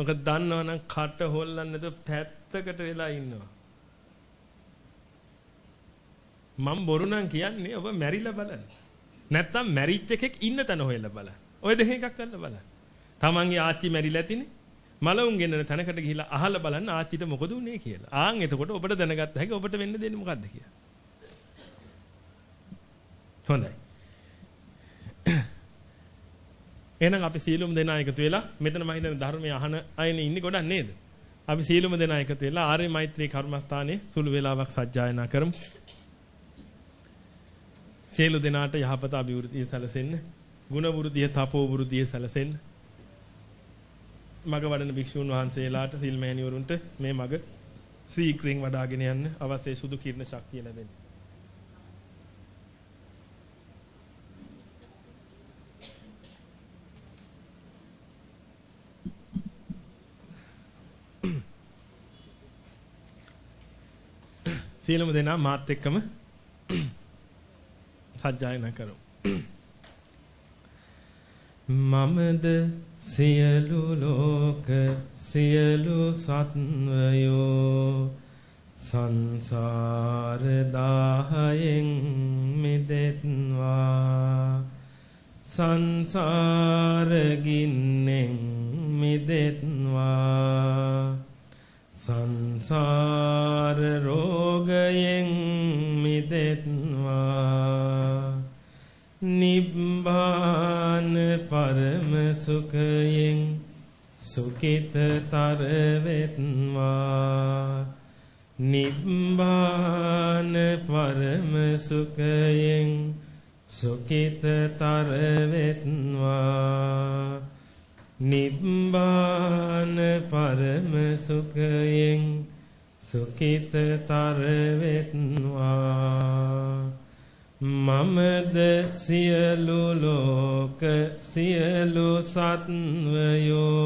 මොකද දන්නවනම් කට හොල්ලන්නේ නැතුව පැත්තකට වෙලා ඉන්නවා. මම බොරු නම් කියන්නේ ඔබ මැරිලා බලන්න. නැත්තම් මැරිච්ච එකෙක් ඉන්න තැන හොයලා බලන්න. ඔය දෙක එකක් කරලා බලන්න. තමන්ගේ ආච්චි මැරිලා තිනේ. මලවුන් ගෙන්නන තැනකට ගිහිලා අහලා බලන්න ආච්චිට මොකද උනේ කියලා. ආන් එතකොට ඔබට දැනගත්ත හැකි ඔබට වෙන්න දෙන්නේ මොකද්ද කියලා. හොඳයි. එහෙනම් අපි සීලුම දෙනා එකතු වෙලා මෙතන මම හිතන ධර්මයේ අහන අයනේ ඉන්නේ ගොඩක් නේද? අපි සීලුම දෙනා එකතු වෙලා ආර්ය මෛත්‍රී කර්මස්ථානයේ සුළු වේලාවක් සජ්ජායනා කරමු. සියලු දෙනාට යහපත අභිවෘද්ධිය සැලසෙන්න, ගුණ වෘද්ධිය, තපෝ වෘද්ධිය සැලසෙන්න. මග වඩන භික්ෂුන් වහන්සේලාට සිල් මෑණිවරුන්ට මේ මග සීක්‍රෙන් වඩාගෙන යන්න අවශ්‍ය සුදු කිරණ ශක්තිය ලැබෙන්න. සියලුම දෙනා මාත් එක්කම සජ්ජායනා කරමු. මමද සියලු ලෝක සියලු සත්වයෝ සංසාර දාහයෙන් මිදෙත්වා සංසාරගින්නෙන් මිදෙත්වා සංසාර රෝගයෙන් මිදෙත්වා. නිබ්බාන පරම සුඛයෙන් සුඛිතතර වෙත්වා නිබ්බාන පරම සුඛයෙන් සුඛිතතර වෙත්වා නිබ්බාන පරම සුඛයෙන් සුඛිතතර වෙත්වා මමද සියලු ලෝක සියලු සත්වයෝ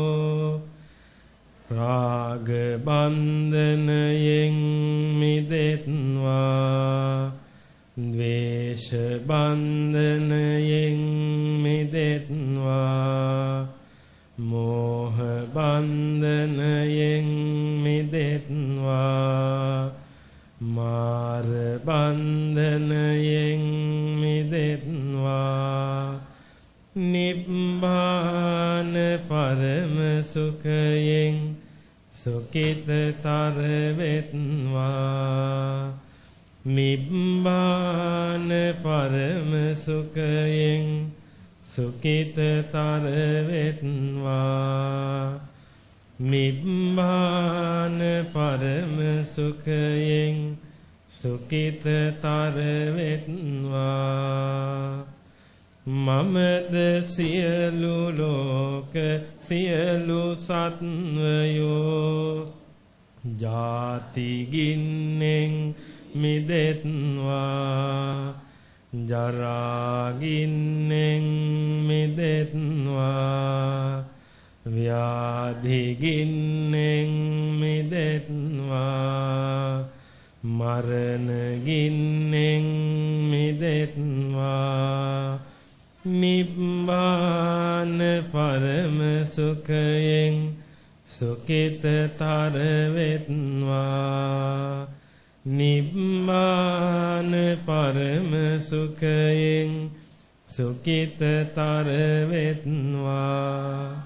රාග බන්ධනයෙන් මිදෙත්වා. ද්වේෂ බන්ධනයෙන් මිදෙත්වා. මෝහ බන්ධනයෙන් මිදෙත්වා. මාර බන්ධනයෙන් මිදෙත්වා. නිබ්බාන පරම සුඛයෙන් සුඛිතතර වෙත්වා නිබ්බාන පරම සුඛයෙන් සුඛිතතර වෙත්වා නිබ්බාන පරම සුඛයෙන් සුඛිතතර වෙත්වා මමද සියලු ලෝක සියලු සත්වයෝ ජාති ගින්නෙන් මිදෙත්වා ජරා ගින්නෙන් මිදෙත්වා ව්‍යාධි ගින්නෙන් මිදෙත්වා මරණ ගින්නෙන් මිදෙත්වා නිබ්බාන පරම සුඛයෙන් සුඛිතතර වෙත්වා. නිබ්බාන පරම සුඛයෙන් සුඛිතතර වෙත්වා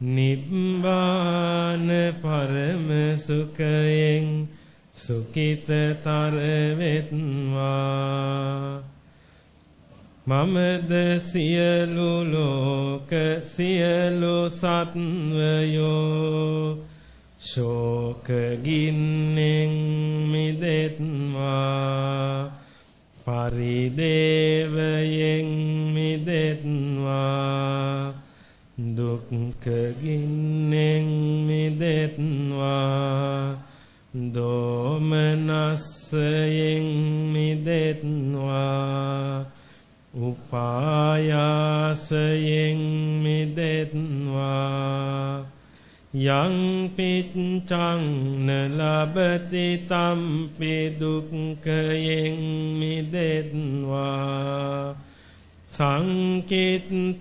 නිබ්බාන පරම සුඛයෙන් සුඛිතතර වෙත්වා මමද සියලු ලෝක සියලු සත්වයෝ ශෝක ගින්නෙන් මිදෙත්වා පරිදේවයෙන් මිදෙත්වා දුක්ඛ ගින්නෙන් මිදෙත්වා දෝමනස්සයෙන් මිදෙත්වා උපායාසයෙන් මිදෙත්වා යං පිච්ඡං නලබති තම්පි දුක්ඛයෙන් මිදෙත්වා සංකිත්තේන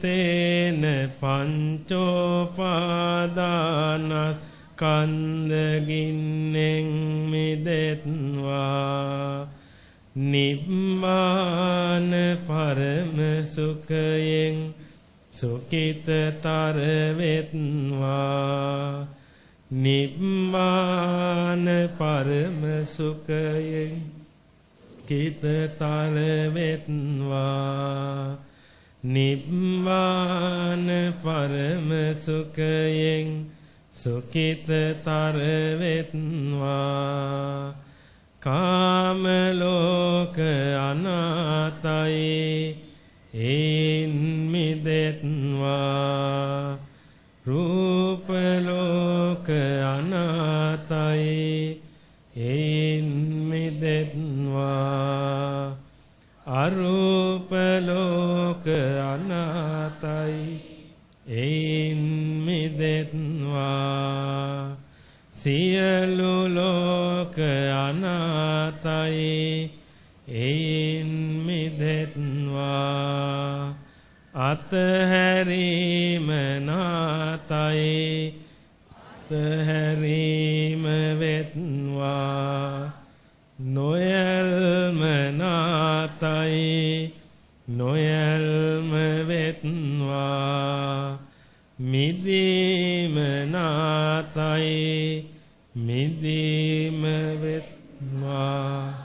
පංචෝපාදානස් කන්දගින්නෙන් මිදෙත්වා නිබ්මාන පරම සුඛයෙන් සුකිතතර වෙත්වා නිබ්මාන පරම සුඛයෙන් කිතතර වෙත්වා නිබ්මාන පරම සුඛයෙන් සුකිතතර වෙත්වා කාම ලෝක අනාතයි ඒන් මිදෙත්වා. රූප ලෝක අනාතයි. ඒන් මිදෙත්වා. අරූප ලෝක අනාතයි. ඒන් මිදෙත්වා. සියලු ලෝක අනාතයි. ඒන් මිදෙත්වා අතහැරීම නාතයි. අතහැරීම වෙත්වා. නොයල්ම නොයල්ම නාතයි. නොයල්ම වෙත්වා. මිදීම නාතයි. මිදීම වෙත්වා.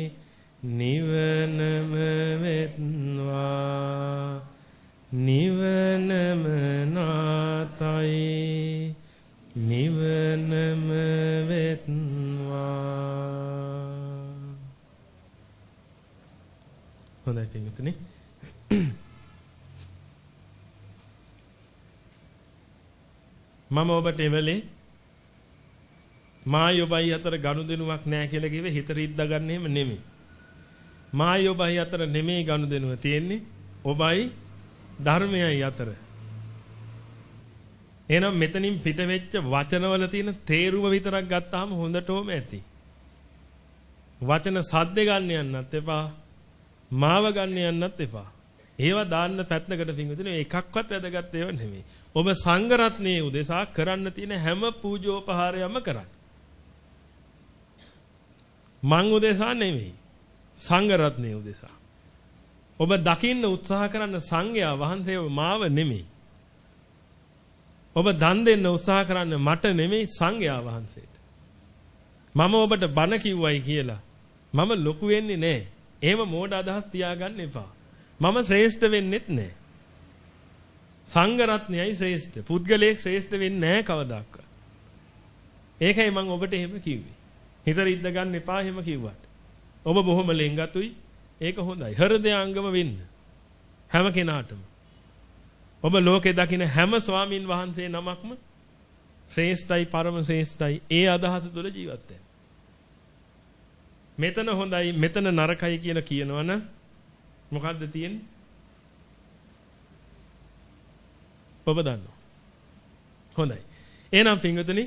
නිවනම වෙත්වා නිවනම නාතයි. නිවනම වෙත්වා හොඳයි පින්විතනේ මම ඔබට එවලේ මායොබයි අතර ගනුදෙනුවක් නැහැ කියලා කිව්වේ හිත රිද්දා ගන්න එහෙම නෙමෙයි. මායොබයි අතර නෙමෙයි ගනුදෙනුව තියෙන්නේ. ඔබයි ධර්මයයි අතර. එහෙනම් මෙතනින් පිට වෙච්ච වචනවල තියෙන තේරුම විතරක් ගත්තාම හොඳටම ඇති. වචන සද්ද ගන්න යන්නත් එපා. මාව ගන්න යන්නත් එපා. ඒවා දාන්න පැත්තකට පිංගුතුනේ එකක්වත් වැදගත් ඒවා නෙමෙයි. ඔබ සංඝ රත්නයේ උදෙසා කරන්න තියෙන හැම පූජෝපහාරයක්ම කරන්න. මං උදෙසා නෙමෙයි. සංඝ රත්නයේ උදෙසා. ඔබ දකින්න උත්සාහ කරන්න සංඝයා වහන්සේව මාව නෙමෙයි. ඔබ දන් දෙන්න උත්සාහ කරන්න මට නෙමෙයි සංඝයා වහන්සේට. මම ඔබට බණ කිව්වයි කියලා මම ලොකු වෙන්නේ නැහැ. එහෙම මෝඩ අදහස් තියාගන්න එපා. මම ශ්‍රේෂ්ඨ වෙන්නෙත් නැහැ. සංඝ රත්නයයි ශ්‍රේෂ්ඨ. පුද්ගලයෙක් ශ්‍රේෂ්ඨ වෙන්නේ නැහැ කවදාවත්. ඒකයි මම ඔබට එහෙම කිව්වේ. හිත රිද්ද ගන්න එපා එහෙම කිව්වට. ඔබ බොහොම ලෙන්ගතුයි. ඒක හොඳයි. හෘදයාංගම වෙන්න. හැම කෙනාටම. ඔබ ලෝකේ දකින හැම ස්වාමින් වහන්සේ නමක්ම ශ්‍රේෂ්ඨයි පරම ශ්‍රේෂ්ඨයි ඒ අදහස තුළ ජීවත් වෙන්න. මෙතන හොඳයි මෙතන නරකයි කියලා කියනවනම් මොකද්ද තියෙන්නේ? ඔබ දන්නවා. හොඳයි. එහෙනම් පින්වතුනි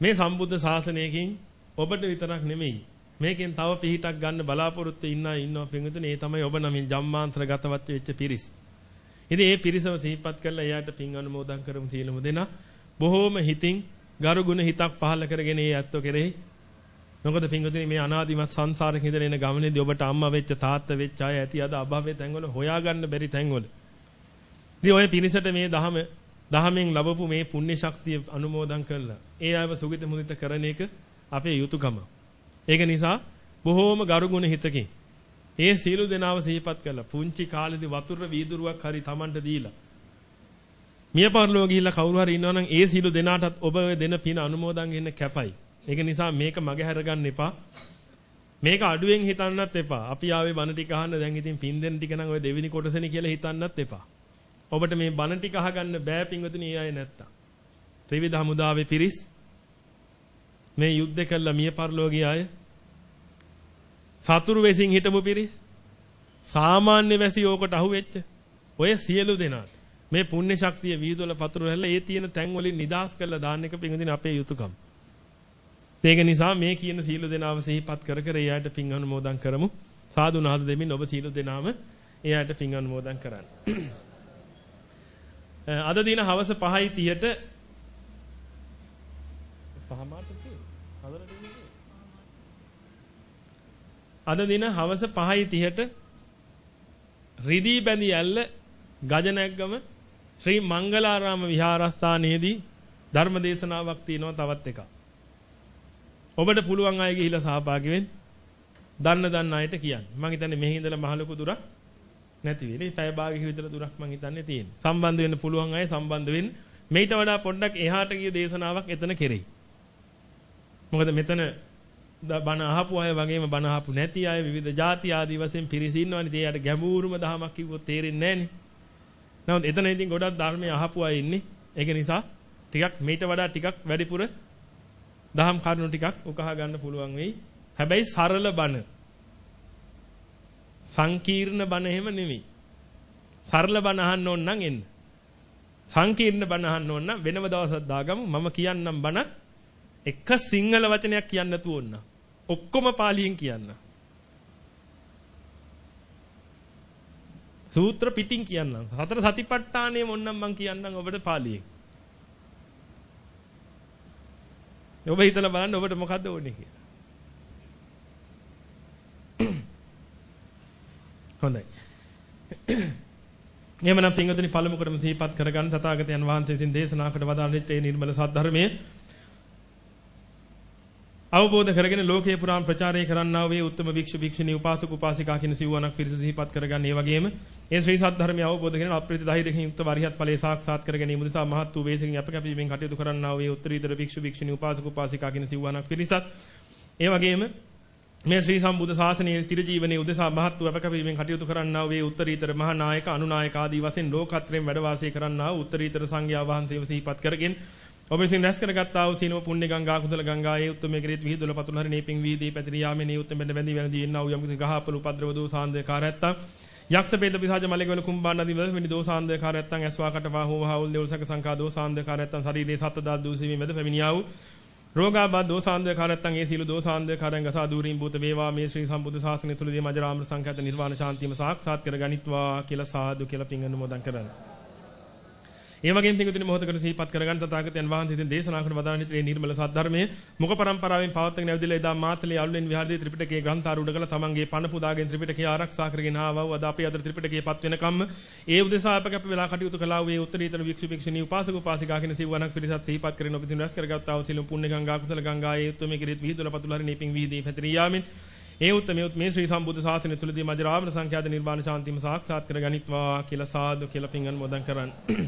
මේ සම්බුද්ධ ශාසනයකින් ඔබට විතරක් නෙමෙයි මේකෙන් තව පිහිටක් ගන්න බලාපොරොත්තු ඉන්න ඉන්නවා පින්වතුනි ඒ තමයි ඔබ නමින් ජම්මාන්තර ගතවත් වෙච්ච පිරිස්. ඉතින් මේ පිරිසව සිහිපත් කරලා එයාට පින් අනුමෝදන් කරමු සීලමු දෙනා. බොහෝම හිතින් ගරුගුණ හිතක් පහල කරගෙන ඒ ඇත්තෝ කෙරෙහි මොකද පින්වතුනි මේ අනාදිමත් සංසාරෙක ඉඳලා එන ගමනේදී ඔබට අම්මා වෙච්ච තාත්තා වෙච්ච අය ඇති අද අභවයේ තැන්වල හොයාගන්න බැරි තැන්වල. ඉතින් ඔය පිරිසට මේ දහම දහමෙන් ලැබපු මේ පුණ්‍ය ශක්තිය අනුමෝදන් කරලා ඒ අයව සුගිත මුදිත කරන එක අපේ යුතුයකම. ඒක නිසා බොහෝම ගරුගුණ හිතකින් ඒ සීල දෙනාව සිහිපත් කරලා පුංචි කාලේදී වතුර වීදුරුවක් හරි Tamanට දීලා මිය පරලෝ ගිහිල්ලා කවුරු හරි ඉන්නවනම් ඒ සීල දෙනාටත් ඔබ දෙන පින අනුමෝදන් වෙන්න කැපයි. ඒක නිසා මේක මගහැර ගන්න එපා. මේක අඩුවෙන් හිතන්නත් එපා. අපි ආවේ බණ ටික අහන්න දැන් ඉතින් පින් දෙන්න ටික නම් ඔය දෙවෙනි කොටසනේ කියලා හිතන්නත් එපා. ඔබට මේ බණ ටික අහගන්න බෑ පින්වතුනි ඒ අය නැත්තම්. ත්‍රිවිධ හමුදාවේ පිරිස් මේ යුද්ධ කළා මිය පරලෝකීය අය සතුරු වෙසින් හිටපු පිරිස් සාමාන්‍ය වැසි ඕකට අහුවෙච්ච ඔය සියලු දෙනාට මේ පුණ්‍ය ශක්තිය වීදුවල පතුරු හැල්ලා ඒ තියෙන තැන් වලින් නිදාස් කරලා දාන්න එක පින්වතුනි අපේ යුතුයකම. ඒක නිසා මේ කියන සීල දෙනාව සිහිපත් කර කර එයාට පින් අනුමෝදන් කරමු. සාදු නාද දෙමින් ඔබ සීල දෙනාම එයාට පින් අනුමෝදන් කරන්න. අද දින හවස 5:30ට පහමාට අද දින හවස 5:30ට රිදී බැඳි ඇල්ල ගජනැග්ගම ශ්‍රී මංගලාරාම විහාරස්ථානයේදී ධර්ම දේශනාවක් තියෙනවා තවත් එකක්. ඔබට පුළුවන් අය ගිහිලා සහභාගී වෙන්න. දන්න දන්න අයට කියන්න. මම හිතන්නේ මෙහි ඉඳලා මහ ලොකු දුරක් නැති වෙන්නේ. පැය භාගයක විතර දුරක් මම හිතන්නේ තියෙන්නේ. සම්බන්ධ වෙන්න පුළුවන් අය සම්බන්ධ වෙන්න. මේට වඩා පොඩ්ඩක් එහාට ගිය දේශනාවක් එතන කෙරෙයි. මොකද මෙතන බණ අහපු අය වගේම බණ අහපු නැති අය විවිධ ಜಾති ආදී වශයෙන් පිරිස ඉන්නවනේ. ඒ යට ගැඹුරුම දහමක් කිව්වොත් තේරෙන්නේ නැහනේ. නමුත් එතන ඉතින් ගොඩක් ධර්මයේ අහපු අය ඉන්නේ. ඒක නිසා ටිකක් මේට වඩා ටිකක් වැඩිපුර දහම් කරුණු ටිකක් උකහා ගන්න පුළුවන් වෙයි. හැබැයි සරල බණ. සංකීර්ණ බණ එහෙම නෙමෙයි. සරල බණ අහන්න ඕන නම් එන්න. සංකීර්ණ බණ අහන්න ඕන නම් වෙනම දවසක් දාගමු. මම කියන්නම් බණ එක සිංහල වචනයක් කියන්න නැතුව ඕන. ඔක්කොම පාලියෙන් කියන්න. සූත්‍ර පිටින් කියන්නම්. හතර සතිපට්ඨානය මොන්නම් මං කියන්නම් ඔබට පාලියෙන්. ඔබ හිතලා බලන්න ඔබට මොකද්ද ඕනේ කියලා. හොඳයි. එහෙමනම් පින්වතුනි පළමු කොටම සිහිපත් කරගන්න තථාගතයන් වහන්සේ විසින් දේශනා කොට වදාළෙච්ච මේ නිර්මල සත්‍ය අවබෝධ කරගෙන ලෝකේ පුරාම ප්‍රචාරය කරන්නා වූ උත්තම භික්ෂු භික්ෂුණී උපාසක උපාසිකා කියන සිව්වණක් පිරිස සිහිපත් කරගන්න. ඒ වගේම ඒ ශ්‍රී සත්‍ය අවබෝධ කරගෙන අප්‍රේත ධෛර්යයෙන් යුක්ත වරිහත් ඵලයේ සාක්ෂාත් කර ගැනීම උදෙසා මහත් වූ වේසකින් අප කැපීමෙන් කටයුතු කරන්නා වූ උත්තරීතර භික්ෂු භික්ෂුණී උපාසක උපාසිකා කියන සිව්වණක් පිරිසත් ඒ වගේම මේ ශ්‍රී සම්බුද්ධ ශාසනයේ තිරජීවනයේ උදෙසා මහත් වූ අපකපීමෙන් කටයුතු කරන්නා වූ උත්තරීතර මහා නායක අනුනායක ආදී වශයෙන් ලෝකත්‍රයෙන් වැඩ වාසය කරන්නා වූ උත්තරීතර සංඝයා වහන්සේව සිහිපත් කරගෙන ඔබ විසින් රැස් කරගත්තා වූ සීනම පුණ්‍ය ගංගා කුසල ගංගා ඒ උත්තමයේ කිරිත විහිදුල පතුල හරි නේපින් වීදී පැතිරී යාමේ නේ උත්තම බැඳ බැඳී වැළඳී ඉන්නා වූ යම් කිසි ගහපළු උපද්‍රව දෝසාන්දේ කාරයත්තම් යක්ෂ පේත පිසාජ මලක වෙන කුම්බාන නදී වල වෙනි දෝසාන්දේ කාරයත්තම් ඇස්වා කටවා හෝ වහවුල් දෙවසක සංකා දෝසාන්දේ කාරයත්තම් ශරීරයේ සත්ත දා දූසීමේ මැද පැමිණියා වූ රෝගාබාධ දෝසාන්දකාර නැත්නම් ඒ සීල දෝසාන්දකාරයන් ගසා දූරින් භූත වේවා මේ ශ්‍රී සම්බුද්ධ ශාසනය තුලදී මජරාමර සංඛ්‍යාත නිර්වාණ ශාන්තියම සාක්ෂාත් කර ගනිත්වා කියලා සාදු කියලා පින් අනුමෝදන් කරන්නේ ඒ වගේම පිඟුතුනි මොහොතකට සිහිපත් කරගන්න තථාගතයන් වහන්සේ ඉදින් දේශනා කරන වදාන නිතරේ නිර්මල සද්ධර්මයේ මුඛ පරම්පරාවෙන් පවත්වාගෙන ඇවිදලා එදා මාතලේ අලුලෙන් විහාරදී ත්‍රිපිටකයේ ග්‍රන්ථාරූඪ කළ. තමන්ගේ පණ පුදාගෙන ත්‍රිපිටකය ආරක්ෂා කරගෙන ආවව අද අපි අද ත්‍රිපිටකයේ පත් වෙනකම්ම ඒ උදෙසා අප කැප වෙලා කටයුතු කළා වූ ඒ උත්තරීතර වික්ෂු වික්ෂුණී උපාසක උපාසිකා කියන සිවණක් පිරිසත් සිහිපත් කරගෙන ඔබ දින රැස් කරගත්තා වූ සිළුම් පුණ්‍ය ගංගා කුසල ගංගා ඒ උතුමේ කිරිත විහිදුල පතුල හරි නීපින් විහිදී පැතිරී යාමින් ඒ උත්තමයේ මේ ශ්‍රී සම්බුද්ධ ශාසනය තුලදී මජරාමර සංඛ්‍යාත නිර්වාණ ශාන්තිම සාක්ෂාත් කර ගනිත්වා කියලා සාදු කියලා පින් අනුමෝදන් කරන්නේ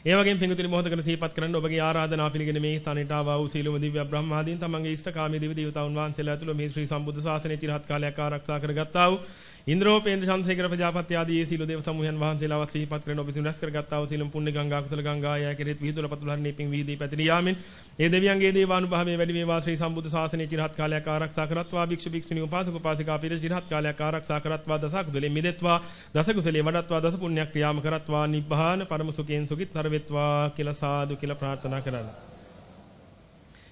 ඒ වගේම පිඟුතුනි මොහොතකට සිහිපත් කරන්න ඔබගේ ආරාධනා පිළිගෙන මේ ස්ථානයට ආවා වූ සීලම දිව්‍ය බ්‍රහ්මාදීන් තමන්ගේ ඉෂ්ඨකාමී දිව්‍ය දේවතාවුන් වහන්සේලා ඇතුළු මේ ශ්‍රී සම්බුද්ධ ශාසනය චිරහත් කාලයක් ආරක්ෂා කරගත්තා වූ ඉන්ද්‍රෝපේන්ද්‍ර ශාන්සේකර ප්‍රජාපති ආදී සීල දේව සමූහයන් වහන්සේලාවත් සිහිපත් කරන ඔබ විසින් රැස් කරගත්තා වූ සීලම් පුණ්‍ය ගංගා කුසල ගංගා ආය කෙරෙත් විහිදුල පතුල හරිනේ පිං වීදී පැතිරී යාමෙන් ඒ දෙවියන්ගේ දේවානුභාවයේ වැඩි වේවා ශ්‍රී සම්බුද්ධ ශාසනයේ චිරහත් කාලයක් ආරක්ෂා කරත්වා භික්ෂු භික්ෂුණී උපාසක උපාසිකා පිරිස චිරහත් කාලයක් ආරක්ෂා කරත්වා දස කුසලෙ මිදෙත්වා දස කුසලෙ වඩත්වා දස පුණ්‍ය ක්‍රියාම කරත්වා නිබ්බාන පරම සුඛයෙන් සුඛිතර වෙත්වා කියලා සාදු කියලා ප්‍රාර්ථනා කරන්නේ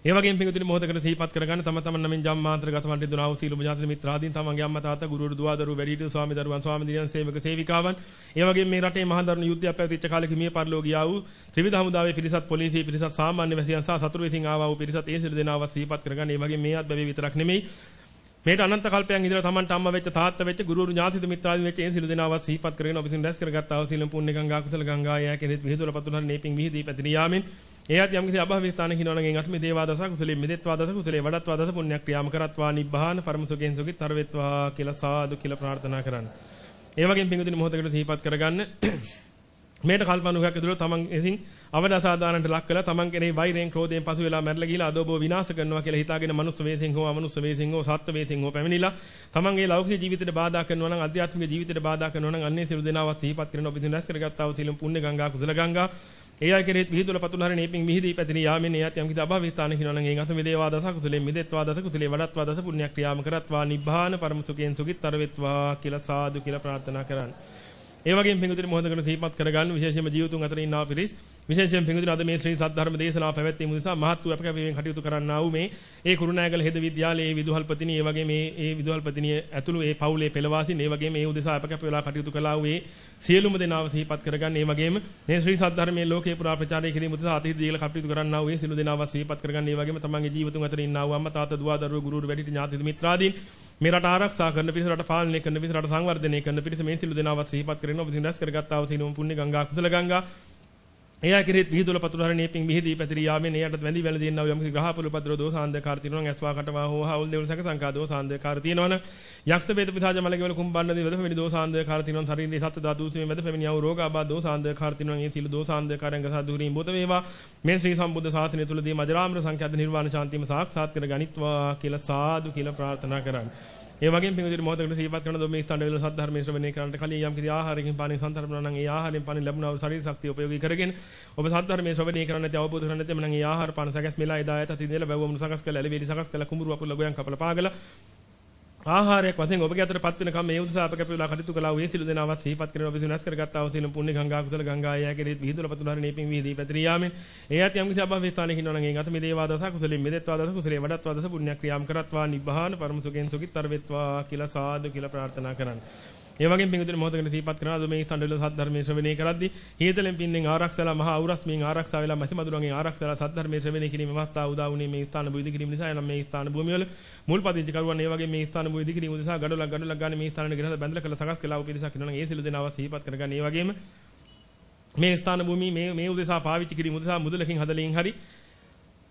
ඒ වගේම පිඟුතුනි මොහොතකට සිහිපත් කරගන්න තම තමන් නමින් ජම්මාන්තර ගතවන්ට දුනා වූ සීලම ඥාති මිත්‍රාදීන් තමන්ගේ අම්මා තාත්තා ගුරුවරු දුවා දරුවෝ වැඩිහිටියෝ ස්වාමි දරුවන් ස්වාමි දිනයන් සේවක සේවිකාවන්. ඒ වගේම මේ රටේ මහා දරුණු යුද්ධයක් පැවතිච්ච කාලෙක මිය පරලෝ ගියා වූ ත්‍රිවිධ හමුදාවේ පිරිසත් පොලිසිය පිරිසත් සාමාන්‍ය වැසියන් සහ සතුරු විසින් ආවා වූ පිරිසත් ඒ සියලු දෙනාවත් සිහිපත් කරගන්න. ඒ වගේම මේ අත්බැවි විතරක් නෙමෙයි. මේට අනන්ත කල්පයන් ඉඳලා Tamanට අම්මා වෙච්ච තාත්තා වෙච්ච ගුරුවරු ඥාතිද මිත්‍රාදීන් වෙච්ච ඒ සිළු දෙනාවත් සිහිපත් කරගෙන ඔබ විසින් රැස් කරගත්තා වූ සීලම් පුණ්‍ය ගංගා කුසල ගංගා යා කෙනෙක් විහිදුල පතුලන් නේපින් විහිදී පැතිරී යාමෙන් එයත් යම්කිසි අභාවී ස්ථානක හිනවනම් එන් අස්මි දේවා දස කුසලේ මෙදෙත්වා දස කුසලේ වඩත්වා දස පුණ්‍යක් ක්‍රියාම කරත්වා නිබ්බාන පරම සුඛෙන් සුඛිත තරවෙත්වා කියලා සාදු කියලා ප්‍රාර්ථනා කරන්න. ඒ වගේම පිංගුදින මොහොතකට සිහිපත් කරගන්න මේට කල්පනුකයක් ඇතුළත තමන් එසින් අවදාසාදානට ලක් කළා. තමන් කෙරෙහි වෛරයෙන් ක්‍රෝධයෙන් පසු වෙලා මැරලා ගිහිලා අදෝබෝ විනාශ කරනවා කියලා හිතාගෙන මනුස්ස වේසෙන් හෝ අමනුස්ස වේසෙන් හෝ සත්ත්ව වේසෙන් හෝ පැමිණිලා තමන්ගේ ලෞකික ජීවිතයට බාධා කරනවා නම් අධ්‍යාත්මික ජීවිතයට බාධා කරනවා නම් අන්නේ සියලු දෙනාවත් සිහිපත් කරන ඔබ විසින් රැස් කරගත්තා වූ සීලම් පුණ්‍ය ගංගා කුසල ගංගා. ඒ අය කෙරෙහි විහිදුල පතුල හරින ඒපින් මිහිදී පැතිරී යාමෙන් එයත් යම් කිසි අභාවී ස්ථානක හිනවා නම් එන් අස මිදේවා දස කුසලෙන් මිදෙත්වා දස කුසලේ වඩත්වා දස පුණ්‍යක් ක්‍රියාම කරත්වා නිබ්බාන පරම සුඛයෙන් සුඛිතර වෙත්වා කියලා සාදු කියලා ප්‍රාර්ථනා කරන්නේ. ඒ වගේම පිඟුදින මොහොතකට සිහිපත් කරගන්න විශේෂයෙන්ම ජීවිතුන් අතර ඉන්නා පිරිස් විශේෂයෙන් පිඟුදින අද මේ ශ්‍රී සද්ධර්ම දේශනාව පැවැත්වීම නිසා මහත් වූ අපකැපීමෙන් කටයුතු කරන්නා වූ මේ ඒ කුරුණෑගල හෙද විද්‍යාලයේ විදුහල්පතිනි ඒ වගේ මේ ඒ විදුහල්පතිනිය ඇතුළු ඒ පවුලේ පෙළවාසින් ඒ වගේ මේ උදෙසා අපකැප වෙලා කටයුතු කළා වූ ඒ සියලුම දෙනාව සිහිපත් කරගන්න ඒ වගේම මේ ශ්‍රී සද්ධර්මයේ ලෝකේ පුරා ප්‍රචාරය කිරීම උදෙසා අතීත දීලා කටයුතු කරන්නා වූ ඒ සියලු දෙනාව සිහිපත් කරගන්න ඒ වගේම තමන්ගේ ජීවිතුන් අතර ඉන්නා වූ අම්මා තාත්තා දුව දරුවෝ ගුරුවරු වැඩිහිටි ඥාති මිත්‍රාදීන් මේ රට ආරක්ෂා කරන පිරිස රට පාලනය කරන පිරිස රට සංවර්ධනය කරන පිරිස මේ සිළු දෙනාවත් සිහිපත් කරගෙන ඔබ සින් රැස් කරගත්තා වූ සිනුම් පුණ්‍ය ගංගා කුසල ගංගා. එයා කෙරෙහිත් විහිදුල පතුල හරණේ පිං මිහිදී පැතිරී යාමෙන් එයාට වැඳි වැළ දෙන්නා වූ යම් ග්‍රහපොළ පද්‍ර දෝසාන්දකාර තිනවනම් ඇස්වා කටවා හෝ හවුල් දෙවල සක සංකා දෝසාන්දකාර තිනවනම් යක්ෂ වේද පිසාජ මලකවල කුම්බන්න දිවද මෙනි දෝසාන්දකාර තිනවනම් ශරීරයේ සත්ත්ව ධාතුසෙම වැද පැමිණියා වූ රෝගාබා දෝසාන්දකාර තිනවනම් ඒ සීල දෝසාන්දකාරයන් ගසා දුරින් බොත වේවා. මේ ශ්‍රී සම්බුද්ධ ශාසනය තුලදී මජරාමර සංඛ්‍යාත නිර්වාණ ශාන්තියම සාක්ෂාත් කර ගනිත්වා කියලා සාදු කියලා ප්‍රාර්ථනා කරන්නේ. ඒ වගේම පින්විතේ මොහොතකට සිහිපත් කරන දොමේ ස්ථාන වල සද්ධර්මයේ ශ්‍රවණය කරන්නට කලින් යම් කිසි ආහාරකින් පානින් සන්තරපනවා නම් ඒ ආහාරයෙන් පානින් ලැබුණා වූ ශරීර ශක්තිය උපයෝගී කරගෙන ඔබ සද්ධර්මයේ ශ්‍රවණය කරන්න නැති අවබෝධ කරන්න නැති නම් ඒ ආහාර පාන සකස් මෙලා එදා ඇත තිදෙල බැවුවම සකස් කළ ඇලවිලි සකස් කළ කුඹුරු අපුල ගොයන් කපල පාගල ආහාරයක් වශයෙන් ඔබගේ අතටපත් වෙනකම් මේ උදෙසා අප කැපවිලා කටයුතු කළා වූ සිළු දෙනාවත් සිහිපත් කරගෙන ඔබ විසින් කරගත්තා වූ සිළු පුණ්‍ය ගංගා කුසල ගංගා ආයය කෙරෙහි විහිදුල පතුලහරණේ පින් විහිදී පැතිරී යාමෙන්. ඒ ඇති යම් කිසි අභව්‍ය ස්ථානයක ඉන්නවා නම් ඒ අත මේ දේවා දස කුසලෙන් මෙදෙත්වා දස කුසලේ වඩත්වා දස පුණ්‍ය ක්‍රියාම් කරත්වා නිබ්බාන පරම සුඛෙන් සුඛිතර වෙත්වා කියලා සාදු කියලා ප්‍රාර්ථනා කරන්නේ. ඒ වගේම පිංගුතුනි මොහොතකට සිහිපත් කරනවා. අද මේ සම්ඩල සද්ධර්මයේ ශ්‍රවණය කරද්දී හේතලෙන් පින්නෙන් ආරක්ෂාලා මහා අවරස්මින් ආරක්ෂා වෙලා මැසිමදුරන්ගෙන් ආරක්ෂාලා සද්ධර්මයේ ශ්‍රවණය කිරීම අවස්ථාව උදා වුණේ මේ ස්ථාන බුද්ධ කිරීම නිසා. එනම් මේ ස්ථාන භූමිය වල මුල් පදිංචි කරුවන් ඒ වගේ මේ ස්ථාන බුද්ධ කිරීම උදෙසා ගඩොලක් ගඩොලක් ගන්න මේ ස්ථානෙට ගෙනහලා බැඳලා කළ සකස් කළා. වූ පිරිසක් ඉන්නවනම් ඒ සිළු දෙනාව සිහිපත් කරගන්න. ඒ වගේම මේ ස්ථාන භූමිය මේ මේ උදෙසා පාවිච්චි කිරීම උදෙසා මුදලකින් හදලින් හරි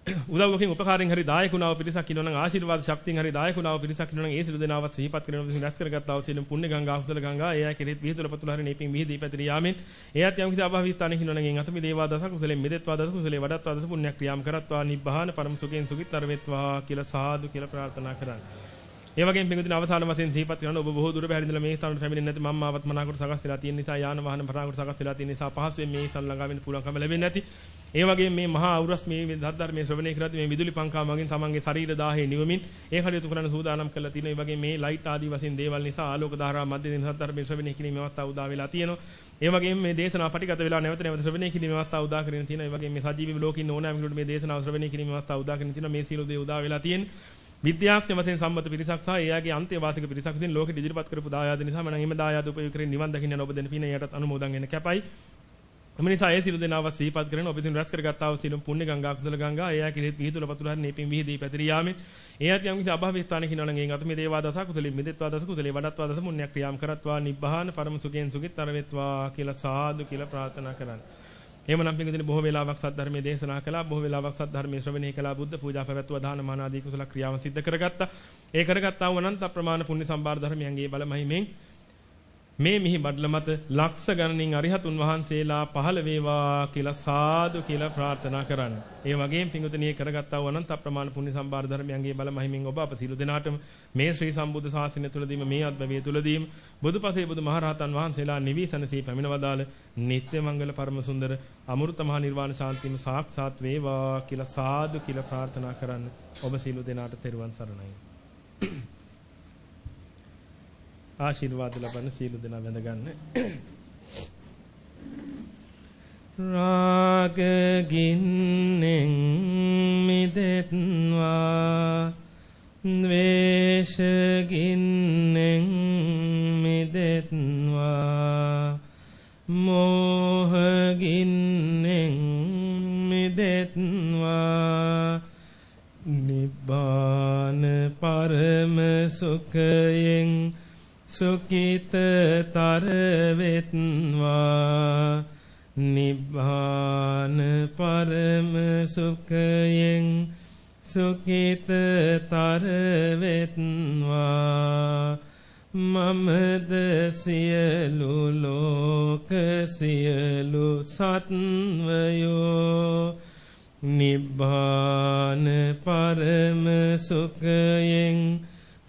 උදව්වකින් උපකාරයෙන් හරි දායකුණාව පිරිසක් ඉන්නවා නම් ආශිර්වාද ශක්තියෙන් හරි දායකුණාව පිරිසක් ඉන්නවා නම් ඒ සිළු දෙනාවත් සිහිපත් කරගෙන විසින් රැස් කරගත්තා වූ සියලු පුණ්‍ය ගංගා කුසල ගංගා ඒ අය කෙරෙහි විහිදුල පතුල හරි නේපින් විහිදී පැතිරී යාමෙන් එයත් යම් කිසි අභාවිතානෙක ඉන්නවා නම් එන් අත මිදේවා දස කුසලෙන් මෙදෙත්වා දස කුසලේ වඩත්වා දස පුණ්‍ය ක්‍රියාම් කරත්වා නිබ්බාන පරම සුඛෙන් සුඛිතර වෙත්වා කියලා සාදු කියලා ප්‍රාර්ථනා කරන්නේ. ඒ වගේම පිටුදින අවසාන වශයෙන් සිහිපත් කරන ඔබ බොහෝ දුර බැහැර ඉඳලා මේ ස්ථානට පැමිණෙන්නේ නැති මම මාවත් මනාකොට සකස් වෙලා තියෙන නිසා යාන වාහන පරාකට සකස් වෙලා තියෙන නිසා පහසුවෙන් මේ ස්ථාන ළඟා වෙන්න පුළුවන්කම ලැබෙන්නේ නැති. ඒ වගේම මේ මහා අවුරස් මේ ධර්මයේ ශ්‍රවණය කරද්දී මේ විදුලි පංකා මගින් තමන්ගේ ශරීර දාහේ නිවමින් ඒ කටයුතු කරන්න සූදානම් කරලා තියෙන. ඒ වගේම මේ ලයිට් ආදී වශයෙන් දේවල් නිසා ආලෝක ධාරා මැදින් ධර්මයේ ශ්‍රවණය කිරීමේ අවස්ථාව උදා වෙලා තියෙනවා. ඒ වගේම මේ දේශනාව පටිගත වෙලා නැවත නැවත ශ්‍රවණය කිරීමේ අවස්ථාව උදා කරගෙන තියෙනවා. ඒ වගේම මේ සජීවී ලෝකින් ඕනෑම කෙනෙකුට මේ දේශනාව ශ්‍රවණය කිරීමේ අවස්ථාව උදා කරගෙන තියෙනවා. මේ සීල දේ උදා වෙලා තියෙන්නේ. විද්‍යාඥ වශයෙන් සම්මත පිරිසක් සහ එයාගේ අන්තේවාසික පිරිසක් විසින් ලෝකෙ ඉදිරිපත් කරපු දායාද නිසා මම එම දායාද උපයෝග කරගෙන නිවන් දකින්න යන ඔබ දෙන පින යටත් අනුමෝදන් වෙන කැපයි. එම නිසා ඒ සිළු දෙනාව සිහිපත් කරගෙන ඔබ විසින් රැස් කරගත්තා වූ සිළුම් පුණ්‍ය ගංගා කුසල ගංගා එයා කෙරෙහි පිහිටුල පතුල හරි නේපින් විහිදී පැතිරී යාමෙන් එයාත් යම් කිසි අභාව ස්ථානයක ඉන්නවා නම් එන් අත මේ දේවා දස කුසලෙ මෙදෙත්වා දස කුසලෙ වඩත්වා දස පුණ්‍ය ක්‍රියාම් කරත්වා නිබ්බහාන පරම සුඛෙන් සුඛිතර වෙත්වා කියලා සාදු කියලා ප්‍රාර්ථනා කරන්නේ. එහෙමනම් පින්විතනේ බොහෝ වේලාවක් සද්ධර්මයේ දේශනා කළා. බොහෝ වේලාවක් සද්ධර්මයේ ශ්‍රවණය කළා. බුද්ධ පූජා පැවැත්වුවා දාන මාන ආදී කුසල ක්‍රියාවන් සිද්ධ කරගත්තා. ඒ කරගත්තා වූ අනන්ත ප්‍රමාණ පුණ්‍ය සම්භාර ධර්මයන්ගේ බල මහිමෙන් මේ මිහි බඩල මත ලක්ෂ ගණනින් අරිහතුන් වහන්සේලා පහළ වේවා කියලා සාදු කියලා ප්‍රාර්ථනා කරන්න. ඒ වගේම පිංගුතනිය කරගත්තා වූ අනන්ත ප්‍රමාණ පුණ්‍ය සම්භාර ධර්මයන්ගේ බල මහිමින් ඔබ අප සියලු දෙනාටම මේ ශ්‍රී සම්බුද්ධ ශාසනය තුලදීම මේ අත්භවයේ තුලදීම බුදුපසේ බුදුමහරහතන් වහන්සේලා නිවිසනසී පැමිණවදාල නිත්‍ය මංගල පරම සුන්දර අමෘත මහ නිර්වාණ ශාන්තියම සාක්ෂාත් වේවා කියලා සාදු කියලා ප්‍රාර්ථනා කරන්න. ඔබ සියලු දෙනාට තෙරුවන් සරණයි. ආශිර්වාද ලබන සීල දෙනා වැඳ ගන්න. රාග ගින්නෙන් මිදෙත්වා ද්වේෂ ගින්නෙන් මිදෙත්වා මෝහ ගින්නෙන් මිදෙත්වා නිබ්බාන පරම සුඛයෙන් සුකිතතර වෙත්වා නිබ්බාන පරම සුඛයෙන් සුකිතතර වෙත්වා මමද සියලු ලෝක සියලු සත්වයෝ නිබ්බාන පරම සුඛයෙන්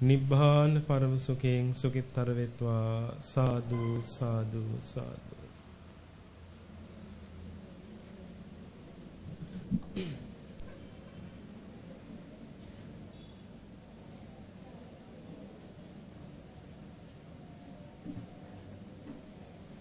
නිබ්බාන පරම සුඛයෙන් සුඛිතර වෙත්වා සාදු සාදු සාදු Thank you.